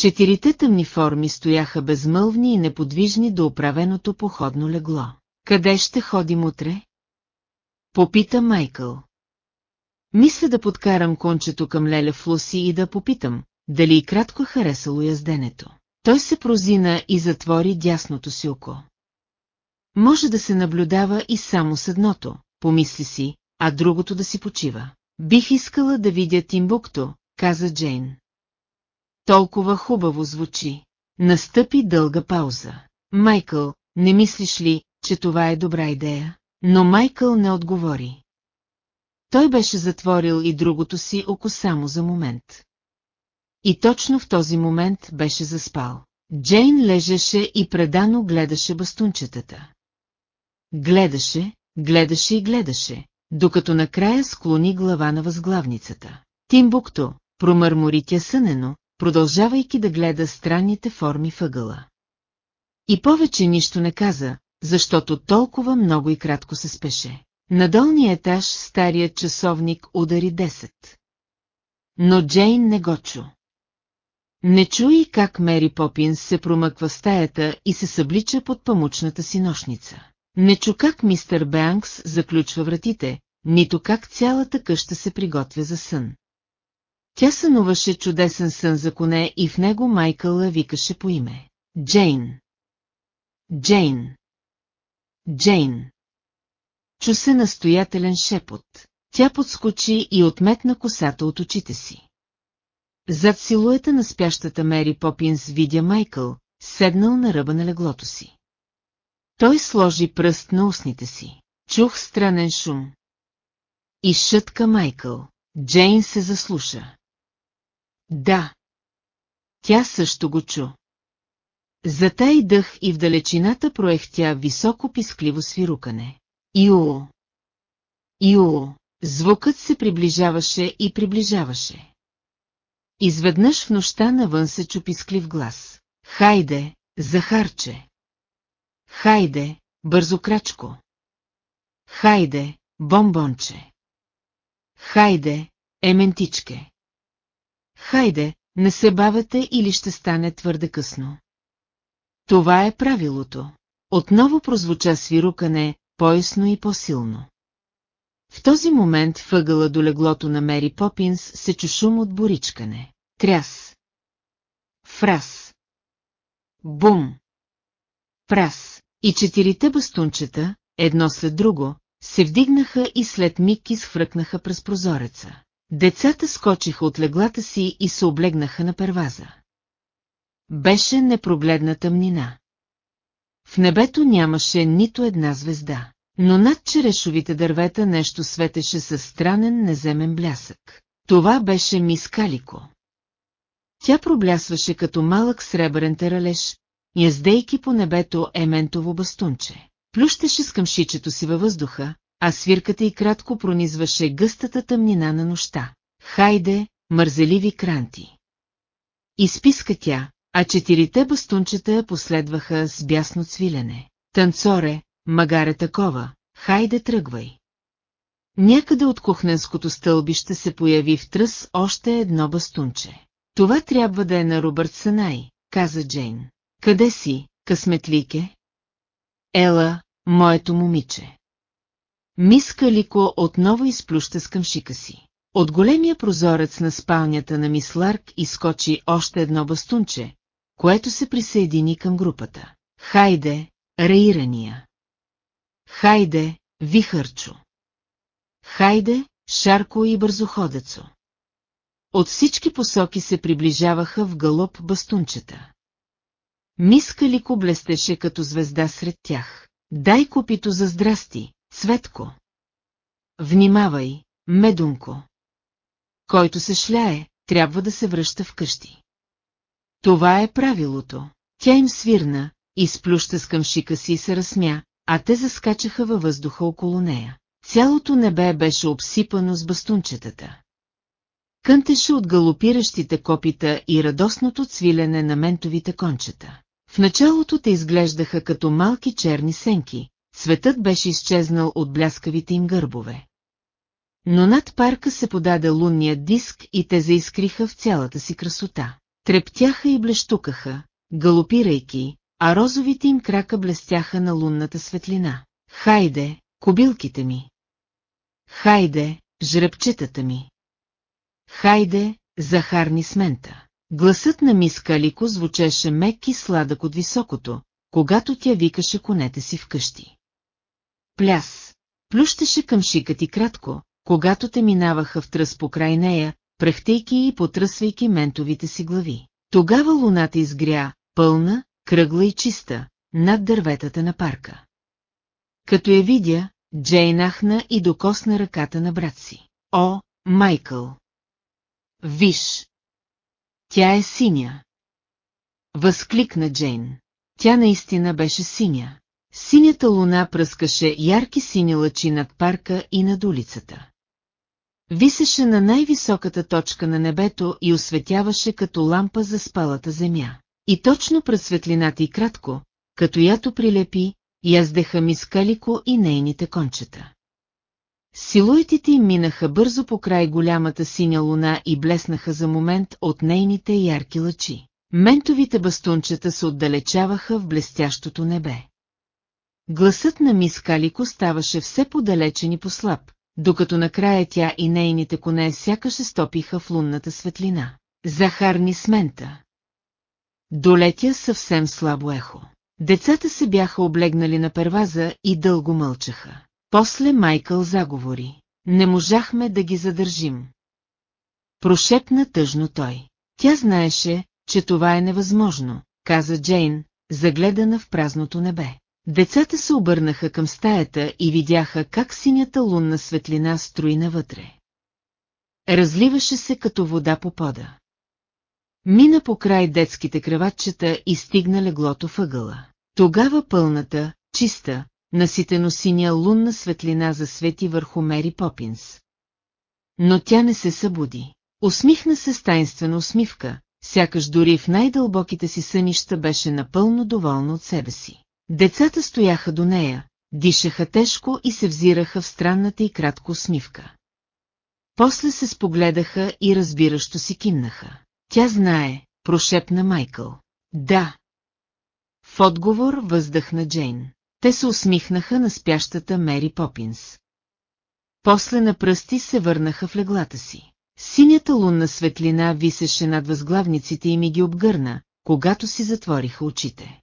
Четирите тъмни форми стояха безмълвни и неподвижни до оправеното походно легло. Къде ще ходим утре? Попита Майкъл. Мисля да подкарам кончето към Леля Флуси и да попитам, дали и кратко харесало язденето. Той се прозина и затвори дясното си око. Може да се наблюдава и само с едното, помисли си, а другото да си почива. Бих искала да видя Тимбукто, каза Джейн. Толкова хубаво звучи. Настъпи дълга пауза. Майкъл, не мислиш ли, че това е добра идея? Но Майкъл не отговори. Той беше затворил и другото си око само за момент. И точно в този момент беше заспал. Джейн лежеше и предано гледаше бастунчетата. Гледаше, гледаше и гледаше, докато накрая склони глава на възглавницата. Тимбукто, промърмори тя сънено, продължавайки да гледа странните форми въгъла. И повече нищо не каза, защото толкова много и кратко се спеше. На долния етаж старият часовник удари 10. Но Джейн не го чу. Не чуи как Мери Попинс се промъква в стаята и се съблича под памучната си нощница. Не чу как мистер Бенкс заключва вратите, нито как цялата къща се приготвя за сън. Тя сънуваше чудесен сън за коне и в него Майкъл викаше по име. Джейн. Джейн. Джейн. Чу се настоятелен шепот. Тя подскочи и отметна косата от очите си. Зад силуета на спящата Мери Попинс видя Майкъл, седнал на ръба на леглото си. Той сложи пръст на устните си. Чух странен шум. И шътка Майкъл. Джейн се заслуша. Да. Тя също го чу. Затай дъх и в далечината проехтя високо пискливо свирукане. Ио! Ио! Звукът се приближаваше и приближаваше. Изведнъж в нощта навън се чу писклив глас. Хайде, Захарче! Хайде, бързо крачко! Хайде, бомбонче! Хайде, ементичке! Хайде, не се бавете или ще стане твърде късно. Това е правилото. Отново прозвуча свирукане, поясно и по-силно. В този момент въгъла до леглото на Мери Попинс се чу шум от боричкане. Тряс. Фрас. Бум. Прас. И четирите бастунчета, едно след друго, се вдигнаха и след миг изхвръкнаха през прозореца. Децата скочиха от леглата си и се облегнаха на перваза. Беше непрогледна тъмнина. В небето нямаше нито една звезда, но над черешовите дървета нещо светеше със странен неземен блясък. Това беше мис Калико. Тя проблясваше като малък сребърен тералеж, яздейки по небето ементово бастунче. Плющеше с къмшичето си във въздуха, а свирката и кратко пронизваше гъстата тъмнина на нощта. Хайде, мързеливи кранти! Изписка тя, а четирите бастунчета последваха с бясно цвилене. Танцоре, магаре такова, хайде тръгвай. Някъде от кухненското стълбище се появи в тръс още едно бастунче. Това трябва да е на Робърт Санай, каза Джейн. Къде си, късметлике? Ела, моето момиче. Мис Калико отново изплюща с къмшика си. От големия прозорец на спалнята на мис Ларк изкочи още едно бастунче, което се присъедини към групата. Хайде, Раирания! Хайде, Вихърчо! Хайде, Шарко и Бързоходецо! От всички посоки се приближаваха в галоп бастунчета. Мис Калико блестеше като звезда сред тях. Дай копито за здрасти, Светко. Внимавай, медунко. Който се шляе, трябва да се връща вкъщи. Това е правилото. Тя им свирна, изплюща с къмшика си и се разсмя, а те заскачаха във въздуха около нея. Цялото небе беше обсипано с бастунчетата. Кънтеше от галопиращите копита и радостното цвилене на ментовите кончета. В началото те изглеждаха като малки черни сенки, светът беше изчезнал от бляскавите им гърбове. Но над парка се подаде лунният диск и те заискриха в цялата си красота. Трептяха и блещукаха, галопирайки, а розовите им крака блестяха на лунната светлина. Хайде, кобилките ми! Хайде, жребчетата ми! Хайде, захарни с мента! Гласът на мис Калико звучеше мек и сладък от високото, когато тя викаше конете си вкъщи. Пляс! Плющеше към шикът и кратко, когато те минаваха в тръс по край нея, пръхтейки и потръсвайки ментовите си глави. Тогава луната изгря, пълна, кръгла и чиста, над дърветата на парка. Като я видя, Джейн ахна и докосна ръката на брат си. О, Майкъл! Виж! Тя е синя! Възкликна Джейн. Тя наистина беше синя. Синята луна пръскаше ярки сини лъчи над парка и над улицата. Висеше на най-високата точка на небето и осветяваше като лампа за спалата земя. И точно пред светлината и кратко, като ято прилепи, яздеха мискалико и нейните кончета. Силуетите им минаха бързо по край голямата синя луна и блеснаха за момент от нейните ярки лъчи. Ментовите бастунчета се отдалечаваха в блестящото небе. Гласът на мис Калико ставаше все по-далечен и послаб, докато накрая тя и нейните коне сякаш се стопиха в лунната светлина. Захарни с мента. Долетя съвсем слабо ехо. Децата се бяха облегнали на перваза и дълго мълчаха. После Майкъл заговори. Не можахме да ги задържим. Прошепна тъжно той. Тя знаеше, че това е невъзможно, каза Джейн, загледана в празното небе. Децата се обърнаха към стаята и видяха как синята лунна светлина строи навътре. Разливаше се като вода по пода. Мина по край детските кръватчета и стигна леглото въгъла. Тогава пълната, чиста, наситено синя лунна светлина засвети върху Мери Попинс. Но тя не се събуди. Усмихна се стайнствена усмивка, сякаш дори в най-дълбоките си сънища беше напълно доволна от себе си. Децата стояха до нея, дишаха тежко и се взираха в странната и кратко усмивка. После се спогледаха и разбиращо си кимнаха. Тя знае, прошепна Майкъл. Да. В отговор въздъхна Джейн. Те се усмихнаха на спящата Мери Попинс. После на пръсти се върнаха в леглата си. Синята лунна светлина висеше над възглавниците и ми ги обгърна, когато си затвориха очите.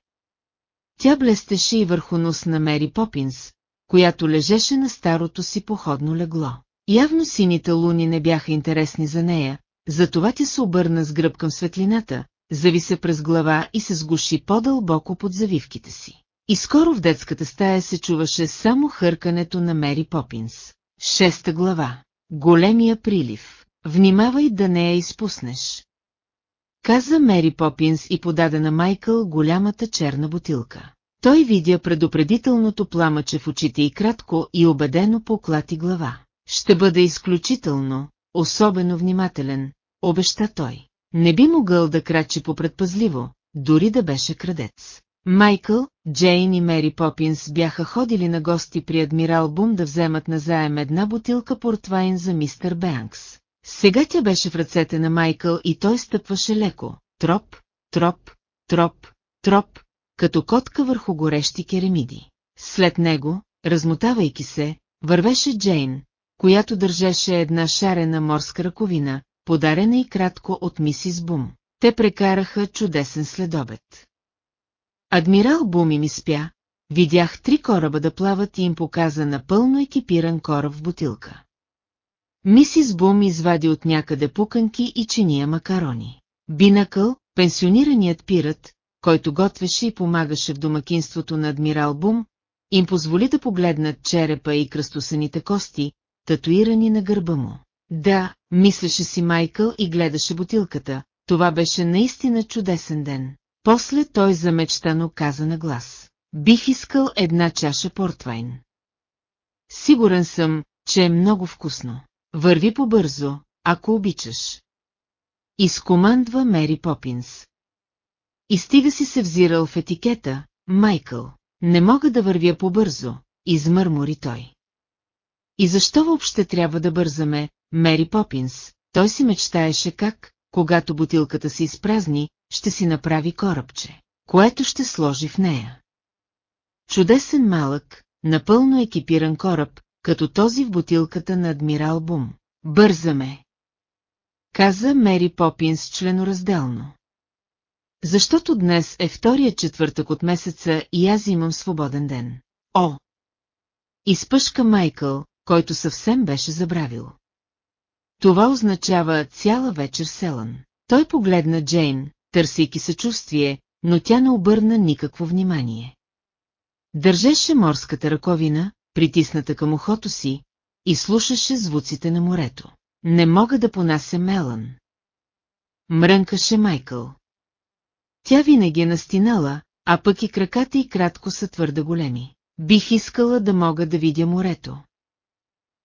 Тя блестеше и върху нос на Мери Попинс, която лежеше на старото си походно легло. Явно сините луни не бяха интересни за нея, затова тя се обърна с гръб към светлината, зави се през глава и се сгуши по-дълбоко под завивките си. И скоро в детската стая се чуваше само хъркането на Мери Попинс. Шеста глава. Големия прилив. Внимавай да не я изпуснеш. Каза Мери Попинс и подаде на Майкъл голямата черна бутилка. Той видя предупредителното пламъче в очите и кратко и убедено поклати глава. Ще бъде изключително, особено внимателен, обеща той. Не би могъл да крачи попредпазливо, дори да беше крадец. Майкъл, Джейн и Мери Попинс бяха ходили на гости при адмирал Бум да вземат назаем една бутилка портвайн за мистер Бенкс. Сега тя беше в ръцете на Майкъл и той стъпваше леко, троп, троп, троп, троп, като котка върху горещи керамиди. След него, размотавайки се, вървеше Джейн, която държеше една шарена морска ръковина, подарена и кратко от мисис Бум. Те прекараха чудесен следобед. Адмирал Буми ми спя, видях три кораба да плават и им показа напълно екипиран кораб в бутилка. Мисис Бум извади от някъде пуканки и чиния макарони. Бинакъл, пенсионираният пират, който готвеше и помагаше в домакинството на адмирал Бум, им позволи да погледнат черепа и кръстосаните кости, татуирани на гърба му. Да, мислеше си Майкъл и гледаше бутилката, това беше наистина чудесен ден. После той замечтано каза на глас. Бих искал една чаша портвайн. Сигурен съм, че е много вкусно. Върви побързо, ако обичаш. Изкомандва Мери Попинс. И стига си се взирал в етикета, Майкъл. Не мога да вървя побързо, измърмори той. И защо въобще трябва да бързаме, Мери Попинс? Той си мечтаеше как, когато бутилката се изпразни, ще си направи корабче, което ще сложи в нея. Чудесен малък, напълно екипиран кораб, като този в бутилката на адмирал Бум. Бързаме! Каза Мери Попинс членоразделно. Защото днес е втория четвъртък от месеца и аз имам свободен ден. О! Изпъшка Майкъл, който съвсем беше забравил. Това означава цяла вечер селън. Той погледна Джейн, търсейки съчувствие, но тя не обърна никакво внимание. Държеше морската ръковина, притисната към ухото си, и слушаше звуците на морето. Не мога да понася Мелан. Мрънкаше Майкъл. Тя винаги е настинала, а пък и краката и кратко са твърде големи. Бих искала да мога да видя морето.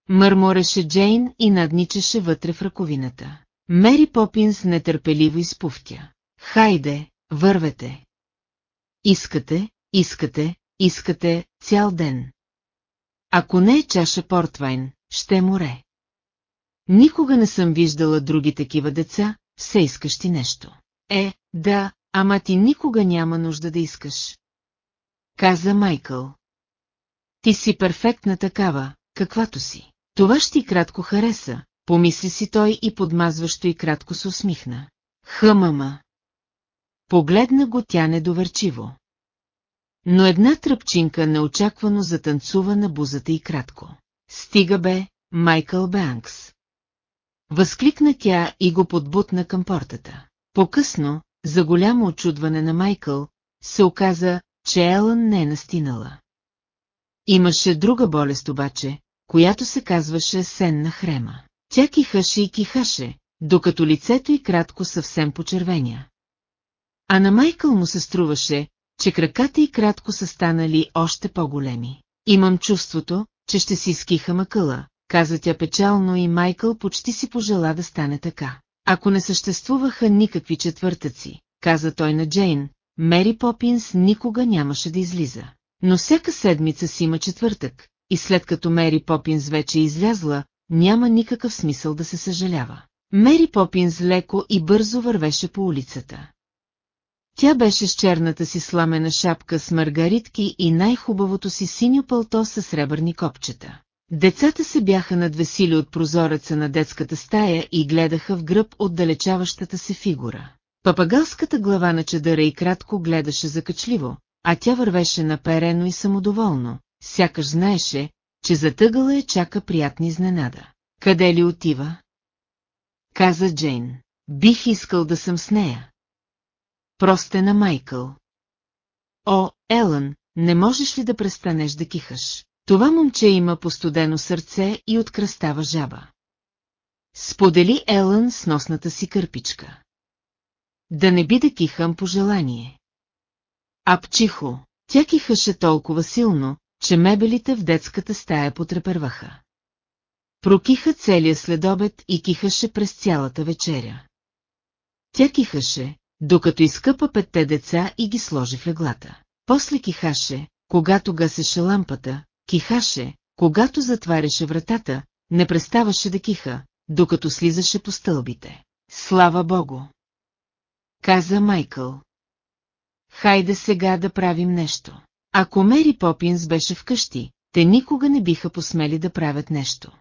Мърмореше Джейн и надничаше вътре в ръковината. Мери Попинс нетърпеливо изпуфтя. Хайде, вървете. Искате, искате, искате цял ден. Ако не е чаша портвайн, ще море. Никога не съм виждала други такива деца, все искаш ти нещо. Е, да, ама ти никога няма нужда да искаш. Каза Майкъл. Ти си перфектна такава, каквато си. Това ще и кратко хареса, помисли си той и подмазващо и кратко се усмихна. Хъмама. Погледна го тя недоверчиво. Но една тръпчинка неочаквано затанцува на бузата и кратко. Стига бе, Майкъл Бенкс. Възкликна тя и го подбутна към портата. По-късно, за голямо очудване на Майкъл, се оказа, че Елън не е настинала. Имаше друга болест обаче, която се казваше сенна хрема. Тя кихаше и кихаше, докато лицето й кратко съвсем почервеня. А на Майкъл му се струваше, че краката й кратко са станали още по-големи. Имам чувството, че ще си скиха мъкъла, каза тя печално и Майкъл почти си пожела да стане така. Ако не съществуваха никакви четвъртъци, каза той на Джейн, Мери Попинс никога нямаше да излиза. Но всяка седмица си има четвъртък, и след като Мери Попинс вече е излязла, няма никакъв смисъл да се съжалява. Мери Попинс леко и бързо вървеше по улицата. Тя беше с черната си сламена шапка с маргаритки и най-хубавото си синьо пълто с сребърни копчета. Децата се бяха надвесили от прозореца на детската стая и гледаха в гръб отдалечаващата се фигура. Папагалската глава на чадъра и кратко гледаше закачливо, а тя вървеше наперено и самодоволно, сякаш знаеше, че затъгала е чака приятни изненада. Къде ли отива? Каза Джейн. Бих искал да съм с нея. Просте на Майкъл. О, Елън, не можеш ли да престанеш да кихаш? Това момче има постудено сърце и откръстава жаба. Сподели Елън с носната си кърпичка. Да не би да кихам по желание. Апчихо, тя кихаше толкова силно, че мебелите в детската стая потреперваха. Прокиха целия следобед и кихаше през цялата вечеря. Тя кихаше, докато изкъпа петте деца и ги сложи в леглата. После кихаше, когато гасеше лампата, кихаше, когато затваряше вратата, не преставаше да киха, докато слизаше по стълбите. Слава Богу! Каза Майкъл. Хайде сега да правим нещо. Ако Мери Попинс беше вкъщи, те никога не биха посмели да правят нещо.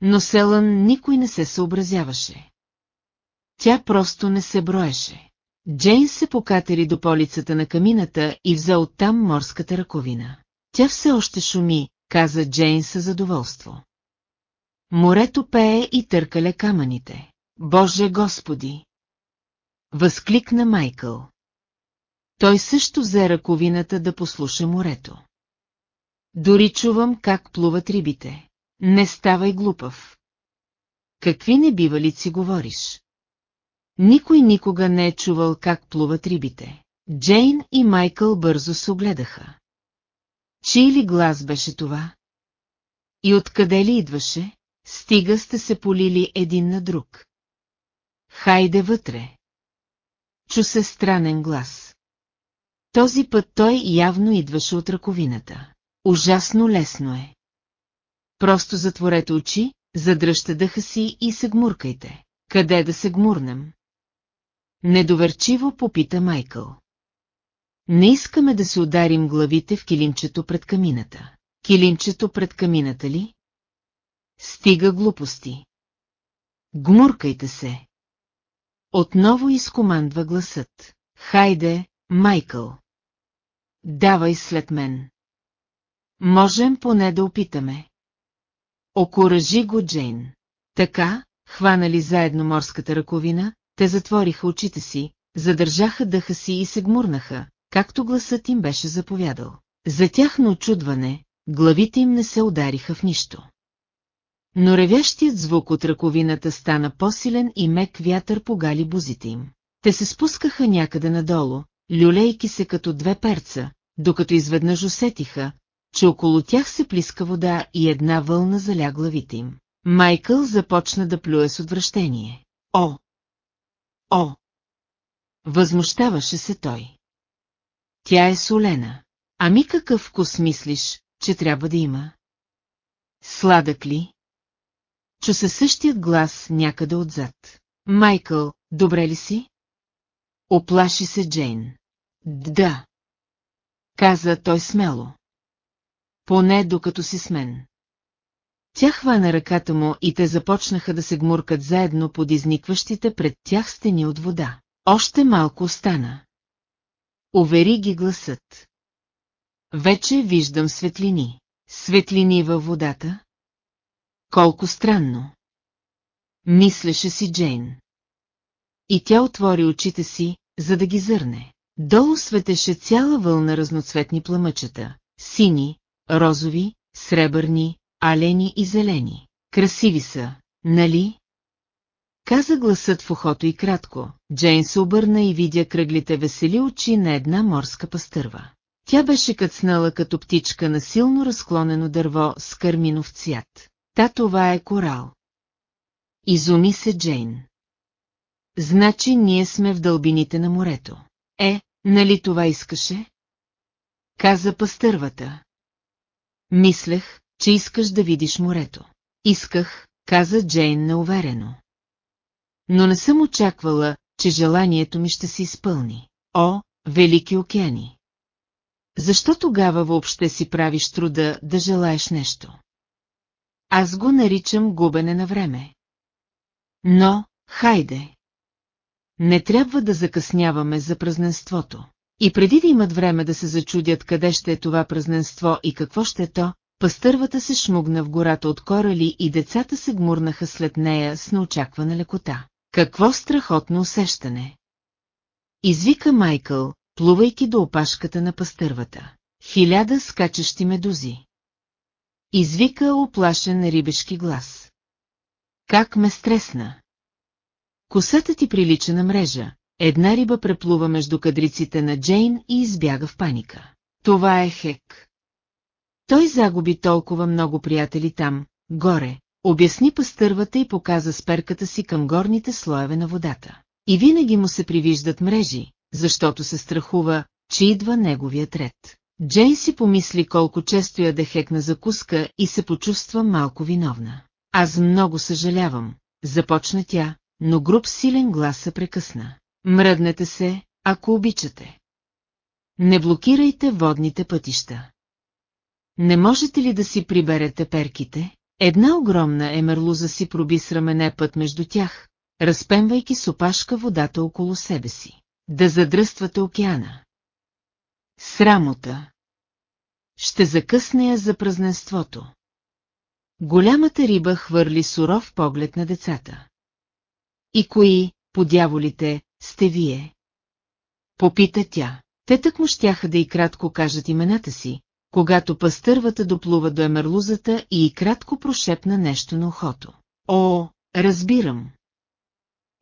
Но Селън никой не се съобразяваше. Тя просто не се броеше. Джейн се покатери до полицата на камината и взе оттам морската ръковина. Тя все още шуми, каза Джейн със задоволство. Морето пее и търкале камъните. Боже Господи! Възкликна Майкъл. Той също взе ръковината да послуша морето. Дори чувам как плуват рибите. Не ставай глупав. Какви небивалици говориш? Никой никога не е чувал как плуват рибите. Джейн и Майкъл бързо се огледаха. Чий ли глас беше това? И откъде ли идваше? Стига сте се полили един на друг. Хайде вътре. Чу се странен глас. Този път той явно идваше от ръковината. Ужасно лесно е. Просто затворете очи, задръжте дъха си и се гмуркайте. Къде да се гмурнем? Недоверчиво попита Майкъл. Не искаме да се ударим главите в килимчето пред камината. Килимчето пред камината ли? Стига глупости. Гмуркайте се. Отново изкомандва гласът. Хайде, Майкъл. Давай след мен. Можем поне да опитаме. Окоръжи го Джейн. Така, хванали заедно морската ръковина, те затвориха очите си, задържаха дъха си и се гмурнаха, както гласът им беше заповядал. За тяхно очудване, главите им не се удариха в нищо. Но ревящият звук от ръковината стана по-силен и мек вятър погали бузите им. Те се спускаха някъде надолу, люлейки се като две перца, докато изведнъж усетиха, че около тях се плиска вода и една вълна заля главите им. Майкъл започна да плюе с отвращение. О! О! Възмущаваше се той. Тя е солена. Ами какъв вкус мислиш, че трябва да има? Сладък ли? Чу се същият глас някъде отзад. Майкъл, добре ли си? Оплаши се Джейн. Да. Каза той смело. поне докато си с мен. Тя хвана ръката му и те започнаха да се гмуркат заедно под изникващите пред тях стени от вода. Още малко остана. Увери ги гласът. Вече виждам светлини. Светлини във водата? Колко странно. Мислеше си Джейн. И тя отвори очите си, за да ги зърне. Долу светеше цяла вълна разноцветни пламъчета. Сини, розови, сребърни, алени и зелени. Красиви са, нали? Каза гласът в ухото и кратко. Джейн се обърна и видя кръглите весели очи на една морска пастърва. Тя беше кацнала като птичка на силно разклонено дърво с карминов цвят. Та това е корал. Изуми се Джейн. Значи ние сме в дълбините на морето. Е, нали това искаше? Каза пастървата. Мислех, че искаш да видиш морето. Исках, каза Джейн неуверено. Но не съм очаквала, че желанието ми ще се изпълни. О, велики океани! Защо тогава въобще си правиш труда да желаеш нещо? Аз го наричам губене на време. Но, хайде! Не трябва да закъсняваме за празненството. И преди да имат време да се зачудят къде ще е това празненство и какво ще е то, пастървата се шмугна в гората от корали и децата се гмурнаха след нея с неочаквана лекота. Какво страхотно усещане! Извика Майкъл, плувайки до опашката на пастървата. Хиляда скачащи медузи. Извика оплашен рибешки глас. Как ме стресна! Косата ти прилича на мрежа. Една риба преплува между кадриците на Джейн и избяга в паника. Това е Хек. Той загуби толкова много приятели там, горе, обясни пастървата и показа сперката си към горните слоеве на водата. И винаги му се привиждат мрежи, защото се страхува, че идва неговият ред. Джейн си помисли колко често яде хекна закуска и се почувства малко виновна. Аз много съжалявам, започна тя, но груб силен глас се прекъсна. Мръднете се, ако обичате. Не блокирайте водните пътища. Не можете ли да си приберете перките? Една огромна емерлуза си проби с рамене път между тях, разпемвайки с опашка водата около себе си. Да задръствате океана. Срамота. Ще закъсне за празненството. Голямата риба хвърли суров поглед на децата. И кои, по дяволите, сте вие? Попита тя. Те так му щяха да и кратко кажат имената си, когато пастървата доплува до емерлузата и кратко прошепна нещо на ухото. О, разбирам.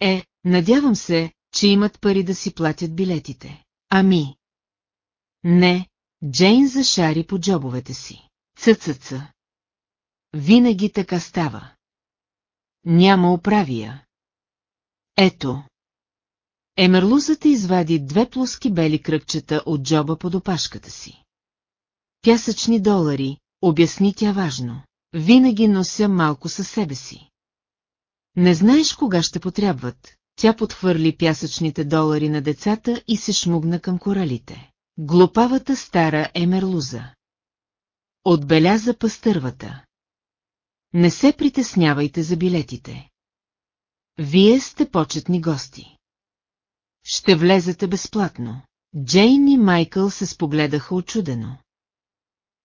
Е, надявам се, че имат пари да си платят билетите. Ами. Не, Джейн зашари по джобовете си. Цъцъца. Винаги така става. Няма оправия. Ето. Емерлузата извади две плоски бели кръгчета от джоба под опашката си. Пясъчни долари, обясни тя важно. Винаги нося малко със себе си. Не знаеш кога ще потребват. Тя подхвърли пясъчните долари на децата и се шмугна към коралите. Глупавата стара емерлуза. Отбеляза пастървата. Не се притеснявайте за билетите. Вие сте почетни гости. Ще влезете безплатно. Джейн и Майкъл се спогледаха очудено.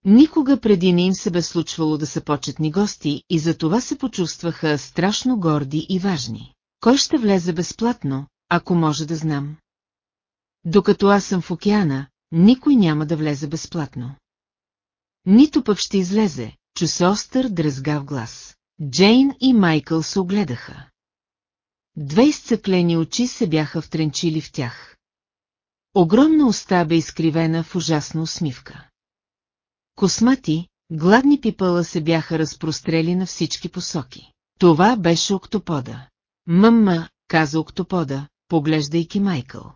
Никога преди не им се бе случвало да са почетни гости и за това се почувстваха страшно горди и важни. Кой ще влезе безплатно, ако може да знам? Докато аз съм в океана, никой няма да влезе безплатно. Нито пък ще излезе, чу се остър дрезгав глас. Джейн и Майкъл се огледаха. Две изцъклени очи се бяха втренчили в тях. Огромна уста бе изкривена в ужасна усмивка. Космати, гладни пипала се бяха разпрострели на всички посоки. Това беше октопода. Мъмма, каза октопода, поглеждайки Майкъл.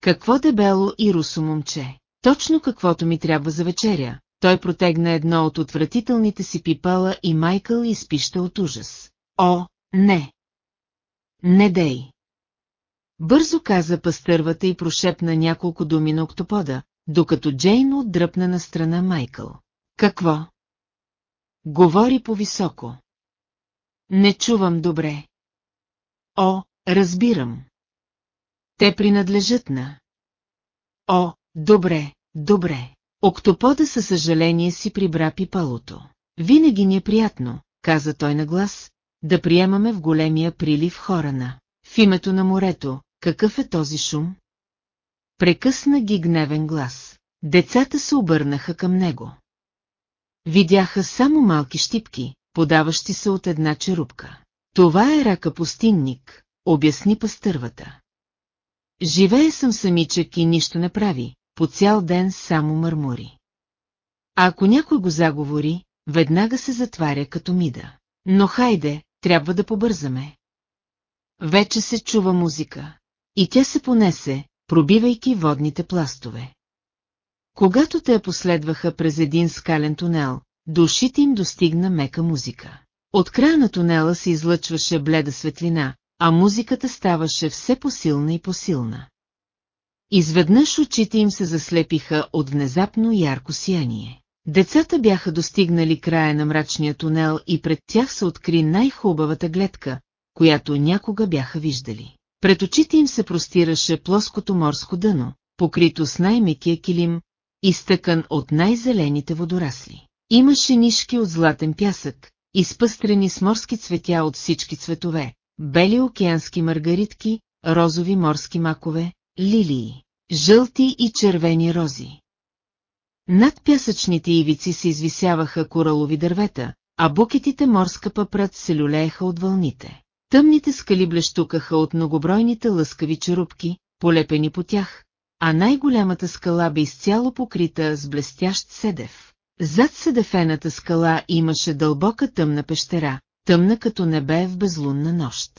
Какво дебело и русо момче. Точно каквото ми трябва за вечеря. Той протегна едно от отвратителните си пипала и Майкъл изпища от ужас. О, не! Не дей! Бързо каза пастървата и прошепна няколко думи на октопода, докато Джейн отдръпна на страна Майкъл. Какво? Говори по-високо. Не чувам добре. О, разбирам. Те принадлежат на... О, добре, добре. Октопода със съжаление си прибра пипалото. Винаги ни е приятно, каза той на глас, да приемаме в големия прилив хора на. В името на морето, какъв е този шум? Прекъсна ги гневен глас. Децата се обърнаха към него. Видяха само малки щипки, подаващи се от една черупка. Това е рака пустинник, обясни пастървата. Живее съм самичък и нищо не прави, по цял ден само мърмури. А ако някой го заговори, веднага се затваря като мида. Но хайде, трябва да побързаме. Вече се чува музика. И тя се понесе, пробивайки водните пластове. Когато те последваха през един скален тунел, до ушите им достигна мека музика. От края на тунела се излъчваше бледа светлина, а музиката ставаше все посилна и посилна. Изведнъж очите им се заслепиха от внезапно ярко сияние. Децата бяха достигнали края на мрачния тунел и пред тях се откри най-хубавата гледка, която някога бяха виждали. Пред очите им се простираше плоското морско дъно, покрито с най-мекия килим, изтъкан от най-зелените водорасли. Имаше нишки от златен пясък, изпъстрени с морски цветя от всички цветове, бели океански маргаритки, розови морски макове, лилии, жълти и червени рози. Над пясъчните ивици се извисяваха коралови дървета, а букетите морска папрат се люлееха от вълните. Тъмните скали блещукаха от многобройните лъскави черупки, полепени по тях, а най-голямата скала бе изцяло покрита с блестящ седев. Зад седефената скала имаше дълбока тъмна пещера, тъмна като небе в безлунна нощ.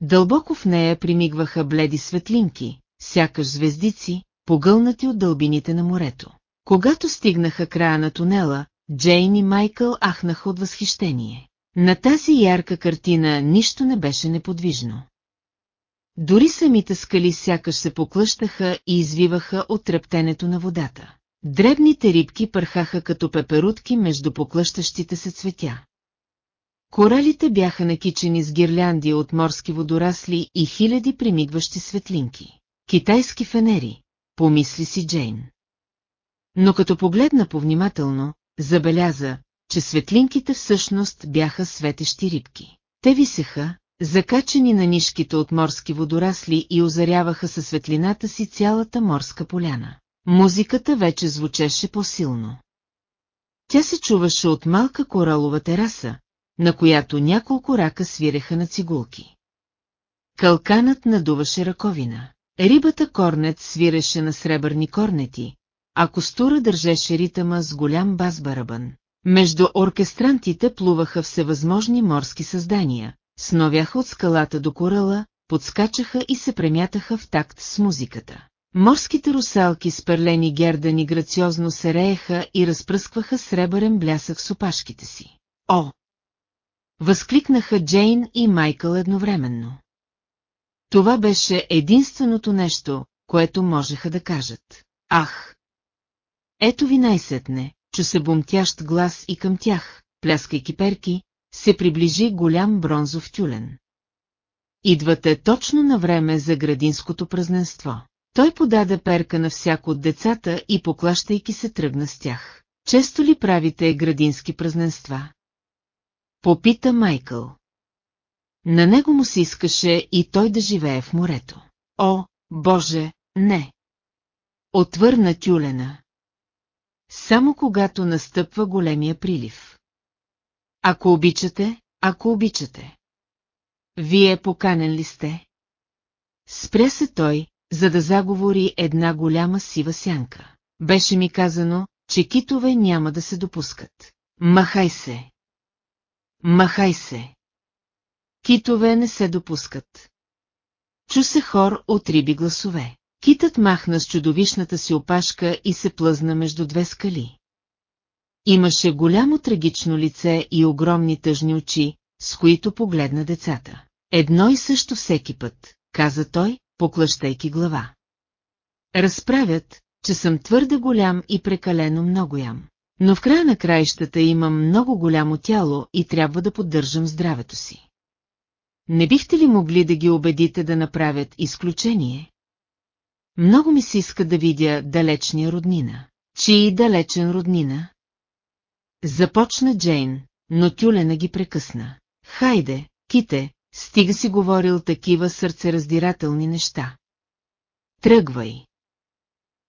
Дълбоко в нея примигваха бледи светлинки, сякаш звездици, погълнати от дълбините на морето. Когато стигнаха края на тунела, Джейн и Майкъл ахнаха от възхищение. На тази ярка картина нищо не беше неподвижно. Дори самите скали сякаш се поклъщаха и извиваха от трептенето на водата. Дребните рибки пърхаха като пеперутки между поклъщащите се цветя. Коралите бяха накичени с гирлянди от морски водорасли и хиляди примигващи светлинки. Китайски фенери, помисли си Джейн. Но като погледна повнимателно, забеляза, че светлинките всъщност бяха светещи рибки. Те висеха, закачени на нишките от морски водорасли и озаряваха със светлината си цялата морска поляна. Музиката вече звучеше по-силно. Тя се чуваше от малка коралова тераса, на която няколко рака свиреха на цигулки. Калканът надуваше ръковина. Рибата корнет свиреше на сребърни корнети, а костура държеше ритъма с голям бас-барабан. Между оркестрантите плуваха всевъзможни морски създания, сновяха от скалата до корала, подскачаха и се премятаха в такт с музиката. Морските русалки с перлени гердани грациозно се рееха и разпръскваха сребърен блясък с опашките си. О! Възкликнаха Джейн и Майкъл едновременно. Това беше единственото нещо, което можеха да кажат. Ах! Ето ви най-сетне, чу се бумтящ глас и към тях, пляскайки перки, се приближи голям бронзов тюлен. Идвате точно на време за градинското празненство. Той подаде перка на всяко от децата и поклащайки се тръгна с тях. Често ли правите градински празненства? Попита Майкъл. На него му се искаше и той да живее в морето. О, Боже, не! Отвърна тюлена. Само когато настъпва големия прилив. Ако обичате, ако обичате. Вие поканен ли сте? Спря се той, за да заговори една голяма сива сянка. Беше ми казано, че китове няма да се допускат. Махай се! Махай се! Китове не се допускат. Чу се хор от риби гласове. Китът махна с чудовищната си опашка и се плъзна между две скали. Имаше голямо трагично лице и огромни тъжни очи, с които погледна децата. Едно и също всеки път, каза той, поклащайки глава. Разправят, че съм твърде голям и прекалено много ям. Но в края на краищата имам много голямо тяло и трябва да поддържам здравето си. Не бихте ли могли да ги убедите да направят изключение? Много ми се иска да видя далечния роднина. Чии далечен роднина? Започна Джейн, но тюлена ги прекъсна. Хайде, ките, стига си говорил такива сърцераздирателни неща. Тръгвай.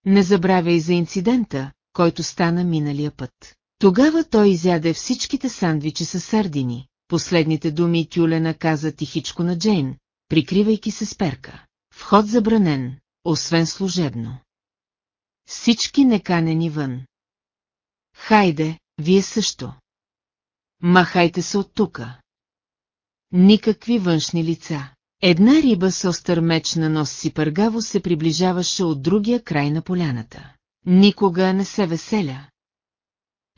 Не забравяй за инцидента, който стана миналия път. Тогава той изяде всичките сандвичи с сардини. Последните думи Тюлена каза тихичко на Джейн, прикривайки се с перка. Вход забранен, освен служебно. Всички неканени вън. Хайде, вие също. Махайте се от тука. Никакви външни лица. Една риба с остър меч на нос си пъргаво се приближаваше от другия край на поляната. Никога не се веселя.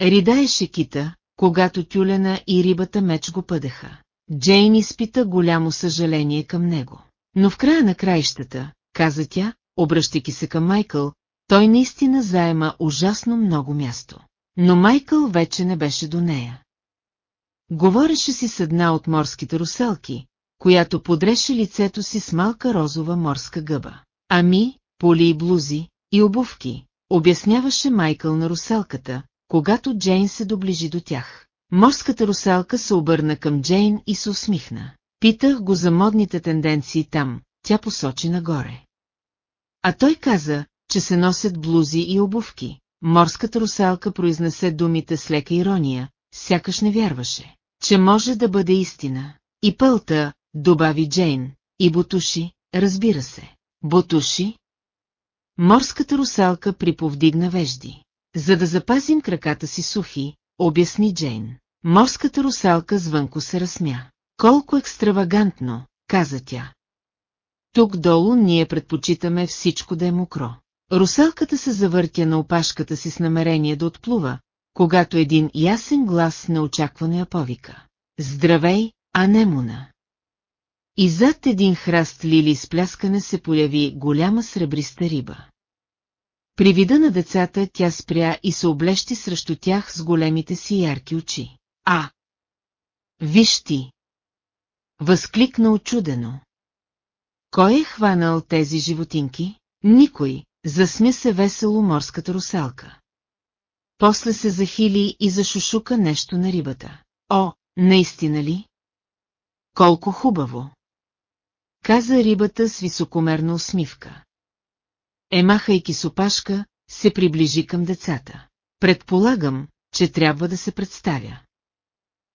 Ридаеше кита, когато тюлена и рибата меч го пъдеха. Джейн изпита голямо съжаление към него. Но в края на краищата, каза тя, обръщайки се към Майкъл, той наистина заема ужасно много място. Но Майкъл вече не беше до нея. Говореше си с една от морските руселки, която подреше лицето си с малка розова морска гъба. Ами, поли и блузи, и обувки, обясняваше Майкъл на руселката, когато Джейн се доближи до тях. Морската руселка се обърна към Джейн и се усмихна. Питах го за модните тенденции там, тя посочи нагоре. А той каза, че се носят блузи и обувки. Морската русалка произнесе думите с лека ирония, сякаш не вярваше, че може да бъде истина. И пълта, добави Джейн, и бутуши, разбира се. Бутуши? Морската русалка приповдигна вежди. За да запазим краката си сухи, обясни Джейн. Морската русалка звънко се разсмя. Колко екстравагантно, каза тя. Тук долу ние предпочитаме всичко да е мокро. Русалката се завъртя на опашката си с намерение да отплува, когато един ясен глас неочаквано я повика. Здравей, Анемуна! И зад един храст лили с пляскане се появи голяма сребриста риба. При вида на децата тя спря и се облещи срещу тях с големите си ярки очи. А! Виж ти! Възкликна очудено. Кой е хванал тези животинки? Никой, засмя се весело морската русалка. После се захили и зашушука нещо на рибата. О, наистина ли? Колко хубаво! Каза рибата с високомерна усмивка. Емахайки с опашка, се приближи към децата. Предполагам, че трябва да се представя.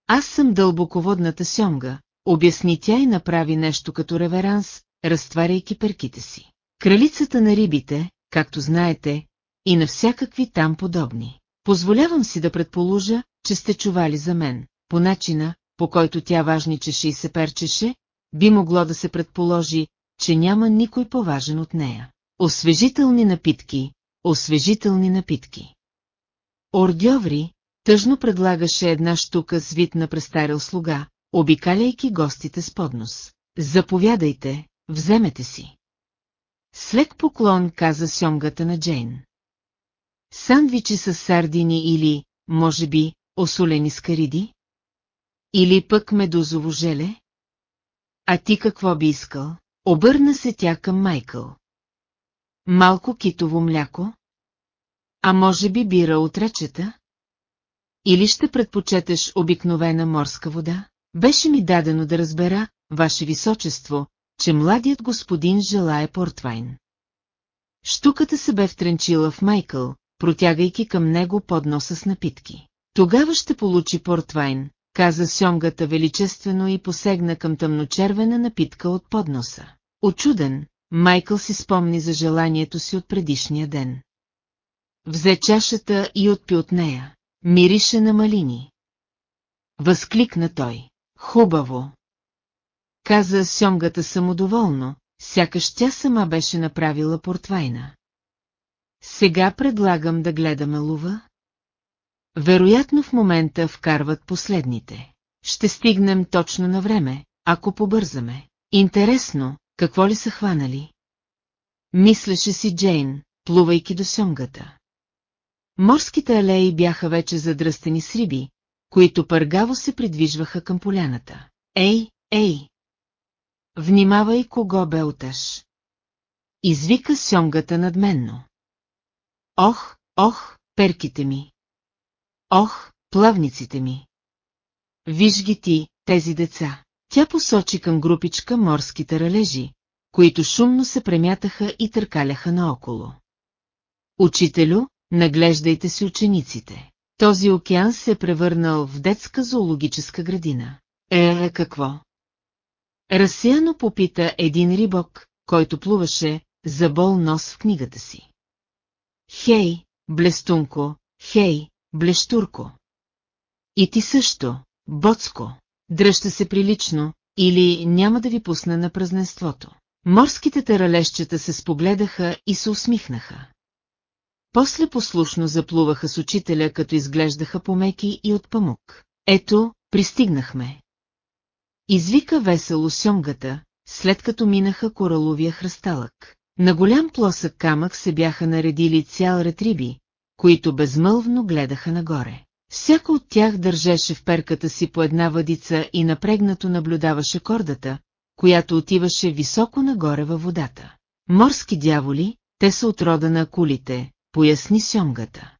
Аз съм дълбоководната сьомга, обясни тя и направи нещо като реверанс, разтваряйки перките си. Кралицата на рибите, както знаете, и на всякакви там подобни. Позволявам си да предположа, че сте чували за мен, по начина, по който тя важничеше и се перчеше, би могло да се предположи, че няма никой поважен от нея. Освежителни напитки, освежителни напитки. Ордьоври тъжно предлагаше една штука с вид на престарел слуга, обикаляйки гостите с поднос. Заповядайте, вземете си. След поклон каза сьомгата на Джейн. Сандвичи с сардини или, може би, осолени с кариди? Или пък медузово желе? А ти какво би искал? Обърна се тя към Майкъл. Малко китово мляко? А може би бира от речета? Или ще предпочетеш обикновена морска вода? Беше ми дадено да разбера, Ваше Височество, че младият господин желая портвайн. Штуката се бе втренчила в Майкъл, протягайки към него подноса с напитки. Тогава ще получи портвайн, каза сьомгата величествено и посегна към тъмночервена напитка от подноса. Очуден, Майкъл си спомни за желанието си от предишния ден. Взе чашата и отпи от нея. Мирише на малини. Възкликна той. Хубаво. Каза сьомгата самодоволно, сякаш тя сама беше направила портвайна. Сега предлагам да гледаме лува. Вероятно в момента вкарват последните. Ще стигнем точно на време, ако побързаме. Интересно, какво ли са хванали? Мислеше си Джейн, плувайки до сьомгата. Морските алеи бяха вече задръстени с риби, които пъргаво се придвижваха към поляната. Ей, ей! Внимавай кого бе оташ. Извика сьомгата надменно. Ох, ох, перките ми! Ох, плавниците ми! Виж ги ти, тези деца. Тя посочи към групичка морските ралежи, които шумно се премятаха и търкаляха наоколо. Учителю, наглеждайте си учениците. Този океан се е превърнал в детска зоологическа градина. Е, какво? Разсеяно попита един рибок, който плуваше, за бол нос в книгата си. Хей, блестунко, хей, блещурко. И ти също, боцко, дръжте се прилично, или няма да ви пусна на празненството. Морските таралещета се спогледаха и се усмихнаха. После послушно заплуваха с учителя, като изглеждаха помеки и от памук. Ето, пристигнахме. Извика весело сьомгата, след като минаха кораловия хръсталък. На голям плосък камък се бяха наредили цял ред риби, които безмълвно гледаха нагоре. Всяко от тях държеше в перката си по една въдица и напрегнато наблюдаваше кордата, която отиваше високо нагоре във водата. Морски дяволи, те са от рода на акулите, поясни сьомгата.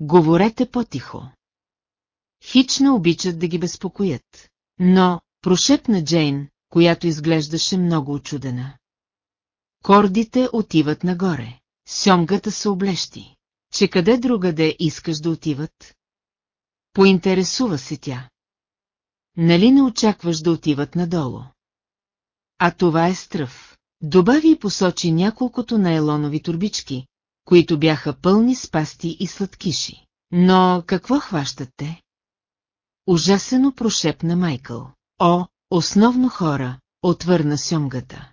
Говорете по-тихо. Хич не обичат да ги безпокоят. Но, прошепна Джейн, която изглеждаше много очудена. Кордите отиват нагоре. Сьомгата се облещи. Че къде другаде искаш да отиват? Поинтересува се тя. Нали не очакваш да отиват надолу? А това е стръв. Добави и посочи няколкото найлонови турбички, които бяха пълни с пасти и сладкиши. Но какво хващат те? Ужасено прошепна Майкъл. О, основно хора, отвърна сьомгата.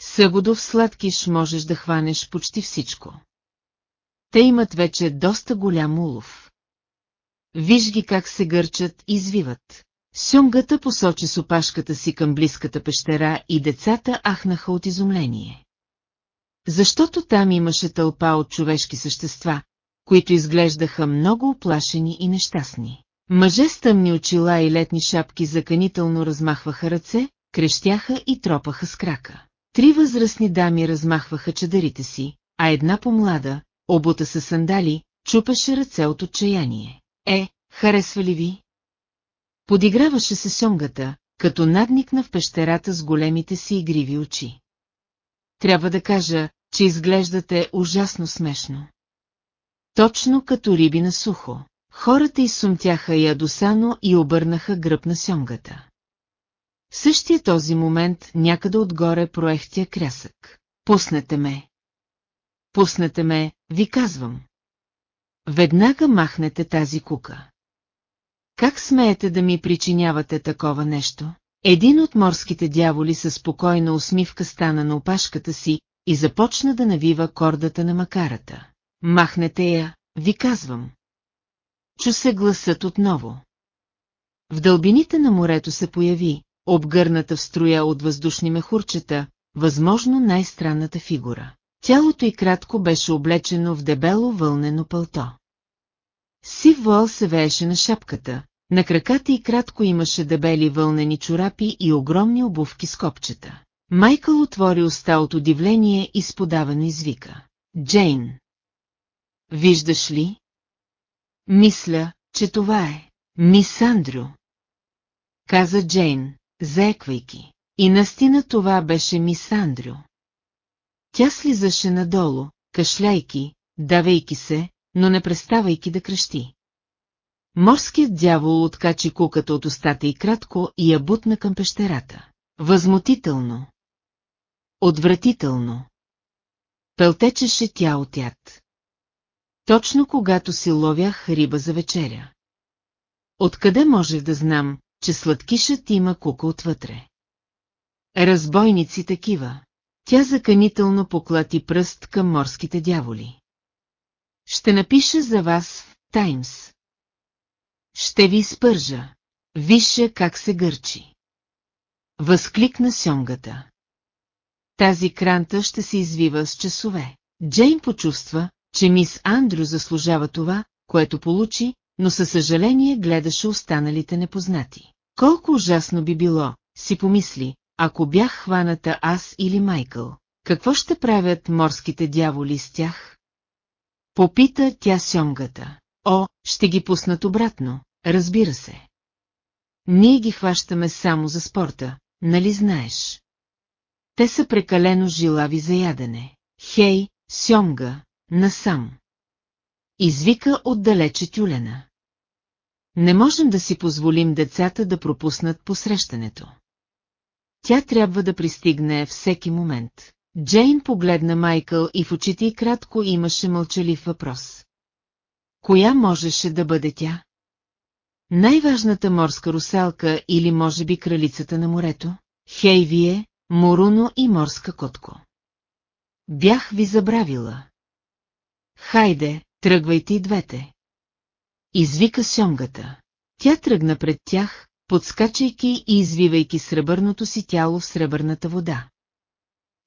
Съгодов сладкиш можеш да хванеш почти всичко. Те имат вече доста голям улов. Виж ги как се гърчат и извиват. Сюмгата посочи с опашката си към близката пещера и децата ахнаха от изумление. Защото там имаше тълпа от човешки същества, които изглеждаха много оплашени и нещастни. Мъже с тъмни очила и летни шапки заканително размахваха ръце, крещяха и тропаха с крака. Три възрастни дами размахваха чадарите си, а една помлада, обута с сандали, чупеше ръце от отчаяние. Е, харесва ли ви? Подиграваше се сьомгата, като надникна в пещерата с големите си игриви очи. Трябва да кажа, че изглеждате ужасно смешно. Точно като риби на сухо. Хората изсумтяха ядосано и обърнаха гръб на сьомгата. В същия този момент някъде отгоре проехтя крясък. Пуснете ме. Пуснете ме, ви казвам. Веднага махнете тази кука. Как смеете да ми причинявате такова нещо? Един от морските дяволи със спокойна усмивка стана на опашката си и започна да навива кордата на макарата. Махнете я, ви казвам. Чу се гласът отново. В дълбините на морето се появи, обгърната в строя от въздушни мехурчета, възможно най-странната фигура. Тялото й кратко беше облечено в дебело вълнено пълто. Сив вол се вееше на шапката, на краката й кратко имаше дебели вълнени чорапи и огромни обувки с копчета. Майкъл отвори уста от удивление и сподавано извика. Джейн. Виждаш ли? Мисля, че това е. Мис Андрю. Каза Джейн, заеквайки. И настина това беше мис Андрю. Тя слизаше надолу, кашляйки, давейки се, но не преставайки да крещи. Морският дявол откачи куката от устата и кратко и я бутна към пещерата. Възмутително. Отвратително. Пелтечеше тя от яд. Точно когато си ловях риба за вечеря. Откъде може да знам, че сладкишът има кука отвътре? Разбойници такива. Тя заканително поклати пръст към морските дяволи. Ще напиша за вас в Таймс. Ще ви спържа. Више как се гърчи. Възкликна сьомгата. Тази кранта ще се извива с часове. Джейн почувства, че мис Андрю заслужава това, което получи, но със съжаление гледаше останалите непознати. Колко ужасно би било, си помисли, ако бях хваната аз или Майкъл. Какво ще правят морските дяволи с тях? Попита тя сьомгата. О, ще ги пуснат обратно, разбира се. Ние ги хващаме само за спорта, нали знаеш? Те са прекалено жилави за ядене. Хей, сьомга, насам. Извика отдалече тюлена. Не можем да си позволим децата да пропуснат посрещането. Тя трябва да пристигне всеки момент. Джейн погледна Майкъл и в очите й кратко имаше мълчалив въпрос. Коя можеше да бъде тя? Най-важната морска русалка или може би кралицата на морето? Хей вие, Моруно и морска котко. Бях ви забравила. Хайде, тръгвайте и двете. Извика сьомгата. Тя тръгна пред тях, подскачайки и извивайки сребърното си тяло в сребърната вода.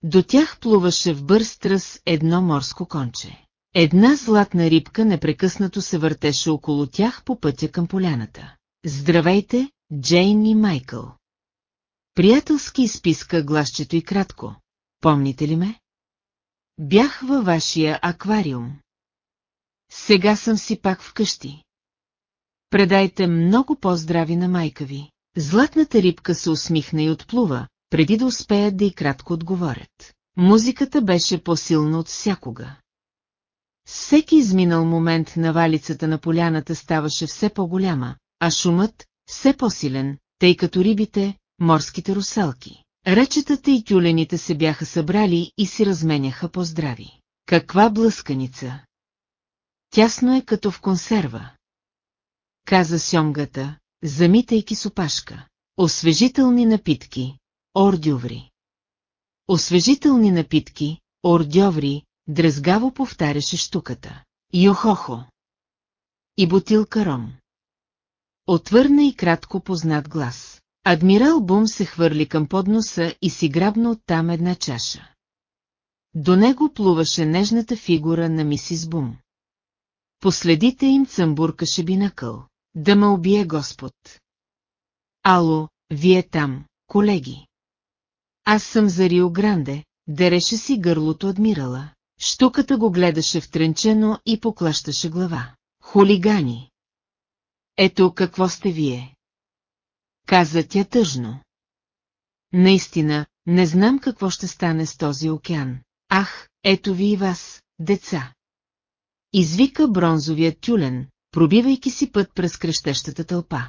До тях плуваше в бърз тръс едно морско конче. Една златна рибка непрекъснато се въртеше около тях по пътя към поляната. Здравейте, Джейн и Майкъл. Приятелски изписка гласчето и кратко. Помните ли ме? Бях във вашия аквариум. Сега съм си пак вкъщи. Предайте много по-здрави на майка ви. Златната рибка се усмихна и отплува, преди да успеят да и кратко отговорят. Музиката беше по-силна от всякога. Всеки изминал момент на валицата на поляната ставаше все по-голяма, а шумът все по-силен, тъй като рибите, морските русалки, речетата и тюлените се бяха събрали и си разменяха поздрави. Каква блъсканица! Тясно е като в консерва. Каза сьомгата, замитайки с опашка. Освежителни напитки, ордюври. Освежителни напитки, ордьоври, дръзгаво повтаряше штуката. Йохохо. И бутилка ром. Отвърна и кратко познат глас. Адмирал Бум се хвърли към подноса и си грабна оттам една чаша. До него плуваше нежната фигура на мисис Бум. Последите им цъмбуркаше бинакъл. Да ме убие Господ. Ало, вие там, колеги. Аз съм за Рио Гранде, дереше си гърлото адмирала. Штуката го гледаше втренчено и поклащаше глава. Хулигани! Ето какво сте вие. Каза тя тъжно. Наистина, не знам какво ще стане с този океан. Ах, ето ви и вас, деца. Извика бронзовият тюлен, пробивайки си път през крещещата тълпа.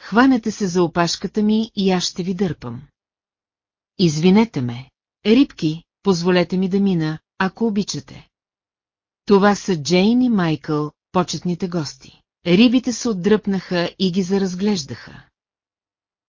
Хванете се за опашката ми и аз ще ви дърпам. Извинете ме. Рибки, позволете ми да мина, ако обичате. Това са Джейн и Майкъл, почетните гости. Рибите се отдръпнаха и ги заразглеждаха.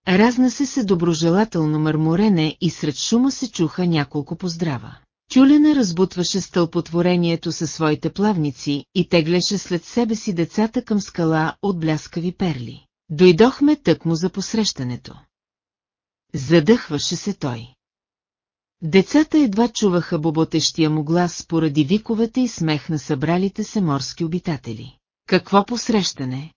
Разна се се доброжелателно мърморене и сред шума се чуха няколко поздрава. Тюлена разбутваше стълпотворението със своите плавници и теглеше след себе си децата към скала от бляскави перли. Дойдохме тъкмо за посрещането. Задъхваше се той. Децата едва чуваха боботещия му глас поради виковете и смех на събралите се морски обитатели. Какво посрещане?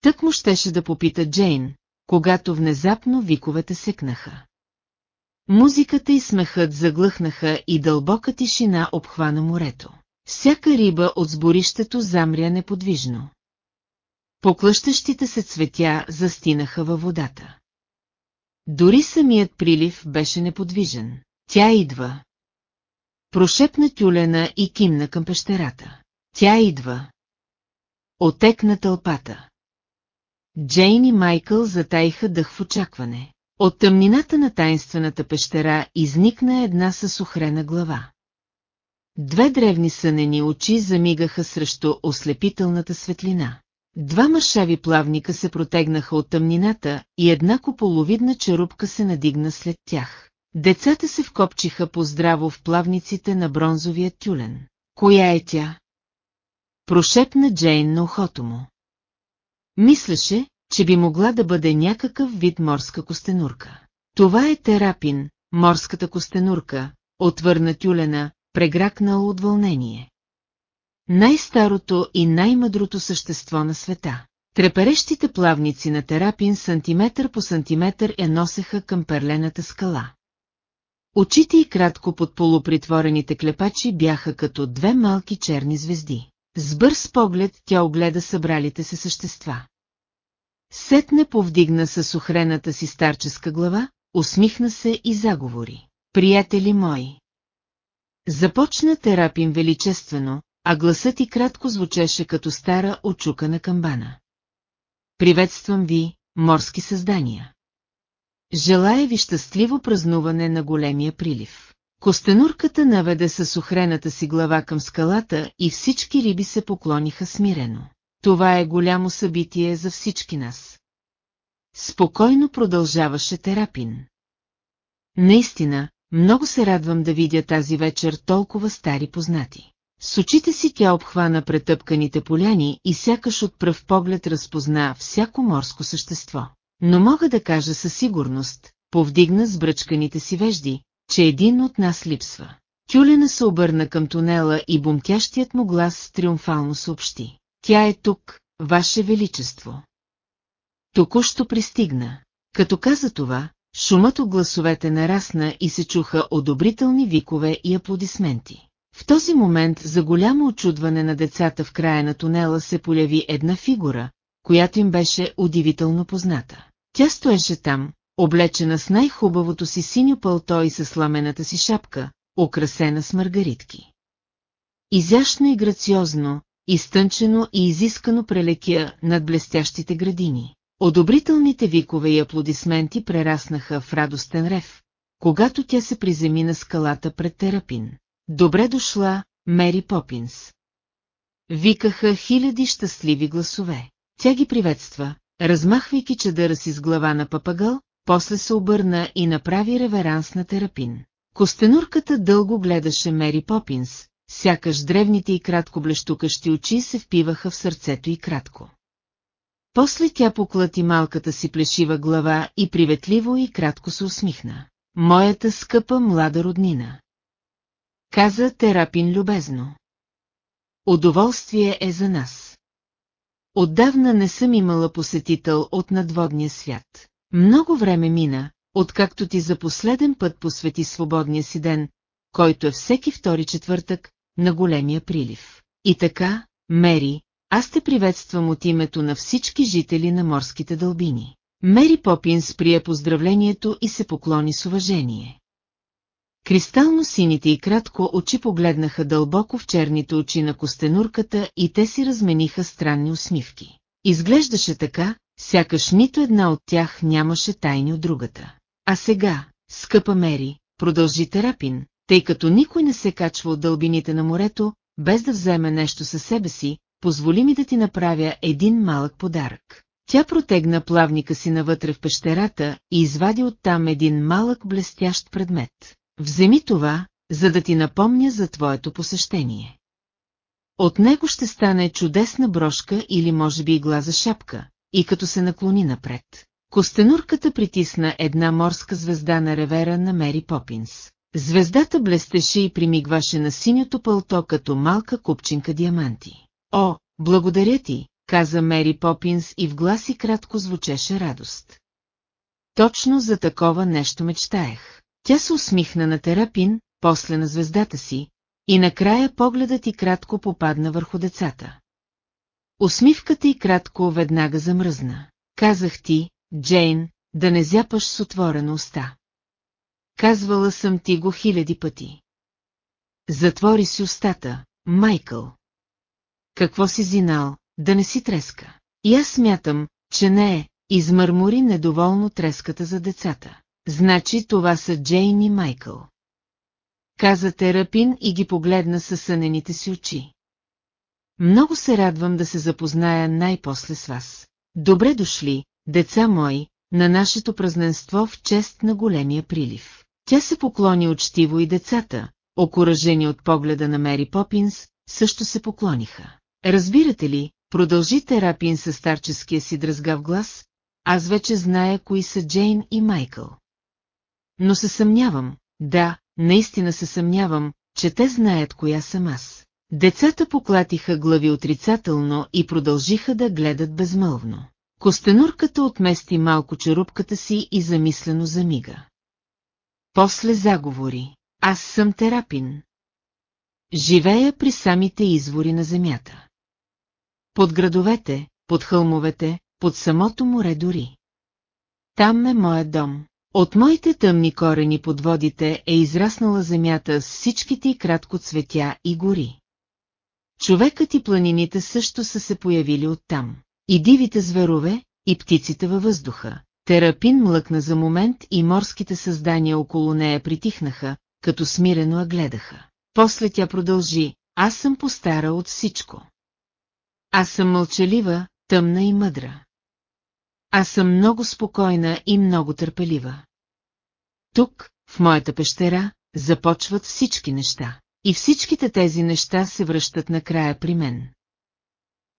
Тък му щеше да попита Джейн, когато внезапно виковете секнаха. Музиката и смехът заглъхнаха и дълбока тишина обхвана морето. Всяка риба от сборището замря неподвижно. Поклъщащите се цветя застинаха във водата. Дори самият прилив беше неподвижен. Тя идва. Прошепна тюлена и кимна към пещерата. Тя идва. Отекна тълпата. Джейн и Майкъл затаиха дъх в очакване. От тъмнината на тайнствената пещера изникна една съсухрена глава. Две древни сънени очи замигаха срещу ослепителната светлина. Два мършави плавника се протегнаха от тъмнината и една куполовидна черупка се надигна след тях. Децата се вкопчиха по-здраво в плавниците на бронзовия тюлен. Коя е тя? Прошепна Джейн на ухото му. Мислеше, че би могла да бъде някакъв вид морска костенурка. Това е терапин, морската костенурка, отвърна тюлена, прегракнал от вълнение. най-старото и най-мъдрото същество на света. Треперещите плавници на Терапин сантиметър по сантиметър я носеха към перлената скала. Очите и кратко под полупритворените клепачи бяха като две малки черни звезди. С бърз поглед тя огледа събралите се същества. Сетне повдигна с охрената си старческа глава, усмихна се и заговори. Приятели мои! Започна терапин величествено, а гласът и кратко звучеше като стара очукана камбана. Приветствам ви, морски създания! Желая ви щастливо празнуване на големия прилив. Костенурката наведе с охрената си глава към скалата и всички риби се поклониха смирено. Това е голямо събитие за всички нас. Спокойно продължаваше Терапин. Наистина, много се радвам да видя тази вечер толкова стари познати. С очите си тя обхвана претъпканите поляни и сякаш от пръв поглед разпозна всяко морско същество. Но мога да кажа със сигурност, повдигна с бръчканите си вежди, че един от нас липсва. Тюлена се обърна към тунела и бумтящият му глас триумфално съобщи. Тя е тук, Ваше Величество. Току-що пристигна. Като каза това, шумът от гласовете нарасна и се чуха одобрителни викове и аплодисменти. В този момент за голямо очудване на децата в края на тунела се поляви една фигура, която им беше удивително позната. Тя стоеше там, облечена с най-хубавото си синьо пълто и със сламената си шапка, украсена с маргаритки. Изящно и грациозно, изтънчено и изискано прелекя над блестящите градини. Одобрителните викове и аплодисменти прераснаха в радостен рев, когато тя се приземи на скалата пред Терапин. Добре дошла, Мери Попинс. Викаха хиляди щастливи гласове. Тя ги приветства, размахвайки чадъра си с глава на папагъл, после се обърна и направи реверанс на терапин. Костенурката дълго гледаше Мери Попинс, сякаш древните и кратко блещукащи очи се впиваха в сърцето и кратко. После тя поклати малката си плешива глава и приветливо и кратко се усмихна. Моята скъпа млада роднина. Каза Терапин любезно. Удоволствие е за нас. Отдавна не съм имала посетител от надводния свят. Много време мина, откакто ти за последен път посвети свободния си ден, който е всеки втори четвъртък, на големия прилив. И така, Мери, аз те приветствам от името на всички жители на морските дълбини. Мери Попинс прие поздравлението и се поклони с уважение. Кристално сините и кратко очи погледнаха дълбоко в черните очи на костенурката и те си размениха странни усмивки. Изглеждаше така, сякаш нито една от тях нямаше тайни от другата. А сега, скъпа Мери, продължи Терапин, тъй като никой не се качва от дълбините на морето, без да вземе нещо със себе си, позволи ми да ти направя един малък подарък. Тя протегна плавника си навътре в пещерата и извади оттам един малък блестящ предмет. Вземи това, за да ти напомня за твоето посещение. От него ще стане чудесна брошка или може би игла за шапка, и като се наклони напред. Костенурката притисна една морска звезда на ревера на Мери Попинс. Звездата блестеше и примигваше на синьото пълто като малка купчинка диаманти. О, благодаря ти, каза Мери Попинс и в гласи кратко звучеше радост. Точно за такова нещо мечтаех. Тя се усмихна на терапин, после на звездата си, и накрая погледът и кратко попадна върху децата. Усмивката и кратко веднага замръзна. Казах ти, Джейн, да не зяпаш с отворена уста. Казвала съм ти го хиляди пъти. Затвори си устата, Майкъл. Какво си зинал, да не си треска? И аз смятам, че не е, измърмори недоволно треската за децата. Значи това са Джейн и Майкъл. Каза Терапин и ги погледна със сънените си очи. Много се радвам да се запозная най-после с вас. Добре дошли, деца мои, на нашето празненство в чест на големия прилив. Тя се поклони учтиво и децата, окоръжени от погледа на Мери Попинс, също се поклониха. Разбирате ли, продължи Терапин със старческия си дръзгав глас, аз вече зная кои са Джейн и Майкъл. Но се съмнявам, да, наистина се съмнявам, че те знаят коя съм аз. Децата поклатиха глави отрицателно и продължиха да гледат безмълвно. Костенурката отмести малко черупката си и замислено замига. После заговори. Аз съм терапин. Живея при самите извори на земята. Под градовете, под хълмовете, под самото море дори. Там е моят дом. От моите тъмни корени под водите е израснала земята с всичките и кратко цветя и гори. Човекът и планините също са се появили оттам. И дивите зверове, и птиците във въздуха. Терапин млъкна за момент и морските създания около нея притихнаха, като смирено я гледаха. После тя продължи, аз съм постара от всичко. Аз съм мълчалива, тъмна и мъдра. Аз съм много спокойна и много търпелива. Тук, в моята пещера, започват всички неща. И всичките тези неща се връщат накрая при мен.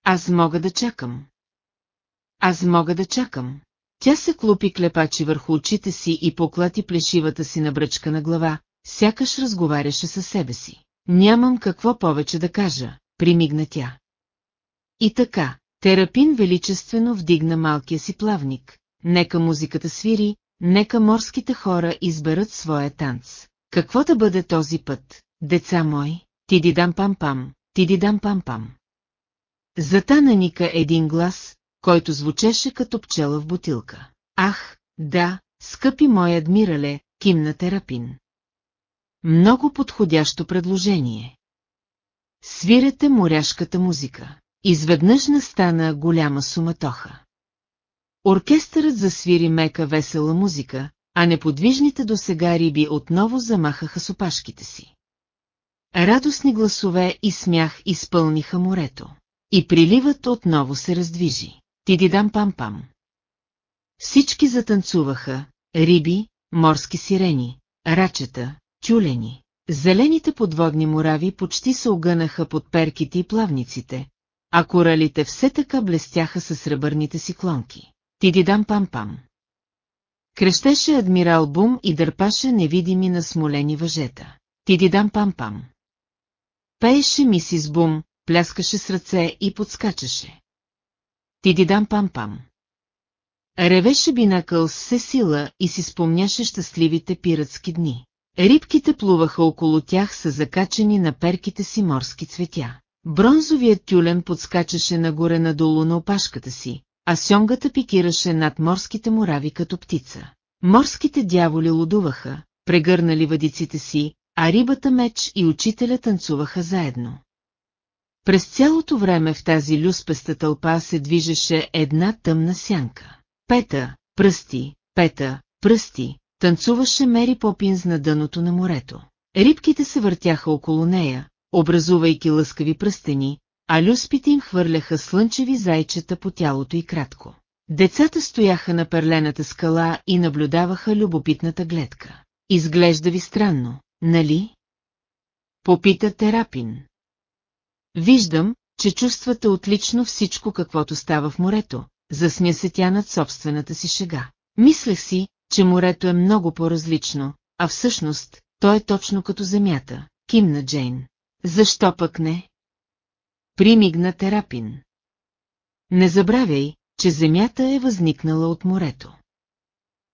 Аз мога да чакам. Аз мога да чакам. Тя се клупи клепачи върху очите си и поклати плешивата си на бръчка на глава, сякаш разговаряше със себе си. Нямам какво повече да кажа, примигна тя. И така, Терапин величествено вдигна малкия си плавник. Нека музиката свири, нека морските хора изберат своя танц. Какво да бъде този път, деца мой? Ти ди дам пам-пам, ти ди дам пам-пам. Затана Ника един глас, който звучеше като пчела в бутилка. Ах, да, скъпи мой адмирале, кимна Терапин. Много подходящо предложение. Свирете моряшката музика. Изведнъж настана голяма суматоха. Оркестърът засвири мека весела музика, а неподвижните до сега риби отново замахаха с опашките си. Радостни гласове и смях изпълниха морето. И приливът отново се раздвижи. Тидидам пам-пам. Всички затанцуваха, риби, морски сирени, рачета, тюлени. Зелените подводни морави почти се огънаха под перките и плавниците, а коралите все така блестяха със сребърните си клонки. Тидидам пам-пам. Крещеше адмирал Бум и дърпаше невидими насмолени въжета. Тидидам пам-пам. Пееше мисис Бум, пляскаше с ръце и подскачаше. Тидидам пам-пам. Ревеше бинакъл с все сила и си спомняше щастливите пиратски дни. Рибките плуваха около тях с закачени на перките си морски цветя. Бронзовият тюлен подскачаше нагоре-надолу на опашката си, а сьомгата пикираше над морските морави като птица. Морските дяволи лудуваха, прегърнали въдиците си, а рибата меч и учителя танцуваха заедно. През цялото време в тази люспеста тълпа се движеше една тъмна сянка. Пета, пръсти, пета, пръсти, танцуваше Мери Попинс на дъното на морето. Рибките се въртяха около нея, образувайки лъскави пръстени, а люспите им хвърляха слънчеви зайчета по тялото и кратко. Децата стояха на перлената скала и наблюдаваха любопитната гледка. Изглежда ви странно, нали? Попита Терапин. Виждам, че чувствате отлично всичко каквото става в морето, засмя се тя над собствената си шега. Мислех си, че морето е много по-различно, а всъщност, то е точно като земята, кимна Джейн. Защо пък не? Примигна Терапин. Не забравяй, че земята е възникнала от морето.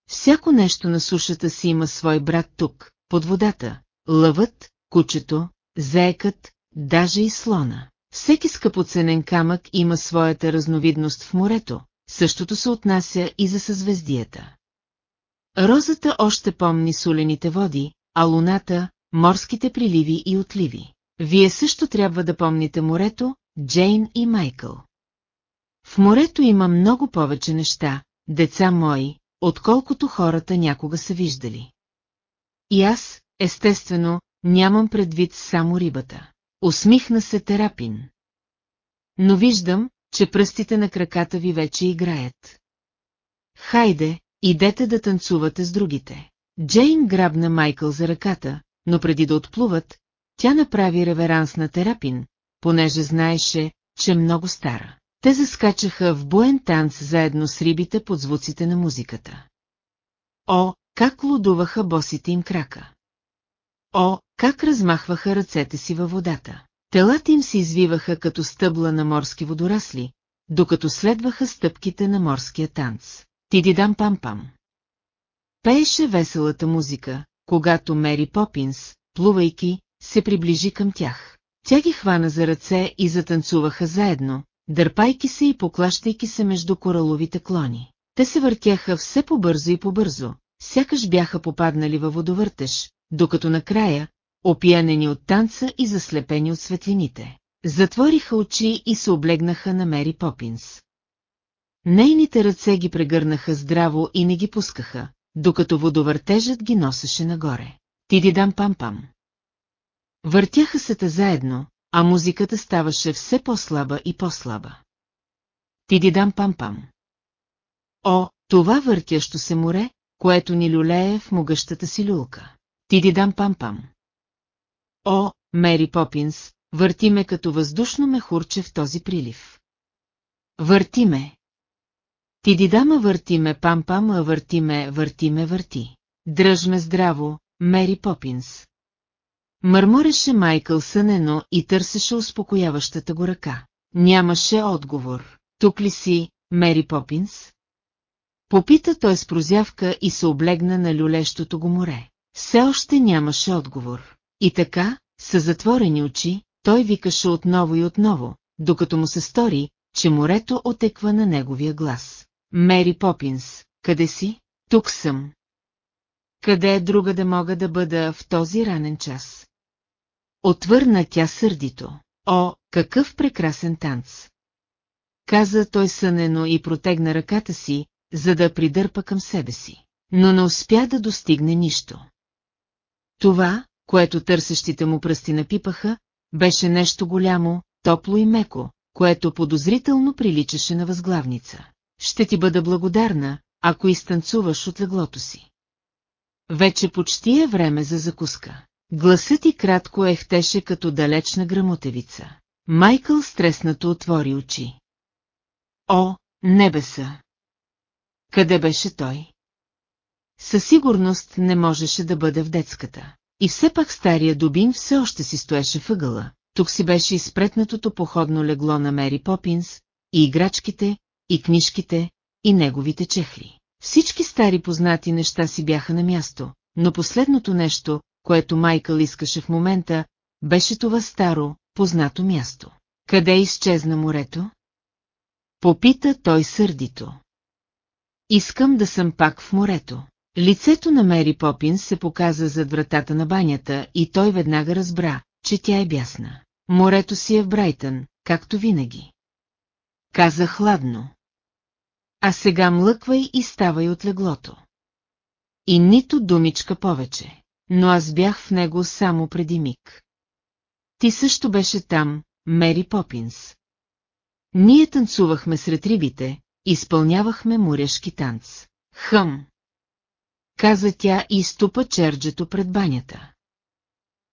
Всяко нещо на сушата си има свой брат тук, под водата, лъвът, кучето, заекът, даже и слона. Всеки скъпоценен камък има своята разновидност в морето, същото се отнася и за съзвездията. Розата още помни солените води, а луната – морските приливи и отливи. Вие също трябва да помните морето, Джейн и Майкъл. В морето има много повече неща, деца мои, отколкото хората някога са виждали. И аз, естествено, нямам предвид само рибата. Усмихна се Терапин. Но виждам, че пръстите на краката ви вече играят. Хайде, идете да танцувате с другите. Джейн грабна Майкъл за ръката, но преди да отплуват, тя направи реверанс на Терапин, понеже знаеше, че много стара. Те заскачаха в буен танц заедно с рибите под звуците на музиката. О, как лудуваха босите им крака! О, как размахваха ръцете си във водата! Телата им се извиваха като стъбла на морски водорасли, докато следваха стъпките на морския танц. Тидидам пам-пам. Пееше веселата музика, когато Мери Попинс, плувайки, се приближи към тях. Тя ги хвана за ръце и затанцуваха заедно, дърпайки се и поклащайки се между кораловите клони. Те се въртяха все по-бързо и по-бързо, сякаш бяха попаднали във водовъртеж, докато накрая, опиянени от танца и заслепени от светлините, затвориха очи и се облегнаха на Мери Попинс. Нейните ръце ги прегърнаха здраво и не ги пускаха, докато водовъртежът ги носеше нагоре. Тидидам пам-пам. Въртяха се те заедно, а музиката ставаше все по-слаба и по-слаба. Тидидам пам-пам. О, това въртящо се море, което ни люлее в могъщата си люлка. Тидидам пам-пам. О, Мери Попинс, върти ме като въздушно мехурче в този прилив. Върти ме. Тидидама върти ме пам-пам, а върти ме, върти ме, върти. Дръж ме здраво, Мери Попинс. Мърмореше Майкъл сънено и търсеше успокояващата го ръка. Нямаше отговор. Тук ли си, Мери Попинс? Попита той с прозявка и се облегна на люлещото го море. Все още нямаше отговор. И така, с затворени очи, той викаше отново и отново, докато му се стори, че морето отеква на неговия глас. Мери Попинс, къде си? Тук съм. Къде е друга да мога да бъда в този ранен час? Отвърна тя сърдито. О, какъв прекрасен танц! Каза той сънено и протегна ръката си, за да придърпа към себе си. Но не успя да достигне нищо. Това, което търсещите му пръсти напипаха, беше нещо голямо, топло и меко, което подозрително приличаше на възглавница. Ще ти бъда благодарна, ако изтанцуваш от леглото си. Вече почти е време за закуска. Гласът ти кратко ехтеше като далечна грамотевица. Майкъл стреснато отвори очи. О, небеса! Къде беше той? Със сигурност не можеше да бъде в детската. И все пак стария Дубин все още си стоеше въгъла. Тук си беше изпретнатото походно легло на Мери Попинс, и играчките, и книжките, и неговите чехли. Всички стари познати неща си бяха на място, но последното нещо, което Майкъл искаше в момента, беше това старо, познато място. Къде изчезна морето? Попита той сърдито. Искам да съм пак в морето. Лицето на Мери Попинс се показа зад вратата на банята и той веднага разбра, че тя е бясна. Морето си е в Брайтън, както винаги. Каза хладно. А сега млъквай и ставай от леглото. И нито думичка повече, но аз бях в него само преди миг. Ти също беше там, Мери Попинс. Ние танцувахме сред рибите, изпълнявахме моряшки танц. Хъм! Каза тя и ступа черджето пред банята.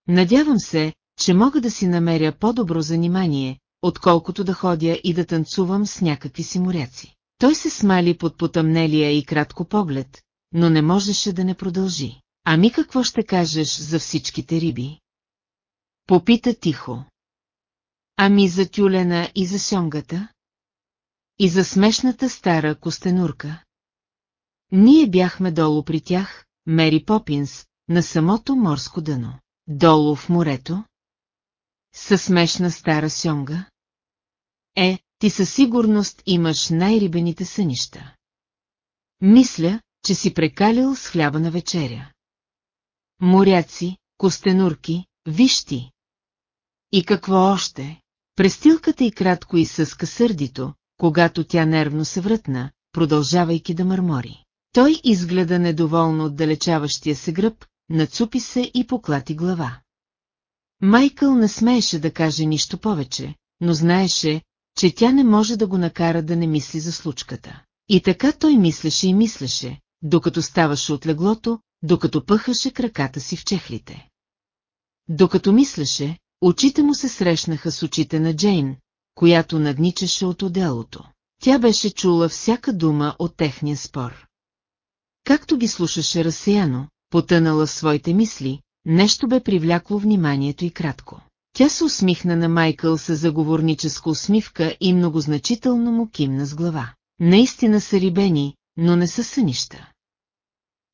Надявам се, че мога да си намеря по-добро занимание, отколкото да ходя и да танцувам с някакви си моряци. Той се смали под потъмнелия и кратко поглед, но не можеше да не продължи. Ами какво ще кажеш за всичките риби? Попита тихо. Ами за тюлена и за сьонгата? И за смешната стара костенурка? Ние бяхме долу при тях, Мери Попинс, на самото морско дъно. Долу в морето? Със смешна стара сьонга? Е, ти със сигурност имаш най-рибените сънища. Мисля, че си прекалил с хляба на вечеря. Моряци, костенурки, виж ти. И какво още? Престилката и кратко изсъска сърдито, когато тя нервно се врътна, продължавайки да мърмори. Той изгледа недоволно от далечаващия се гръб, нацупи се и поклати глава. Майкъл не смееше да каже нищо повече, но знаеше, че тя не може да го накара да не мисли за случката. И така той мислеше и мислеше, докато ставаше от леглото, докато пъхаше краката си в чехлите. Докато мислеше, очите му се срещнаха с очите на Джейн, която надничаше от отделото. Тя беше чула всяка дума от техния спор. Както ги слушаше разсеяно, потънала в своите мисли, нещо бе привлякло вниманието и кратко. Тя се усмихна на Майкъл с заговорническа усмивка и многозначително му кимна с глава. Наистина са рибени, но не са сънища.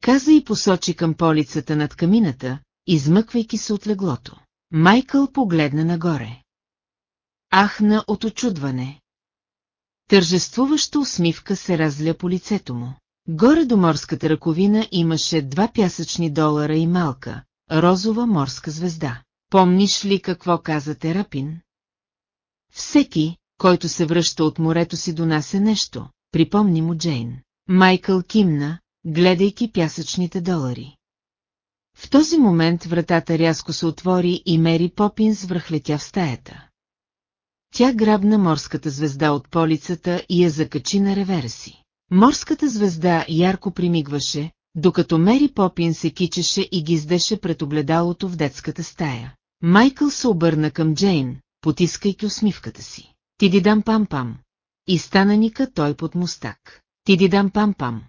Каза и посочи към полицата над камината, измъквайки се от леглото. Майкъл погледна нагоре. Ахна от очудване. Тържествуваща усмивка се разля по лицето му. Горе до морската ръковина имаше два пясъчни долара и малка, розова морска звезда. Помниш ли какво каза Терапин? Всеки, който се връща от морето си донася нещо, припомни му Джейн. Майкъл кимна, гледайки пясъчните долари. В този момент вратата рязко се отвори и Мери Попинс връхлетя в стаята. Тя грабна морската звезда от полицата и я закачи на ревера си. Морската звезда ярко примигваше, докато Мери Попин се кичеше и гиздеше пред огледалото в детската стая. Майкъл се обърна към Джейн, потискайки усмивката си. Ти дидам пам-пам. И стана ника той под мустак. Ти дидам пам-пам.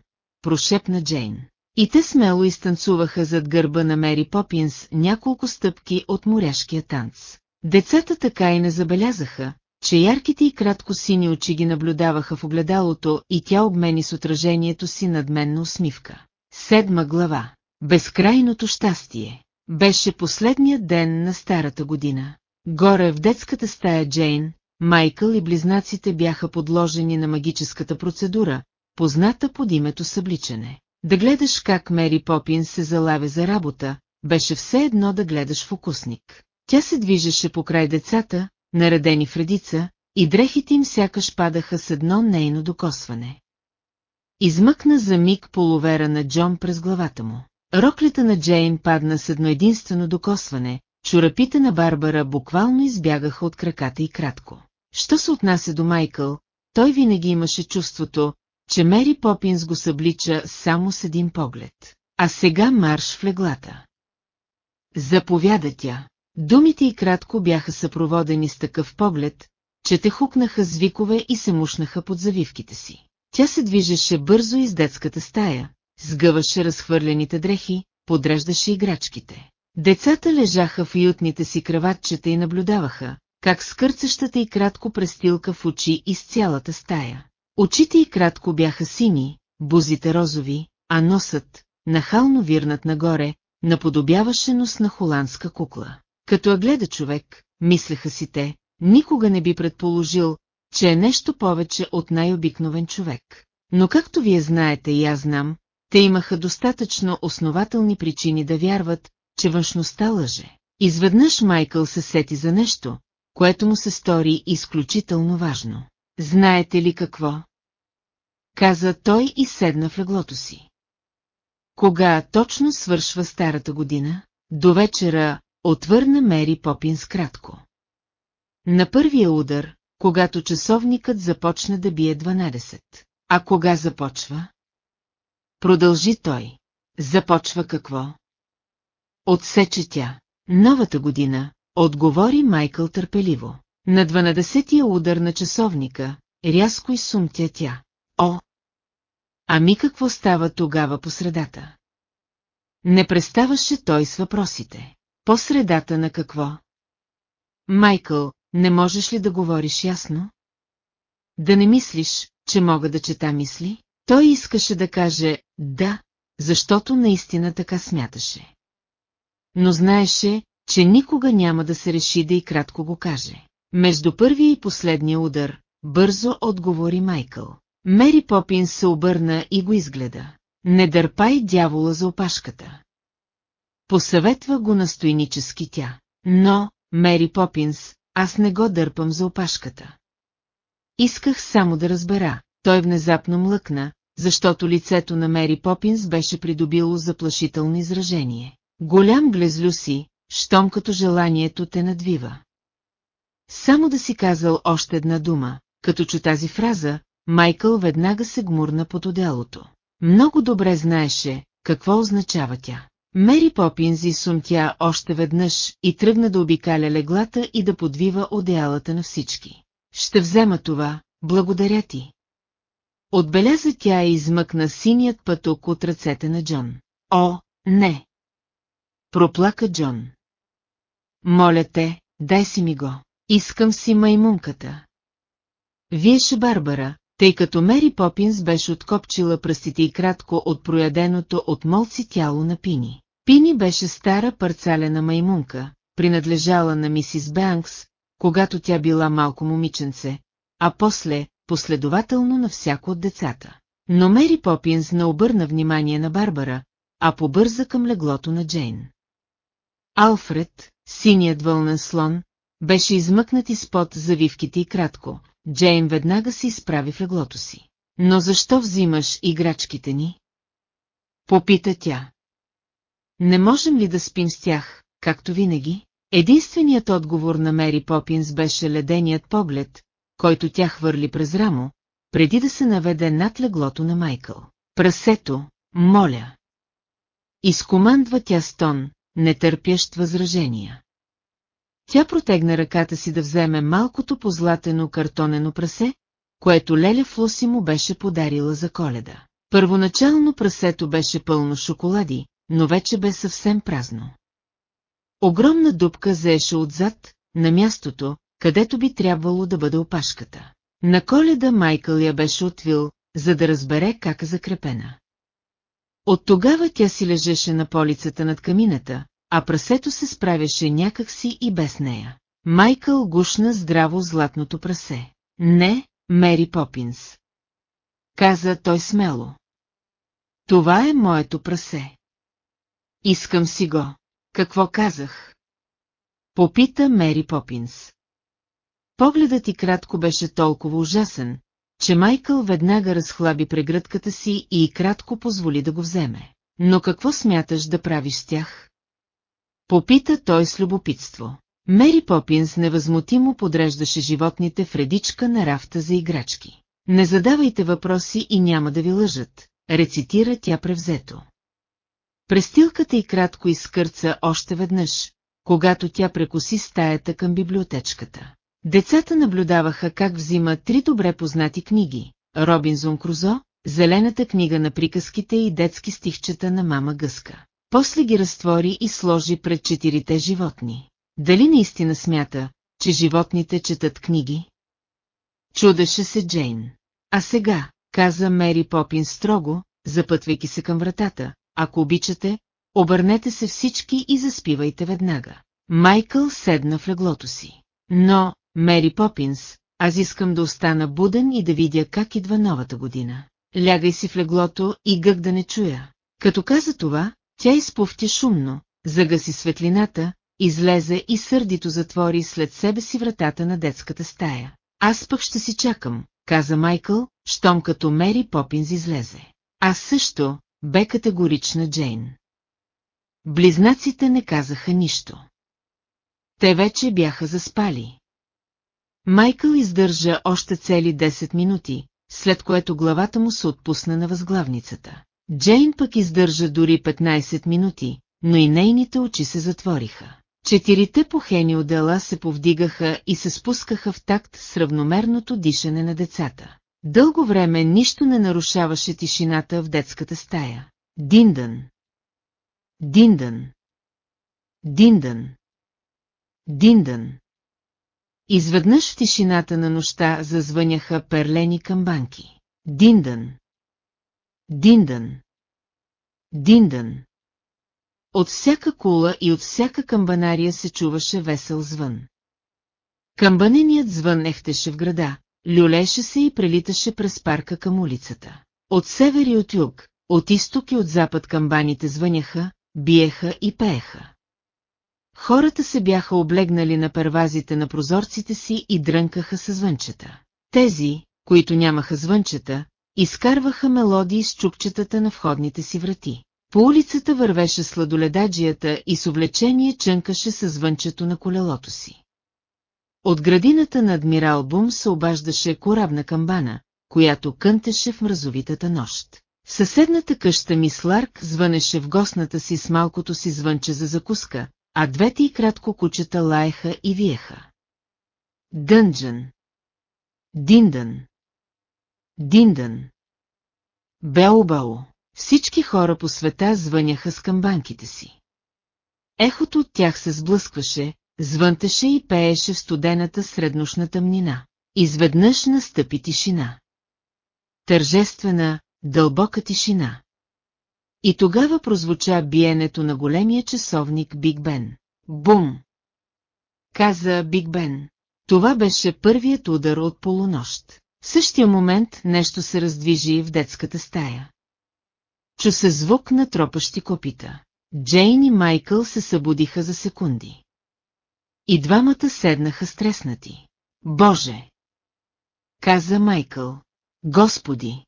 Прошепна Джейн. И те смело изтанцуваха зад гърба на Мери Попинс няколко стъпки от моряшкия танц. Децата така и не забелязаха, че ярките и кратко сини очи ги наблюдаваха в огледалото и тя обмени с отражението си надменна усмивка. Седма глава. Безкрайното щастие. Беше последният ден на старата година. Горе в детската стая Джейн, Майкъл и близнаците бяха подложени на магическата процедура, позната под името събличане. Да гледаш как Мери Попин се залавя за работа, беше все едно да гледаш фокусник. Тя се движеше по край децата, наредени в редица, и дрехите им сякаш падаха с едно нейно докосване. Измъкна за миг половера на Джон през главата му. Роклята на Джейн падна с едно единствено докосване, чорапите на Барбара буквално избягаха от краката и кратко. Що се отнася до Майкъл, той винаги имаше чувството, че Мери Попинс го съблича само с един поглед. А сега марш в леглата. Заповяда тя. Думите и кратко бяха съпроводени с такъв поглед, че те хукнаха звикове и се мушнаха под завивките си. Тя се движеше бързо из детската стая, сгъваше разхвърлените дрехи, подреждаше играчките. Децата лежаха в ютните си краватчета и наблюдаваха, как скърцащата и кратко престилка в очи из цялата стая. Очите и кратко бяха сини, бузите розови, а носът, нахално вирнат нагоре, наподобяваше нос на холандска кукла. Като я гледа човек, мислеха си те, никога не би предположил, че е нещо повече от най-обикновен човек. Но както вие знаете и аз знам, те имаха достатъчно основателни причини да вярват, че външността лъже. Изведнъж Майкъл се сети за нещо, което му се стори изключително важно. Знаете ли какво? Каза той и седна в леглото си. Кога точно свършва старата година? До вечера отвърна Мери Попинс кратко. На първия удар, когато часовникът започна да бие 12. А кога започва? Продължи той. Започва какво? Отсече тя. Новата година, отговори Майкъл търпеливо. На 12-тия удар на часовника, рязко изсумтя тя. О! Ами какво става тогава по средата? Не преставаше той с въпросите. По средата на какво? Майкъл, не можеш ли да говориш ясно? Да не мислиш, че мога да чета мисли? Той искаше да каже «да», защото наистина така смяташе. Но знаеше, че никога няма да се реши да и кратко го каже. Между първия и последния удар, бързо отговори Майкъл. Мери Попин се обърна и го изгледа. Не дърпай дявола за опашката. Посъветва го настойнически тя. Но, Мери Попинс, аз не го дърпам за опашката. Исках само да разбера, той внезапно млъкна, защото лицето на Мери Попинс беше придобило заплашително изражение. Голям глезлю си, щом като желанието те надвива. Само да си казал още една дума, като чу тази фраза, Майкъл веднага се гмурна под отделото. Много добре знаеше, какво означава тя. Мери Попинз изсумтя още веднъж и тръгна да обикаля леглата и да подвива одеялата на всички. Ще взема това, благодаря ти. Отбеляза тя и измъкна синият пъток от ръцете на Джон. О, не! Проплака Джон. Моля те, дай си ми го. Искам си маймунката. Виеше Барбара, тъй като Мери Попинс беше откопчила пръстите и кратко от прояденото от молци тяло на Пини. Пини беше стара парцалена маймунка, принадлежала на мисис Бенкс, когато тя била малко момиченце, а после, последователно на всяко от децата. Но Мери Попинс не обърна внимание на Барбара, а побърза към леглото на Джейн. Алфред, синият вълнен слон, беше измъкнат изпод завивките и кратко. Джейн веднага се изправи в леглото си. Но защо взимаш играчките ни? Попита тя. Не можем ли да спим с тях, както винаги? Единственият отговор на Мери Попинс беше леденият поглед, който тя хвърли през рамо, преди да се наведе над леглото на Майкъл. Прасето, моля. Изкомандва тя с тон, нетърпящ възражения. Тя протегна ръката си да вземе малкото позлатено картонено прасе, което Леля Флоси му беше подарила за коледа. Първоначално прасето беше пълно шоколади, но вече бе съвсем празно. Огромна дупка заеше отзад, на мястото, където би трябвало да бъде опашката. На коледа Майкъл я беше отвил, за да разбере как е закрепена. От тогава тя си лежеше на полицата над камината, а прасето се справяше някакси и без нея. Майкъл гушна здраво златното прасе. Не, Мери Попинс. Каза той смело. Това е моето прасе. Искам си го. Какво казах? Попита Мери Попинс. Погледът и кратко беше толкова ужасен, че Майкъл веднага разхлаби прегръдката си и кратко позволи да го вземе. Но какво смяташ да правиш с тях? Попита той с любопитство. Мери Попинс невъзмутимо подреждаше животните в редичка на рафта за играчки. Не задавайте въпроси и няма да ви лъжат, рецитира тя превзето. Престилката и кратко изкърца още веднъж, когато тя прекоси стаята към библиотечката. Децата наблюдаваха как взима три добре познати книги – Робинзон Крузо, Зелената книга на приказките и детски стихчета на мама Гъска. После ги разтвори и сложи пред четирите животни. Дали наистина смята, че животните четат книги? Чудеше се Джейн. А сега, каза Мери Попин строго, запътвайки се към вратата, ако обичате, обърнете се всички и заспивайте веднага. Майкъл седна в леглото си. Но, Мери Попинс, аз искам да остана буден и да видя как идва новата година. Лягай си в леглото и гък да не чуя. Като каза това, тя изпуфти шумно, загаси светлината, излезе и сърдито затвори след себе си вратата на детската стая. Аз пък ще си чакам, каза Майкъл, щом като Мери Попинс излезе. Аз също, бе категорична Джейн. Близнаците не казаха нищо. Те вече бяха заспали. Майкъл издържа още цели 10 минути, след което главата му се отпусна на възглавницата. Джейн пък издържа дори 15 минути, но и нейните очи се затвориха. Четирите похени отдела се повдигаха и се спускаха в такт с равномерното дишане на децата. Дълго време нищо не нарушаваше тишината в детската стая. Диндън. Диндън. Диндън. Диндън. Изведнъж в тишината на нощта зазвъняха перлени камбанки. Диндън. Диндън. Диндън. От всяка кула и от всяка камбанария се чуваше весел звън. Камбаненият звън ехтеше в града, люлеше се и прелиташе през парка към улицата. От север и от юг, от изток и от запад камбаните звъняха, биеха и пееха. Хората се бяха облегнали на первазите на прозорците си и дрънкаха с звънчета. Тези, които нямаха звънчета, изкарваха мелодии с чупчетата на входните си врати. По улицата вървеше сладоледаджията и с увлечение чънкаше с звънчето на колелото си. От градината на адмирал Бум се обаждаше корабна камбана, която кънтеше в мразовитата нощ. В съседната къща мис Ларк звънеше в гостната си с малкото си звънче за закуска, а двете и кратко кучета лаеха и виеха. Дънджън. Диндън. Диндън. Бео-бао. Всички хора по света звъняха с камбанките си. Ехото от тях се сблъскваше, звънтеше и пееше в студената среднощна тъмнина. Изведнъж настъпи тишина. Тържествена, дълбока тишина. И тогава прозвуча биенето на големия часовник Биг Бен. Бум! Каза Биг Бен. Това беше първият удар от полунощ. В същия момент нещо се раздвижи в детската стая. Чу се звук на тропащи копита. Джейн и Майкъл се събудиха за секунди. И двамата седнаха стреснати. Боже! Каза Майкъл. Господи!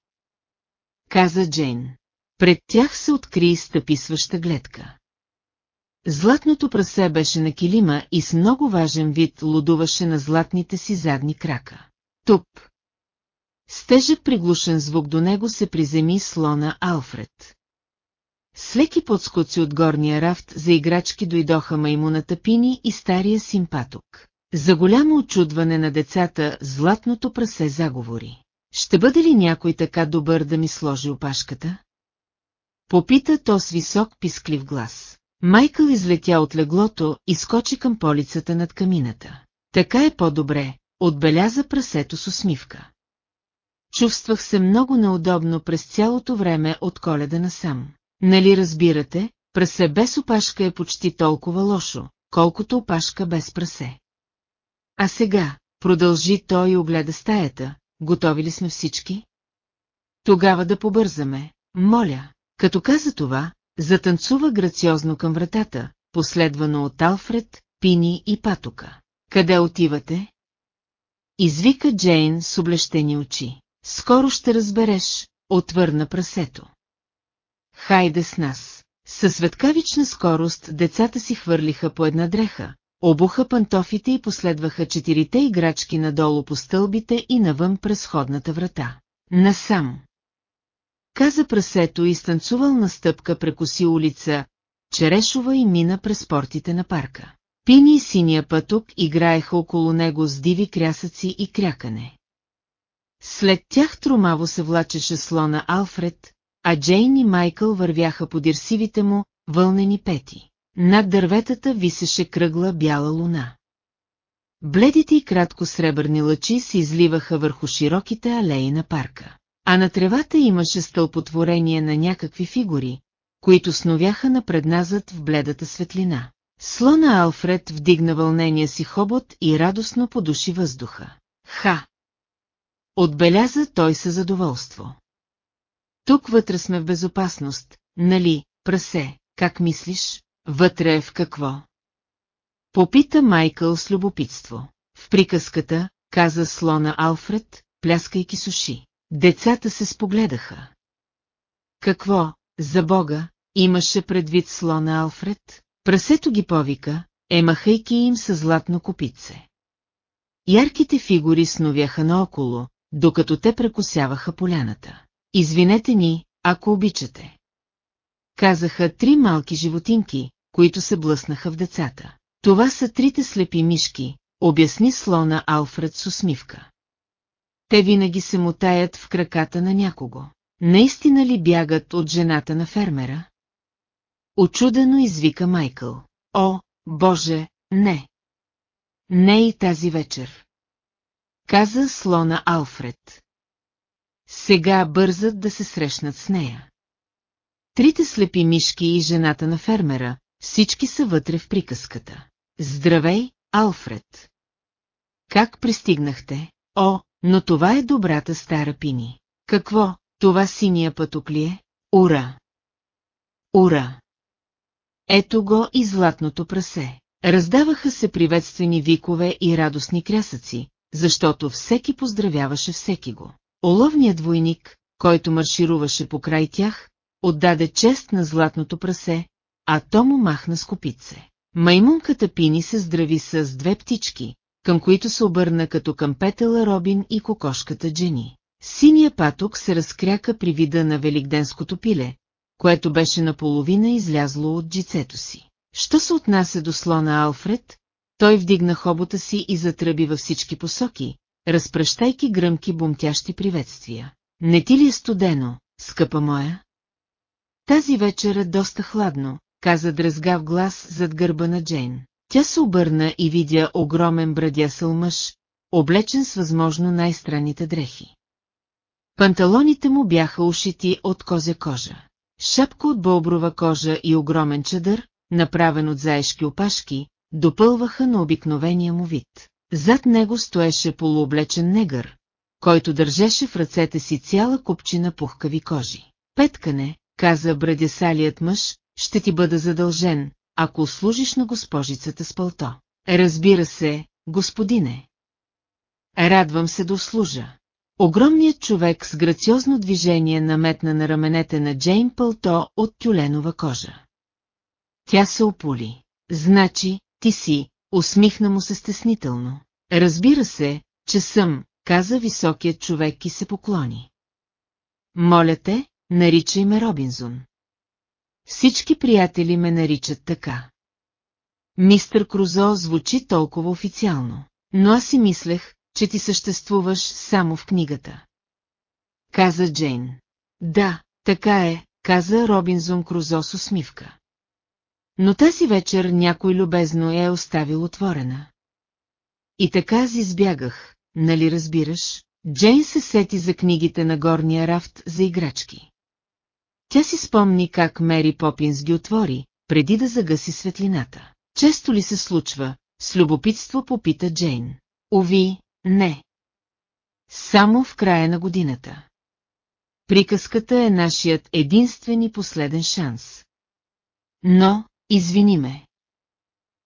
Каза Джейн. Пред тях се откри стъписваща гледка. Златното прасе беше на килима и с много важен вид лудуваше на златните си задни крака. Туп! С приглушен звук до него се приземи слона Алфред. С леки подскоци от горния рафт за играчки дойдоха маймуната Пини и стария симпаток. За голямо очудване на децата, златното прасе заговори. Ще бъде ли някой така добър да ми сложи опашката? Попита то с висок писклив глас. Майкъл излетя от леглото и скочи към полицата над камината. Така е по-добре, отбеляза прасето с усмивка. Чувствах се много неудобно през цялото време от коледа насам. Нали разбирате, прасе без опашка е почти толкова лошо, колкото опашка без прасе. А сега, продължи той и огледа стаята, готови ли сме всички? Тогава да побързаме, моля. Като каза това, затанцува грациозно към вратата, последвано от Алфред, Пини и Патока. Къде отивате? Извика Джейн с облещени очи. Скоро ще разбереш, отвърна прасето. Хайде с нас. Със светкавична скорост децата си хвърлиха по една дреха, обуха пантофите и последваха четирите играчки надолу по стълбите и навън през ходната врата. Насам. Каза прасето и станцувал на стъпка прекоси улица, Черешова и мина през портите на парка. Пини и синия пътук играеха около него с диви крясъци и крякане. След тях тромаво се влачеше слона Алфред, а Джейн и Майкъл вървяха по дирсивите му, вълнени пети. Над дърветата висеше кръгла бяла луна. Бледите и кратко сребърни лъчи се изливаха върху широките алеи на парка. А на тревата имаше стълпотворение на някакви фигури, които сновяха напредназад в бледата светлина. Слона Алфред вдигна вълнения си хобот и радостно подуши въздуха. Ха! Отбеляза той със задоволство. Тук вътре сме в безопасност, нали, прасе, как мислиш? Вътре в какво? Попита Майкъл с любопитство. В приказката, каза слона Алфред, пляскайки суши. Децата се спогледаха. Какво, за бога, имаше предвид слона Алфред? Прасето ги повика, емахайки им със златно копице. Ярките фигури сновяха наоколо, докато те прекусяваха поляната. Извинете ни, ако обичате. Казаха три малки животинки, които се блъснаха в децата. Това са трите слепи мишки, обясни слона Алфред с усмивка. Те винаги се мутаят в краката на някого. Наистина ли бягат от жената на фермера? Очудено извика Майкъл. О, Боже, не! Не и тази вечер. Каза слона Алфред. Сега бързат да се срещнат с нея. Трите слепи мишки и жената на фермера, всички са вътре в приказката. Здравей, Алфред! Как пристигнахте? О, но това е добрата стара Пини. Какво, това синия пъток ли е? Ура! Ура! Ето го и златното прасе. Раздаваха се приветствени викове и радостни крясъци, защото всеки поздравяваше всеки го. Оловният войник, който маршируваше по край тях, отдаде чест на златното прасе, а то му махна с копице. Маймунката Пини се здрави с две птички, към които се обърна като към петела Робин и кокошката Джени. Синия паток се разкряка при вида на великденското пиле, което беше наполовина излязло от джицето си. Що се отнася до слона Алфред, той вдигна хобота си и затръби във всички посоки, разпръщайки гръмки бумтящи приветствия. Не ти ли е студено, скъпа моя? Тази вечер е доста хладно, каза дръзгав глас зад гърба на Джейн. Тя се обърна и видя огромен брадясъл мъж, облечен с възможно най-странните дрехи. Панталоните му бяха ушити от козя кожа. Шапка от бълброва кожа и огромен чадър, направен от заешки опашки, допълваха на обикновения му вид. Зад него стоеше полуоблечен негър, който държеше в ръцете си цяла купчина пухкави кожи. Петкане, каза брадясалият мъж, ще ти бъда задължен, ако служиш на госпожицата с пълто. Разбира се, господине. Радвам се да услужа. Огромният човек с грациозно движение наметна на раменете на Джейн пълто от тюленова кожа. Тя се опули. Значи, ти си, усмихна му се стеснително. Разбира се, че съм, каза високият човек и се поклони. Моля те, наричай ме Робинзон. Всички приятели ме наричат така. Мистър Крузо звучи толкова официално, но аз си мислех, че ти съществуваш само в книгата. Каза Джейн. Да, така е, каза Робинзон Крузо с усмивка. Но тази вечер някой любезно е оставил отворена. И така аз избягах, нали разбираш? Джейн се сети за книгите на горния рафт за играчки. Тя си спомни как Мери Попинс ги отвори, преди да загаси светлината. Често ли се случва, с любопитство попита Джейн. Ови, не. Само в края на годината. Приказката е нашият единствен и последен шанс. Но, извини ме.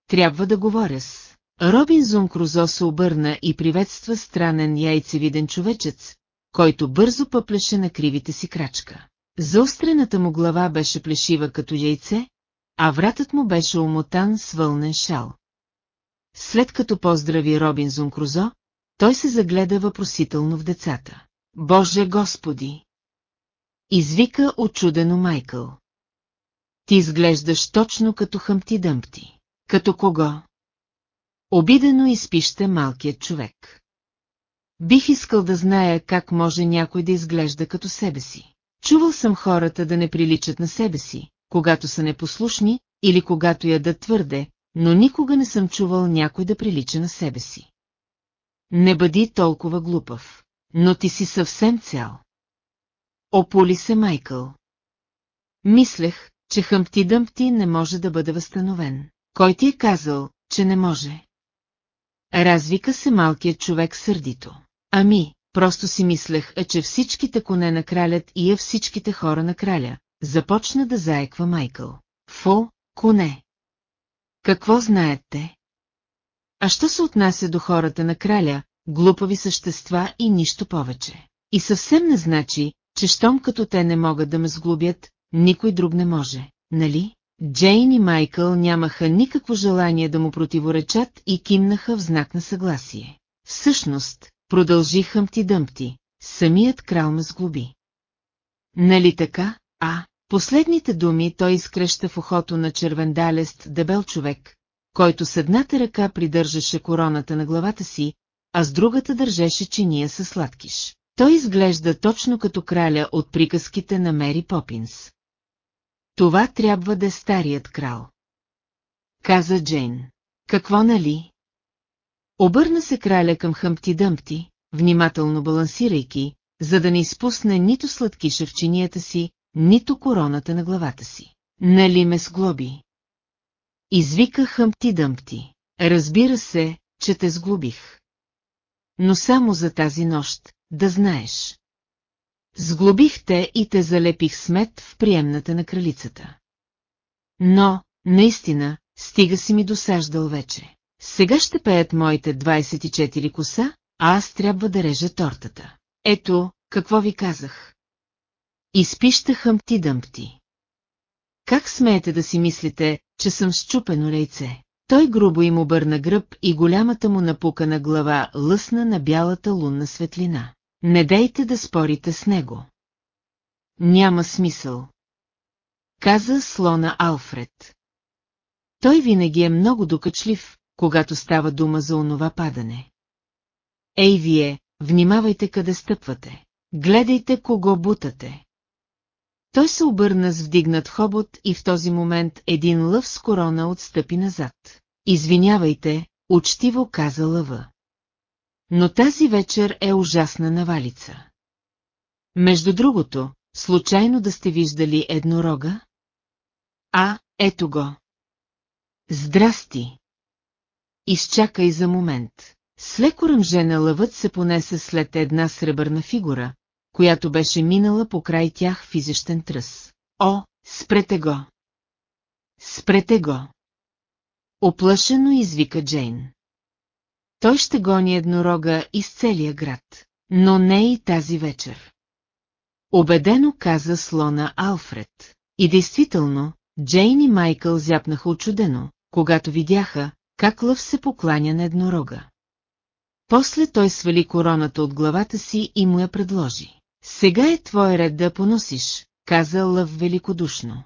Трябва да говоря с... Робинзон Крузо се обърна и приветства странен яйцевиден човечец, който бързо пъплеше на кривите си крачка. Заострената му глава беше плешива като яйце, а вратът му беше умотан с вълнен шал. След като поздрави Робинзон Крузо, той се загледа въпросително в децата. Боже Господи! Извика очудено Майкъл. Ти изглеждаш точно като хъмти дъмпти. Като кого? Обидено изпища малкият човек. Бих искал да зная как може някой да изглежда като себе си. Чувал съм хората да не приличат на себе си, когато са непослушни или когато ядат твърде, но никога не съм чувал някой да прилича на себе си. Не бъди толкова глупав, но ти си съвсем цял. Ополи се Майкъл. Мислех, че Хъмти Дъмпти не може да бъде възстановен. Кой ти е казал, че не може? Развика се малкият човек сърдито. Ами, просто си мислех, че всичките коне на кралят и е всичките хора на краля. Започна да заеква Майкъл. Фо, коне. Какво знаете? А що се отнася до хората на краля, глупави същества и нищо повече. И съвсем не значи, че щом като те не могат да ме сглобят, никой друг не може, нали? Джейн и Майкъл нямаха никакво желание да му противоречат и кимнаха в знак на съгласие. Всъщност, продължи Хъмти Дъмпти, самият крал ме сглоби. Нали така, а? Последните думи той изкреща в ухото на червендалест дебел човек, който с едната ръка придържаше короната на главата си, а с другата държеше чиния със сладкиш. Той изглежда точно като краля от приказките на Мери Попинс. Това трябва да е старият крал. Каза Джейн. Какво нали? Обърна се краля към Хъмти Дъмпти, внимателно балансирайки, за да не изпусне нито сладкиша в чинията си, нито короната на главата си. Нали ме сглоби? Извика Хъмти Дъмпти. Разбира се, че те сглобих. Но само за тази нощ, да знаеш. Сглобих те и те залепих смет в приемната на кралицата. Но, наистина, стига си ми досаждал вече. Сега ще пеят моите 24 коса, а аз трябва да режа тортата. Ето, какво ви казах. Изпища хъмти дъмпти. Как смеете да си мислите, че съм щупено лейце? Той грубо им обърна гръб и голямата му напукана глава лъсна на бялата лунна светлина. Не дейте да спорите с него. Няма смисъл. Каза слона Алфред. Той винаги е много докачлив, когато става дума за онова падане. Ей вие, внимавайте къде стъпвате. Гледайте кого бутате. Той се обърна с вдигнат хобот и в този момент един лъв с корона отстъпи назад. Извинявайте, учтиво каза лъва. Но тази вечер е ужасна навалица. Между другото, случайно да сте виждали еднорога? А, ето го. Здрасти. Изчакай за момент. С леко ръмжена лъвът се понесе след една сребърна фигура, която беше минала по край тях в изящен тръс. О, спрете го! Спрете го! Оплашено извика Джейн. Той ще гони еднорога из целия град, но не и тази вечер. Обедено каза слона Алфред. И действително, Джейн и Майкъл зяпнаха очудено, когато видяха, как лъв се покланя на еднорога. После той свали короната от главата си и му я предложи. Сега е твой ред да поносиш, каза лъв великодушно.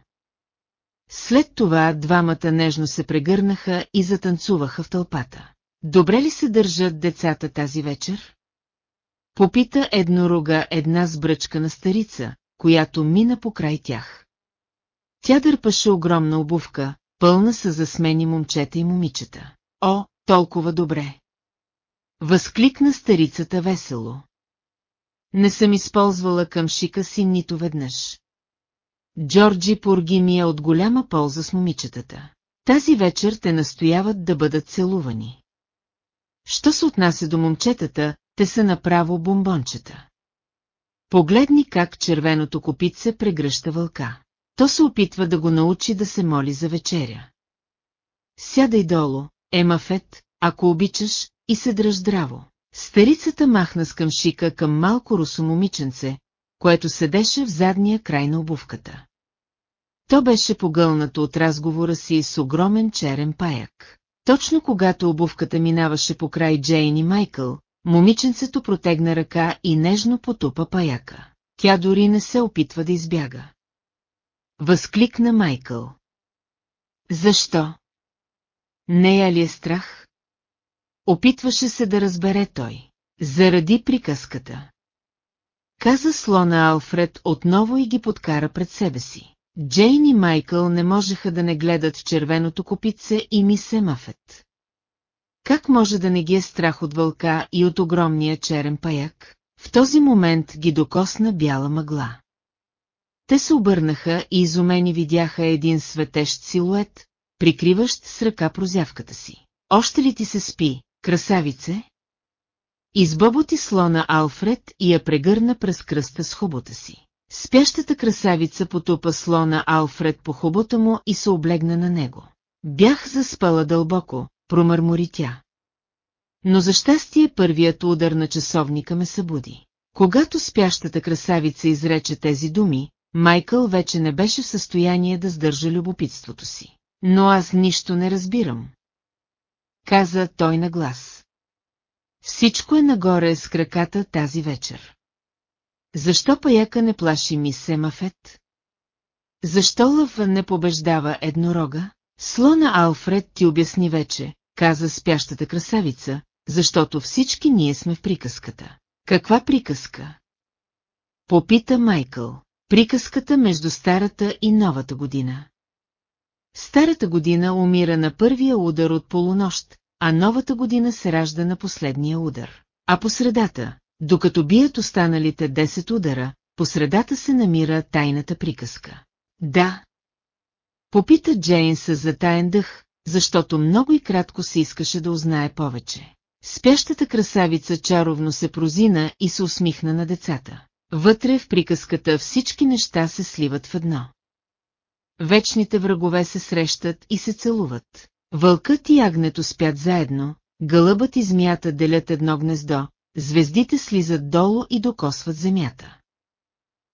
След това двамата нежно се прегърнаха и затанцуваха в тълпата. Добре ли се държат децата тази вечер? Попита еднорога една сбръчка на старица, която мина покрай тях. Тя дърпаше огромна обувка, пълна с засмени момчета и момичета. О, толкова добре! Възкликна старицата весело. Не съм използвала към шика си нито веднъж. Джорджи Порги ми е от голяма полза с момичетата. Тази вечер те настояват да бъдат целувани. Що се отнася до момчетата, те са направо бомбончета. Погледни как червеното копитце прегръща вълка. То се опитва да го научи да се моли за вечеря. Сядай долу, Емафет, ако обичаш, и се дръж здраво. Старицата махна с къмшика към малко русо момиченце, което седеше в задния край на обувката. То беше погълнато от разговора си с огромен черен паяк. Точно когато обувката минаваше по край Джейн и Майкъл, момиченцето протегна ръка и нежно потупа паяка. Тя дори не се опитва да избяга. Възкликна Майкъл. Защо? Нея ли е страх? Опитваше се да разбере той. Заради приказката. Каза слона Алфред отново и ги подкара пред себе си. Джейн и Майкъл не можеха да не гледат червеното копитце и мисе Мафет. Как може да не ги е страх от вълка и от огромния черен паяк? В този момент ги докосна бяла мъгла. Те се обърнаха и изумени видяха един светещ силует, прикриващ с ръка прозявката си. Още ли ти се спи, красавице? Избоботи слона Алфред и я прегърна през кръста с хубота си. Спящата красавица потупа слона Алфред по хубота му и се облегна на него. Бях заспала дълбоко, промърмори тя. Но за щастие първият удар на часовника ме събуди. Когато спящата красавица изрече тези думи, Майкъл вече не беше в състояние да сдържа любопитството си. Но аз нищо не разбирам. Каза той на глас. Всичко е нагоре с краката тази вечер. Защо паяка не плаши мис Семафет? Защо лъв не побеждава еднорога? Слона Алфред ти обясни вече, каза спящата красавица, защото всички ние сме в приказката. Каква приказка? Попита Майкъл. Приказката между старата и новата година. Старата година умира на първия удар от полунощ, а новата година се ражда на последния удар. А по средата, докато бият останалите 10 удара, по средата се намира тайната приказка. Да. Попита Джейн с затаен дъх, защото много и кратко се искаше да узнае повече. Спящата красавица чаровно се прозина и се усмихна на децата. Вътре в приказката всички неща се сливат в едно. Вечните врагове се срещат и се целуват. Вълкът и агнето спят заедно, гълъбът и змията делят едно гнездо, звездите слизат долу и докосват земята.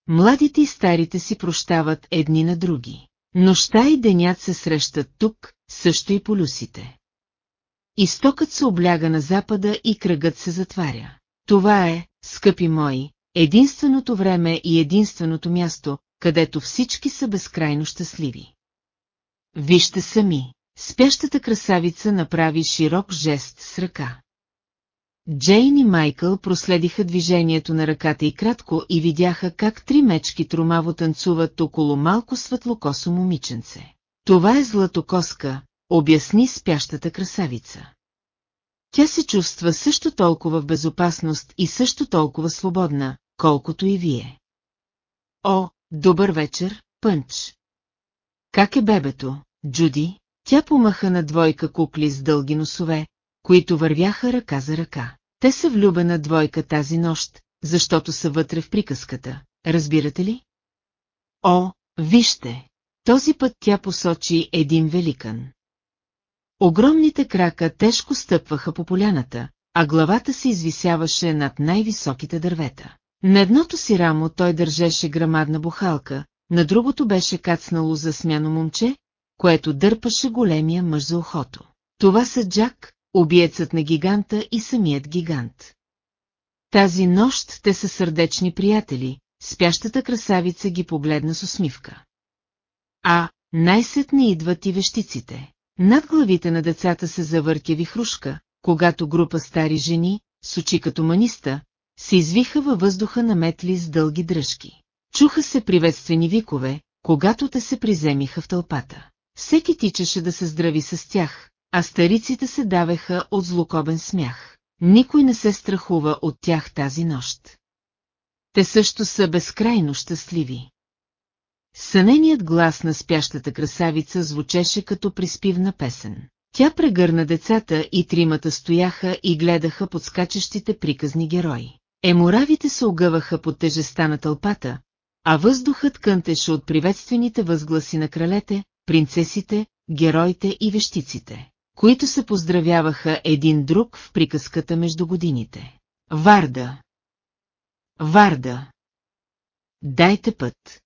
Младите и старите си прощават едни на други. Нощта и денят се срещат тук, също и полюсите. Изтокът се обляга на запада и кръгът се затваря. Това е, скъпи мои, единственото време и единственото място, където всички са безкрайно щастливи. Вижте сами, спящата красавица направи широк жест с ръка. Джейн и Майкъл проследиха движението на ръката и кратко и видяха как три мечки тромаво танцуват около малко светлокосо момиченце. Това е златокоска, обясни спящата красавица. Тя се чувства също толкова в безопасност и също толкова свободна, колкото и вие. О, добър вечер, Пънч. Как е бебето, Джуди? Тя помаха на двойка кукли с дълги носове, които вървяха ръка за ръка. Те са влюбена двойка тази нощ, защото са вътре в приказката, разбирате ли? О, вижте! Този път тя посочи един великан. Огромните крака тежко стъпваха по поляната, а главата се извисяваше над най-високите дървета. На едното си рамо той държеше грамадна бухалка, на другото беше кацнало засмяно момче, което дърпаше големия мъж за ухото. Това са Джак, убиецът на гиганта и самият гигант. Тази нощ те са сърдечни приятели, спящата красавица ги погледна с усмивка. А, най-сетне идват и вещиците. Над главите на децата се завъртя вихрушка, когато група стари жени, с очи като маниста, се извиха във въздуха на метли с дълги дръжки. Чуха се приветствени викове, когато те се приземиха в тълпата. Всеки тичаше да се здрави с тях, а стариците се давеха от злокобен смях. Никой не се страхува от тях тази нощ. Те също са безкрайно щастливи. Съненият глас на спящата красавица звучеше като приспивна песен. Тя прегърна децата и тримата стояха и гледаха подскачащите приказни герои. Еморавите се огъваха под тежеста на тълпата, а въздухът кънтеше от приветствените възгласи на кралете, принцесите, героите и вещиците, които се поздравяваха един друг в приказката между годините. Варда! Варда! Дайте път!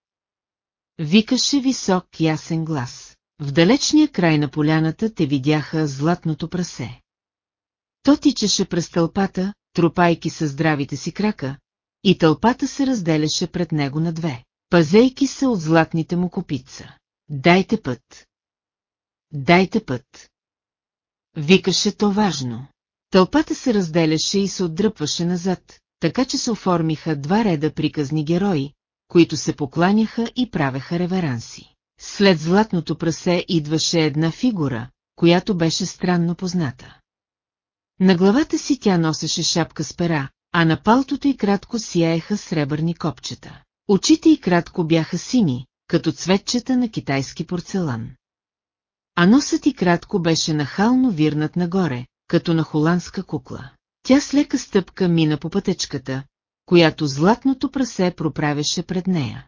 Викаше висок ясен глас. В далечния край на поляната те видяха златното прасе. То тичаше през тълпата, тропайки със здравите си крака, и тълпата се разделяше пред него на две, пазейки се от златните му копица. Дайте път! Дайте път! Викаше то важно. Тълпата се разделяше и се отдръпваше назад, така че се оформиха два реда приказни герои, които се покланяха и правеха реверанси. След златното прасе идваше една фигура, която беше странно позната. На главата си тя носеше шапка с пера, а на палтото й кратко сияеха сребърни копчета. Очите й кратко бяха сини, като цветчета на китайски порцелан. А носът и кратко беше нахално вирнат нагоре, като на холандска кукла. Тя с лека стъпка мина по пътечката, която златното прасе проправяше пред нея.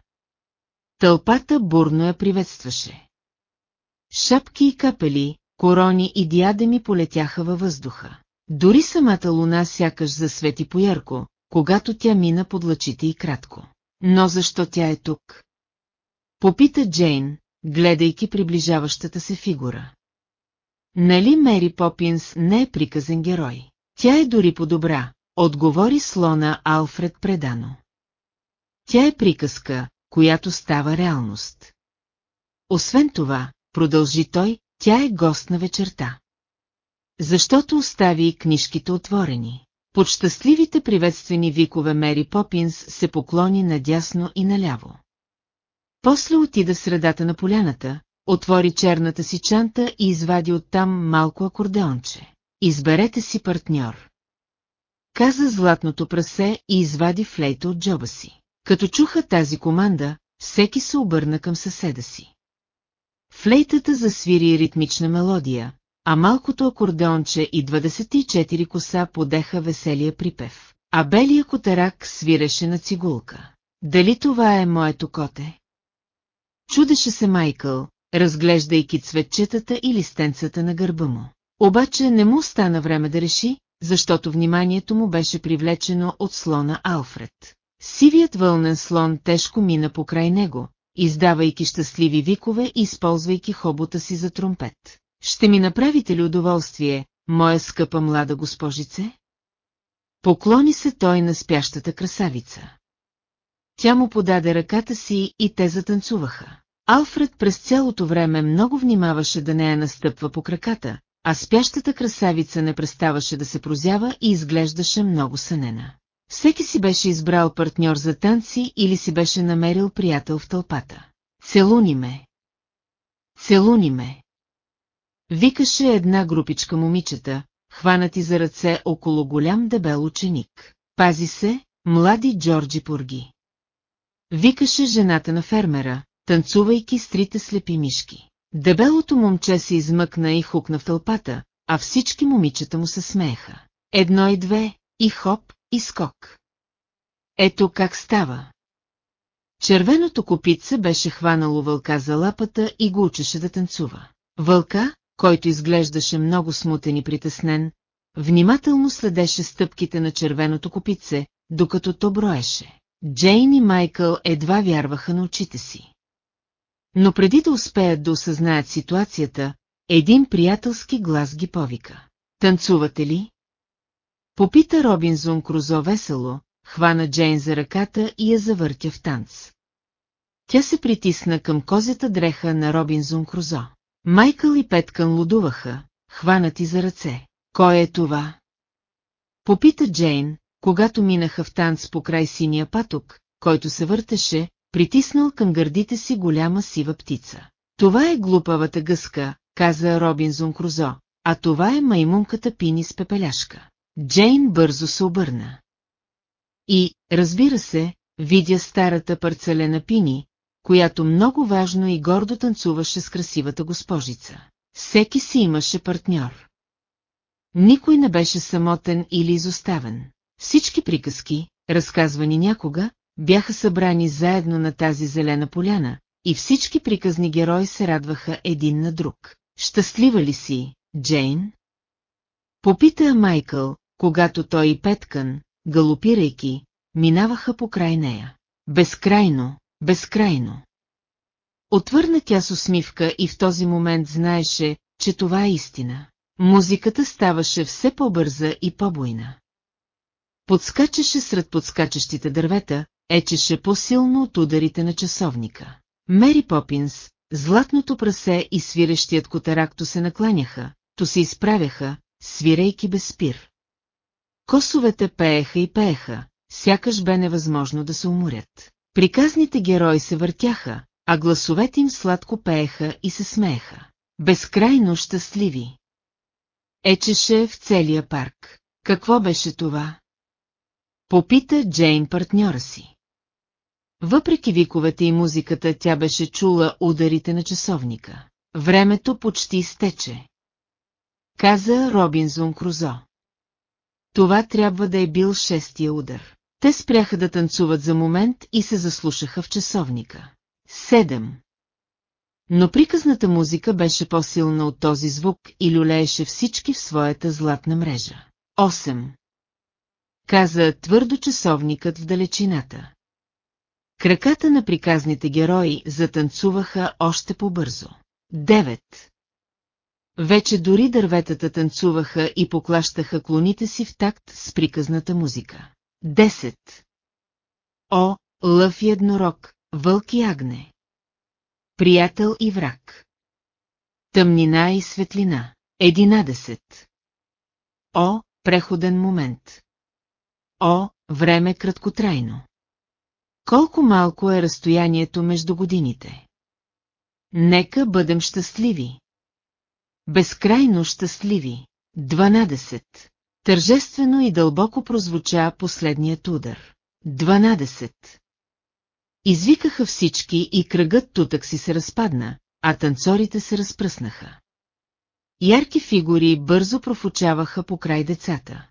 Тълпата бурно я приветстваше. Шапки и капели, корони и диадеми полетяха във въздуха. Дори самата луна сякаш засвети поярко, когато тя мина под лъчите и кратко. Но защо тя е тук? Попита Джейн, гледайки приближаващата се фигура. Нали Мери Попинс не е приказен герой? Тя е дори по-добра, отговори слона Алфред предано. Тя е приказка, която става реалност. Освен това, продължи той, тя е гост на вечерта. Защото остави книжките отворени. Под щастливите приветствени викове Мери Попинс се поклони надясно и наляво. После отида в средата на поляната, отвори черната си чанта и извади оттам малко акордеонче. Изберете си партньор. Каза златното прасе и извади флейта от джоба си. Като чуха тази команда, всеки се обърна към съседа си. Флейтата засвири ритмична мелодия, а малкото акордеонче и 24 коса подеха веселия припев. А белия котарак свиреше на цигулка. Дали това е моето коте? Чудеше се Майкъл, разглеждайки цветчетата и листенцата на гърба му. Обаче не му стана време да реши, защото вниманието му беше привлечено от слона Алфред. Сивият вълнен слон тежко мина покрай него, издавайки щастливи викове и използвайки хобота си за тромпет. Ще ми направите ли удоволствие, моя скъпа млада госпожице? Поклони се той на спящата красавица. Тя му подаде ръката си и те затанцуваха. Алфред през цялото време много внимаваше да не я настъпва по краката, а спящата красавица не преставаше да се прозява и изглеждаше много сънена. Всеки си беше избрал партньор за танци или си беше намерил приятел в тълпата. Целуни ме! Целуни ме! Викаше една групичка момичета, хванати за ръце около голям дебел ученик. Пази се, млади Джорджи Пурги. Викаше жената на фермера, танцувайки с трите слепи мишки. Дебелото момче се измъкна и хукна в тълпата, а всички момичета му се смееха. Едно и две, и хоп, и скок. Ето как става. Червеното копитце беше хванало вълка за лапата и го учеше да танцува. Вълка, който изглеждаше много смутен и притеснен, внимателно следеше стъпките на червеното копитце, докато то броеше. Джейн и Майкъл едва вярваха на очите си. Но преди да успеят да осъзнаят ситуацията, един приятелски глас ги повика. Танцувате ли? Попита Робинзон Крузо весело, хвана Джейн за ръката и я завъртя в танц. Тя се притисна към козята дреха на Робинзон Крузо. Майкъл и Петкън лудуваха, хванати за ръце. Кой е това? Попита Джейн, когато минаха в танц по край синия паток, който се въртеше, притиснал към гърдите си голяма сива птица. Това е глупавата гъска, каза Робинзон Крузо, а това е маймунката Пини с пепеляшка. Джейн бързо се обърна. И, разбира се, видя старата парцелена Пини, която много важно и гордо танцуваше с красивата госпожица. Всеки си имаше партньор. Никой не беше самотен или изоставен. Всички приказки, разказвани някога, бяха събрани заедно на тази зелена поляна, и всички приказни герои се радваха един на друг. Щастлива ли си, Джейн? Попита Майкъл, когато той и Петкън, галопирайки, минаваха по край нея. Безкрайно, безкрайно. Отвърна тя с усмивка и в този момент знаеше, че това е истина. Музиката ставаше все по-бърза и по-буйна. Подскачаше сред подскачащите дървета, ечеше по-силно от ударите на часовника. Мери Попинс, златното прасе и свирещият котаракто се накланяха, то се изправяха, свирейки без спир. Косовете пееха и пееха, сякаш бе невъзможно да се уморят. Приказните герои се въртяха, а гласовете им сладко пееха и се смееха. Безкрайно щастливи. Ечеше в целия парк. Какво беше това? Попита Джейн партньора си. Въпреки виковете и музиката, тя беше чула ударите на часовника. Времето почти изтече. Каза Робинзон Крузо. Това трябва да е бил шестия удар. Те спряха да танцуват за момент и се заслушаха в часовника. Седем. Но приказната музика беше по-силна от този звук и люлееше всички в своята златна мрежа. Осем. Каза твърдо часовникът в далечината. Краката на приказните герои затанцуваха още по-бързо. Девет. Вече дори дърветата танцуваха и поклащаха клоните си в такт с приказната музика. Десет. О, лъв и еднорог, вълк и агне. Приятел и враг. Тъмнина и светлина. Единадесет. О, преходен момент. О, време краткотрайно. Колко малко е разстоянието между годините. Нека бъдем щастливи. Безкрайно щастливи. 12. Тържествено и дълбоко прозвуча последният удар. 12. Извикаха всички и кръгът тутък си се разпадна, а танцорите се разпръснаха. Ярки фигури бързо профучаваха по край децата.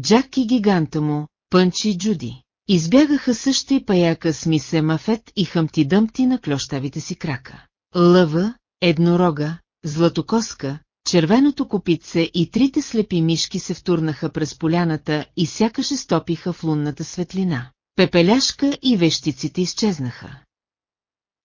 Джак и гиганта му, Пънчи и Джуди, избягаха също и паяка с мисе Мафет и хъмти дъмти на клющавите си крака. Лъва, еднорога, златокоска, червеното копитце и трите слепи мишки се втурнаха през поляната и сякаше стопиха в лунната светлина. Пепеляшка и вещиците изчезнаха.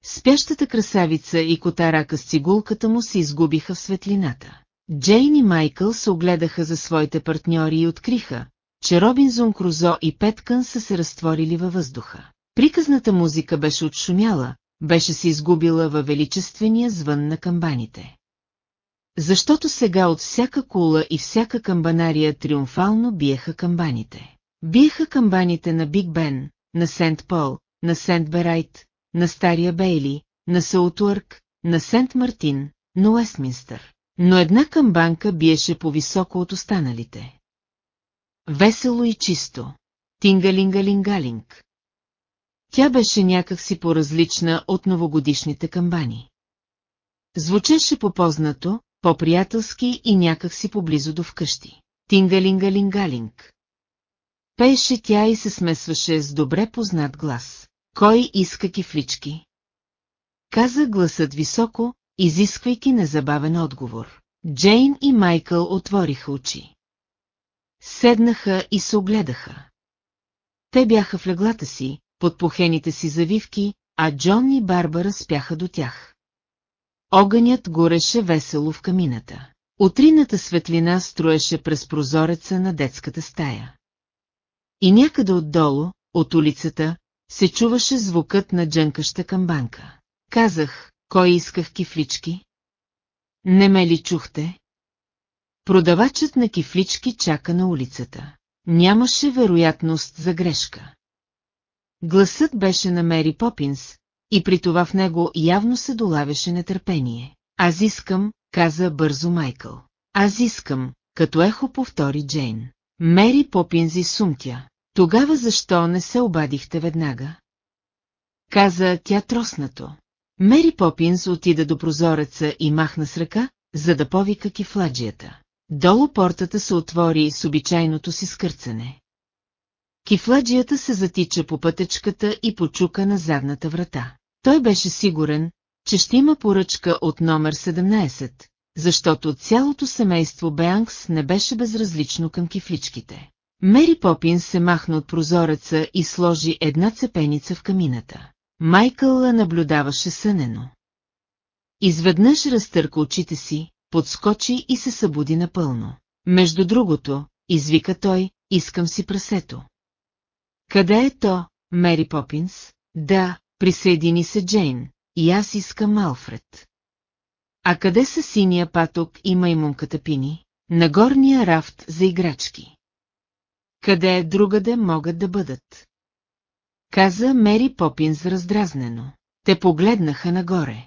Спящата красавица и котарака с цигулката му се изгубиха в светлината. Джейн и Майкъл се огледаха за своите партньори и откриха, че Робинзон Крузо и Петкън са се разтворили във въздуха. Приказната музика беше отшумяла, беше се изгубила във величествения звън на камбаните. Защото сега от всяка кула и всяка камбанария триумфално биеха камбаните. Биеха камбаните на Биг Бен, на Сент Пол, на Сент Берайт, на Стария Бейли, на Саутуърк, на Сент Мартин, на Уестминстър. Но една камбанка биеше по-високо от останалите. Весело и чисто. Тингалингалингалинг. Тя беше някакси по-различна от новогодишните камбани. Звучеше по-познато, по-приятелски и някакси поблизо до вкъщи. Тингалингалингалинг. Пееше тя и се смесваше с добре познат глас. Кой иска кифлички? Каза гласът високо, изисквайки незабавен отговор. Джейн и Майкъл отвориха очи. Седнаха и се огледаха. Те бяха в леглата си, под похените си завивки, а Джон и Барбара спяха до тях. Огънят гореше весело в камината. Утрината светлина строеше през прозореца на детската стая. И някъде отдолу, от улицата, се чуваше звукът на джънкаща камбанка. Казах, кой исках кифлички? Не ме ли чухте? Продавачът на кифлички чака на улицата. Нямаше вероятност за грешка. Гласът беше на Мери Попинс, и при това в него явно се долавяше нетърпение. Аз искам, каза бързо Майкъл. Аз искам, като ехо повтори Джейн. Мери Попинс сумтя. Тогава защо не се обадихте веднага? Каза тя троснато. Мери Попинс отида до прозореца и махна с ръка, за да повика кифладжията. Долу портата се отвори с обичайното си скърцане. Кифладжията се затича по пътечката и почука на задната врата. Той беше сигурен, че ще има поръчка от номер 17, защото цялото семейство Беанкс не беше безразлично към кифличките. Мери Попин се махна от прозореца и сложи една цепеница в камината. Майкъл наблюдаваше сънено. Изведнъж разтърка очите си, подскочи и се събуди напълно. Между другото, извика той, искам си прасето. Къде е то, Мери Попинс? Да, присъедини се Джейн, и аз искам Алфред. А къде са синия паток и маймунката Пини? На горния рафт за играчки. Къде другаде могат да бъдат? Каза Мери Попинс раздразнено. Те погледнаха нагоре.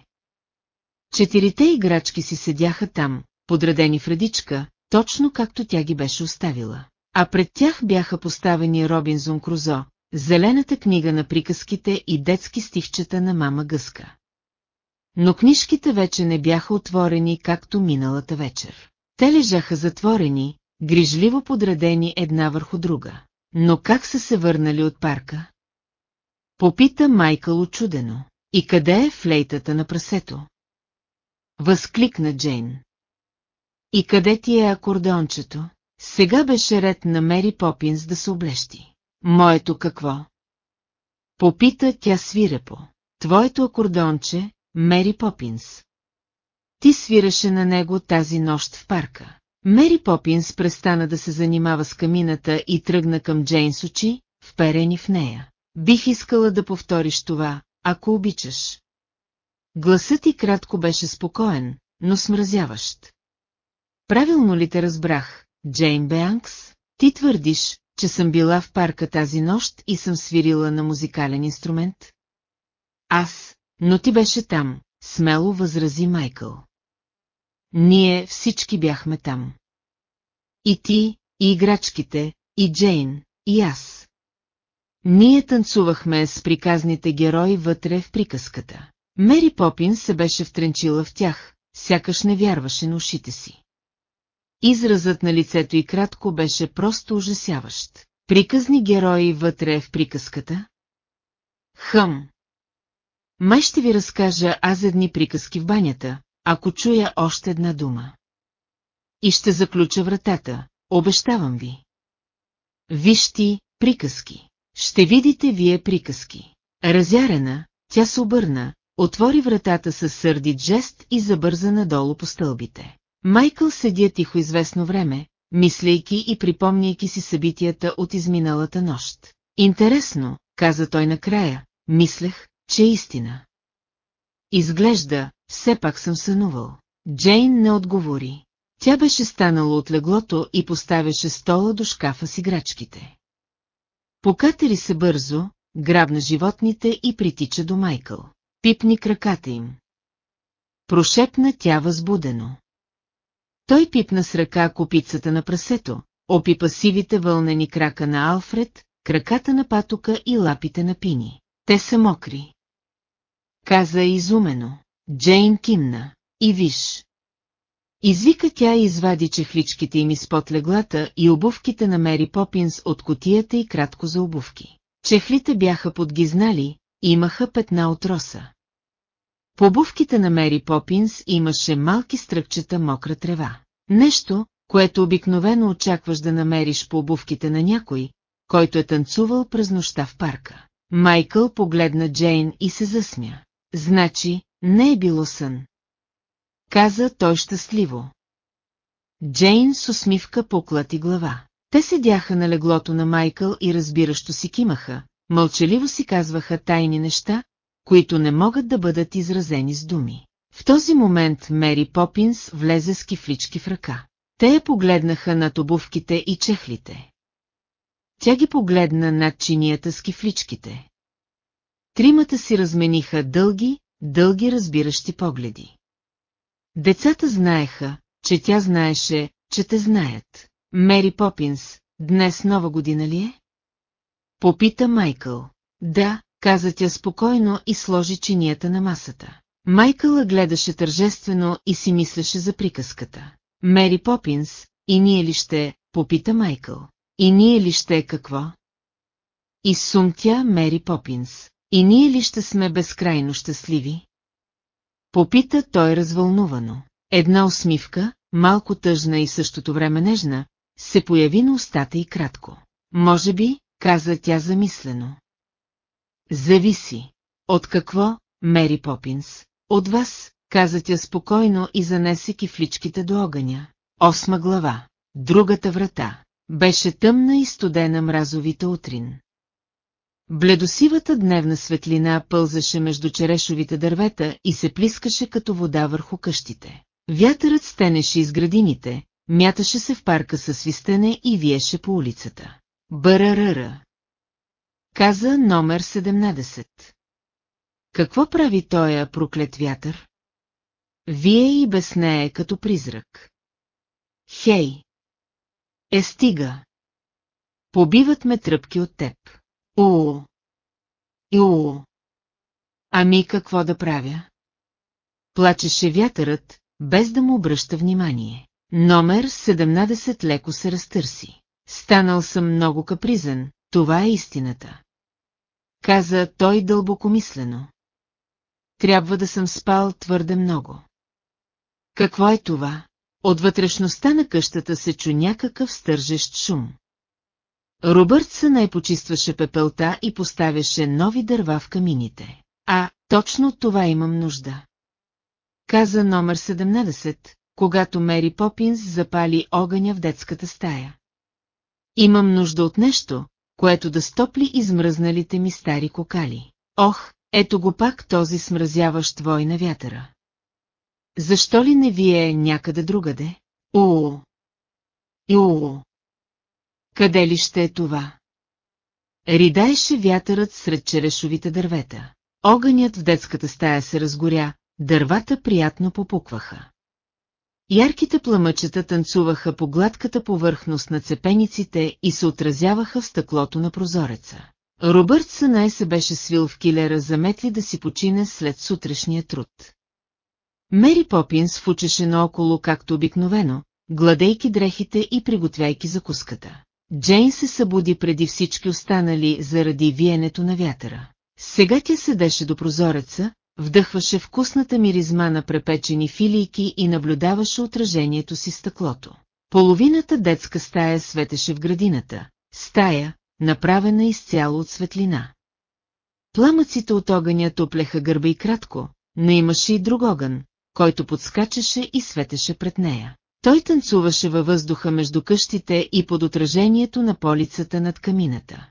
Четирите играчки си седяха там, подредени в редичка, точно както тя ги беше оставила. А пред тях бяха поставени Робинзон Крузо, зелената книга на приказките и детски стихчета на мама Гъска. Но книжките вече не бяха отворени, както миналата вечер. Те лежаха затворени, грижливо подредени една върху друга. Но как са се върнали от парка? Попита Майкъл очудено. И къде е флейтата на прасето? Възкликна Джейн. И къде ти е акордеончето? Сега беше ред на Мери Попинс да се облещи. Моето какво? Попита тя свирепо. Твоето акордеонче, Мери Попинс. Ти свираше на него тази нощ в парка. Мери Попинс престана да се занимава с камината и тръгна към Джейн с очи, вперени в нея. Бих искала да повториш това, ако обичаш. Гласът ти кратко беше спокоен, но смразяващ. Правилно ли те разбрах, Джейн Беанкс? Ти твърдиш, че съм била в парка тази нощ и съм свирила на музикален инструмент? Аз, но ти беше там, смело възрази Майкъл. Ние всички бяхме там. И ти, и играчките, и Джейн, и аз. Ние танцувахме с приказните герои вътре в приказката. Мери Попин се беше втренчила в тях, сякаш не вярваше на ушите си. Изразът на лицето и кратко беше просто ужасяващ. Приказни герои вътре в приказката? Хъм. Май ще ви разкажа аз едни приказки в банята, ако чуя още една дума. И ще заключа вратата, обещавам ви. Виж ти, приказки. Ще видите вие приказки. Разярена, тя се обърна, отвори вратата с сърдит жест и забърза надолу по стълбите. Майкъл седя тихо известно време, мислейки и припомняйки си събитията от изминалата нощ. Интересно, каза той накрая, мислех, че е истина. Изглежда, все пак съм сънувал. Джейн не отговори. Тя беше станала от леглото и поставяше стола до шкафа с играчките. Покатери се бързо, грабна животните и притича до Майкъл. Пипни краката им. прошепна тя възбудено. Той пипна с ръка копицата на прасето, опипа сивите вълнени крака на Алфред, краката на патока и лапите на Пини. Те са мокри. Каза изумено. Джейн кимна. И виж. Извика тя и извади чехличките им изпод леглата и обувките на Мери Попинс от котията и кратко за обувки. Чехлите бяха подгизнали, имаха петна от роса. По обувките на Мери Попинс имаше малки стръкчета мокра трева. Нещо, което обикновено очакваш да намериш по обувките на някой, който е танцувал през нощта в парка. Майкъл погледна Джейн и се засмя. Значи, не е било сън. Каза той щастливо. Джейн с усмивка поклати глава. Те седяха на леглото на Майкъл и разбиращо си кимаха, мълчаливо си казваха тайни неща, които не могат да бъдат изразени с думи. В този момент Мери Попинс влезе с кифлички в ръка. Те я погледнаха над обувките и чехлите. Тя ги погледна над чинията с кифличките. Тримата си размениха дълги, дълги разбиращи погледи. Децата знаеха, че тя знаеше, че те знаят. Мери Попинс, днес нова година ли е? Попита Майкъл. Да, каза тя спокойно и сложи чинията на масата. Майкъл гледаше тържествено и си мислеше за приказката. Мери Попинс, и ние ли ще, попита Майкъл. И ние ли ще какво? И сумтя Мери Попинс. И ние ли ще сме безкрайно щастливи? Попита той развълнувано. Една усмивка, малко тъжна и същото време нежна, се появи на устата и кратко. Може би, каза тя замислено. Зависи. От какво, Мери Попинс? От вас, каза тя спокойно и занесе кифличките до огъня. Осма глава. Другата врата. Беше тъмна и студена мразовите утрин. Бледосивата дневна светлина пълзаше между черешовите дървета и се плискаше като вода върху къщите. Вятърът стенеше из градините, мяташе се в парка със свистене и виеше по улицата. Бъръръра. Каза номер 17. Какво прави тоя проклет вятър? Вие и без нея като призрак. Хей! Е стига! Побиват ме тръпки от теб. О! О! Ами какво да правя? Плачеше вятърът, без да му обръща внимание. Номер 17 леко се разтърси. Станал съм много капризен, това е истината. Каза той дълбокомислено. Трябва да съм спал твърде много. Какво е това? От вътрешността на къщата се чу някакъв стържещ шум. Робъртсън не почистваше пепелта и поставяше нови дърва в камините. А, точно от това имам нужда. Каза номер 17, когато Мери Попинс запали огъня в детската стая. Имам нужда от нещо, което да стопли измръзналите ми стари кокали. Ох, ето го пак този смразяващ вой на вятъра. Защо ли не вие някъде другаде? О! О! Къде ли ще е това? Ридаеше вятърът сред черешовите дървета. Огънят в детската стая се разгоря, дървата приятно попукваха. Ярките пламъчета танцуваха по гладката повърхност на цепениците и се отразяваха в стъклото на прозореца. Робърт Сънай се беше свил в килера за метли да си почине след сутрешния труд. Мери Попинс фучеше наоколо както обикновено, гладейки дрехите и приготвяйки закуската. Джейн се събуди преди всички останали заради виенето на вятъра. Сега тя седеше до прозореца, вдъхваше вкусната миризма на препечени филийки и наблюдаваше отражението си стъклото. Половината детска стая светеше в градината, стая, направена изцяло от светлина. Пламъците от огъня топлеха гърба и кратко, но имаше и друг огън, който подскачаше и светеше пред нея. Той танцуваше във въздуха между къщите и под отражението на полицата над камината.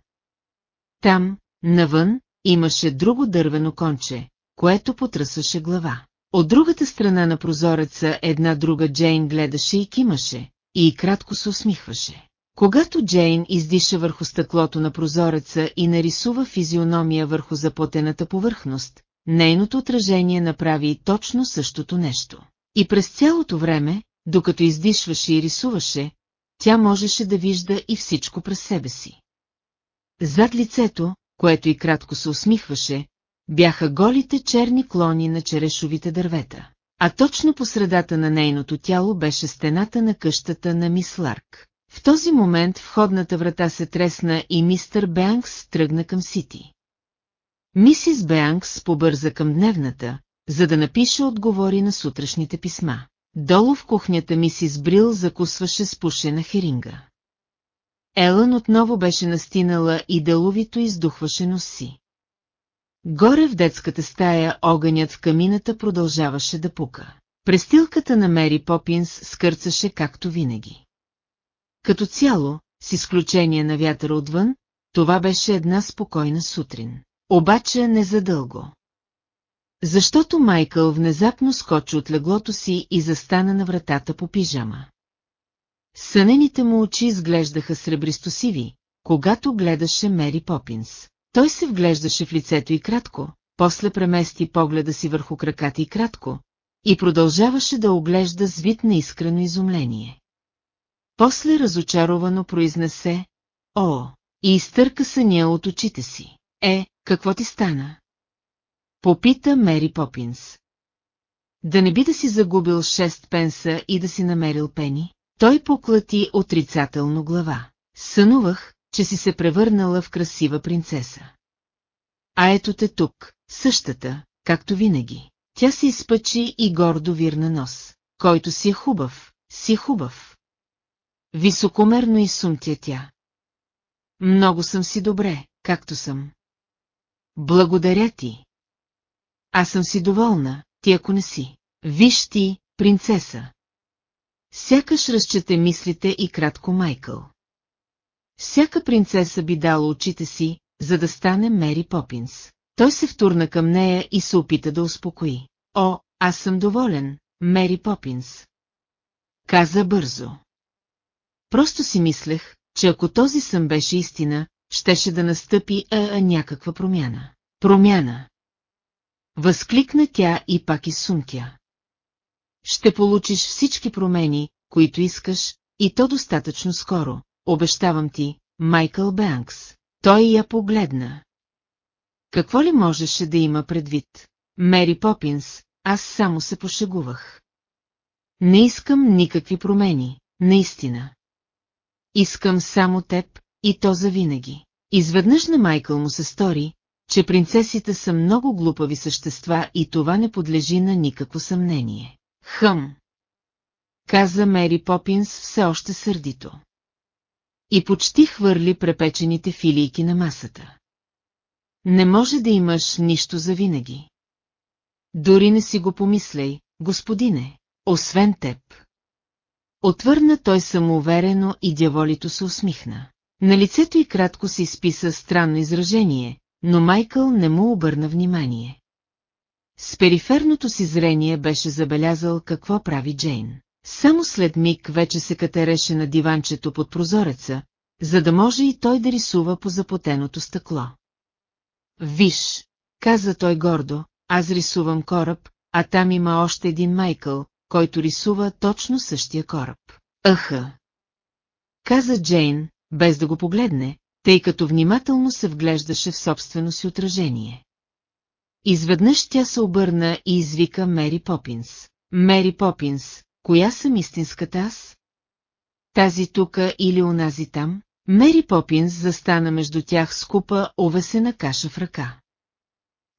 Там, навън, имаше друго дървено конче, което потръсваше глава. От другата страна на прозореца една друга Джейн гледаше и кимаше, и кратко се усмихваше. Когато Джейн издиша върху стъклото на прозореца и нарисува физиономия върху запотената повърхност, нейното отражение направи точно същото нещо. И през цялото време, докато издишваше и рисуваше, тя можеше да вижда и всичко през себе си. Зад лицето, което и кратко се усмихваше, бяха голите черни клони на черешовите дървета. А точно по средата на нейното тяло беше стената на къщата на мис Ларк. В този момент входната врата се тресна и мистър Бенкс тръгна към Сити. Мисис Бенкс побърза към дневната, за да напише отговори на сутрешните писма. Долу в кухнята мисис Брил закусваше с пушена херинга. Елън отново беше настинала и деловито издухваше носи. Горе в детската стая огънят в камината продължаваше да пука. Престилката на Мери Попинс скърцаше както винаги. Като цяло, с изключение на вятъра отвън, това беше една спокойна сутрин. Обаче не задълго. Защото Майкъл внезапно скочи от леглото си и застана на вратата по пижама. Сънените му очи изглеждаха сребристосиви, когато гледаше Мери Попинс. Той се вглеждаше в лицето и кратко, после премести погледа си върху краката и кратко, и продължаваше да оглежда с вид на искрено изумление. После разочаровано произнесе «О!» и изтърка съня от очите си. «Е, какво ти стана?» Попита Мери Попинс. Да не би да си загубил шест пенса и да си намерил пени? Той поклати отрицателно глава. Сънувах, че си се превърнала в красива принцеса. А ето те тук, същата, както винаги. Тя се изпъчи и гордо вирна нос. Който си е хубав, си хубав. Високомерно и сумтя тя. Много съм си добре, както съм. Благодаря ти. Аз съм си доволна, ти ако не си. Виж ти, принцеса. Сякаш разчете мислите и кратко Майкъл. Всяка принцеса би дала очите си, за да стане Мери Попинс. Той се втурна към нея и се опита да успокои. О, аз съм доволен, Мери Попинс. Каза бързо. Просто си мислех, че ако този сън беше истина, щеше да настъпи а, а някаква промяна. Промяна. Възкликна тя и пак изсумтя. Ще получиш всички промени, които искаш, и то достатъчно скоро, обещавам ти, Майкъл Бенкс. Той я погледна. Какво ли можеше да има предвид? Мери Попинс, аз само се пошегувах. Не искам никакви промени, наистина. Искам само теб, и то завинаги. Изведнъж на Майкъл му се стори, че принцесите са много глупави същества и това не подлежи на никакво съмнение. Хъм! Каза Мери Попинс все още сърдито. И почти хвърли препечените филийки на масата. Не може да имаш нищо за винаги. Дори не си го помисляй, господине, освен теб. Отвърна той самоуверено и дяволито се усмихна. На лицето й кратко се изписа странно изражение, но Майкъл не му обърна внимание. С периферното си зрение беше забелязал какво прави Джейн. Само след миг вече се катереше на диванчето под прозореца, за да може и той да рисува по запотеното стъкло. Виж, каза той гордо, аз рисувам кораб, а там има още един Майкъл, който рисува точно същия кораб. Аха! Каза Джейн, без да го погледне, тъй като внимателно се вглеждаше в собствено си отражение. Изведнъж тя се обърна и извика Мери Попинс. Мери Попинс, коя съм истинската аз? Тази тука или онази там? Мери Попинс застана между тях с купа овесена каша в ръка.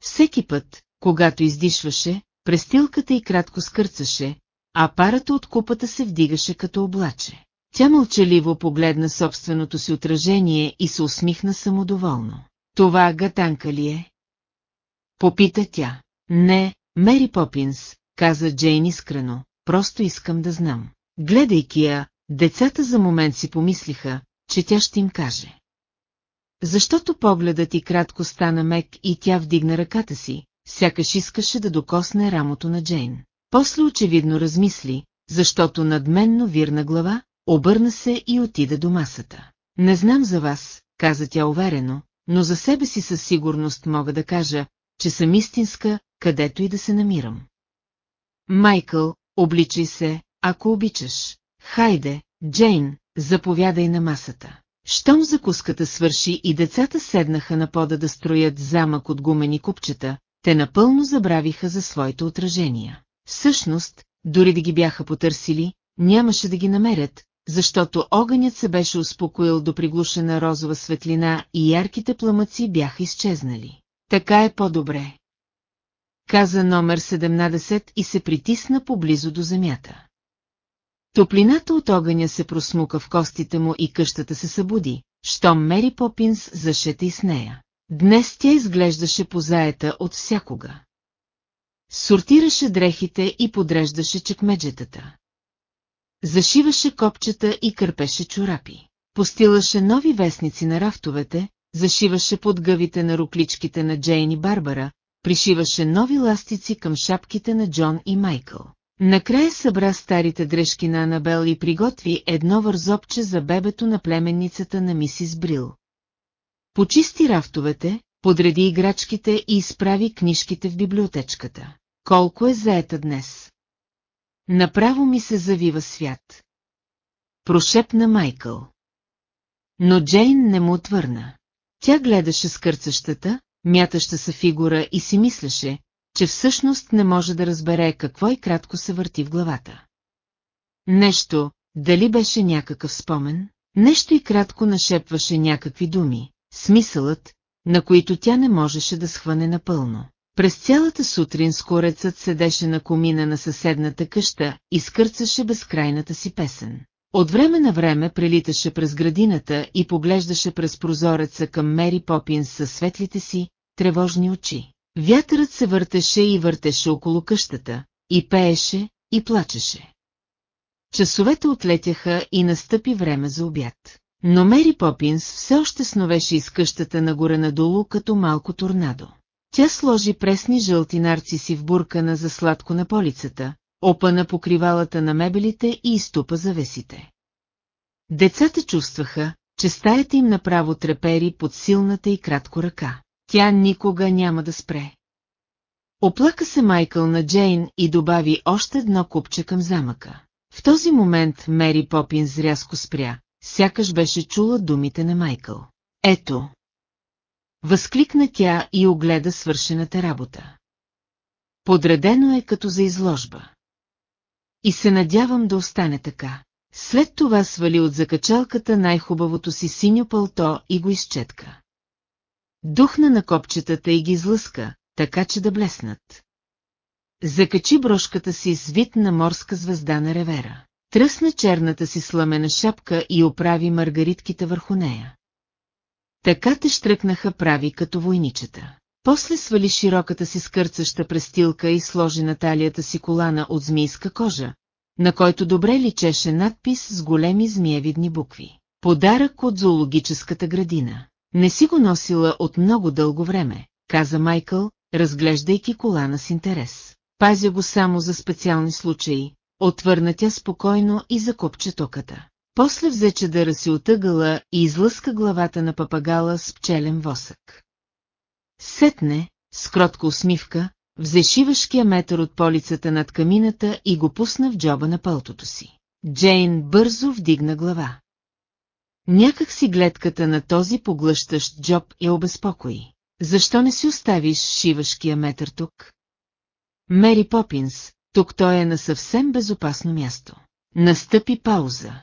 Всеки път, когато издишваше, престилката й кратко скърцаше, а парата от купата се вдигаше като облаче. Тя мълчаливо погледна собственото си отражение и се усмихна самодоволно. Това гатанка ли е? Попита тя. Не, Мери Попинс, каза Джейн искрено, просто искам да знам. Гледайки я, децата за момент си помислиха, че тя ще им каже. Защото погледът и кратко стана мек и тя вдигна ръката си, сякаш искаше да докосне рамото на Джейн. После очевидно размисли, защото надменно вирна глава, обърна се и отида до масата. Не знам за вас, каза тя уверено, но за себе си със сигурност мога да кажа, че съм истинска, където и да се намирам. Майкъл, обличай се, ако обичаш. Хайде, Джейн, заповядай на масата. Щом закуската свърши и децата седнаха на пода да строят замък от гумени купчета, те напълно забравиха за своите отражения. Всъщност, дори да ги бяха потърсили, нямаше да ги намерят, защото огънят се беше успокоил до приглушена розова светлина и ярките пламъци бяха изчезнали. Така е по-добре. Каза номер 17 и се притисна поблизо до земята. Топлината от огъня се просмука в костите му и къщата се събуди, щом Мери Попинс зашета и с нея. Днес тя изглеждаше позаета от всякога. Сортираше дрехите и подреждаше чекмеджетата. Зашиваше копчета и кърпеше чорапи. Постилаше нови вестници на рафтовете, зашиваше подгъвите на рукличките на Джейн и Барбара, пришиваше нови ластици към шапките на Джон и Майкъл. Накрая събра старите дрежки на Анабел и приготви едно вързопче за бебето на племенницата на мисис Брил. Почисти рафтовете, подреди играчките и изправи книжките в библиотечката. Колко е заета днес? Направо ми се завива свят. Прошепна Майкъл. Но Джейн не му отвърна. Тя гледаше скърцащата, мятаща се фигура и си мислеше, че всъщност не може да разбере какво и кратко се върти в главата. Нещо, дали беше някакъв спомен, нещо и кратко нашепваше някакви думи, смисълът, на които тя не можеше да схване напълно. През цялата сутрин скорецът седеше на комина на съседната къща и скърцаше безкрайната си песен. От време на време прелиташе през градината и поглеждаше през прозореца към Мери Попинс със светлите си, тревожни очи. Вятърът се въртеше и въртеше около къщата, и пееше, и плачеше. Часовете отлетяха и настъпи време за обяд. Но Мери Попинс все още сновеше из къщата нагоре надолу като малко торнадо. Тя сложи пресни жълти нарциси в буркана за сладко на полицата, опана покривалата на мебелите и изтупа завесите. Децата чувстваха, че стаята им направо трепери под силната и кратко ръка. Тя никога няма да спре. Оплака се Майкъл на Джейн и добави още едно купче към замъка. В този момент Мери Попинс рязко спря, сякаш беше чула думите на Майкъл. Ето! Възкликна тя и огледа свършената работа. Подредено е като за изложба. И се надявам да остане така. След това свали от закачалката най-хубавото си синьо пълто и го изчетка. Духна на копчетата и ги излъска, така че да блеснат. Закачи брошката си с вид на морска звезда на ревера. Тръсна черната си сламена шапка и оправи маргаритките върху нея. Така те штръкнаха прави като войничета. После свали широката си скърцаща престилка и сложи на талията си колана от змийска кожа, на който добре личеше надпис с големи змиевидни букви. Подарък от зоологическата градина. Не си го носила от много дълго време, каза Майкъл, разглеждайки колана с интерес. Пазя го само за специални случаи, отвърна тя спокойно и закопче токата. После взе чедъра си отъгъла и излъска главата на папагала с пчелен восък. Сетне, с кротка усмивка, взе шивашкия метър от полицата над камината и го пусна в джоба на пълтото си. Джейн бързо вдигна глава. Някак си гледката на този поглъщащ джоб я обезпокои. Защо не си оставиш шивашкия метър тук? Мери Попинс, тук той е на съвсем безопасно място. Настъпи пауза.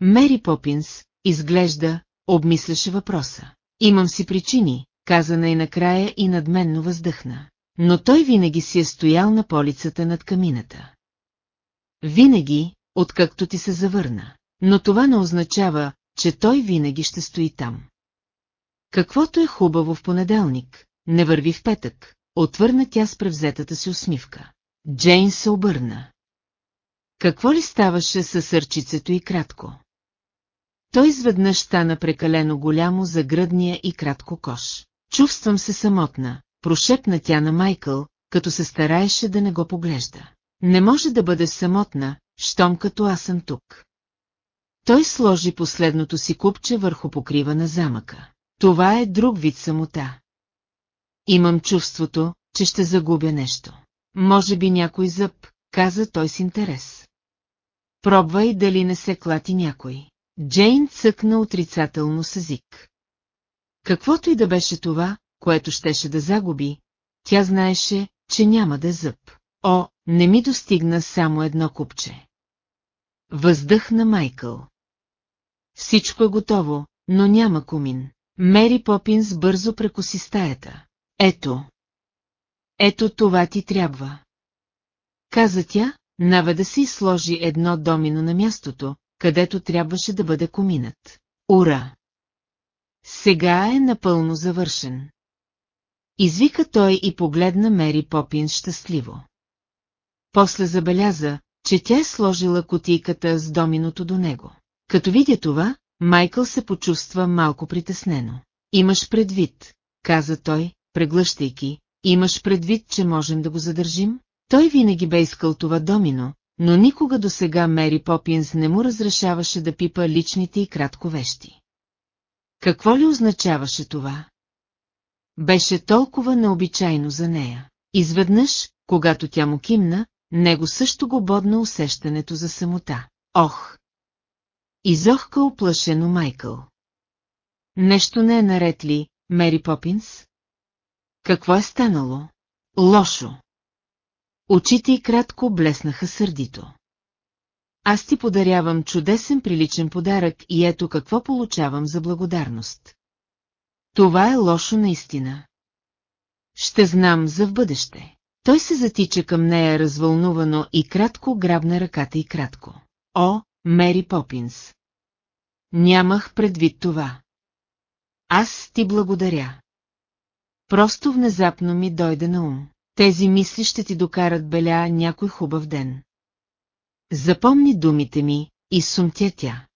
Мери Попинс, изглежда, обмисляше въпроса. Имам си причини, каза най-накрая и надменно въздъхна. Но той винаги си е стоял на полицата над камината. Винаги, откакто ти се завърна. Но това не означава, че той винаги ще стои там. Каквото е хубаво в понеделник, не върви в петък, отвърна тя с превзетата си усмивка. Джейн се обърна. Какво ли ставаше със сърчицето и кратко? Той изведнъж стана прекалено голямо за гръдния и кратко кош. Чувствам се самотна, прошепна тя на Майкъл, като се стараеше да не го поглежда. Не може да бъдеш самотна, щом като аз съм тук. Той сложи последното си купче върху покрива на замъка. Това е друг вид самота. имам чувството, че ще загубя нещо. Може би някой зъб, каза той с интерес. Пробвай дали не се клати някой. Джейн цъкна отрицателно с език. Каквото и да беше това, което щеше да загуби, тя знаеше, че няма да зъб. О, не ми достигна само едно купче. Въздъхна Майкъл. Всичко е готово, но няма комин. Мери Попинс бързо прекоси стаята. Ето. Ето това ти трябва. Каза тя, наведа си сложи едно домино на мястото, където трябваше да бъде коминът. Ура! Сега е напълно завършен. Извика той и погледна Мери Попинс щастливо. После забеляза, че тя е сложила котийката с доминото до него. Като видя това, Майкъл се почувства малко притеснено. Имаш предвид, каза той, преглъщайки, имаш предвид, че можем да го задържим? Той винаги бе искал това домино, но никога до сега Мери Попинс не му разрешаваше да пипа личните и кратко вещи. Какво ли означаваше това? Беше толкова необичайно за нея. Изведнъж, когато тя му кимна, него също го бодна усещането за самота. Ох! Изохка оплашено Майкъл. Нещо не е наред ли, Мери Попинс? Какво е станало? Лошо. Очите й кратко блеснаха сърдито. Аз ти подарявам чудесен приличен подарък и ето какво получавам за благодарност. Това е лошо наистина. Ще знам за в бъдеще. Той се затича към нея развълнувано и кратко грабна ръката и кратко. О, Мери Попинс! Нямах предвид това. Аз ти благодаря. Просто внезапно ми дойде на ум. Тези мисли ще ти докарат беля някой хубав ден. Запомни думите ми, и сумтя тя.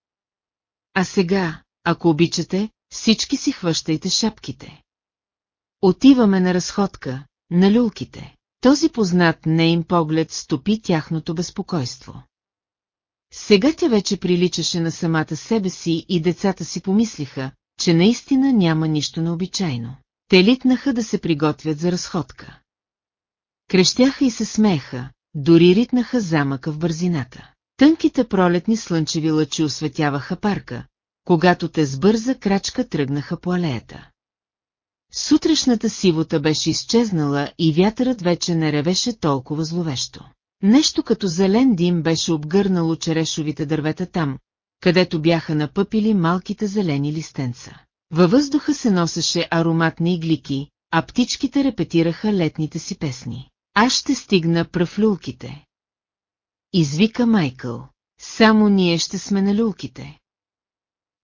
А сега, ако обичате, всички си хващайте шапките. Отиваме на разходка, на люлките. Този познат нейн поглед стопи тяхното безпокойство. Сега тя вече приличаше на самата себе си и децата си помислиха, че наистина няма нищо необичайно. Те литнаха да се приготвят за разходка. Крещяха и се смееха, дори ритнаха замъка в бързината. Тънките пролетни слънчеви лъчи осветяваха парка, когато те с бърза крачка тръгнаха по алеята. Сутрешната сивота беше изчезнала и вятърът вече не ревеше толкова зловещо. Нещо като зелен дим беше обгърнало черешовите дървета там, където бяха напъпили малките зелени листенца. Във въздуха се носеше ароматни иглики, а птичките репетираха летните си песни. Аз ще стигна пръв люлките. Извика Майкъл. Само ние ще сме на люлките.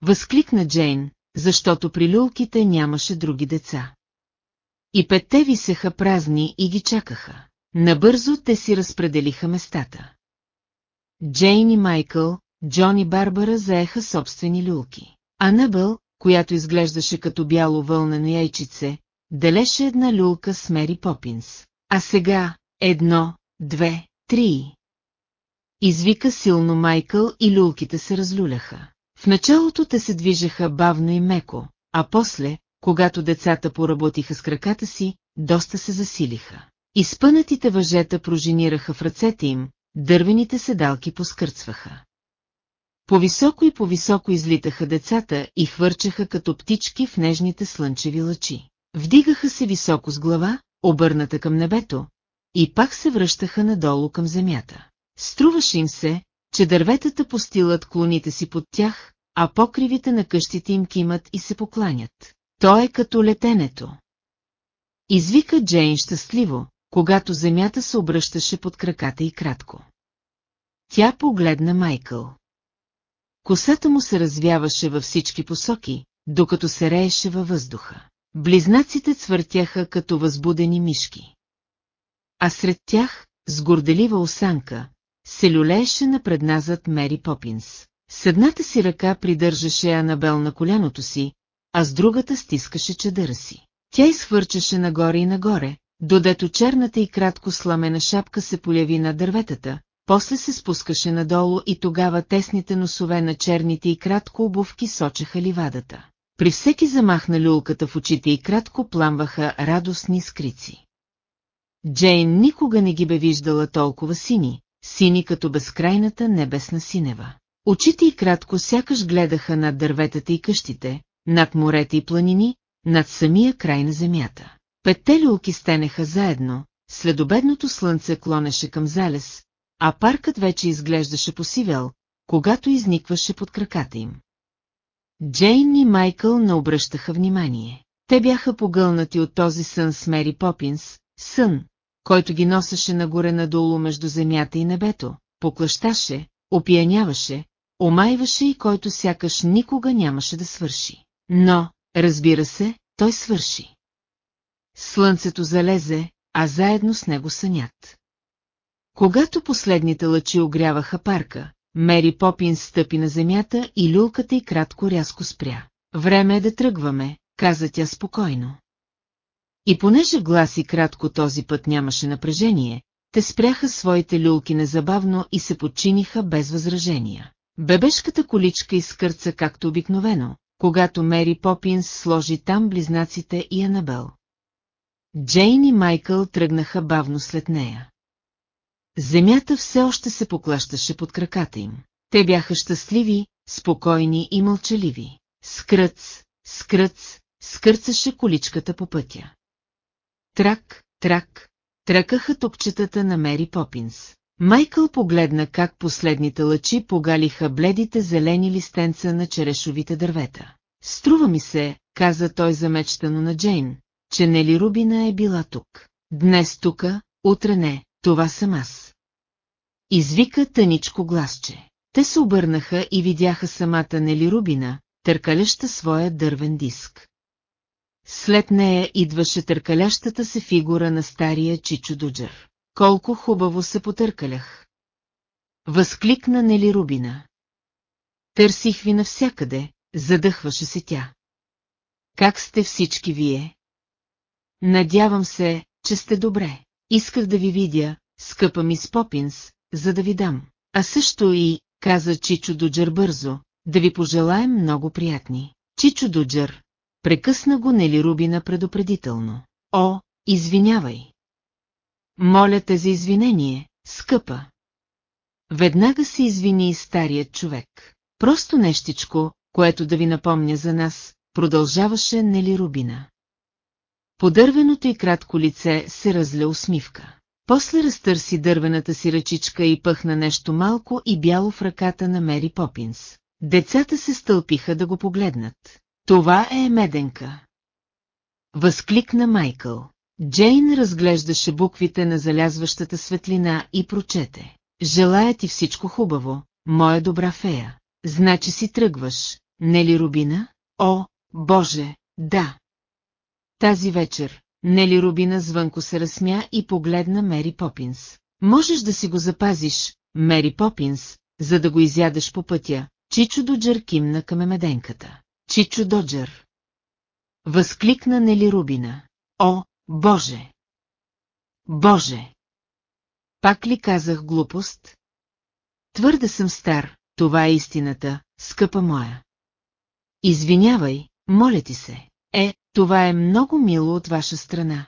Възкликна Джейн, защото при люлките нямаше други деца. И петте висеха празни и ги чакаха. Набързо те си разпределиха местата. Джейн и Майкъл, Джон и Барбара заеха собствени люлки. Анабел, която изглеждаше като бяло вълнено яйчице, делеше една люлка с Мери Попинс. А сега, едно, две, три. Извика силно Майкъл и люлките се разлюляха. В началото те се движеха бавно и меко, а после, когато децата поработиха с краката си, доста се засилиха. Изпънатите въжета прожинираха в ръцете им, дървените седалки поскърцваха. Повисоко и повисоко излитаха децата и хвърчаха като птички в нежните слънчеви лъчи. Вдигаха се високо с глава, обърната към небето, и пак се връщаха надолу към земята. Струваше им се, че дърветата постилат клоните си под тях, а покривите на къщите им кимат и се покланят. То е като летенето. Извика Джейн щастливо, когато земята се обръщаше под краката и кратко. Тя погледна Майкъл. Косата му се развяваше във всички посоки, докато се рееше във въздуха. Близнаците цвъртяха като възбудени мишки. А сред тях, с горделива осанка, се люлееше напредназът Мери Попинс. С едната си ръка придържаше Анабел на коляното си, а с другата стискаше чадъра си. Тя изхвърчаше нагоре и нагоре, додето черната и кратко сламена шапка се поляви на дърветата, после се спускаше надолу и тогава тесните носове на черните и кратко обувки сочеха ливадата. При всеки замах на люлката в очите и кратко пламваха радостни скрици. Джейн никога не ги бе виждала толкова сини, сини като безкрайната небесна синева. Очите й кратко сякаш гледаха над дърветата и къщите, над морета и планини, над самия край на земята. Петте люлки стенеха заедно, следобедното слънце клонеше към залез, а паркът вече изглеждаше посивел, когато изникваше под краката им. Джейн и Майкъл не обръщаха внимание. Те бяха погълнати от този сън с Мери Попинс, сън, който ги носеше нагоре надолу между земята и небето, поклащаше, опияняваше, омайваше и който сякаш никога нямаше да свърши. Но, разбира се, той свърши. Слънцето залезе, а заедно с него сънят. Когато последните лъчи огряваха парка, Мери Попин стъпи на земята и люлката й кратко рязко спря. Време е да тръгваме, каза тя спокойно. И понеже гласи кратко този път нямаше напрежение, те спряха своите люлки незабавно и се подчиниха без възражения. Бебешката количка изкърца както обикновено, когато Мери Попинс сложи там близнаците и Анабел. Джейн и Майкъл тръгнаха бавно след нея. Земята все още се поклащаше под краката им. Те бяха щастливи, спокойни и мълчаливи. Скръц, скръц, скърцаше количката по пътя. Трак, трак, тръкаха топчетата на Мери Попинс. Майкъл погледна как последните лъчи погалиха бледите зелени листенца на черешовите дървета. Струва ми се, каза той замечтано на Джейн, че Нели Рубина е била тук. Днес тука, утре не, това съм аз. Извика тъничко гласче. Те се обърнаха и видяха самата Нели Рубина, търкаляща своя дървен диск. След нея идваше търкалящата се фигура на стария Чичо Дуджер. Колко хубаво се потъркалях! Възкликна Нели Рубина. Търсих ви навсякъде, задъхваше се тя. Как сте всички вие? Надявам се, че сте добре. Исках да ви видя, скъпа мис Попинс, за да ви дам. А също и, каза Чичо Дуджер бързо, да ви пожелаем много приятни. Чичо Дуджер, прекъсна го Нели Рубина предупредително. О, извинявай. Моля те за извинение, скъпа. Веднага се извини старият човек. Просто нещичко, което да ви напомня за нас, продължаваше Нели Рубина. По дървеното и кратко лице се разля усмивка. После разтърси дървената си ръчичка и пъхна нещо малко и бяло в ръката на Мери Попинс. Децата се стълпиха да го погледнат. Това е меденка. Възкликна Майкъл. Джейн разглеждаше буквите на залязващата светлина и прочете. Желая ти всичко хубаво, моя добра фея. Значи си тръгваш, не ли Рубина? О, Боже, да. Тази вечер, Нели Рубина звънко се разсмя и погледна Мери Попинс. Можеш да си го запазиш, Мери Попинс, за да го изядеш по пътя. Чичо Доджер кимна към емеденката. Чичо Доджер. Възкликна Нели Рубина. О, Боже! Боже! Пак ли казах глупост? Твърде съм стар, това е истината, скъпа моя. Извинявай, моля ти се. Е, това е много мило от ваша страна.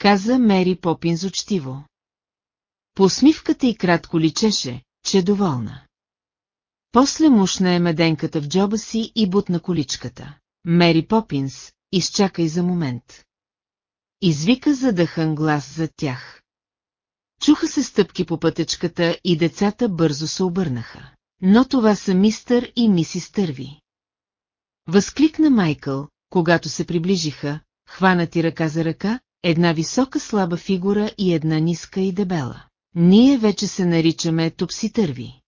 Каза Мери Попинз учтиво. По усмивката и кратко личеше, че е доволна. После мушна е меденката в джоба си и бутна количката. Мери Попинс, изчакай за момент. Извика задъхан глас зад тях. Чуха се стъпки по пътечката и децата бързо се обърнаха. Но това са мистър и мисис Търви. Възкликна Майкъл, когато се приближиха, хванати ръка за ръка, една висока слаба фигура и една ниска и дебела. Ние вече се наричаме Топси Търви.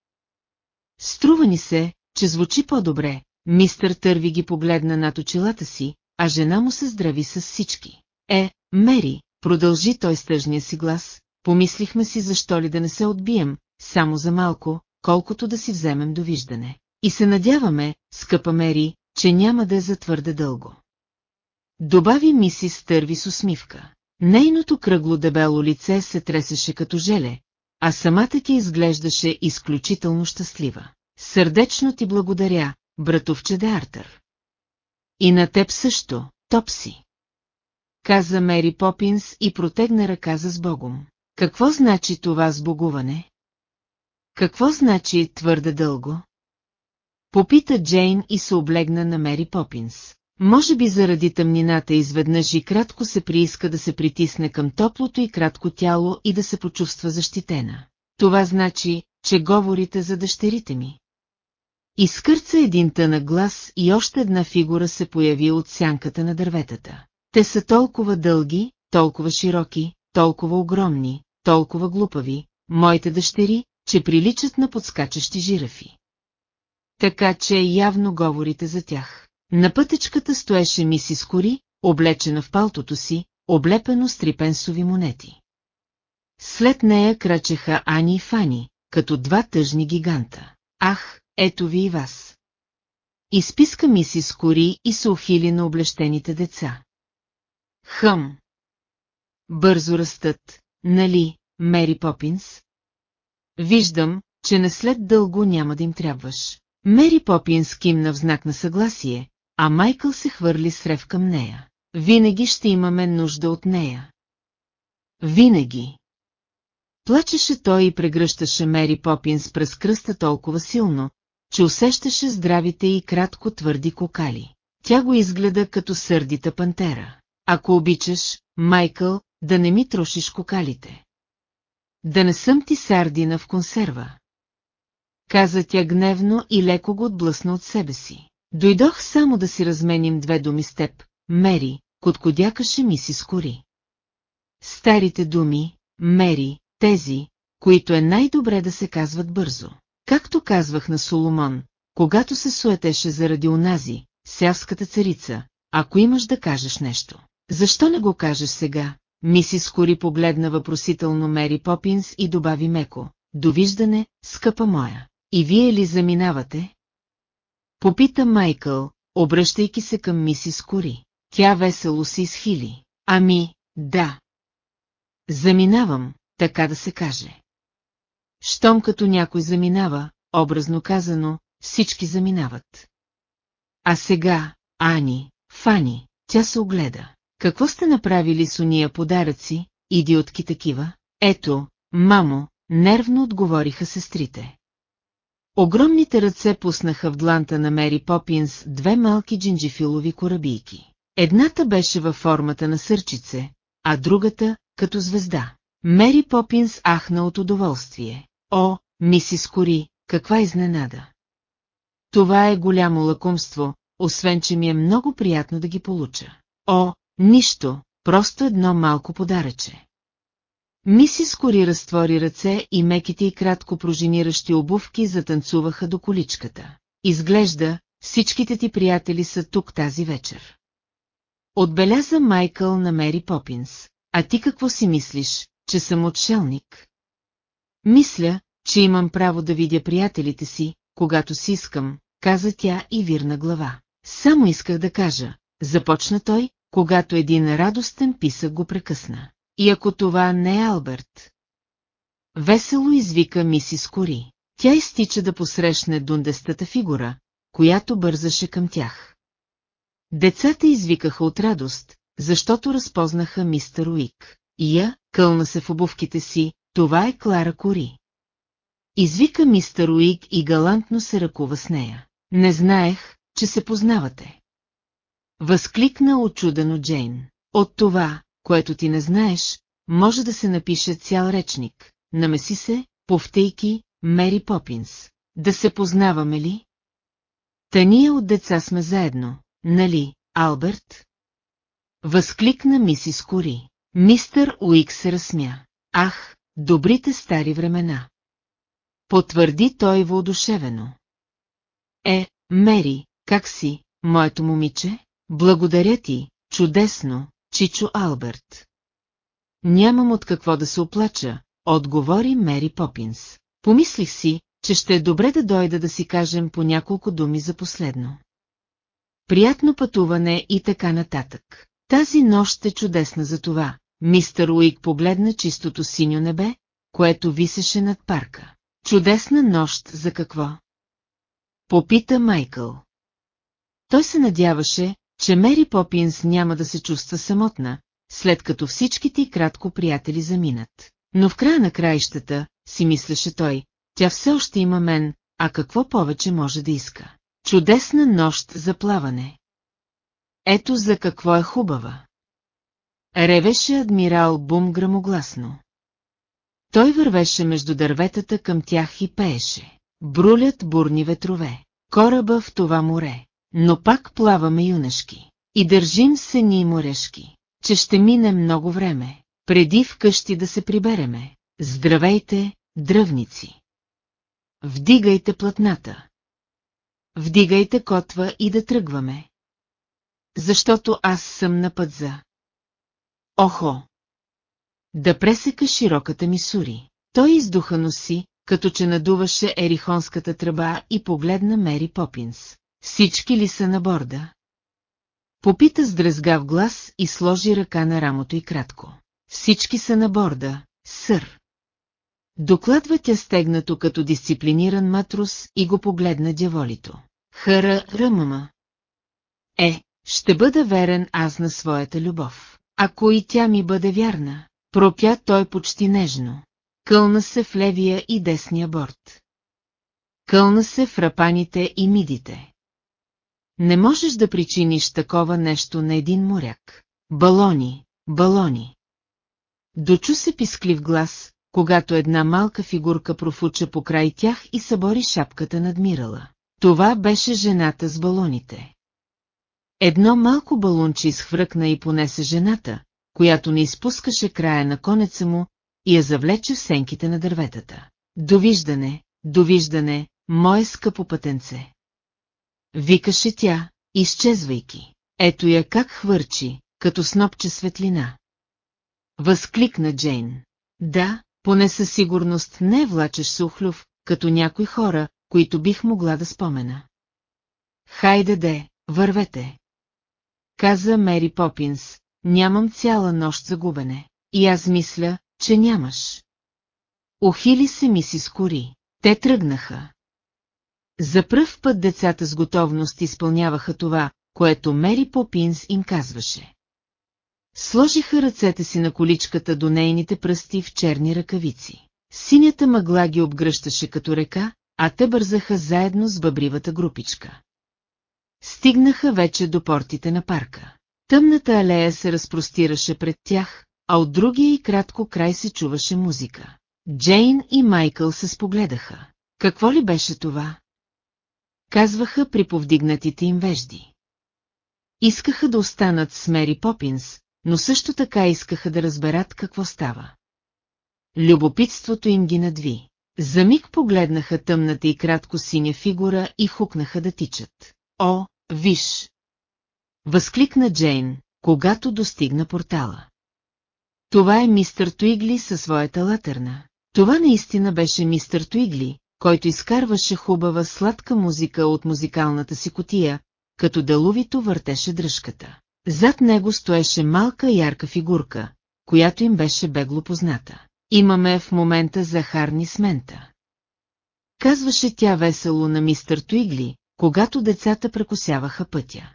Струва ни се, че звучи по-добре, мистър Търви ги погледна над очилата си, а жена му се здрави с всички. Е, Мери, продължи той с тъжния си глас, помислихме си защо ли да не се отбием, само за малко, колкото да си вземем довиждане. И се надяваме, скъпа Мери, че няма да е за твърде дълго. Добави мисис Търви с усмивка. Нейното кръгло дебело лице се тресеше като желе, а самата ти изглеждаше изключително щастлива. Сърдечно ти благодаря, братовче де Артър. И на теб също, Топси. Каза Мери Попинс и протегна ръка за с Богом. Какво значи това сбогуване? Какво значи твърде дълго? Попита Джейн и се облегна на Мери Попинс. Може би заради тъмнината изведнъж и кратко се прииска да се притисне към топлото и кратко тяло и да се почувства защитена. Това значи, че говорите за дъщерите ми. Изкърца един тънък глас и още една фигура се появи от сянката на дърветата. Те са толкова дълги, толкова широки, толкова огромни, толкова глупави, моите дъщери, че приличат на подскачащи жирафи. Така че явно говорите за тях. На пътечката стоеше мисис Кори, облечена в палтото си, облепено с трипенсови монети. След нея крачеха Ани и Фани, като два тъжни гиганта. Ах, ето ви и вас. Изписка мисис Кори и се ухили на облещените деца. Хъм. Бързо растат, нали, Мери Попинс? Виждам, че не след дълго няма да им трябваш. Мери Попинс кимна в знак на съгласие, а Майкъл се хвърли с рев към нея. Винаги ще имаме нужда от нея. Винаги. Плачеше той и прегръщаше Мери Попинс през кръста толкова силно, че усещаше здравите и кратко твърди кокали. Тя го изгледа като сърдита пантера. Ако обичаш, Майкъл, да не ми трошиш кокалите. Да не съм ти сардина в консерва. Каза тя гневно и леко го отблъсна от себе си. Дойдох само да си разменим две думи с теб, Мери, коткодякаше мисис Кори. Старите думи, Мери, тези, които е най-добре да се казват бързо. Както казвах на Соломон, когато се суетеше заради онази, сявската царица, ако имаш да кажеш нещо. Защо не го кажеш сега? Мисис Кори погледна въпросително Мери Попинс и добави меко. Довиждане, скъпа моя. И вие ли заминавате? Попита Майкъл, обръщайки се към мисис Кори. Тя весело си изхили. Ами, да. Заминавам, така да се каже. Щом като някой заминава, образно казано, всички заминават. А сега, Ани, Фани, тя се огледа. Какво сте направили с уния подаръци, идиотки такива? Ето, мамо, нервно отговориха сестрите. Огромните ръце пуснаха в дланта на Мери Попинс две малки джинджифилови корабийки. Едната беше във формата на сърчице, а другата – като звезда. Мери Попинс ахна от удоволствие. О, мисис Кори, каква изненада! Това е голямо лакомство, освен че ми е много приятно да ги получа. О, нищо, просто едно малко подаръче. Мисис Кори разтвори ръце и меките и кратко пружиниращи обувки затанцуваха до количката. Изглежда, всичките ти приятели са тук тази вечер. Отбеляза Майкъл на Мери Попинс. А ти какво си мислиш, че съм отшелник? Мисля, че имам право да видя приятелите си, когато си искам, каза тя и вирна глава. Само исках да кажа, започна той, когато един радостен писък го прекъсна. И ако това не е Алберт? Весело извика мисис Кори. Тя изтича да посрещне дундестата фигура, която бързаше към тях. Децата извикаха от радост, защото разпознаха мистер Уик. И я, кълна се в обувките си, това е Клара Кори. Извика мистер Уик и галантно се ръкува с нея. Не знаех, че се познавате. Възкликна очудено Джейн. От това, което ти не знаеш, може да се напише цял речник. Намеси се, повтейки, Мери Попинс. Да се познаваме ли? Та ние от деца сме заедно, нали, Алберт? Възкликна мисис Кори. Мистър Уик се разсмя. Ах, добрите стари времена. Потвърди той воодушевено. Е, Мери, как си, моето момиче? Благодаря ти, чудесно, Чичо Алберт. Нямам от какво да се оплача, отговори Мери Попинс. Помислих си, че ще е добре да дойда да си кажем по няколко думи за последно. Приятно пътуване и така нататък. Тази нощ е чудесна за това. Мистър Уик погледна чистото синьо небе, което висеше над парка. Чудесна нощ за какво? Попита Майкъл. Той се надяваше, че Мери Попинс няма да се чувства самотна, след като всички ти кратко приятели заминат. Но в края на краищата, си мислеше той, тя все още има мен, а какво повече може да иска? Чудесна нощ за плаване. Ето за какво е хубава. Ревеше адмирал Бум грамогласно. Той вървеше между дърветата към тях и пееше. Брулят бурни ветрове. Кораба в това море. Но пак плаваме юнешки. И държим се ни морешки. Че ще мине много време. Преди вкъщи да се прибереме. Здравейте, дръвници. Вдигайте платната. Вдигайте котва и да тръгваме. Защото аз съм на път за. Охо! Да пресека широката Мисури. Той издуха носи, като че надуваше ерихонската тръба и погледна Мери Попинс. Всички ли са на борда? Попита с дрезгав глас и сложи ръка на рамото и кратко. Всички са на борда, сър. Докладва тя стегнато като дисциплиниран матрос и го погледна дяволито. Хара ръмама. Е, ще бъда верен аз на своята любов. Ако и тя ми бъде вярна, пропя той почти нежно. Кълна се в левия и десния борт. Кълна се в рапаните и мидите. Не можеш да причиниш такова нещо на един моряк. Балони, балони. Дочу се писклив глас, когато една малка фигурка профуча по край тях и събори шапката над Мирала. Това беше жената с балоните. Едно малко балунче изхвръкна и понесе жената, която не изпускаше края на конеца му и я завлече в сенките на дърветата. Довиждане, довиждане, мое скъпо пътенце. Викаше тя, изчезвайки. Ето я как хвърчи, като снопче светлина. Възкликна Джейн. Да, поне със сигурност не влачеш сухлюв, като някои хора, които бих могла да спомена. Хайде де, вървете. Каза Мери Попинс, нямам цяла нощ за губене. И аз мисля, че нямаш. Охили се ми си скори. Те тръгнаха. За пръв път децата с готовност изпълняваха това, което Мери Попинс им казваше. Сложиха ръцете си на количката до нейните пръсти в черни ръкавици. Синята мъгла ги обгръщаше като река, а те бързаха заедно с бъбривата групичка. Стигнаха вече до портите на парка. Тъмната алея се разпростираше пред тях, а от другия и кратко край се чуваше музика. Джейн и Майкъл се спогледаха. Какво ли беше това? Казваха при повдигнатите им вежди. Искаха да останат с Мери Попинс, но също така искаха да разберат какво става. Любопитството им ги надви. За миг погледнаха тъмната и кратко синя фигура и хукнаха да тичат. О, виж! Възкликна Джейн, когато достигна портала. Това е мистър Туигли със своята латерна. Това наистина беше мистър Туигли, който изкарваше хубава сладка музика от музикалната си котия, като деловито въртеше дръжката. Зад него стоеше малка ярка фигурка, която им беше бегло позната. Имаме в момента захарни смента. Казваше тя весело на мистър Туигли, когато децата прекосяваха пътя.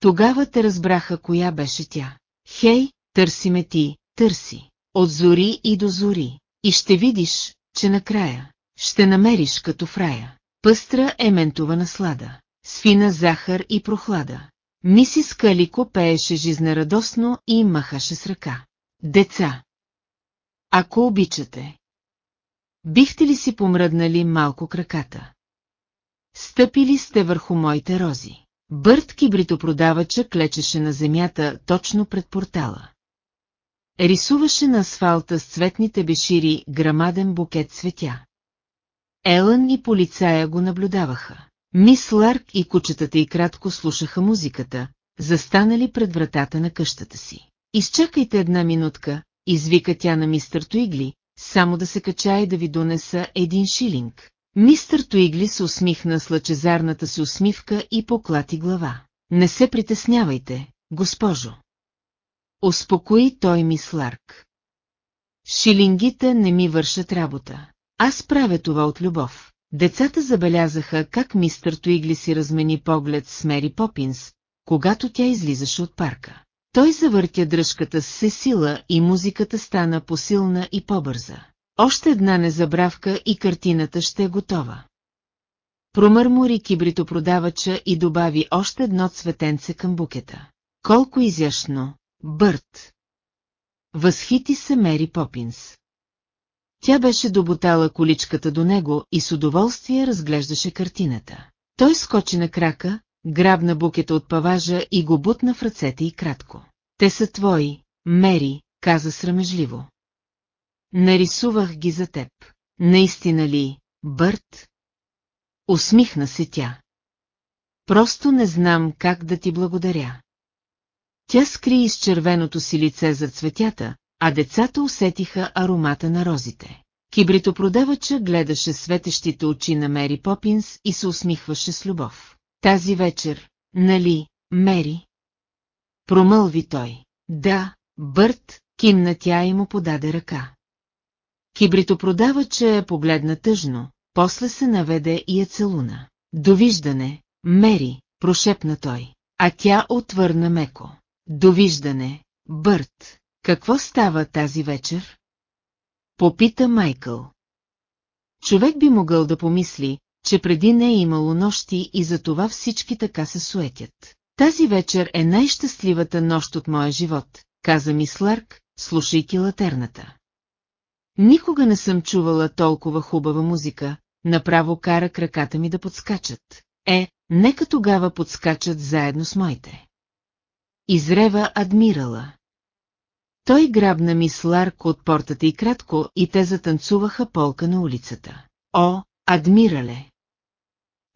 Тогава те разбраха коя беше тя. Хей, търси ме ти, търси. От зори и до зори. И ще видиш, че накрая ще намериш като в рая. Пъстра е ментова наслада, свина захар и прохлада. Мисис Калико пееше жизнерадосно и махаше с ръка. Деца! Ако обичате. Бихте ли си помръднали малко краката? Стъпили сте върху моите рози. Бърт кибритопродавача клечеше на земята точно пред портала. Рисуваше на асфалта с цветните бешири грамаден букет цветя. Елън и полицая го наблюдаваха. Мис Ларк и кучетата и кратко слушаха музиката, застанали пред вратата на къщата си. Изчакайте една минутка, извика тя на мистър Туигли, само да се кача и да ви донеса един шилинг. Мистър Туигли се усмихна с лъчезарната си усмивка и поклати глава. Не се притеснявайте, госпожо. Успокои той мис Ларк. Шилингите не ми вършат работа. Аз правя това от любов. Децата забелязаха как мистър Туигли си размени поглед с Мери Попинс, когато тя излизаше от парка. Той завъртя дръжката с се сила и музиката стана посилна и по-бърза. Още една незабравка и картината ще е готова. Промърмори кибритопродавача и добави още едно цветенце към букета. Колко изящно, Бърт! Възхити се Мери Попинс. Тя беше доботала количката до него и с удоволствие разглеждаше картината. Той скочи на крака, грабна букета от паважа и го бутна в ръцете и кратко. Те са твои, Мери, каза срамежливо. Нарисувах ги за теб. Наистина ли, Бърт? Усмихна се тя. Просто не знам как да ти благодаря. Тя скри из червеното си лице за цветята, а децата усетиха аромата на розите. Кибритопродавача гледаше светещите очи на Мери Попинс и се усмихваше с любов. Тази вечер, нали, Мери? Промълви той. Да, Бърт, кимна тя и му подаде ръка. Кибритопродавача я погледна тъжно, после се наведе и я целуна. Довиждане, Мери, прошепна той, а тя отвърна меко. Довиждане, Бърт. Какво става тази вечер? Попита Майкъл. Човек би могъл да помисли, че преди не е имало нощи и за това всички така се суетят. Тази вечер е най-щастливата нощ от моя живот, каза мис Ларк, слушайки латерната. Никога не съм чувала толкова хубава музика, направо кара краката ми да подскачат. Е, нека тогава подскачат заедно с моите. Изрева адмирала. Той грабна мис Ларк от портата и кратко и те затанцуваха полка на улицата. О, адмирале!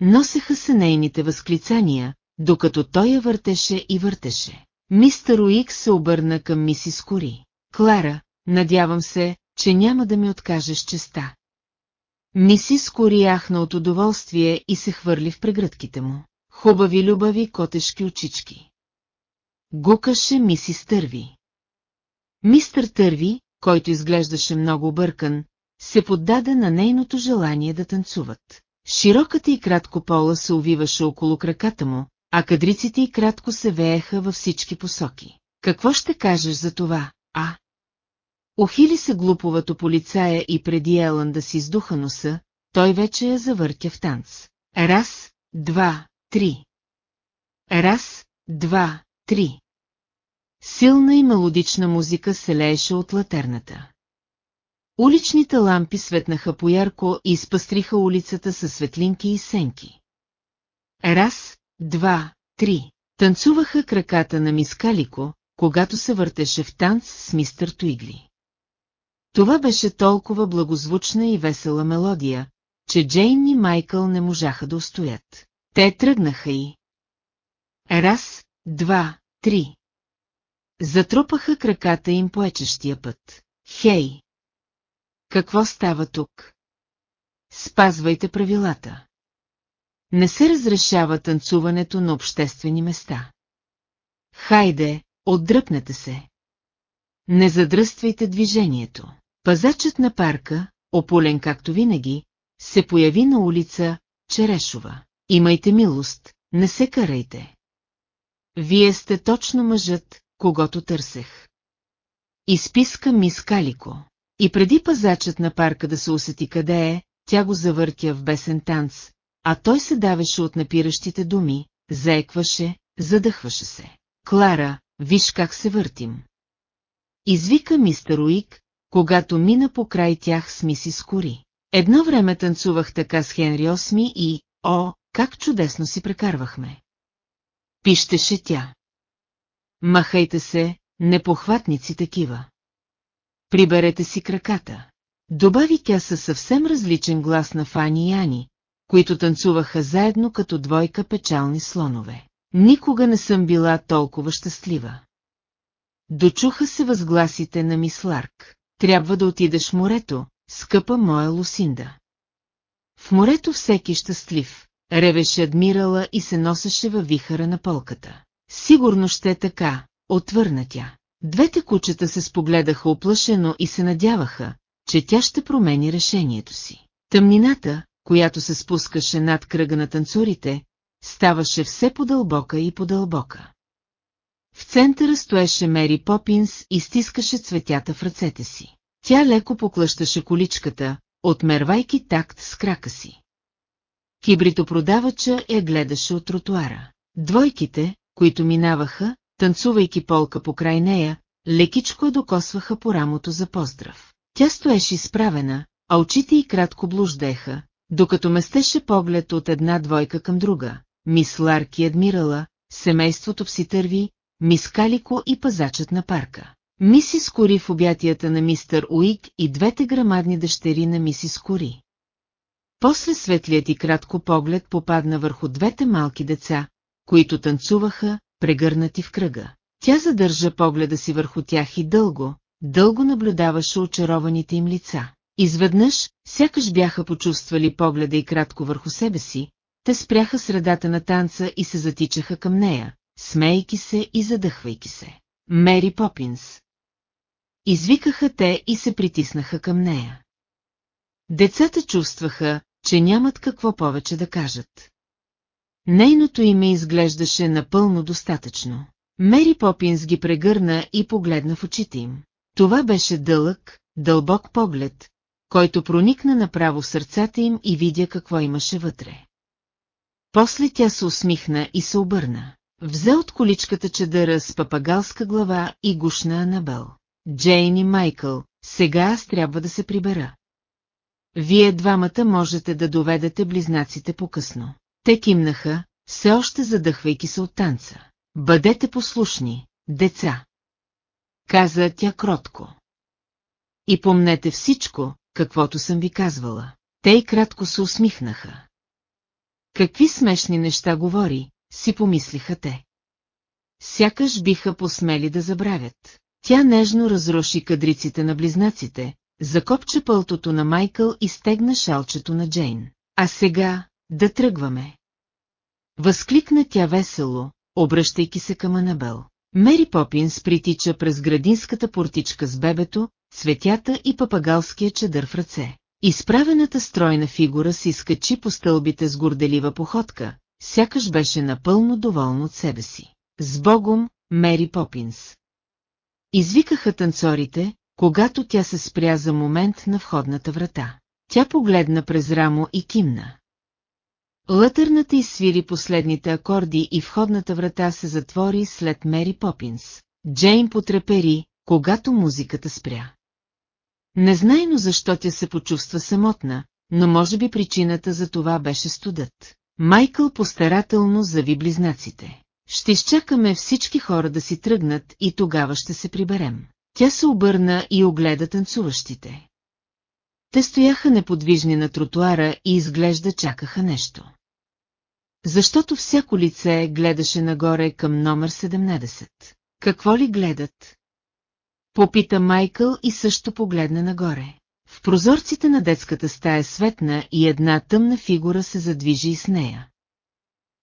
Носеха се нейните възклицания, докато той я въртеше и въртеше. Мистер Уик се обърна към мисис Кори. Клара, надявам се, че няма да ми откажеш честа. Мисис Кори ахна от удоволствие и се хвърли в прегръдките му. Хубави любави котешки очички. Гукаше мисис Търви. Мистър Търви, който изглеждаше много объркан, се поддаде на нейното желание да танцуват. Широката и кратко пола се увиваше около краката му, а кадриците и кратко се вееха във всички посоки. Какво ще кажеш за това, а? Охили се глуповато полицая и преди Елън да си издуха носа, той вече я завъртя в танц. Раз, два, три. Раз, два, три. Силна и мелодична музика се лееше от латерната. Уличните лампи светнаха поярко и изпъстриха улицата със светлинки и сенки. Раз, два, три. Танцуваха краката на мискалико, когато се въртеше в танц с мистър Туигли. Това беше толкова благозвучна и весела мелодия, че Джейн и Майкъл не можаха да устоят. Те тръгнаха и... Раз, два, три. Затрупаха краката им по ечещия път. Хей! Какво става тук? Спазвайте правилата. Не се разрешава танцуването на обществени места. Хайде, отдръпнете се. Не задръствайте движението. Пазачът на парка, опулен както винаги, се появи на улица Черешова. Имайте милост, не се карайте. Вие сте точно мъжът, когато търсех. Изписка мис Калико. И преди пазачът на парка да се усети къде е, тя го завъртя в бесен танц, а той се давеше от напиращите думи, заекваше, задъхваше се. Клара, виж как се въртим. Извика мистер Уик, когато мина покрай тях с мисис Кори. Едно време танцувах така с Хенри Осми и, о, как чудесно си прекарвахме. Пищеше тя. Махайте се, непохватници такива. Приберете си краката. Добави тя със съвсем различен глас на Фани и Ани, които танцуваха заедно като двойка печални слонове. Никога не съм била толкова щастлива. Дочуха се възгласите на мис Ларк. Трябва да отидеш в морето, скъпа моя Лусинда. В морето всеки щастлив, ревеше адмирала и се носеше във вихара на полката. Сигурно ще е така, отвърна тя. Двете кучета се спогледаха оплашено и се надяваха, че тя ще промени решението си. Тъмнината, която се спускаше над кръга на танцорите, ставаше все по-дълбока и по-дълбока. В центъра стоеше Мери Попинс и стискаше цветята в ръцете си. Тя леко поклъщаше количката, отмервайки такт с крака си. Кибритопродавача я гледаше от тротуара. Двойките, които минаваха, танцувайки полка по край нея, лекичко докосваха по рамото за поздрав. Тя стоеше изправена, а очите й кратко блуждеха, докато местеше поглед от една двойка към друга. Мис Ларки адмирала, семейството пситърви, мис Калико и пазачът на парка. Мисис Кори в обятията на мистър Уик и двете грамадни дъщери на мисис Кори. После светлият и кратко поглед попадна върху двете малки деца, които танцуваха, прегърнати в кръга. Тя задържа погледа си върху тях и дълго, дълго наблюдаваше очарованите им лица. Изведнъж, сякаш бяха почувствали погледа и кратко върху себе си, те спряха средата на танца и се затичаха към нея, смейки се и задъхвайки се. Мери Попинс. Извикаха те и се притиснаха към нея. Децата чувстваха, че нямат какво повече да кажат. Нейното име изглеждаше напълно достатъчно. Мери Попинс ги прегърна и погледна в очите им. Това беше дълъг, дълбок поглед, който проникна направо в сърцата им и видя какво имаше вътре. После тя се усмихна и се обърна. Взе от количката чадъра с папагалска глава и гушна Анабел. Джейн и Майкъл, сега аз трябва да се прибера. Вие двамата можете да доведете близнаците по-късно. Те кимнаха, все още задъхвайки се от танца. Бъдете послушни, деца. Каза тя кротко. И помнете всичко, каквото съм ви казвала. Те и кратко се усмихнаха. Какви смешни неща говори, си помислиха те. Сякаш биха посмели да забравят. Тя нежно разруши кадриците на близнаците, закопча пълтото на Майкъл и стегна шалчето на Джейн. А сега, да тръгваме. Възкликна тя весело, обръщайки се към Анабел. Мери Попинс притича през градинската портичка с бебето, цветята и папагалския чадър в ръце. Изправената стройна фигура се изкачи по стълбите с горделива походка, сякаш беше напълно доволна от себе си. С Богом, Мери Попинс. Извикаха танцорите, когато тя се спря за момент на входната врата. Тя погледна през рамо и кимна. Лътърната изсвири последните акорди и входната врата се затвори след Мери Попинс. Джейн потрепери, когато музиката спря. Незнайно защо тя се почувства самотна, но може би причината за това беше студът. Майкъл постарателно зави близнаците. Ще изчакаме всички хора да си тръгнат и тогава ще се приберем. Тя се обърна и огледа танцуващите. Те стояха неподвижни на тротуара и изглежда чакаха нещо. Защото всяко лице гледаше нагоре към номер 17. Какво ли гледат? Попита Майкъл и също погледна нагоре. В прозорците на детската стая светна и една тъмна фигура се задвижи с нея.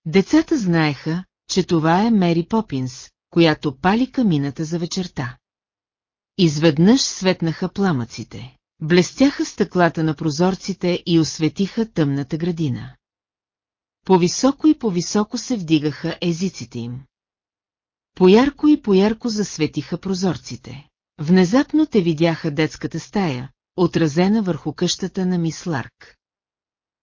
Децата знаеха, че това е Мери Попинс, която пали камината за вечерта. Изведнъж светнаха пламъците. Блестяха стъклата на прозорците и осветиха тъмната градина. По-високо и по-високо се вдигаха езиците им. Поярко и поярко засветиха прозорците. Внезапно те видяха детската стая, отразена върху къщата на мис Ларк.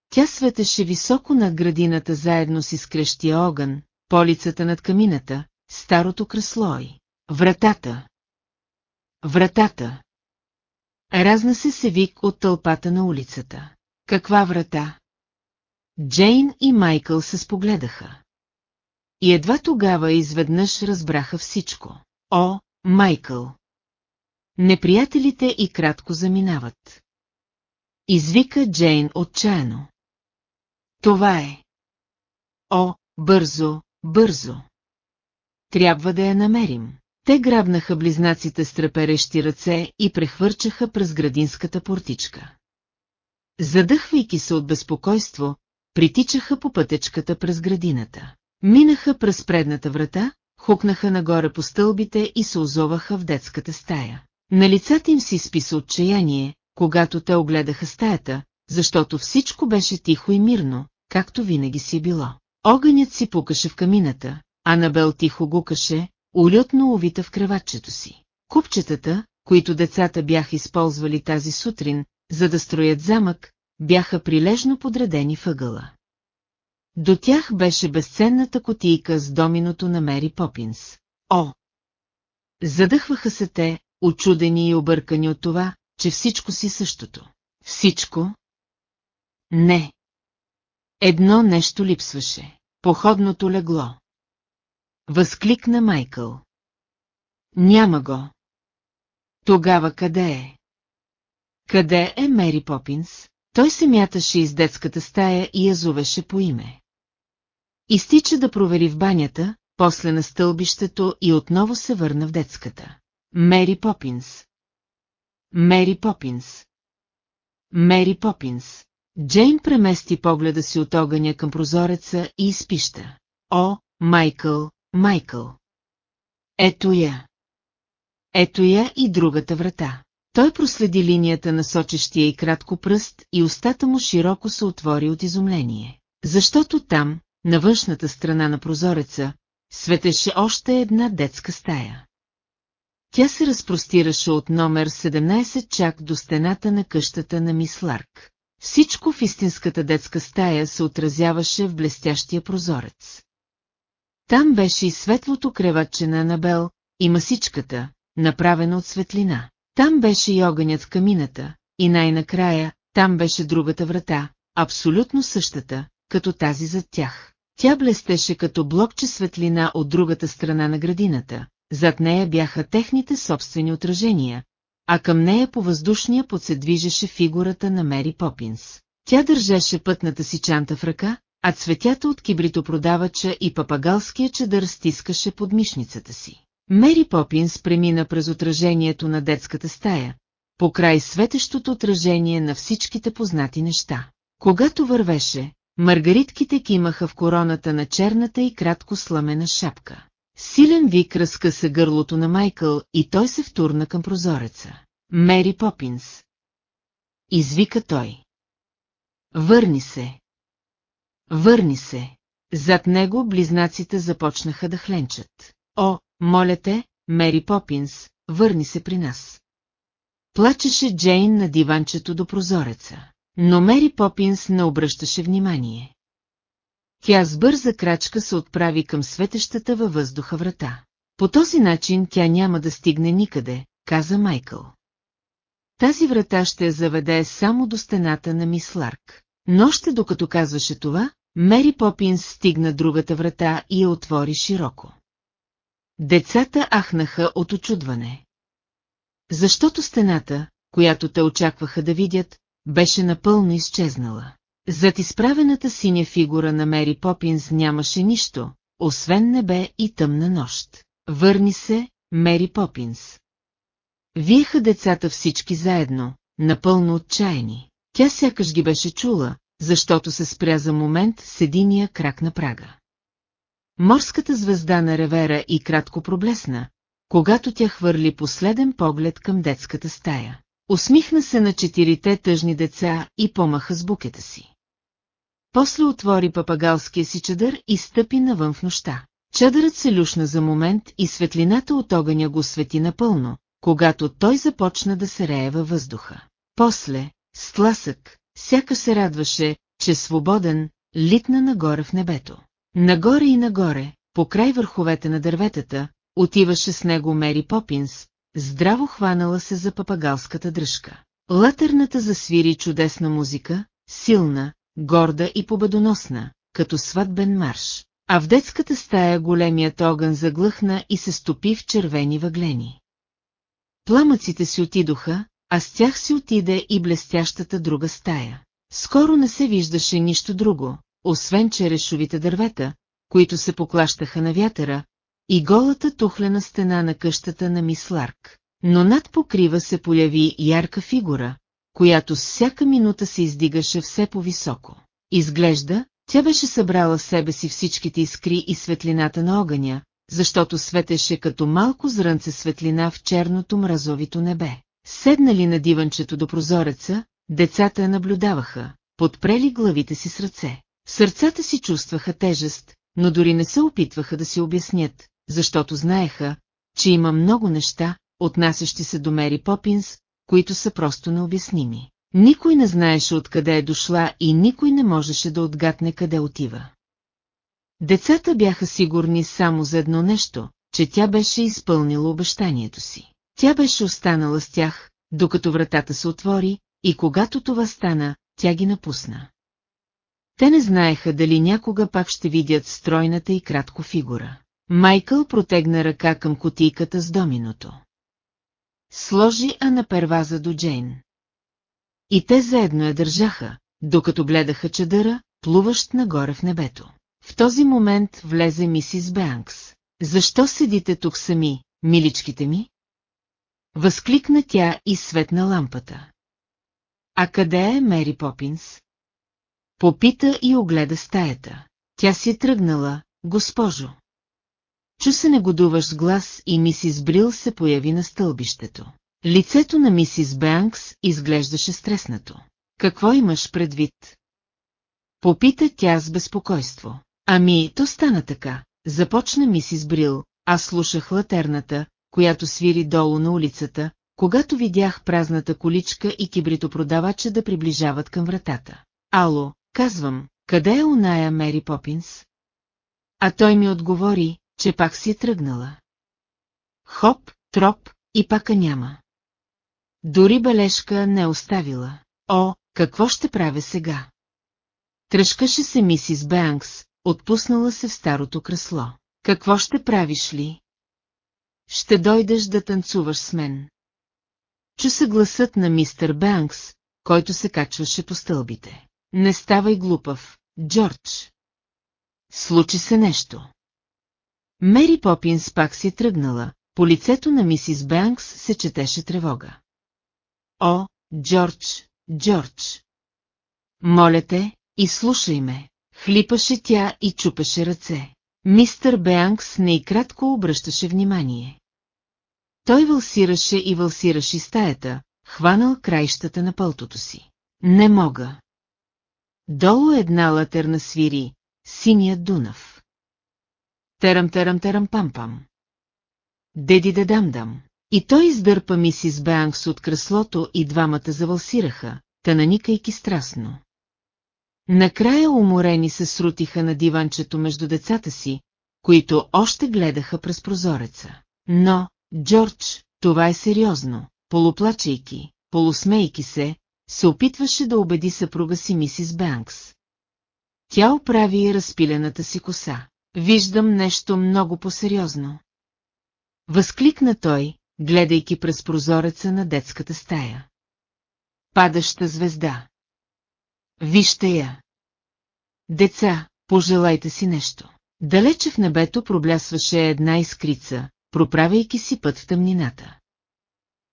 Тя светеше високо над градината заедно с изкрещия огън, полицата над камината, старото кресло вратата. Вратата. Разна се вик от тълпата на улицата. Каква врата? Джейн и Майкъл се спогледаха. И едва тогава изведнъж разбраха всичко. О, Майкъл! Неприятелите и кратко заминават. Извика Джейн отчаяно. Това е. О, бързо, бързо. Трябва да я намерим. Те грабнаха близнаците с треперещи ръце и прехвърчаха през градинската портичка. Задъхвайки се от безпокойство, притичаха по пътечката през градината. Минаха през предната врата, хукнаха нагоре по стълбите и се озоваха в детската стая. На лицата им си списа отчаяние, когато те огледаха стаята, защото всичко беше тихо и мирно, както винаги си е било. Огънят си пукаше в камината, Анабел тихо гукаше, улютно увита в креватчето си. Купчетата, които децата бяха използвали тази сутрин, за да строят замък, бяха прилежно подредени въгъла. До тях беше безценната котийка с доминото на Мери Попинс. О! Задъхваха се те, очудени и объркани от това, че всичко си същото. Всичко? Не. Едно нещо липсваше. Походното легло. Възкликна Майкъл. Няма го. Тогава къде е? Къде е Мери Попинс? Той се мяташе из детската стая и я зовеше по име. Изтича да провери в банята, после на стълбището и отново се върна в детската. Мери Попинс. Мери Попинс. Мери Попинс. Джейн премести погледа си от огъня към прозореца и изпища. О, Майкъл, Майкъл. Ето я. Ето я и другата врата. Той проследи линията на сочещия и кратко пръст и устата му широко се отвори от изумление. Защото там, на външната страна на прозореца, светеше още една детска стая. Тя се разпростираше от номер 17 чак до стената на къщата на мис Ларк. Всичко в истинската детска стая се отразяваше в блестящия прозорец. Там беше и светлото креватче на Анабел, и масичката, направена от светлина. Там беше и огънят в камината, и най-накрая, там беше другата врата, абсолютно същата, като тази зад тях. Тя блестеше като блокче светлина от другата страна на градината, зад нея бяха техните собствени отражения, а към нея по въздушния път се движеше фигурата на Мери Попинс. Тя държеше пътната си чанта в ръка, а цветята от кибритопродавача и папагалския чадър стискаше под мишницата си. Мери Попинс премина през отражението на детската стая, по край светещото отражение на всичките познати неща. Когато вървеше, маргаритките кимаха в короната на черната и кратко сламена шапка. Силен вик разкъса гърлото на Майкъл и той се втурна към прозореца. Мери Попинс. Извика той. Върни се. Върни се. Зад него близнаците започнаха да хленчат. О, моля те, Мери Попинс, върни се при нас. Плачеше Джейн на диванчето до прозореца, но Мери Попинс не обръщаше внимание. Тя с бърза крачка се отправи към светещата във въздуха врата. По този начин тя няма да стигне никъде, каза Майкъл. Тази врата ще я заведе само до стената на мис Ларк. Но още докато казваше това, Мери Попинс стигна другата врата и я отвори широко. Децата ахнаха от очудване. Защото стената, която те очакваха да видят, беше напълно изчезнала. Зад изправената синя фигура на Мери Попинс нямаше нищо, освен небе и тъмна нощ. Върни се, Мери Попинс. Виеха децата всички заедно, напълно отчаяни. Тя сякаш ги беше чула, защото се спря за момент с единия крак на прага. Морската звезда на ревера и кратко проблесна, когато тя хвърли последен поглед към детската стая. Усмихна се на четирите тъжни деца и помаха с букета си. После отвори папагалския си чадър и стъпи навън в нощта. Чадърът се люшна за момент и светлината от огъня го свети напълно, когато той започна да се рее във въздуха. После, с тласък, сяка се радваше, че свободен, литна нагоре в небето. Нагоре и нагоре, по край върховете на дърветата, отиваше с него Мери Попинс, здраво хванала се за папагалската дръжка. Латерната засвири чудесна музика, силна, горда и победоносна, като сватбен марш. А в детската стая големият огън заглъхна и се стопи в червени въглени. Пламъците си отидоха, а с тях си отиде и блестящата друга стая. Скоро не се виждаше нищо друго, освен черешовите дървета, които се поклащаха на вятъра, и голата тухлена стена на къщата на мис Ларк. Но над покрива се появи ярка фигура, която всяка минута се издигаше все по-високо. Изглежда, тя беше събрала себе си всичките искри и светлината на огъня, защото светеше като малко зрънце светлина в черното мразовито небе. Седнали на диванчето до прозореца, децата я наблюдаваха, подпрели главите си с ръце. Сърцата си чувстваха тежест, но дори не се опитваха да си обяснят, защото знаеха, че има много неща, отнасящи се до Мери Попинс, които са просто необясними. Никой не знаеше откъде е дошла и никой не можеше да отгадне къде отива. Децата бяха сигурни само за едно нещо, че тя беше изпълнила обещанието си. Тя беше останала с тях, докато вратата се отвори, и когато това стана, тя ги напусна. Те не знаеха дали някога пак ще видят стройната и кратко фигура. Майкъл протегна ръка към котийката с доминото. Сложи а на перваза до Джейн. И те заедно я държаха, докато гледаха чадъра, плуващ нагоре в небето. В този момент влезе мисис Бенкс. Защо седите тук сами, миличките ми? Възкликна тя и светна лампата. А къде е Мери Попинс? Попита и огледа стаята. Тя си е тръгнала, госпожо. Чу се негодуваш глас и мисис Брил се появи на стълбището. Лицето на мисис Бенкс изглеждаше стреснато. Какво имаш предвид? Попита тя с безпокойство. Ами, то стана така. Започна мисис Брил, аз слушах латерната, която свири долу на улицата, когато видях празната количка и кибритопродавача да приближават към вратата. Ало, казвам, къде е оная Мери Попинс? А той ми отговори, че пак си е тръгнала. Хоп, троп, и пака няма. Дори бележка не оставила. О, какво ще правя сега? Тръжкаше се мисис Бенкс, отпуснала се в старото кресло. Какво ще правиш ли? Ще дойдеш да танцуваш с мен. Чу се гласът на мистер Бенкс, който се качваше по стълбите. Не ставай глупав, Джордж. Случи се нещо. Мери Попинс пак си тръгнала, по лицето на мисис Бенкс се четеше тревога. О, Джордж, Джордж! Моля те, изслушай ме. Хлипаше тя и чупеше ръце. Мистър Беанкс не и кратко обръщаше внимание. Той вълсираше и вълсираше стаята, хванал краищата на пълтото си. Не мога. Долу една латерна свири, синият Дунав. Терам-терам-терам-пам-пам. Деди да дам дам. И той издърпа мисис Беанкс от креслото и двамата завалсираха, наникайки страстно. Накрая уморени се срутиха на диванчето между децата си, които още гледаха през прозореца. Но, Джордж, това е сериозно, полуплачейки, полусмейки се, се опитваше да убеди съпруга си мисис Бенкс. Тя оправи разпилената си коса. Виждам нещо много по-сериозно. Възкликна той, гледайки през прозореца на детската стая. Падаща звезда. Вижте я. Деца, пожелайте си нещо. Далече в небето проблясваше една искрица, проправяйки си път в тъмнината.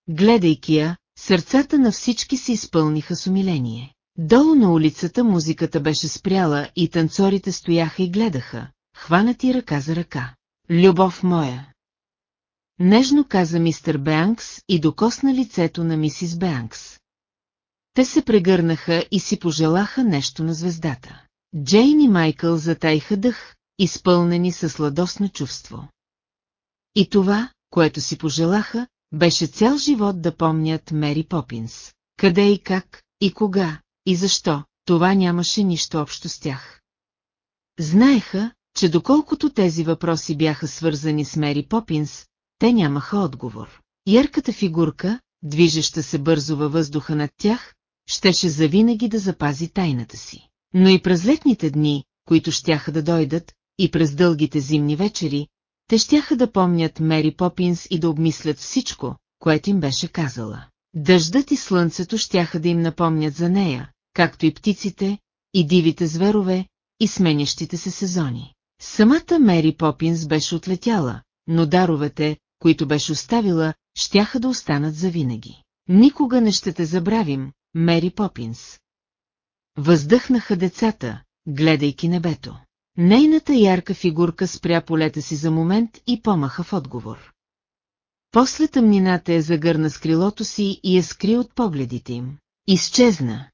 Гледайки я, сърцата на всички се изпълниха с умиление. Долу на улицата музиката беше спряла и танцорите стояха и гледаха, хванати ръка за ръка. Любов моя! Нежно каза мистер Бенкс и докосна лицето на мисис Бенкс. Те се прегърнаха и си пожелаха нещо на звездата. Джейн и Майкъл затайха дъх, изпълнени със сладосно чувство. И това, което си пожелаха, беше цял живот да помнят Мери Попинс. Къде и как, и кога, и защо, това нямаше нищо общо с тях. Знаеха, че доколкото тези въпроси бяха свързани с Мери Попинс, те нямаха отговор. Ярката фигурка, движеща се бързо във въздуха над тях, щеше завинаги да запази тайната си. Но и през летните дни, които щяха да дойдат, и през дългите зимни вечери, те щяха да помнят Мери Попинс и да обмислят всичко, което им беше казала. Дъждът и слънцето щяха да им напомнят за нея, както и птиците, и дивите зверове, и сменящите се сезони. Самата Мери Попинс беше отлетяла, но даровете, които беше оставила, щяха да останат завинаги. Никога не ще те забравим, Мери Попинс. Въздъхнаха децата, гледайки небето. Нейната ярка фигурка спря полета си за момент и помаха в отговор. После тъмнината я загърна с крилото си и я скри от погледите им. Изчезна.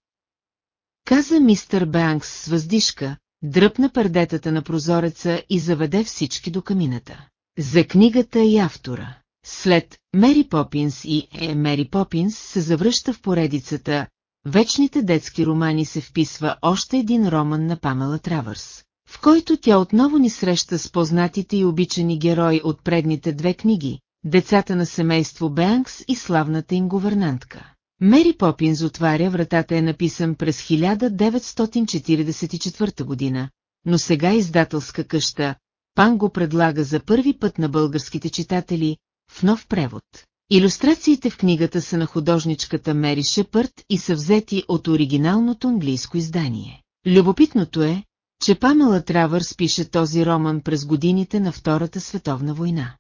Каза мистър Бенкс с въздишка, дръпна пердетата на прозореца и заведе всички до камината. За книгата и автора. След Мери Попинс и Е. Мери Попинс се завръща в поредицата Вечните детски романи се вписва още един роман на Памела Травърс, в който тя отново ни среща с познатите и обичани герои от предните две книги, децата на семейство Бенкс и славната им говернантка. Мери Попинс отваря вратата е написан през 1944 година, но сега издателска къща, Пан го предлага за първи път на българските читатели, в нов превод. Илюстрациите в книгата са на художничката Мери Шепърт и са взети от оригиналното английско издание. Любопитното е, че Памела Травърс пише този роман през годините на Втората световна война.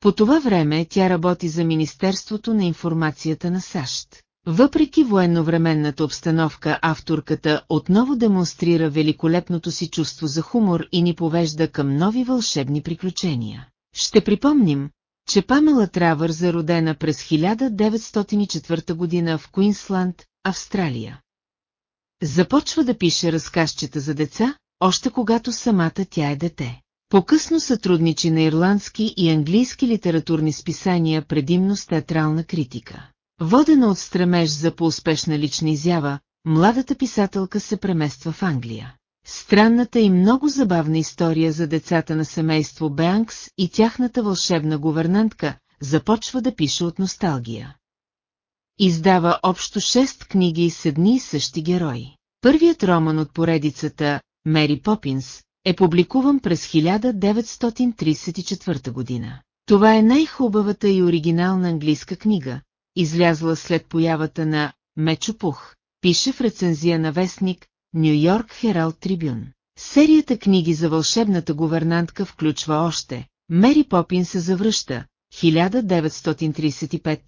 По това време тя работи за Министерството на информацията на САЩ. Въпреки военновременната обстановка, авторката отново демонстрира великолепното си чувство за хумор и ни повежда към нови вълшебни приключения. Ще припомним, че Памела Травър зародена през 1904 година в Куинсланд, Австралия. Започва да пише разказчета за деца, още когато самата тя е дете. По-късно сътрудничи на ирландски и английски литературни списания предимно с театрална критика. Водена от стремеж за по-успешна лична изява, младата писателка се премества в Англия. Странната и много забавна история за децата на семейство Беанкс и тяхната вълшебна гувернантка започва да пише от носталгия. Издава общо шест книги с едни и същи герои. Първият роман от поредицата «Мери Попинс» е публикуван през 1934 година. Това е най-хубавата и оригинална английска книга, излязла след появата на Мечо Пух, пише в рецензия на вестник Нью Йорк Хералд Трибюн. Серията книги за вълшебната гувернантка включва още Мери Попин се завръща, 1935,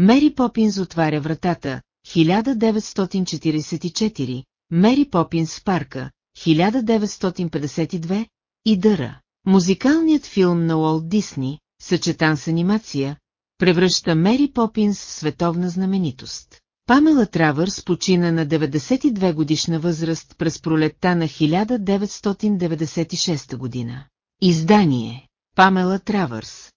Мери Попинс отваря вратата, 1944, Мери Попинс в парка, 1952 и Дъра. Музикалният филм на Уолт Дисни, съчетан с анимация, превръща Мери Попинс в световна знаменитост. Памела Травърс почина на 92 годишна възраст през пролетта на 1996 година. Издание Памела Травърс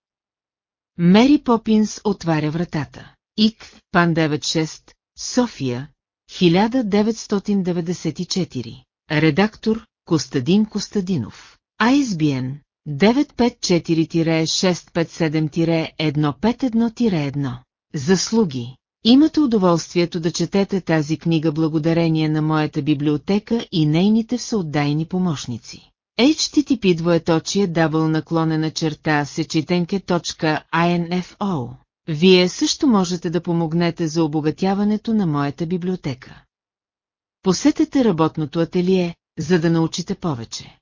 Мери Попинс отваря вратата. ИК, Пан 96, София, 1994. Редактор Костадин Костадинов. ISBN 954-657-151-1. Заслуги Имате удоволствието да четете тази книга благодарение на моята библиотека и нейните всеотдайни помощници. HTTP двоеточие дабл наклонена черта сечетенке.info Вие също можете да помогнете за обогатяването на моята библиотека. Посетете работното ателие, за да научите повече.